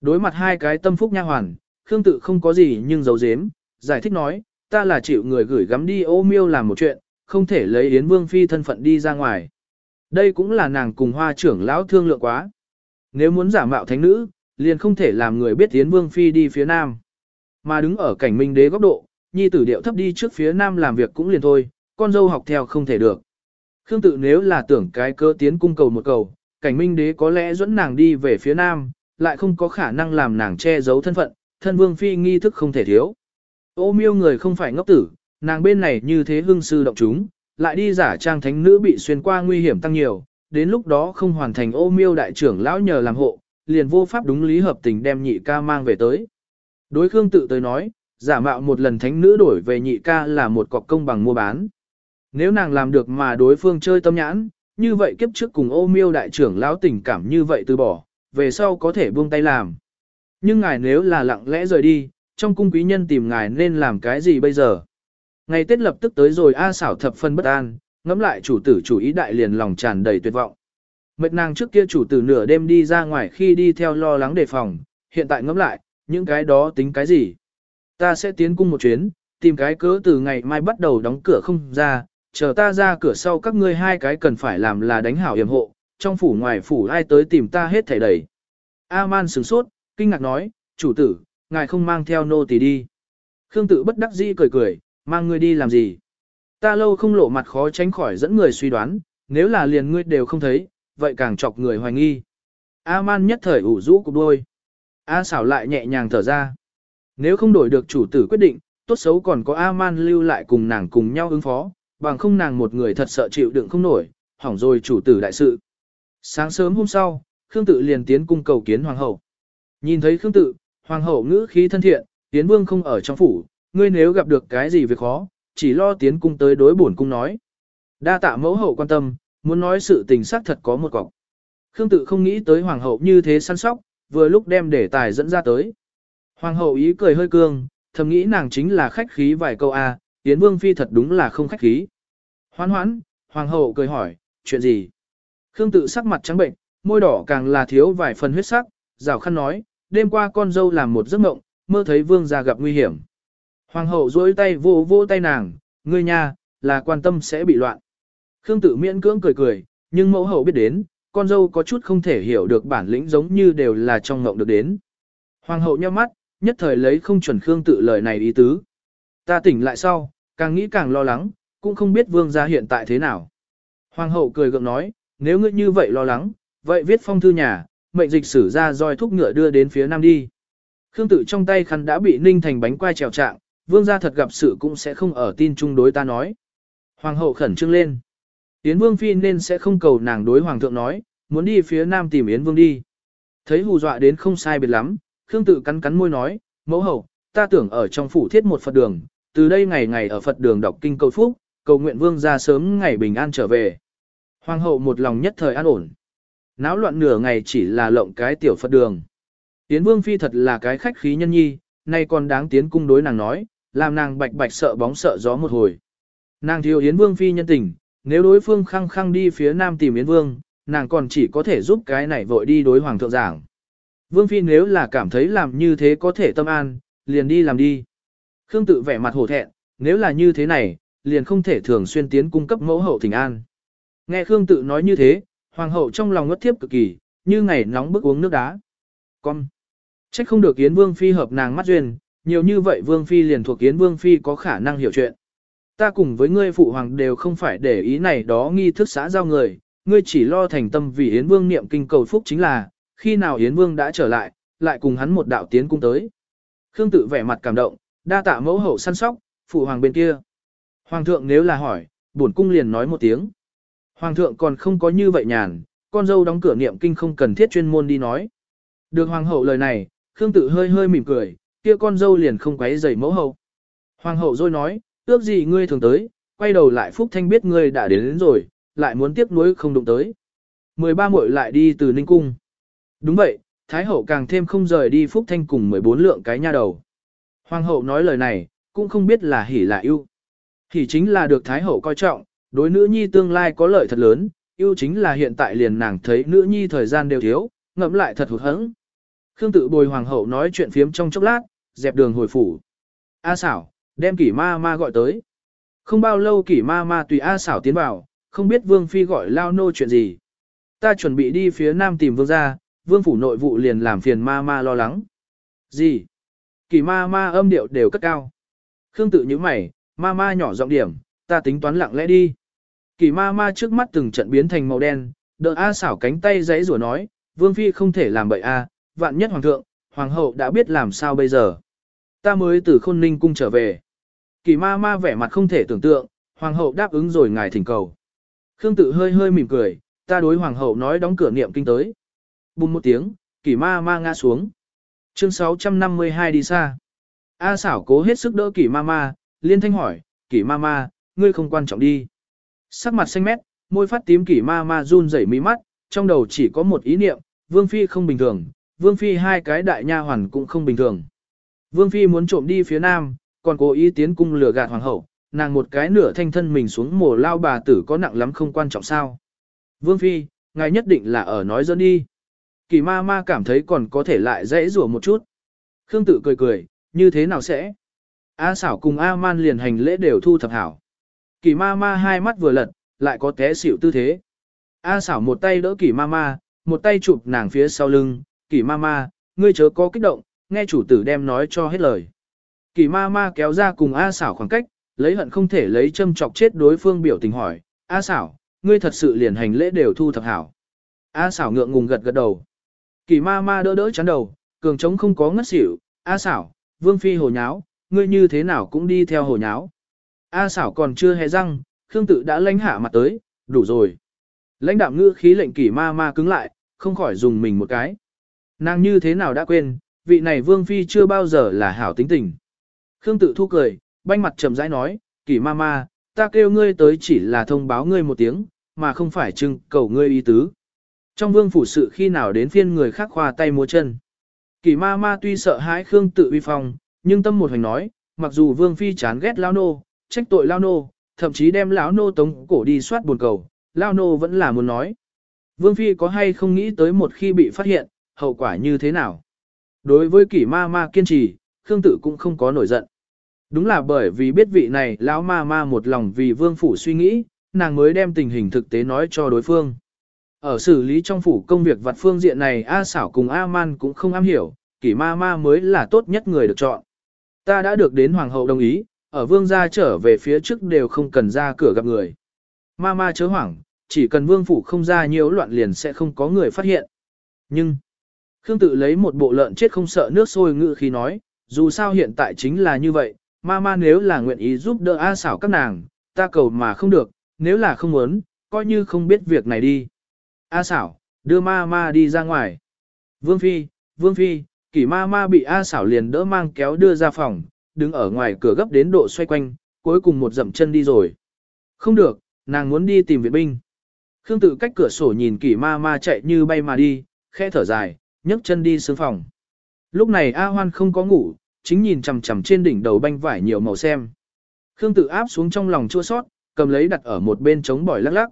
Đối mặt hai cái tâm phúc nha hoàn, Khương tự không có gì nhưng giấu giếm, giải thích nói, ta là chịu người gửi gắm đi ô miêu làm một chuyện, không thể lấy Yến Vương Phi thân phận đi ra ngoài. Đây cũng là nàng cùng hoa trưởng lão thương lượng quá. Nếu muốn giả mạo thánh nữ, liền không thể làm người biết Yến Vương Phi đi phía nam. Mà đứng ở cảnh minh đế góc độ, nhi tử điệu thấp đi trước phía nam làm việc cũng liền thôi, con dâu học theo không thể được. Khương tự nếu là tưởng cái cơ tiến cung cầu một cầu, cảnh minh đế có lẽ dẫn nàng đi về phía nam, lại không có khả năng làm nàng che giấu thân phận, thân vương phi nghi thức không thể thiếu. Ô miêu người không phải ngốc tử, nàng bên này như thế hưng sư động chúng, lại đi giả trang thánh nữ bị xuyên qua nguy hiểm tăng nhiều, đến lúc đó không hoàn thành ô miêu đại trưởng lão nhờ làm hộ, liền vô pháp đúng lý hợp tình đem nhị ca mang về tới. Đối Khương tự tới nói, giả mạo một lần thánh nữ đổi về nhị ca là một cọc công bằng mua bán. Nếu nàng làm được mà đối phương chơi tâm nhãn, như vậy kiếp trước cùng ô miêu đại trưởng lão tình cảm như vậy từ bỏ, về sau có thể buông tay làm. Nhưng ngài nếu là lặng lẽ rời đi, trong cung quý nhân tìm ngài nên làm cái gì bây giờ? Ngày Tết lập tức tới rồi A xảo thập phân bất an, ngẫm lại chủ tử chủ ý đại liền lòng tràn đầy tuyệt vọng. Mệt nàng trước kia chủ tử nửa đêm đi ra ngoài khi đi theo lo lắng đề phòng, hiện tại ngẫm lại, những cái đó tính cái gì? Ta sẽ tiến cung một chuyến, tìm cái cớ từ ngày mai bắt đầu đóng cửa không ra, chờ ta ra cửa sau các ngươi hai cái cần phải làm là đánh hảo hiểm hộ, trong phủ ngoài phủ ai tới tìm ta hết thảy đầy. A-man sửng sốt, kinh ngạc nói, chủ tử, ngài không mang theo nô tỳ đi. Khương tự bất đắc dĩ cười cười, mang ngươi đi làm gì? Ta lâu không lộ mặt khó tránh khỏi dẫn người suy đoán, nếu là liền ngươi đều không thấy, vậy càng chọc người hoài nghi. A-man nhất thời ủ rũ cục đôi. A xảo lại nhẹ nhàng thở ra. Nếu không đổi được chủ tử quyết định, tốt xấu còn có A-man lưu lại cùng nàng cùng nhau ứng phó, bằng không nàng một người thật sợ chịu đựng không nổi, hỏng rồi chủ tử đại sự. Sáng sớm hôm sau, Khương tự liền tiến cung cầu kiến hoàng hậu. Nhìn thấy Khương tự, hoàng hậu ngữ khí thân thiện, tiến vương không ở trong phủ, ngươi nếu gặp được cái gì việc khó, chỉ lo tiến cung tới đối bổn cung nói. Đa tạ mẫu hậu quan tâm, muốn nói sự tình xác thật có một cọc. Khương tự không nghĩ tới hoàng hậu như thế săn sóc, vừa lúc đem đề tài dẫn ra tới. Hoàng hậu ý cười hơi cương, thầm nghĩ nàng chính là khách khí vài câu a, Yến Vương phi thật đúng là không khách khí. Hoán hoán, hoàng hậu cười hỏi, chuyện gì? Khương tự sắc mặt trắng bệnh, môi đỏ càng là thiếu vài phần huyết sắc, rào khăn nói, đêm qua con dâu làm một giấc mộng, mơ thấy vương gia gặp nguy hiểm. Hoàng hậu duỗi tay vô vô tay nàng, ngươi nha, là quan tâm sẽ bị loạn. Khương tự miễn cưỡng cười cười, nhưng mẫu hậu biết đến, con dâu có chút không thể hiểu được bản lĩnh giống như đều là trong mộng được đến. Hoàng hậu nhắm mắt, nhất thời lấy không chuẩn Khương tự lời này ý tứ. Ta tỉnh lại sau, càng nghĩ càng lo lắng, cũng không biết vương gia hiện tại thế nào. Hoàng hậu cười gượng nói, nếu ngươi như vậy lo lắng, vậy viết phong thư nhà, mệnh dịch sử ra roi thúc ngựa đưa đến phía nam đi. Khương tự trong tay khăn đã bị ninh thành bánh quai trèo trạng, vương gia thật gặp sự cũng sẽ không ở tin chung đối ta nói. Hoàng hậu khẩn trương lên. Yến vương phi nên sẽ không cầu nàng đối hoàng thượng nói, muốn đi phía nam tìm Yến vương đi. Thấy hù dọa đến không sai biệt lắm, Khương tự cắn cắn môi nói, mẫu hậu, ta tưởng ở trong phủ thiết một Phật đường, từ đây ngày ngày ở Phật đường đọc kinh cầu phúc, cầu nguyện vương ra sớm ngày bình an trở về. Hoàng hậu một lòng nhất thời an ổn. Náo loạn nửa ngày chỉ là lộng cái tiểu Phật đường. tiến vương phi thật là cái khách khí nhân nhi, nay còn đáng tiến cung đối nàng nói, làm nàng bạch bạch sợ bóng sợ gió một hồi. Nàng thiếu Yến vương phi nhân tình, nếu đối phương khăng khăng đi phía nam tìm Yến vương, nàng còn chỉ có thể giúp cái này vội đi đối hoàng thượng giảng. Vương phi nếu là cảm thấy làm như thế có thể tâm an, liền đi làm đi. Khương tự vẻ mặt hổ thẹn, nếu là như thế này, liền không thể thường xuyên tiến cung cấp mẫu hậu thỉnh an. Nghe Khương tự nói như thế, hoàng hậu trong lòng ngất thiếp cực kỳ, như ngày nóng bức uống nước đá. Con! Trách không được Yến Vương Phi hợp nàng mắt duyên, nhiều như vậy Vương Phi liền thuộc Yến Vương Phi có khả năng hiểu chuyện. Ta cùng với ngươi phụ hoàng đều không phải để ý này đó nghi thức xã giao người, ngươi chỉ lo thành tâm vì Yến Vương niệm kinh cầu phúc chính là, khi nào Yến Vương đã trở lại, lại cùng hắn một đạo tiến cung tới. Khương tự vẻ mặt cảm động, đa tạ mẫu hậu săn sóc, phụ hoàng bên kia. Hoàng thượng nếu là hỏi, bổn cung liền nói một tiếng. Hoàng thượng còn không có như vậy nhàn, con dâu đóng cửa niệm kinh không cần thiết chuyên môn đi nói. Được hoàng hậu lời này, Khương tự hơi hơi mỉm cười, kia con dâu liền không quấy rầy mẫu hậu. Hoàng hậu rồi nói, ước gì ngươi thường tới, quay đầu lại Phúc Thanh biết ngươi đã đến, đến rồi, lại muốn tiếp nuối không đụng tới. 13 muội lại đi từ Ninh Cung. Đúng vậy, Thái hậu càng thêm không rời đi Phúc Thanh cùng 14 lượng cái nha đầu. Hoàng hậu nói lời này, cũng không biết là hỉ là ưu thì chính là được Thái hậu coi trọng, đối nữ nhi tương lai có lợi thật lớn, yêu chính là hiện tại liền nàng thấy nữ nhi thời gian đều thiếu, ngẫm lại thật hụt hẫng. Khương tự bồi hoàng hậu nói chuyện phiếm trong chốc lát, dẹp đường hồi phủ. A xảo, đem kỷ ma ma gọi tới. Không bao lâu kỷ ma ma tùy A xảo tiến vào, không biết vương phi gọi lao nô chuyện gì. Ta chuẩn bị đi phía nam tìm vương gia, vương phủ nội vụ liền làm phiền ma ma lo lắng. Gì? Kỳ ma ma âm điệu đều cất cao. Khương tự như mày, ma ma nhỏ giọng điểm, ta tính toán lặng lẽ đi. Kỳ ma ma trước mắt từng trận biến thành màu đen, đỡ A xảo cánh tay giấy rủa nói, vương phi không thể làm bậy A, vạn nhất hoàng thượng, hoàng hậu đã biết làm sao bây giờ. Ta mới từ khôn ninh cung trở về. Kỳ ma ma vẻ mặt không thể tưởng tượng, hoàng hậu đáp ứng rồi ngài thỉnh cầu. Khương tự hơi hơi mỉm cười, ta đối hoàng hậu nói đóng cửa niệm kinh tới. Bùng một tiếng, kỳ ma ma ngã xuống. Chương 652 đi xa. A xảo cố hết sức đỡ kỳ ma ma, liên thanh hỏi, Kỷ ma ma, ngươi không quan trọng đi. Sắc mặt xanh mét, môi phát tím Kỷ ma ma run rẩy mí mắt, trong đầu chỉ có một ý niệm, vương phi không bình thường, vương phi hai cái đại nha hoàn cũng không bình thường. Vương phi muốn trộm đi phía nam, còn cố ý tiến cung lừa gạt hoàng hậu, nàng một cái nửa thanh thân mình xuống mồ lao bà tử có nặng lắm không quan trọng sao. Vương phi, ngài nhất định là ở nói dẫn đi. Kỳ ma ma cảm thấy còn có thể lại dễ rủa một chút. Khương tự cười cười, như thế nào sẽ? A xảo cùng A man liền hành lễ đều thu thập hảo. Kỳ ma ma hai mắt vừa lật, lại có té xỉu tư thế. A xảo một tay đỡ kỳ ma ma, một tay chụp nàng phía sau lưng, kỳ ma ma, ngươi chớ có kích động, nghe chủ tử đem nói cho hết lời. Kỳ ma ma kéo ra cùng A xảo khoảng cách, lấy hận không thể lấy châm chọc chết đối phương biểu tình hỏi, A xảo, ngươi thật sự liền hành lễ đều thu thập hảo. A xảo ngượng ngùng gật gật đầu. Kỳ ma ma đỡ đỡ chắn đầu, cường trống không có ngất xỉu, A xảo, vương phi hồ nháo, ngươi như thế nào cũng đi theo hồ nháo. A xảo còn chưa hề răng, Khương tự đã lãnh hạ mặt tới, đủ rồi. Lãnh đạm ngữ khí lệnh Kỷ ma ma cứng lại, không khỏi dùng mình một cái. Nàng như thế nào đã quên, vị này vương phi chưa bao giờ là hảo tính tình. Khương tự thu cười, banh mặt chậm rãi nói, Kỷ ma ma, ta kêu ngươi tới chỉ là thông báo ngươi một tiếng, mà không phải trưng cầu ngươi ý tứ. Trong vương phủ sự khi nào đến phiên người khác khoa tay múa chân. Kỷ ma ma tuy sợ hãi Khương tự uy phong, nhưng tâm một hành nói, mặc dù vương phi chán ghét lao nô, trách tội lao nô, thậm chí đem lão nô tống cổ đi soát buồn cầu, lao nô vẫn là muốn nói. Vương phi có hay không nghĩ tới một khi bị phát hiện, hậu quả như thế nào? Đối với kỷ ma ma kiên trì, Khương tử cũng không có nổi giận. Đúng là bởi vì biết vị này lão ma ma một lòng vì vương phủ suy nghĩ, nàng mới đem tình hình thực tế nói cho đối phương. Ở xử lý trong phủ công việc vặt phương diện này A xảo cùng A man cũng không am hiểu, kỷ ma ma mới là tốt nhất người được chọn. Ta đã được đến hoàng hậu đồng ý, ở vương gia trở về phía trước đều không cần ra cửa gặp người. Ma ma chớ hoảng, chỉ cần vương phủ không ra nhiều loạn liền sẽ không có người phát hiện. Nhưng, Khương tự lấy một bộ lợn chết không sợ nước sôi ngự khi nói, dù sao hiện tại chính là như vậy, ma ma nếu là nguyện ý giúp đỡ A xảo các nàng, ta cầu mà không được, nếu là không muốn, coi như không biết việc này đi. A xảo, đưa ma ma đi ra ngoài. Vương Phi, Vương Phi, kỷ ma ma bị A xảo liền đỡ mang kéo đưa ra phòng, đứng ở ngoài cửa gấp đến độ xoay quanh, cuối cùng một dậm chân đi rồi. Không được, nàng muốn đi tìm viện binh. Khương tự cách cửa sổ nhìn kỷ ma ma chạy như bay mà đi, khẽ thở dài, nhấc chân đi xuống phòng. Lúc này A Hoan không có ngủ, chính nhìn chằm chằm trên đỉnh đầu banh vải nhiều màu xem. Khương tự áp xuống trong lòng chua sót, cầm lấy đặt ở một bên chống bỏi lắc lắc.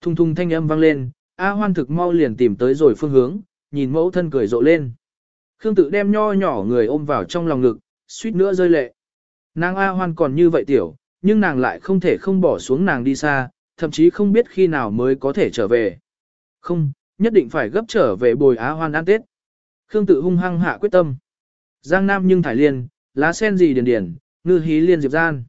Thung thung thanh âm vang lên, A Hoan thực mau liền tìm tới rồi phương hướng, nhìn mẫu thân cười rộ lên. Khương tự đem nho nhỏ người ôm vào trong lòng ngực, suýt nữa rơi lệ. Nàng A Hoan còn như vậy tiểu, nhưng nàng lại không thể không bỏ xuống nàng đi xa, thậm chí không biết khi nào mới có thể trở về. Không, nhất định phải gấp trở về bồi Á Hoan ăn Tết. Khương tự hung hăng hạ quyết tâm. Giang Nam nhưng thải liên, lá sen gì điền điền, ngư hí liên diệp gian.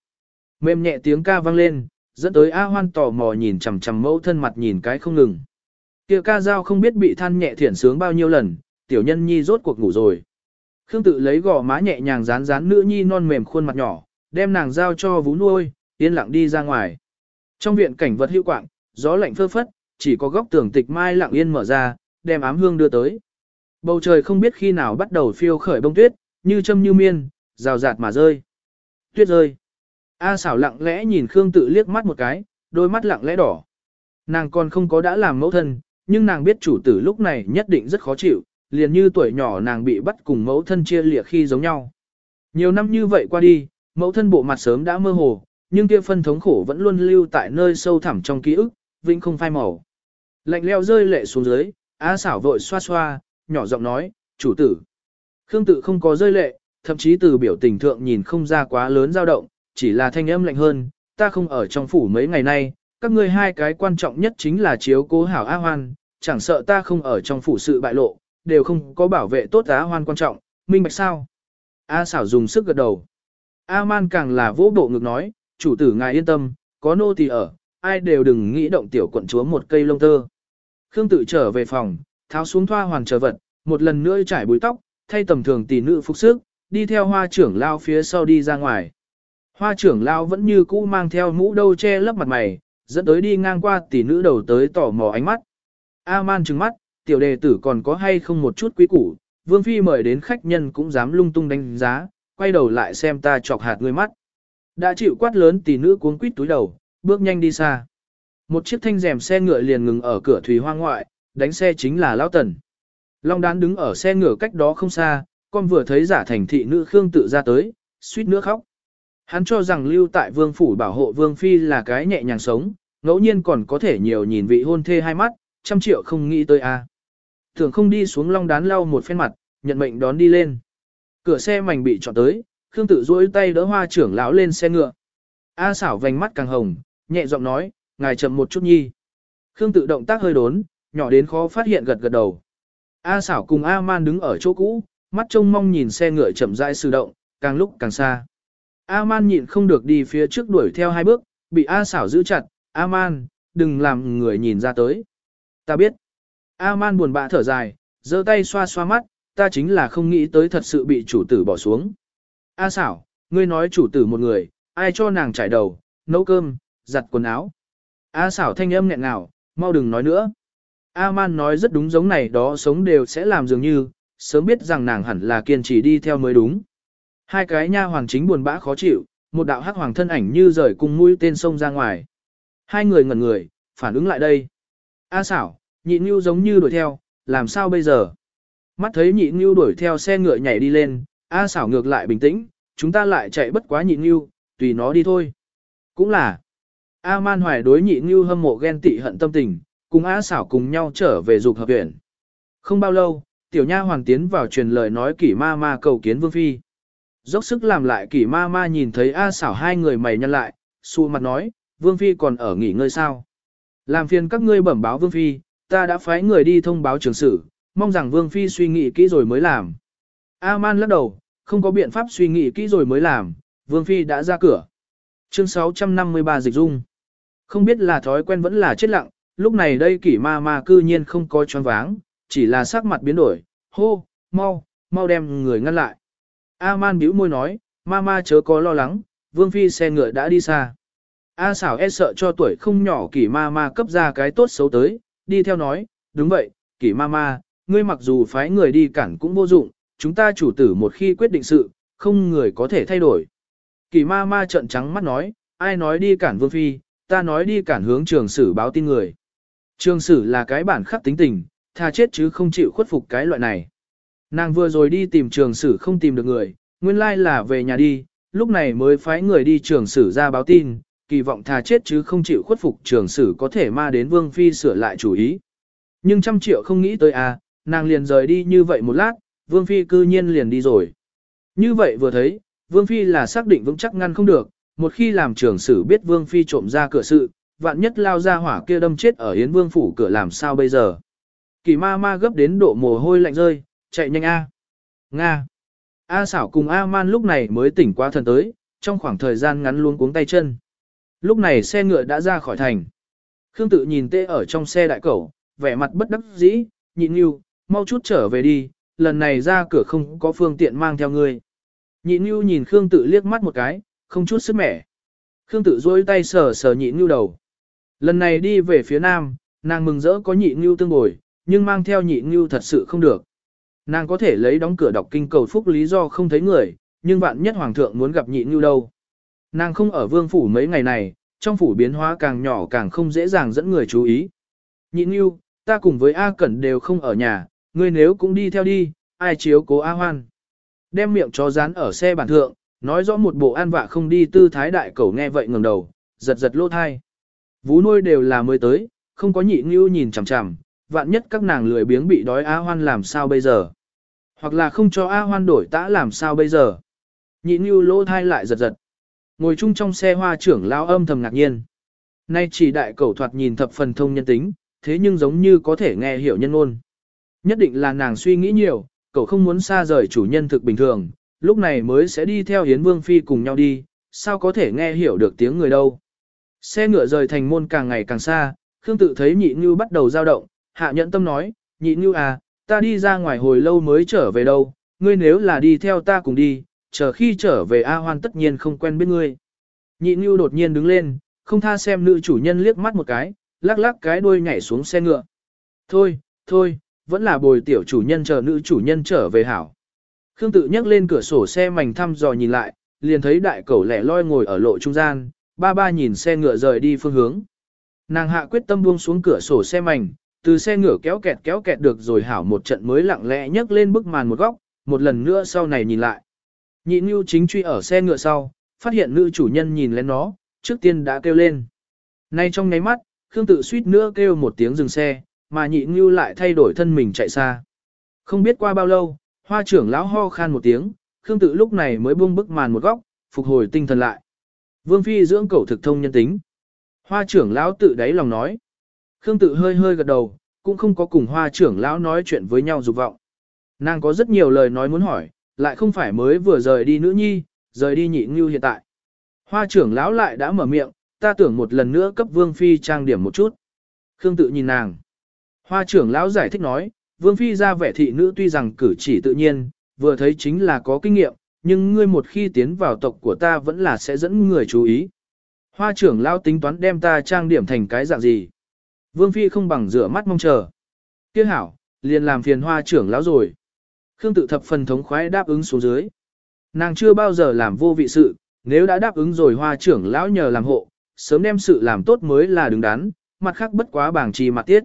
Mềm nhẹ tiếng ca vang lên, dẫn tới A Hoan tò mò nhìn chằm chằm mẫu thân mặt nhìn cái không ngừng. Kia ca dao không biết bị than nhẹ thiển sướng bao nhiêu lần, tiểu nhân nhi rốt cuộc ngủ rồi. Khương tự lấy gò má nhẹ nhàng dán dán nữ nhi non mềm khuôn mặt nhỏ, đem nàng giao cho vú nuôi, yên lặng đi ra ngoài. Trong viện cảnh vật hữu quạng, gió lạnh phơ phất, chỉ có góc tường tịch mai lặng yên mở ra, đem ám hương đưa tới. Bầu trời không biết khi nào bắt đầu phiêu khởi bông tuyết, như châm như miên, rào rạt mà rơi. Tuyết rơi. A xảo lặng lẽ nhìn Khương tự liếc mắt một cái, đôi mắt lặng lẽ đỏ. Nàng còn không có đã làm mẫu thân, nhưng nàng biết chủ tử lúc này nhất định rất khó chịu, liền như tuổi nhỏ nàng bị bắt cùng mẫu thân chia lịa khi giống nhau. Nhiều năm như vậy qua đi, mẫu thân bộ mặt sớm đã mơ hồ, nhưng kia phân thống khổ vẫn luôn lưu tại nơi sâu thẳm trong ký ức, vĩnh không phai màu. Lạnh leo rơi lệ xuống dưới, á xảo vội xoa xoa, nhỏ giọng nói, chủ tử. Khương tự không có rơi lệ, thậm chí từ biểu tình thượng nhìn không ra quá lớn dao động, chỉ là thanh âm lạnh hơn, ta không ở trong phủ mấy ngày nay, các ngươi hai cái quan trọng nhất chính là chiếu cố hảo A Hoan, chẳng sợ ta không ở trong phủ sự bại lộ, đều không có bảo vệ tốt giá Hoan quan trọng, minh bạch sao? A xảo dùng sức gật đầu. A man càng là vỗ bộ ngực nói, chủ tử ngài yên tâm, có nô tỳ ở, ai đều đừng nghĩ động tiểu quận chúa một cây lông tơ. Khương tự trở về phòng, tháo xuống thoa hoàn trở vật, một lần nữa trải búi tóc, thay tầm thường tỷ nữ phục sức, đi theo hoa trưởng lao phía sau đi ra ngoài. Hoa trưởng lao vẫn như cũ mang theo mũ đâu che lấp mặt mày, dẫn tới đi ngang qua tỷ nữ đầu tới tỏ mò ánh mắt. A-man trừng mắt, tiểu đề tử còn có hay không một chút quý củ, vương phi mời đến khách nhân cũng dám lung tung đánh giá, quay đầu lại xem ta chọc hạt người mắt. Đã chịu quát lớn tỷ nữ cuống quýt túi đầu, bước nhanh đi xa. Một chiếc thanh rèm xe ngựa liền ngừng ở cửa thủy hoa ngoại, đánh xe chính là Lão Tần. Long đán đứng ở xe ngựa cách đó không xa, con vừa thấy giả thành thị nữ Khương tự ra tới, suýt nữa khóc. Hắn cho rằng lưu tại vương phủ bảo hộ vương phi là cái nhẹ nhàng sống, ngẫu nhiên còn có thể nhiều nhìn vị hôn thê hai mắt, trăm triệu không nghĩ tới a. Thường không đi xuống long đán lau một phen mặt, nhận mệnh đón đi lên. Cửa xe mảnh bị chọn tới, Khương tự duỗi tay đỡ hoa trưởng lão lên xe ngựa. A xảo vành mắt càng hồng, nhẹ giọng nói, ngài chậm một chút nhi. Khương tự động tác hơi đốn, nhỏ đến khó phát hiện gật gật đầu. A xảo cùng A man đứng ở chỗ cũ, mắt trông mong nhìn xe ngựa chậm rãi sử động, càng lúc càng xa. A man nhịn không được đi phía trước đuổi theo hai bước, bị A xảo giữ chặt, A man, đừng làm người nhìn ra tới. Ta biết. A man buồn bã thở dài, giơ tay xoa xoa mắt, ta chính là không nghĩ tới thật sự bị chủ tử bỏ xuống. A xảo, ngươi nói chủ tử một người, ai cho nàng trải đầu, nấu cơm, giặt quần áo. A xảo thanh âm nghẹn ngào, mau đừng nói nữa. A man nói rất đúng giống này đó sống đều sẽ làm dường như, sớm biết rằng nàng hẳn là kiên trì đi theo mới đúng. Hai cái nha hoàng chính buồn bã khó chịu, một đạo hắc hoàng thân ảnh như rời cùng mũi tên sông ra ngoài. Hai người ngẩn người, phản ứng lại đây. A xảo, nhị nhu giống như đuổi theo, làm sao bây giờ? Mắt thấy nhị nhu đuổi theo xe ngựa nhảy đi lên, A xảo ngược lại bình tĩnh, chúng ta lại chạy bất quá nhị nhu, tùy nó đi thôi. Cũng là, A man hoài đối nhị nhu hâm mộ ghen tị hận tâm tình, cùng A xảo cùng nhau trở về dục hợp viện. Không bao lâu, tiểu nha hoàng tiến vào truyền lời nói kỷ ma ma cầu kiến vương phi. Dốc sức làm lại kỷ ma ma nhìn thấy A xảo hai người mày nhăn lại, xua mặt nói, vương phi còn ở nghỉ ngơi sao. Làm phiền các ngươi bẩm báo vương phi, ta đã phái người đi thông báo trường sử, mong rằng vương phi suy nghĩ kỹ rồi mới làm. A man lắc đầu, không có biện pháp suy nghĩ kỹ rồi mới làm, vương phi đã ra cửa. Chương 653 dịch dung. Không biết là thói quen vẫn là chết lặng, lúc này đây kỷ ma ma cư nhiên không có choáng váng, chỉ là sắc mặt biến đổi, hô, mau, mau đem người ngăn lại. A-man bĩu môi nói, ma ma chớ có lo lắng, vương phi xe ngựa đã đi xa. A xảo e sợ cho tuổi không nhỏ kỷ ma ma cấp ra cái tốt xấu tới, đi theo nói, đúng vậy, kỷ ma ma, ngươi mặc dù phái người đi cản cũng vô dụng, chúng ta chủ tử một khi quyết định sự, không người có thể thay đổi. Kỷ ma ma trợn trắng mắt nói, ai nói đi cản vương phi, ta nói đi cản hướng trường sử báo tin người. Trường sử là cái bản khắc tính tình, tha chết chứ không chịu khuất phục cái loại này. Nàng vừa rồi đi tìm trường sử không tìm được người, nguyên lai là về nhà đi, lúc này mới phái người đi trường sử ra báo tin, kỳ vọng thà chết chứ không chịu khuất phục trường sử có thể ma đến vương phi sửa lại chủ ý. Nhưng trăm triệu không nghĩ tới à, nàng liền rời đi như vậy một lát, vương phi cư nhiên liền đi rồi. Như vậy vừa thấy, vương phi là xác định vững chắc ngăn không được, một khi làm trường sử biết vương phi trộm ra cửa sự, vạn nhất lao ra hỏa kia đâm chết ở Yến Vương phủ cửa làm sao bây giờ. Kỳ ma ma gấp đến độ mồ hôi lạnh rơi, chạy nhanh A. Nga. A xảo cùng A man lúc này mới tỉnh qua thần tới, trong khoảng thời gian ngắn luôn cuống tay chân. Lúc này xe ngựa đã ra khỏi thành. Khương tự nhìn tê ở trong xe đại cẩu, vẻ mặt bất đắc dĩ, nhịn yêu, mau chút trở về đi, lần này ra cửa không có phương tiện mang theo ngươi. Nhịn yêu nhìn Khương tự liếc mắt một cái, không chút sức mẻ. Khương tự duỗi tay sờ sờ nhịn yêu đầu. Lần này đi về phía nam, nàng mừng rỡ có nhịn ngưu tương bồi, nhưng mang theo nhịn ngưu thật sự không được. Nàng có thể lấy đóng cửa đọc kinh cầu phúc lý do không thấy người, nhưng bạn nhất hoàng thượng muốn gặp nhịn ngưu đâu. Nàng không ở vương phủ mấy ngày này, trong phủ biến hóa càng nhỏ càng không dễ dàng dẫn người chú ý. Nhị ngưu, ta cùng với A Cẩn đều không ở nhà, ngươi nếu cũng đi theo đi, ai chiếu cố A Hoan. Đem miệng chó dán ở xe bản thượng, nói rõ một bộ an vạ không đi tư thái đại cẩu nghe vậy ngẩng đầu, giật giật lỗ thai. Vú nuôi đều là mới tới, không có nhị ngưu nhìn chằm chằm, vạn nhất các nàng lười biếng bị đói A Hoan làm sao bây giờ. Hoặc là không cho A Hoan đổi tã làm sao bây giờ. Nhị ngưu lỗ thai lại giật giật. Ngồi chung trong xe hoa trưởng lão âm thầm ngạc nhiên. Nay chỉ đại cẩu thoạt nhìn thập phần thông nhân tính, thế nhưng giống như có thể nghe hiểu nhân ngôn. Nhất định là nàng suy nghĩ nhiều, cậu không muốn xa rời chủ nhân thực bình thường, lúc này mới sẽ đi theo Hiến Vương Phi cùng nhau đi, sao có thể nghe hiểu được tiếng người đâu. Xe ngựa rời thành môn càng ngày càng xa, Khương tự thấy nhị như bắt đầu dao động, hạ nhẫn tâm nói, nhị như à, ta đi ra ngoài hồi lâu mới trở về đâu, ngươi nếu là đi theo ta cùng đi, chờ khi trở về A Hoan tất nhiên không quen biết ngươi. Nhị Nhu đột nhiên đứng lên, không tha xem nữ chủ nhân liếc mắt một cái, lắc lắc cái đuôi nhảy xuống xe ngựa. Thôi, thôi, vẫn là bồi tiểu chủ nhân chờ nữ chủ nhân trở về hảo. Khương tự nhấc lên cửa sổ xe mảnh thăm dò nhìn lại, liền thấy đại cẩu lẻ loi ngồi ở lộ trung gian, ba ba nhìn xe ngựa rời đi phương hướng. Nàng hạ quyết tâm buông xuống cửa sổ xe mảnh, từ xe ngựa kéo kẹt kéo kẹt được rồi hảo một trận mới lặng lẽ nhấc lên bức màn một góc, một lần nữa sau này nhìn lại. Nhị Nhu chính truy ở xe ngựa sau, phát hiện nữ chủ nhân nhìn lên nó, trước tiên đã kêu lên. Nay trong nháy mắt, Khương tự suýt nữa kêu một tiếng dừng xe, mà nhị Nhu lại thay đổi thân mình chạy xa. Không biết qua bao lâu, hoa trưởng lão ho khan một tiếng, Khương tự lúc này mới buông bức màn một góc, phục hồi tinh thần lại. Vương Phi dưỡng cầu thực thông nhân tính. Hoa trưởng lão tự đáy lòng nói. Khương tự hơi hơi gật đầu, cũng không có cùng hoa trưởng lão nói chuyện với nhau dục vọng. Nàng có rất nhiều lời nói muốn hỏi, lại không phải mới vừa rời đi nữ nhi, rời đi nhị như hiện tại. Hoa trưởng lão lại đã mở miệng, ta tưởng một lần nữa cấp Vương Phi trang điểm một chút. Khương tự nhìn nàng. Hoa trưởng lão giải thích nói, Vương Phi ra vẻ thị nữ tuy rằng cử chỉ tự nhiên, vừa thấy chính là có kinh nghiệm, nhưng ngươi một khi tiến vào tộc của ta vẫn là sẽ dẫn người chú ý. Hoa trưởng lão tính toán đem ta trang điểm thành cái dạng gì. Vương Phi không bằng rửa mắt mong chờ. Tiếc hảo, liền làm phiền hoa trưởng lão rồi. Khương tự thập phần thống khoái đáp ứng xuống dưới. Nàng chưa bao giờ làm vô vị sự, nếu đã đáp ứng rồi hoa trưởng lão nhờ làm hộ, sớm đem sự làm tốt mới là đứng đắn, mặt khác bất quá bảng trì mặt tiết.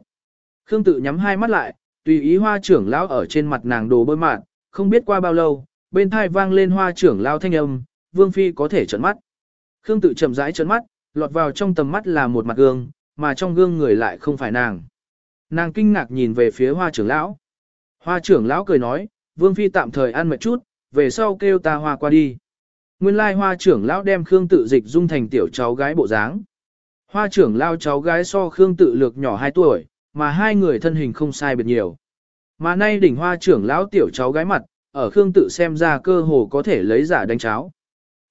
Khương tự nhắm hai mắt lại, tùy ý hoa trưởng lão ở trên mặt nàng đồ bơi mạn, không biết qua bao lâu, bên thai vang lên hoa trưởng lão thanh âm, Vương Phi có thể trợn mắt. Khương tự chậm rãi trợn mắt, lọt vào trong tầm mắt là một mặt gương, mà trong gương người lại không phải nàng. Nàng kinh ngạc nhìn về phía hoa trưởng lão. Hoa trưởng lão cười nói, Vương Phi tạm thời ăn mệt chút, về sau kêu ta hoa qua đi. Nguyên lai hoa trưởng lão đem Khương tự dịch dung thành tiểu cháu gái bộ dáng. Hoa trưởng lão cháu gái so Khương tự lược nhỏ 2 tuổi, mà hai người thân hình không sai biệt nhiều. Mà nay đỉnh hoa trưởng lão tiểu cháu gái mặt, ở Khương tự xem ra cơ hồ có thể lấy giả đánh cháo.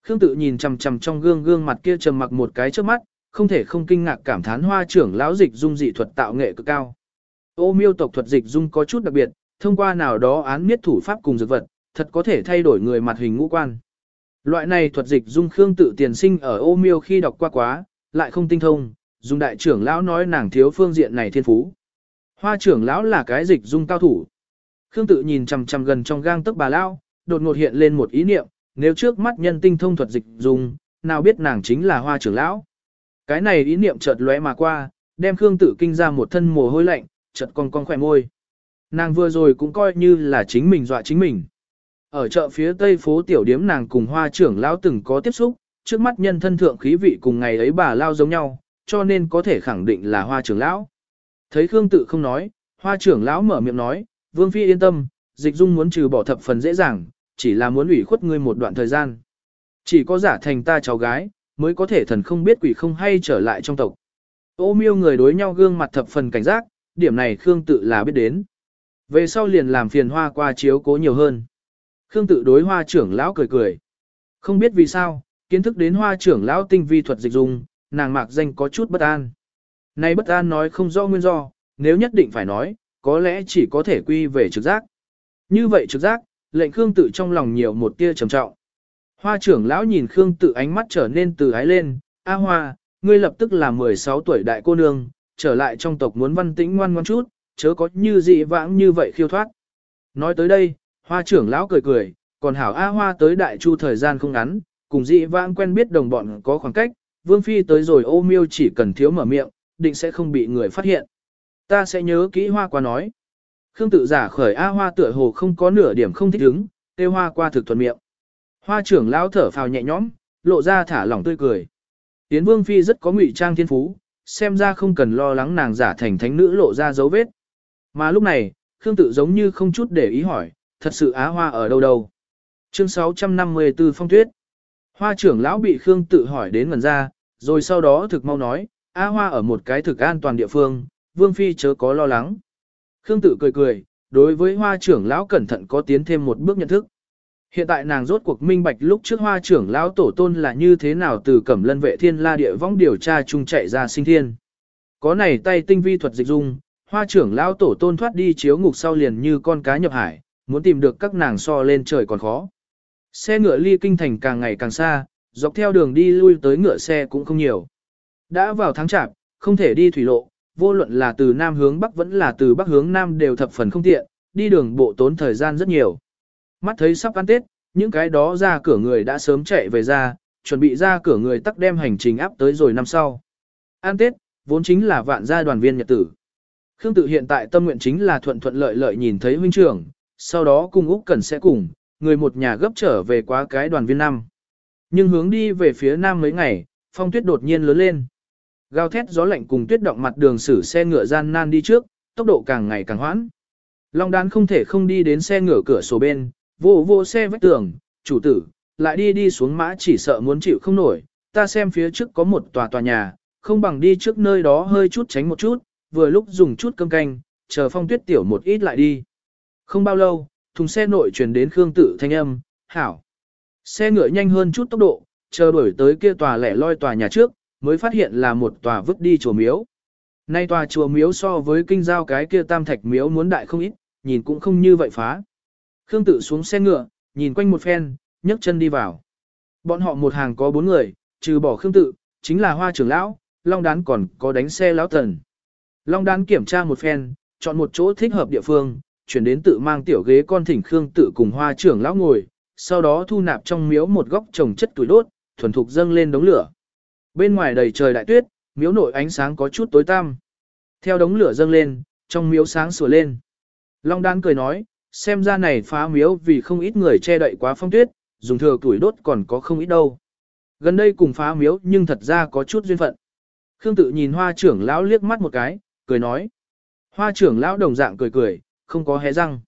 Khương tự nhìn chằm chằm trong gương gương mặt kia trầm mặc một cái trước mắt, không thể không kinh ngạc cảm thán hoa trưởng lão dịch dung dị thuật tạo nghệ cực cao. Ô miêu tộc thuật dịch dung có chút đặc biệt, thông qua nào đó án miết thủ pháp cùng dược vật, thật có thể thay đổi người mặt hình ngũ quan. Loại này thuật dịch dung khương tự tiền sinh ở ô miêu khi đọc qua quá, lại không tinh thông, dung đại trưởng lão nói nàng thiếu phương diện này thiên phú. Hoa trưởng lão là cái dịch dung cao thủ. Khương tự nhìn chằm chằm gần trong gang tấc bà lão, đột ngột hiện lên một ý niệm, nếu trước mắt nhân tinh thông thuật dịch dung, nào biết nàng chính là hoa trưởng lão. Cái này ý niệm chợt lóe mà qua, đem Khương tự kinh ra một thân mồ hôi lạnh, chợt cong cong khỏe môi. Nàng vừa rồi cũng coi như là chính mình dọa chính mình. Ở chợ phía tây phố tiểu điếm nàng cùng hoa trưởng lão từng có tiếp xúc, trước mắt nhân thân thượng khí vị cùng ngày ấy bà lao giống nhau, cho nên có thể khẳng định là hoa trưởng lão. Thấy Khương tự không nói, hoa trưởng lão mở miệng nói, Vương Phi yên tâm, dịch dung muốn trừ bỏ thập phần dễ dàng, chỉ là muốn ủy khuất ngươi một đoạn thời gian. Chỉ có giả thành ta cháu gái, mới có thể thần không biết quỷ không hay trở lại trong tộc. Ô miêu người đối nhau gương mặt thập phần cảnh giác, điểm này Khương tự là biết đến. Về sau liền làm phiền hoa qua chiếu cố nhiều hơn. Khương tự đối hoa trưởng lão cười cười. Không biết vì sao, kiến thức đến hoa trưởng lão tinh vi thuật dịch dung, nàng mạc danh có chút bất an. Này bất an nói không rõ nguyên do, nếu nhất định phải nói, có lẽ chỉ có thể quy về trực giác. Như vậy trực giác, lệnh Khương tự trong lòng nhiều một tia trầm trọng. Hoa trưởng lão nhìn Khương tự ánh mắt trở nên từ ái lên, A Hoa, ngươi lập tức là 16 tuổi đại cô nương, trở lại trong tộc muốn văn tĩnh ngoan ngoan chút, chớ có như dị vãng như vậy khiêu thoát. Nói tới đây, hoa trưởng lão cười cười, còn hảo A Hoa tới đại chu thời gian không ngắn, cùng dị vãng quen biết đồng bọn có khoảng cách, Vương Phi tới rồi ô miêu chỉ cần thiếu mở miệng, định sẽ không bị người phát hiện. Ta sẽ nhớ kỹ Hoa qua nói. Khương tự giả khởi A Hoa tựa hồ không có nửa điểm không thích ứng, tê Hoa qua thực thuận miệng. Hoa trưởng lão thở phào nhẹ nhõm, lộ ra thả lỏng tươi cười. Yến Vương Phi rất có ngụy trang thiên phú, xem ra không cần lo lắng nàng giả thành thánh nữ lộ ra dấu vết. Mà lúc này, Khương tự giống như không chút để ý hỏi, thật sự Á Hoa ở đâu đâu. Chương 654 Phong Tuyết Hoa trưởng lão bị Khương tự hỏi đến ngẩn ra, rồi sau đó thực mau nói, Á Hoa ở một cái thực an toàn địa phương, Vương Phi chớ có lo lắng. Khương tự cười cười, đối với hoa trưởng lão cẩn thận có tiến thêm một bước nhận thức. Hiện tại nàng rốt cuộc minh bạch lúc trước hoa trưởng lão tổ tôn là như thế nào từ cẩm lân vệ thiên la địa vong điều tra chung chạy ra sinh thiên. Có này tay tinh vi thuật dịch dung, hoa trưởng lão tổ tôn thoát đi chiếu ngục sau liền như con cá nhập hải, muốn tìm được các nàng so lên trời còn khó. Xe ngựa ly kinh thành càng ngày càng xa, dọc theo đường đi lui tới ngựa xe cũng không nhiều. Đã vào tháng chạp, không thể đi thủy lộ, vô luận là từ nam hướng bắc vẫn là từ bắc hướng nam đều thập phần không tiện, đi đường bộ tốn thời gian rất nhiều. Mắt thấy sắp ăn Tết, những cái đó ra cửa người đã sớm chạy về ra, chuẩn bị ra cửa người tắc đem hành trình áp tới rồi năm sau. Ăn Tết, vốn chính là vạn gia đoàn viên nhật tử. Khương tự hiện tại tâm nguyện chính là thuận thuận lợi lợi nhìn thấy huynh trưởng, sau đó cùng Úc Cẩn sẽ cùng, người một nhà gấp trở về quá cái đoàn viên năm. Nhưng hướng đi về phía nam mấy ngày, phong tuyết đột nhiên lớn lên. Gào thét gió lạnh cùng tuyết động mặt đường xử xe ngựa gian nan đi trước, tốc độ càng ngày càng hoãn. Long đán không thể không đi đến xe ngựa cửa sổ bên, vô vô xe vách tường, chủ tử, lại đi đi xuống mã chỉ sợ muốn chịu không nổi, ta xem phía trước có một tòa tòa nhà, không bằng đi trước nơi đó hơi chút tránh một chút, vừa lúc dùng chút cơm canh, chờ phong tuyết tiểu một ít lại đi. Không bao lâu, thùng xe nội truyền đến Khương Tử thanh âm, hảo. Xe ngựa nhanh hơn chút tốc độ, chờ đuổi tới kia tòa lẻ loi tòa nhà trước, mới phát hiện là một tòa vứt đi chùa miếu. Nay tòa chùa miếu so với kinh giao cái kia tam thạch miếu muốn đại không ít, nhìn cũng không như vậy phá. Khương tự xuống xe ngựa, nhìn quanh một phen, nhấc chân đi vào. Bọn họ một hàng có bốn người, trừ bỏ Khương tự, chính là hoa trưởng lão, Long Đán còn có đánh xe lão tần. Long Đán kiểm tra một phen, chọn một chỗ thích hợp địa phương, chuyển đến tự mang tiểu ghế con thỉnh Khương tự cùng hoa trưởng lão ngồi, sau đó thu nạp trong miếu một góc trồng chất tuổi đốt, thuần thục dâng lên đống lửa. Bên ngoài đầy trời đại tuyết, miếu nội ánh sáng có chút tối tăm. Theo đống lửa dâng lên, trong miếu sáng sủa lên. Long đan cười nói, xem ra này phá miếu vì không ít người che đậy quá phong tuyết, dùng thừa tuổi đốt còn có không ít đâu. Gần đây cùng phá miếu nhưng thật ra có chút duyên phận. Khương tự nhìn hoa trưởng lão liếc mắt một cái, cười nói. Hoa trưởng lão đồng dạng cười cười, không có hé răng.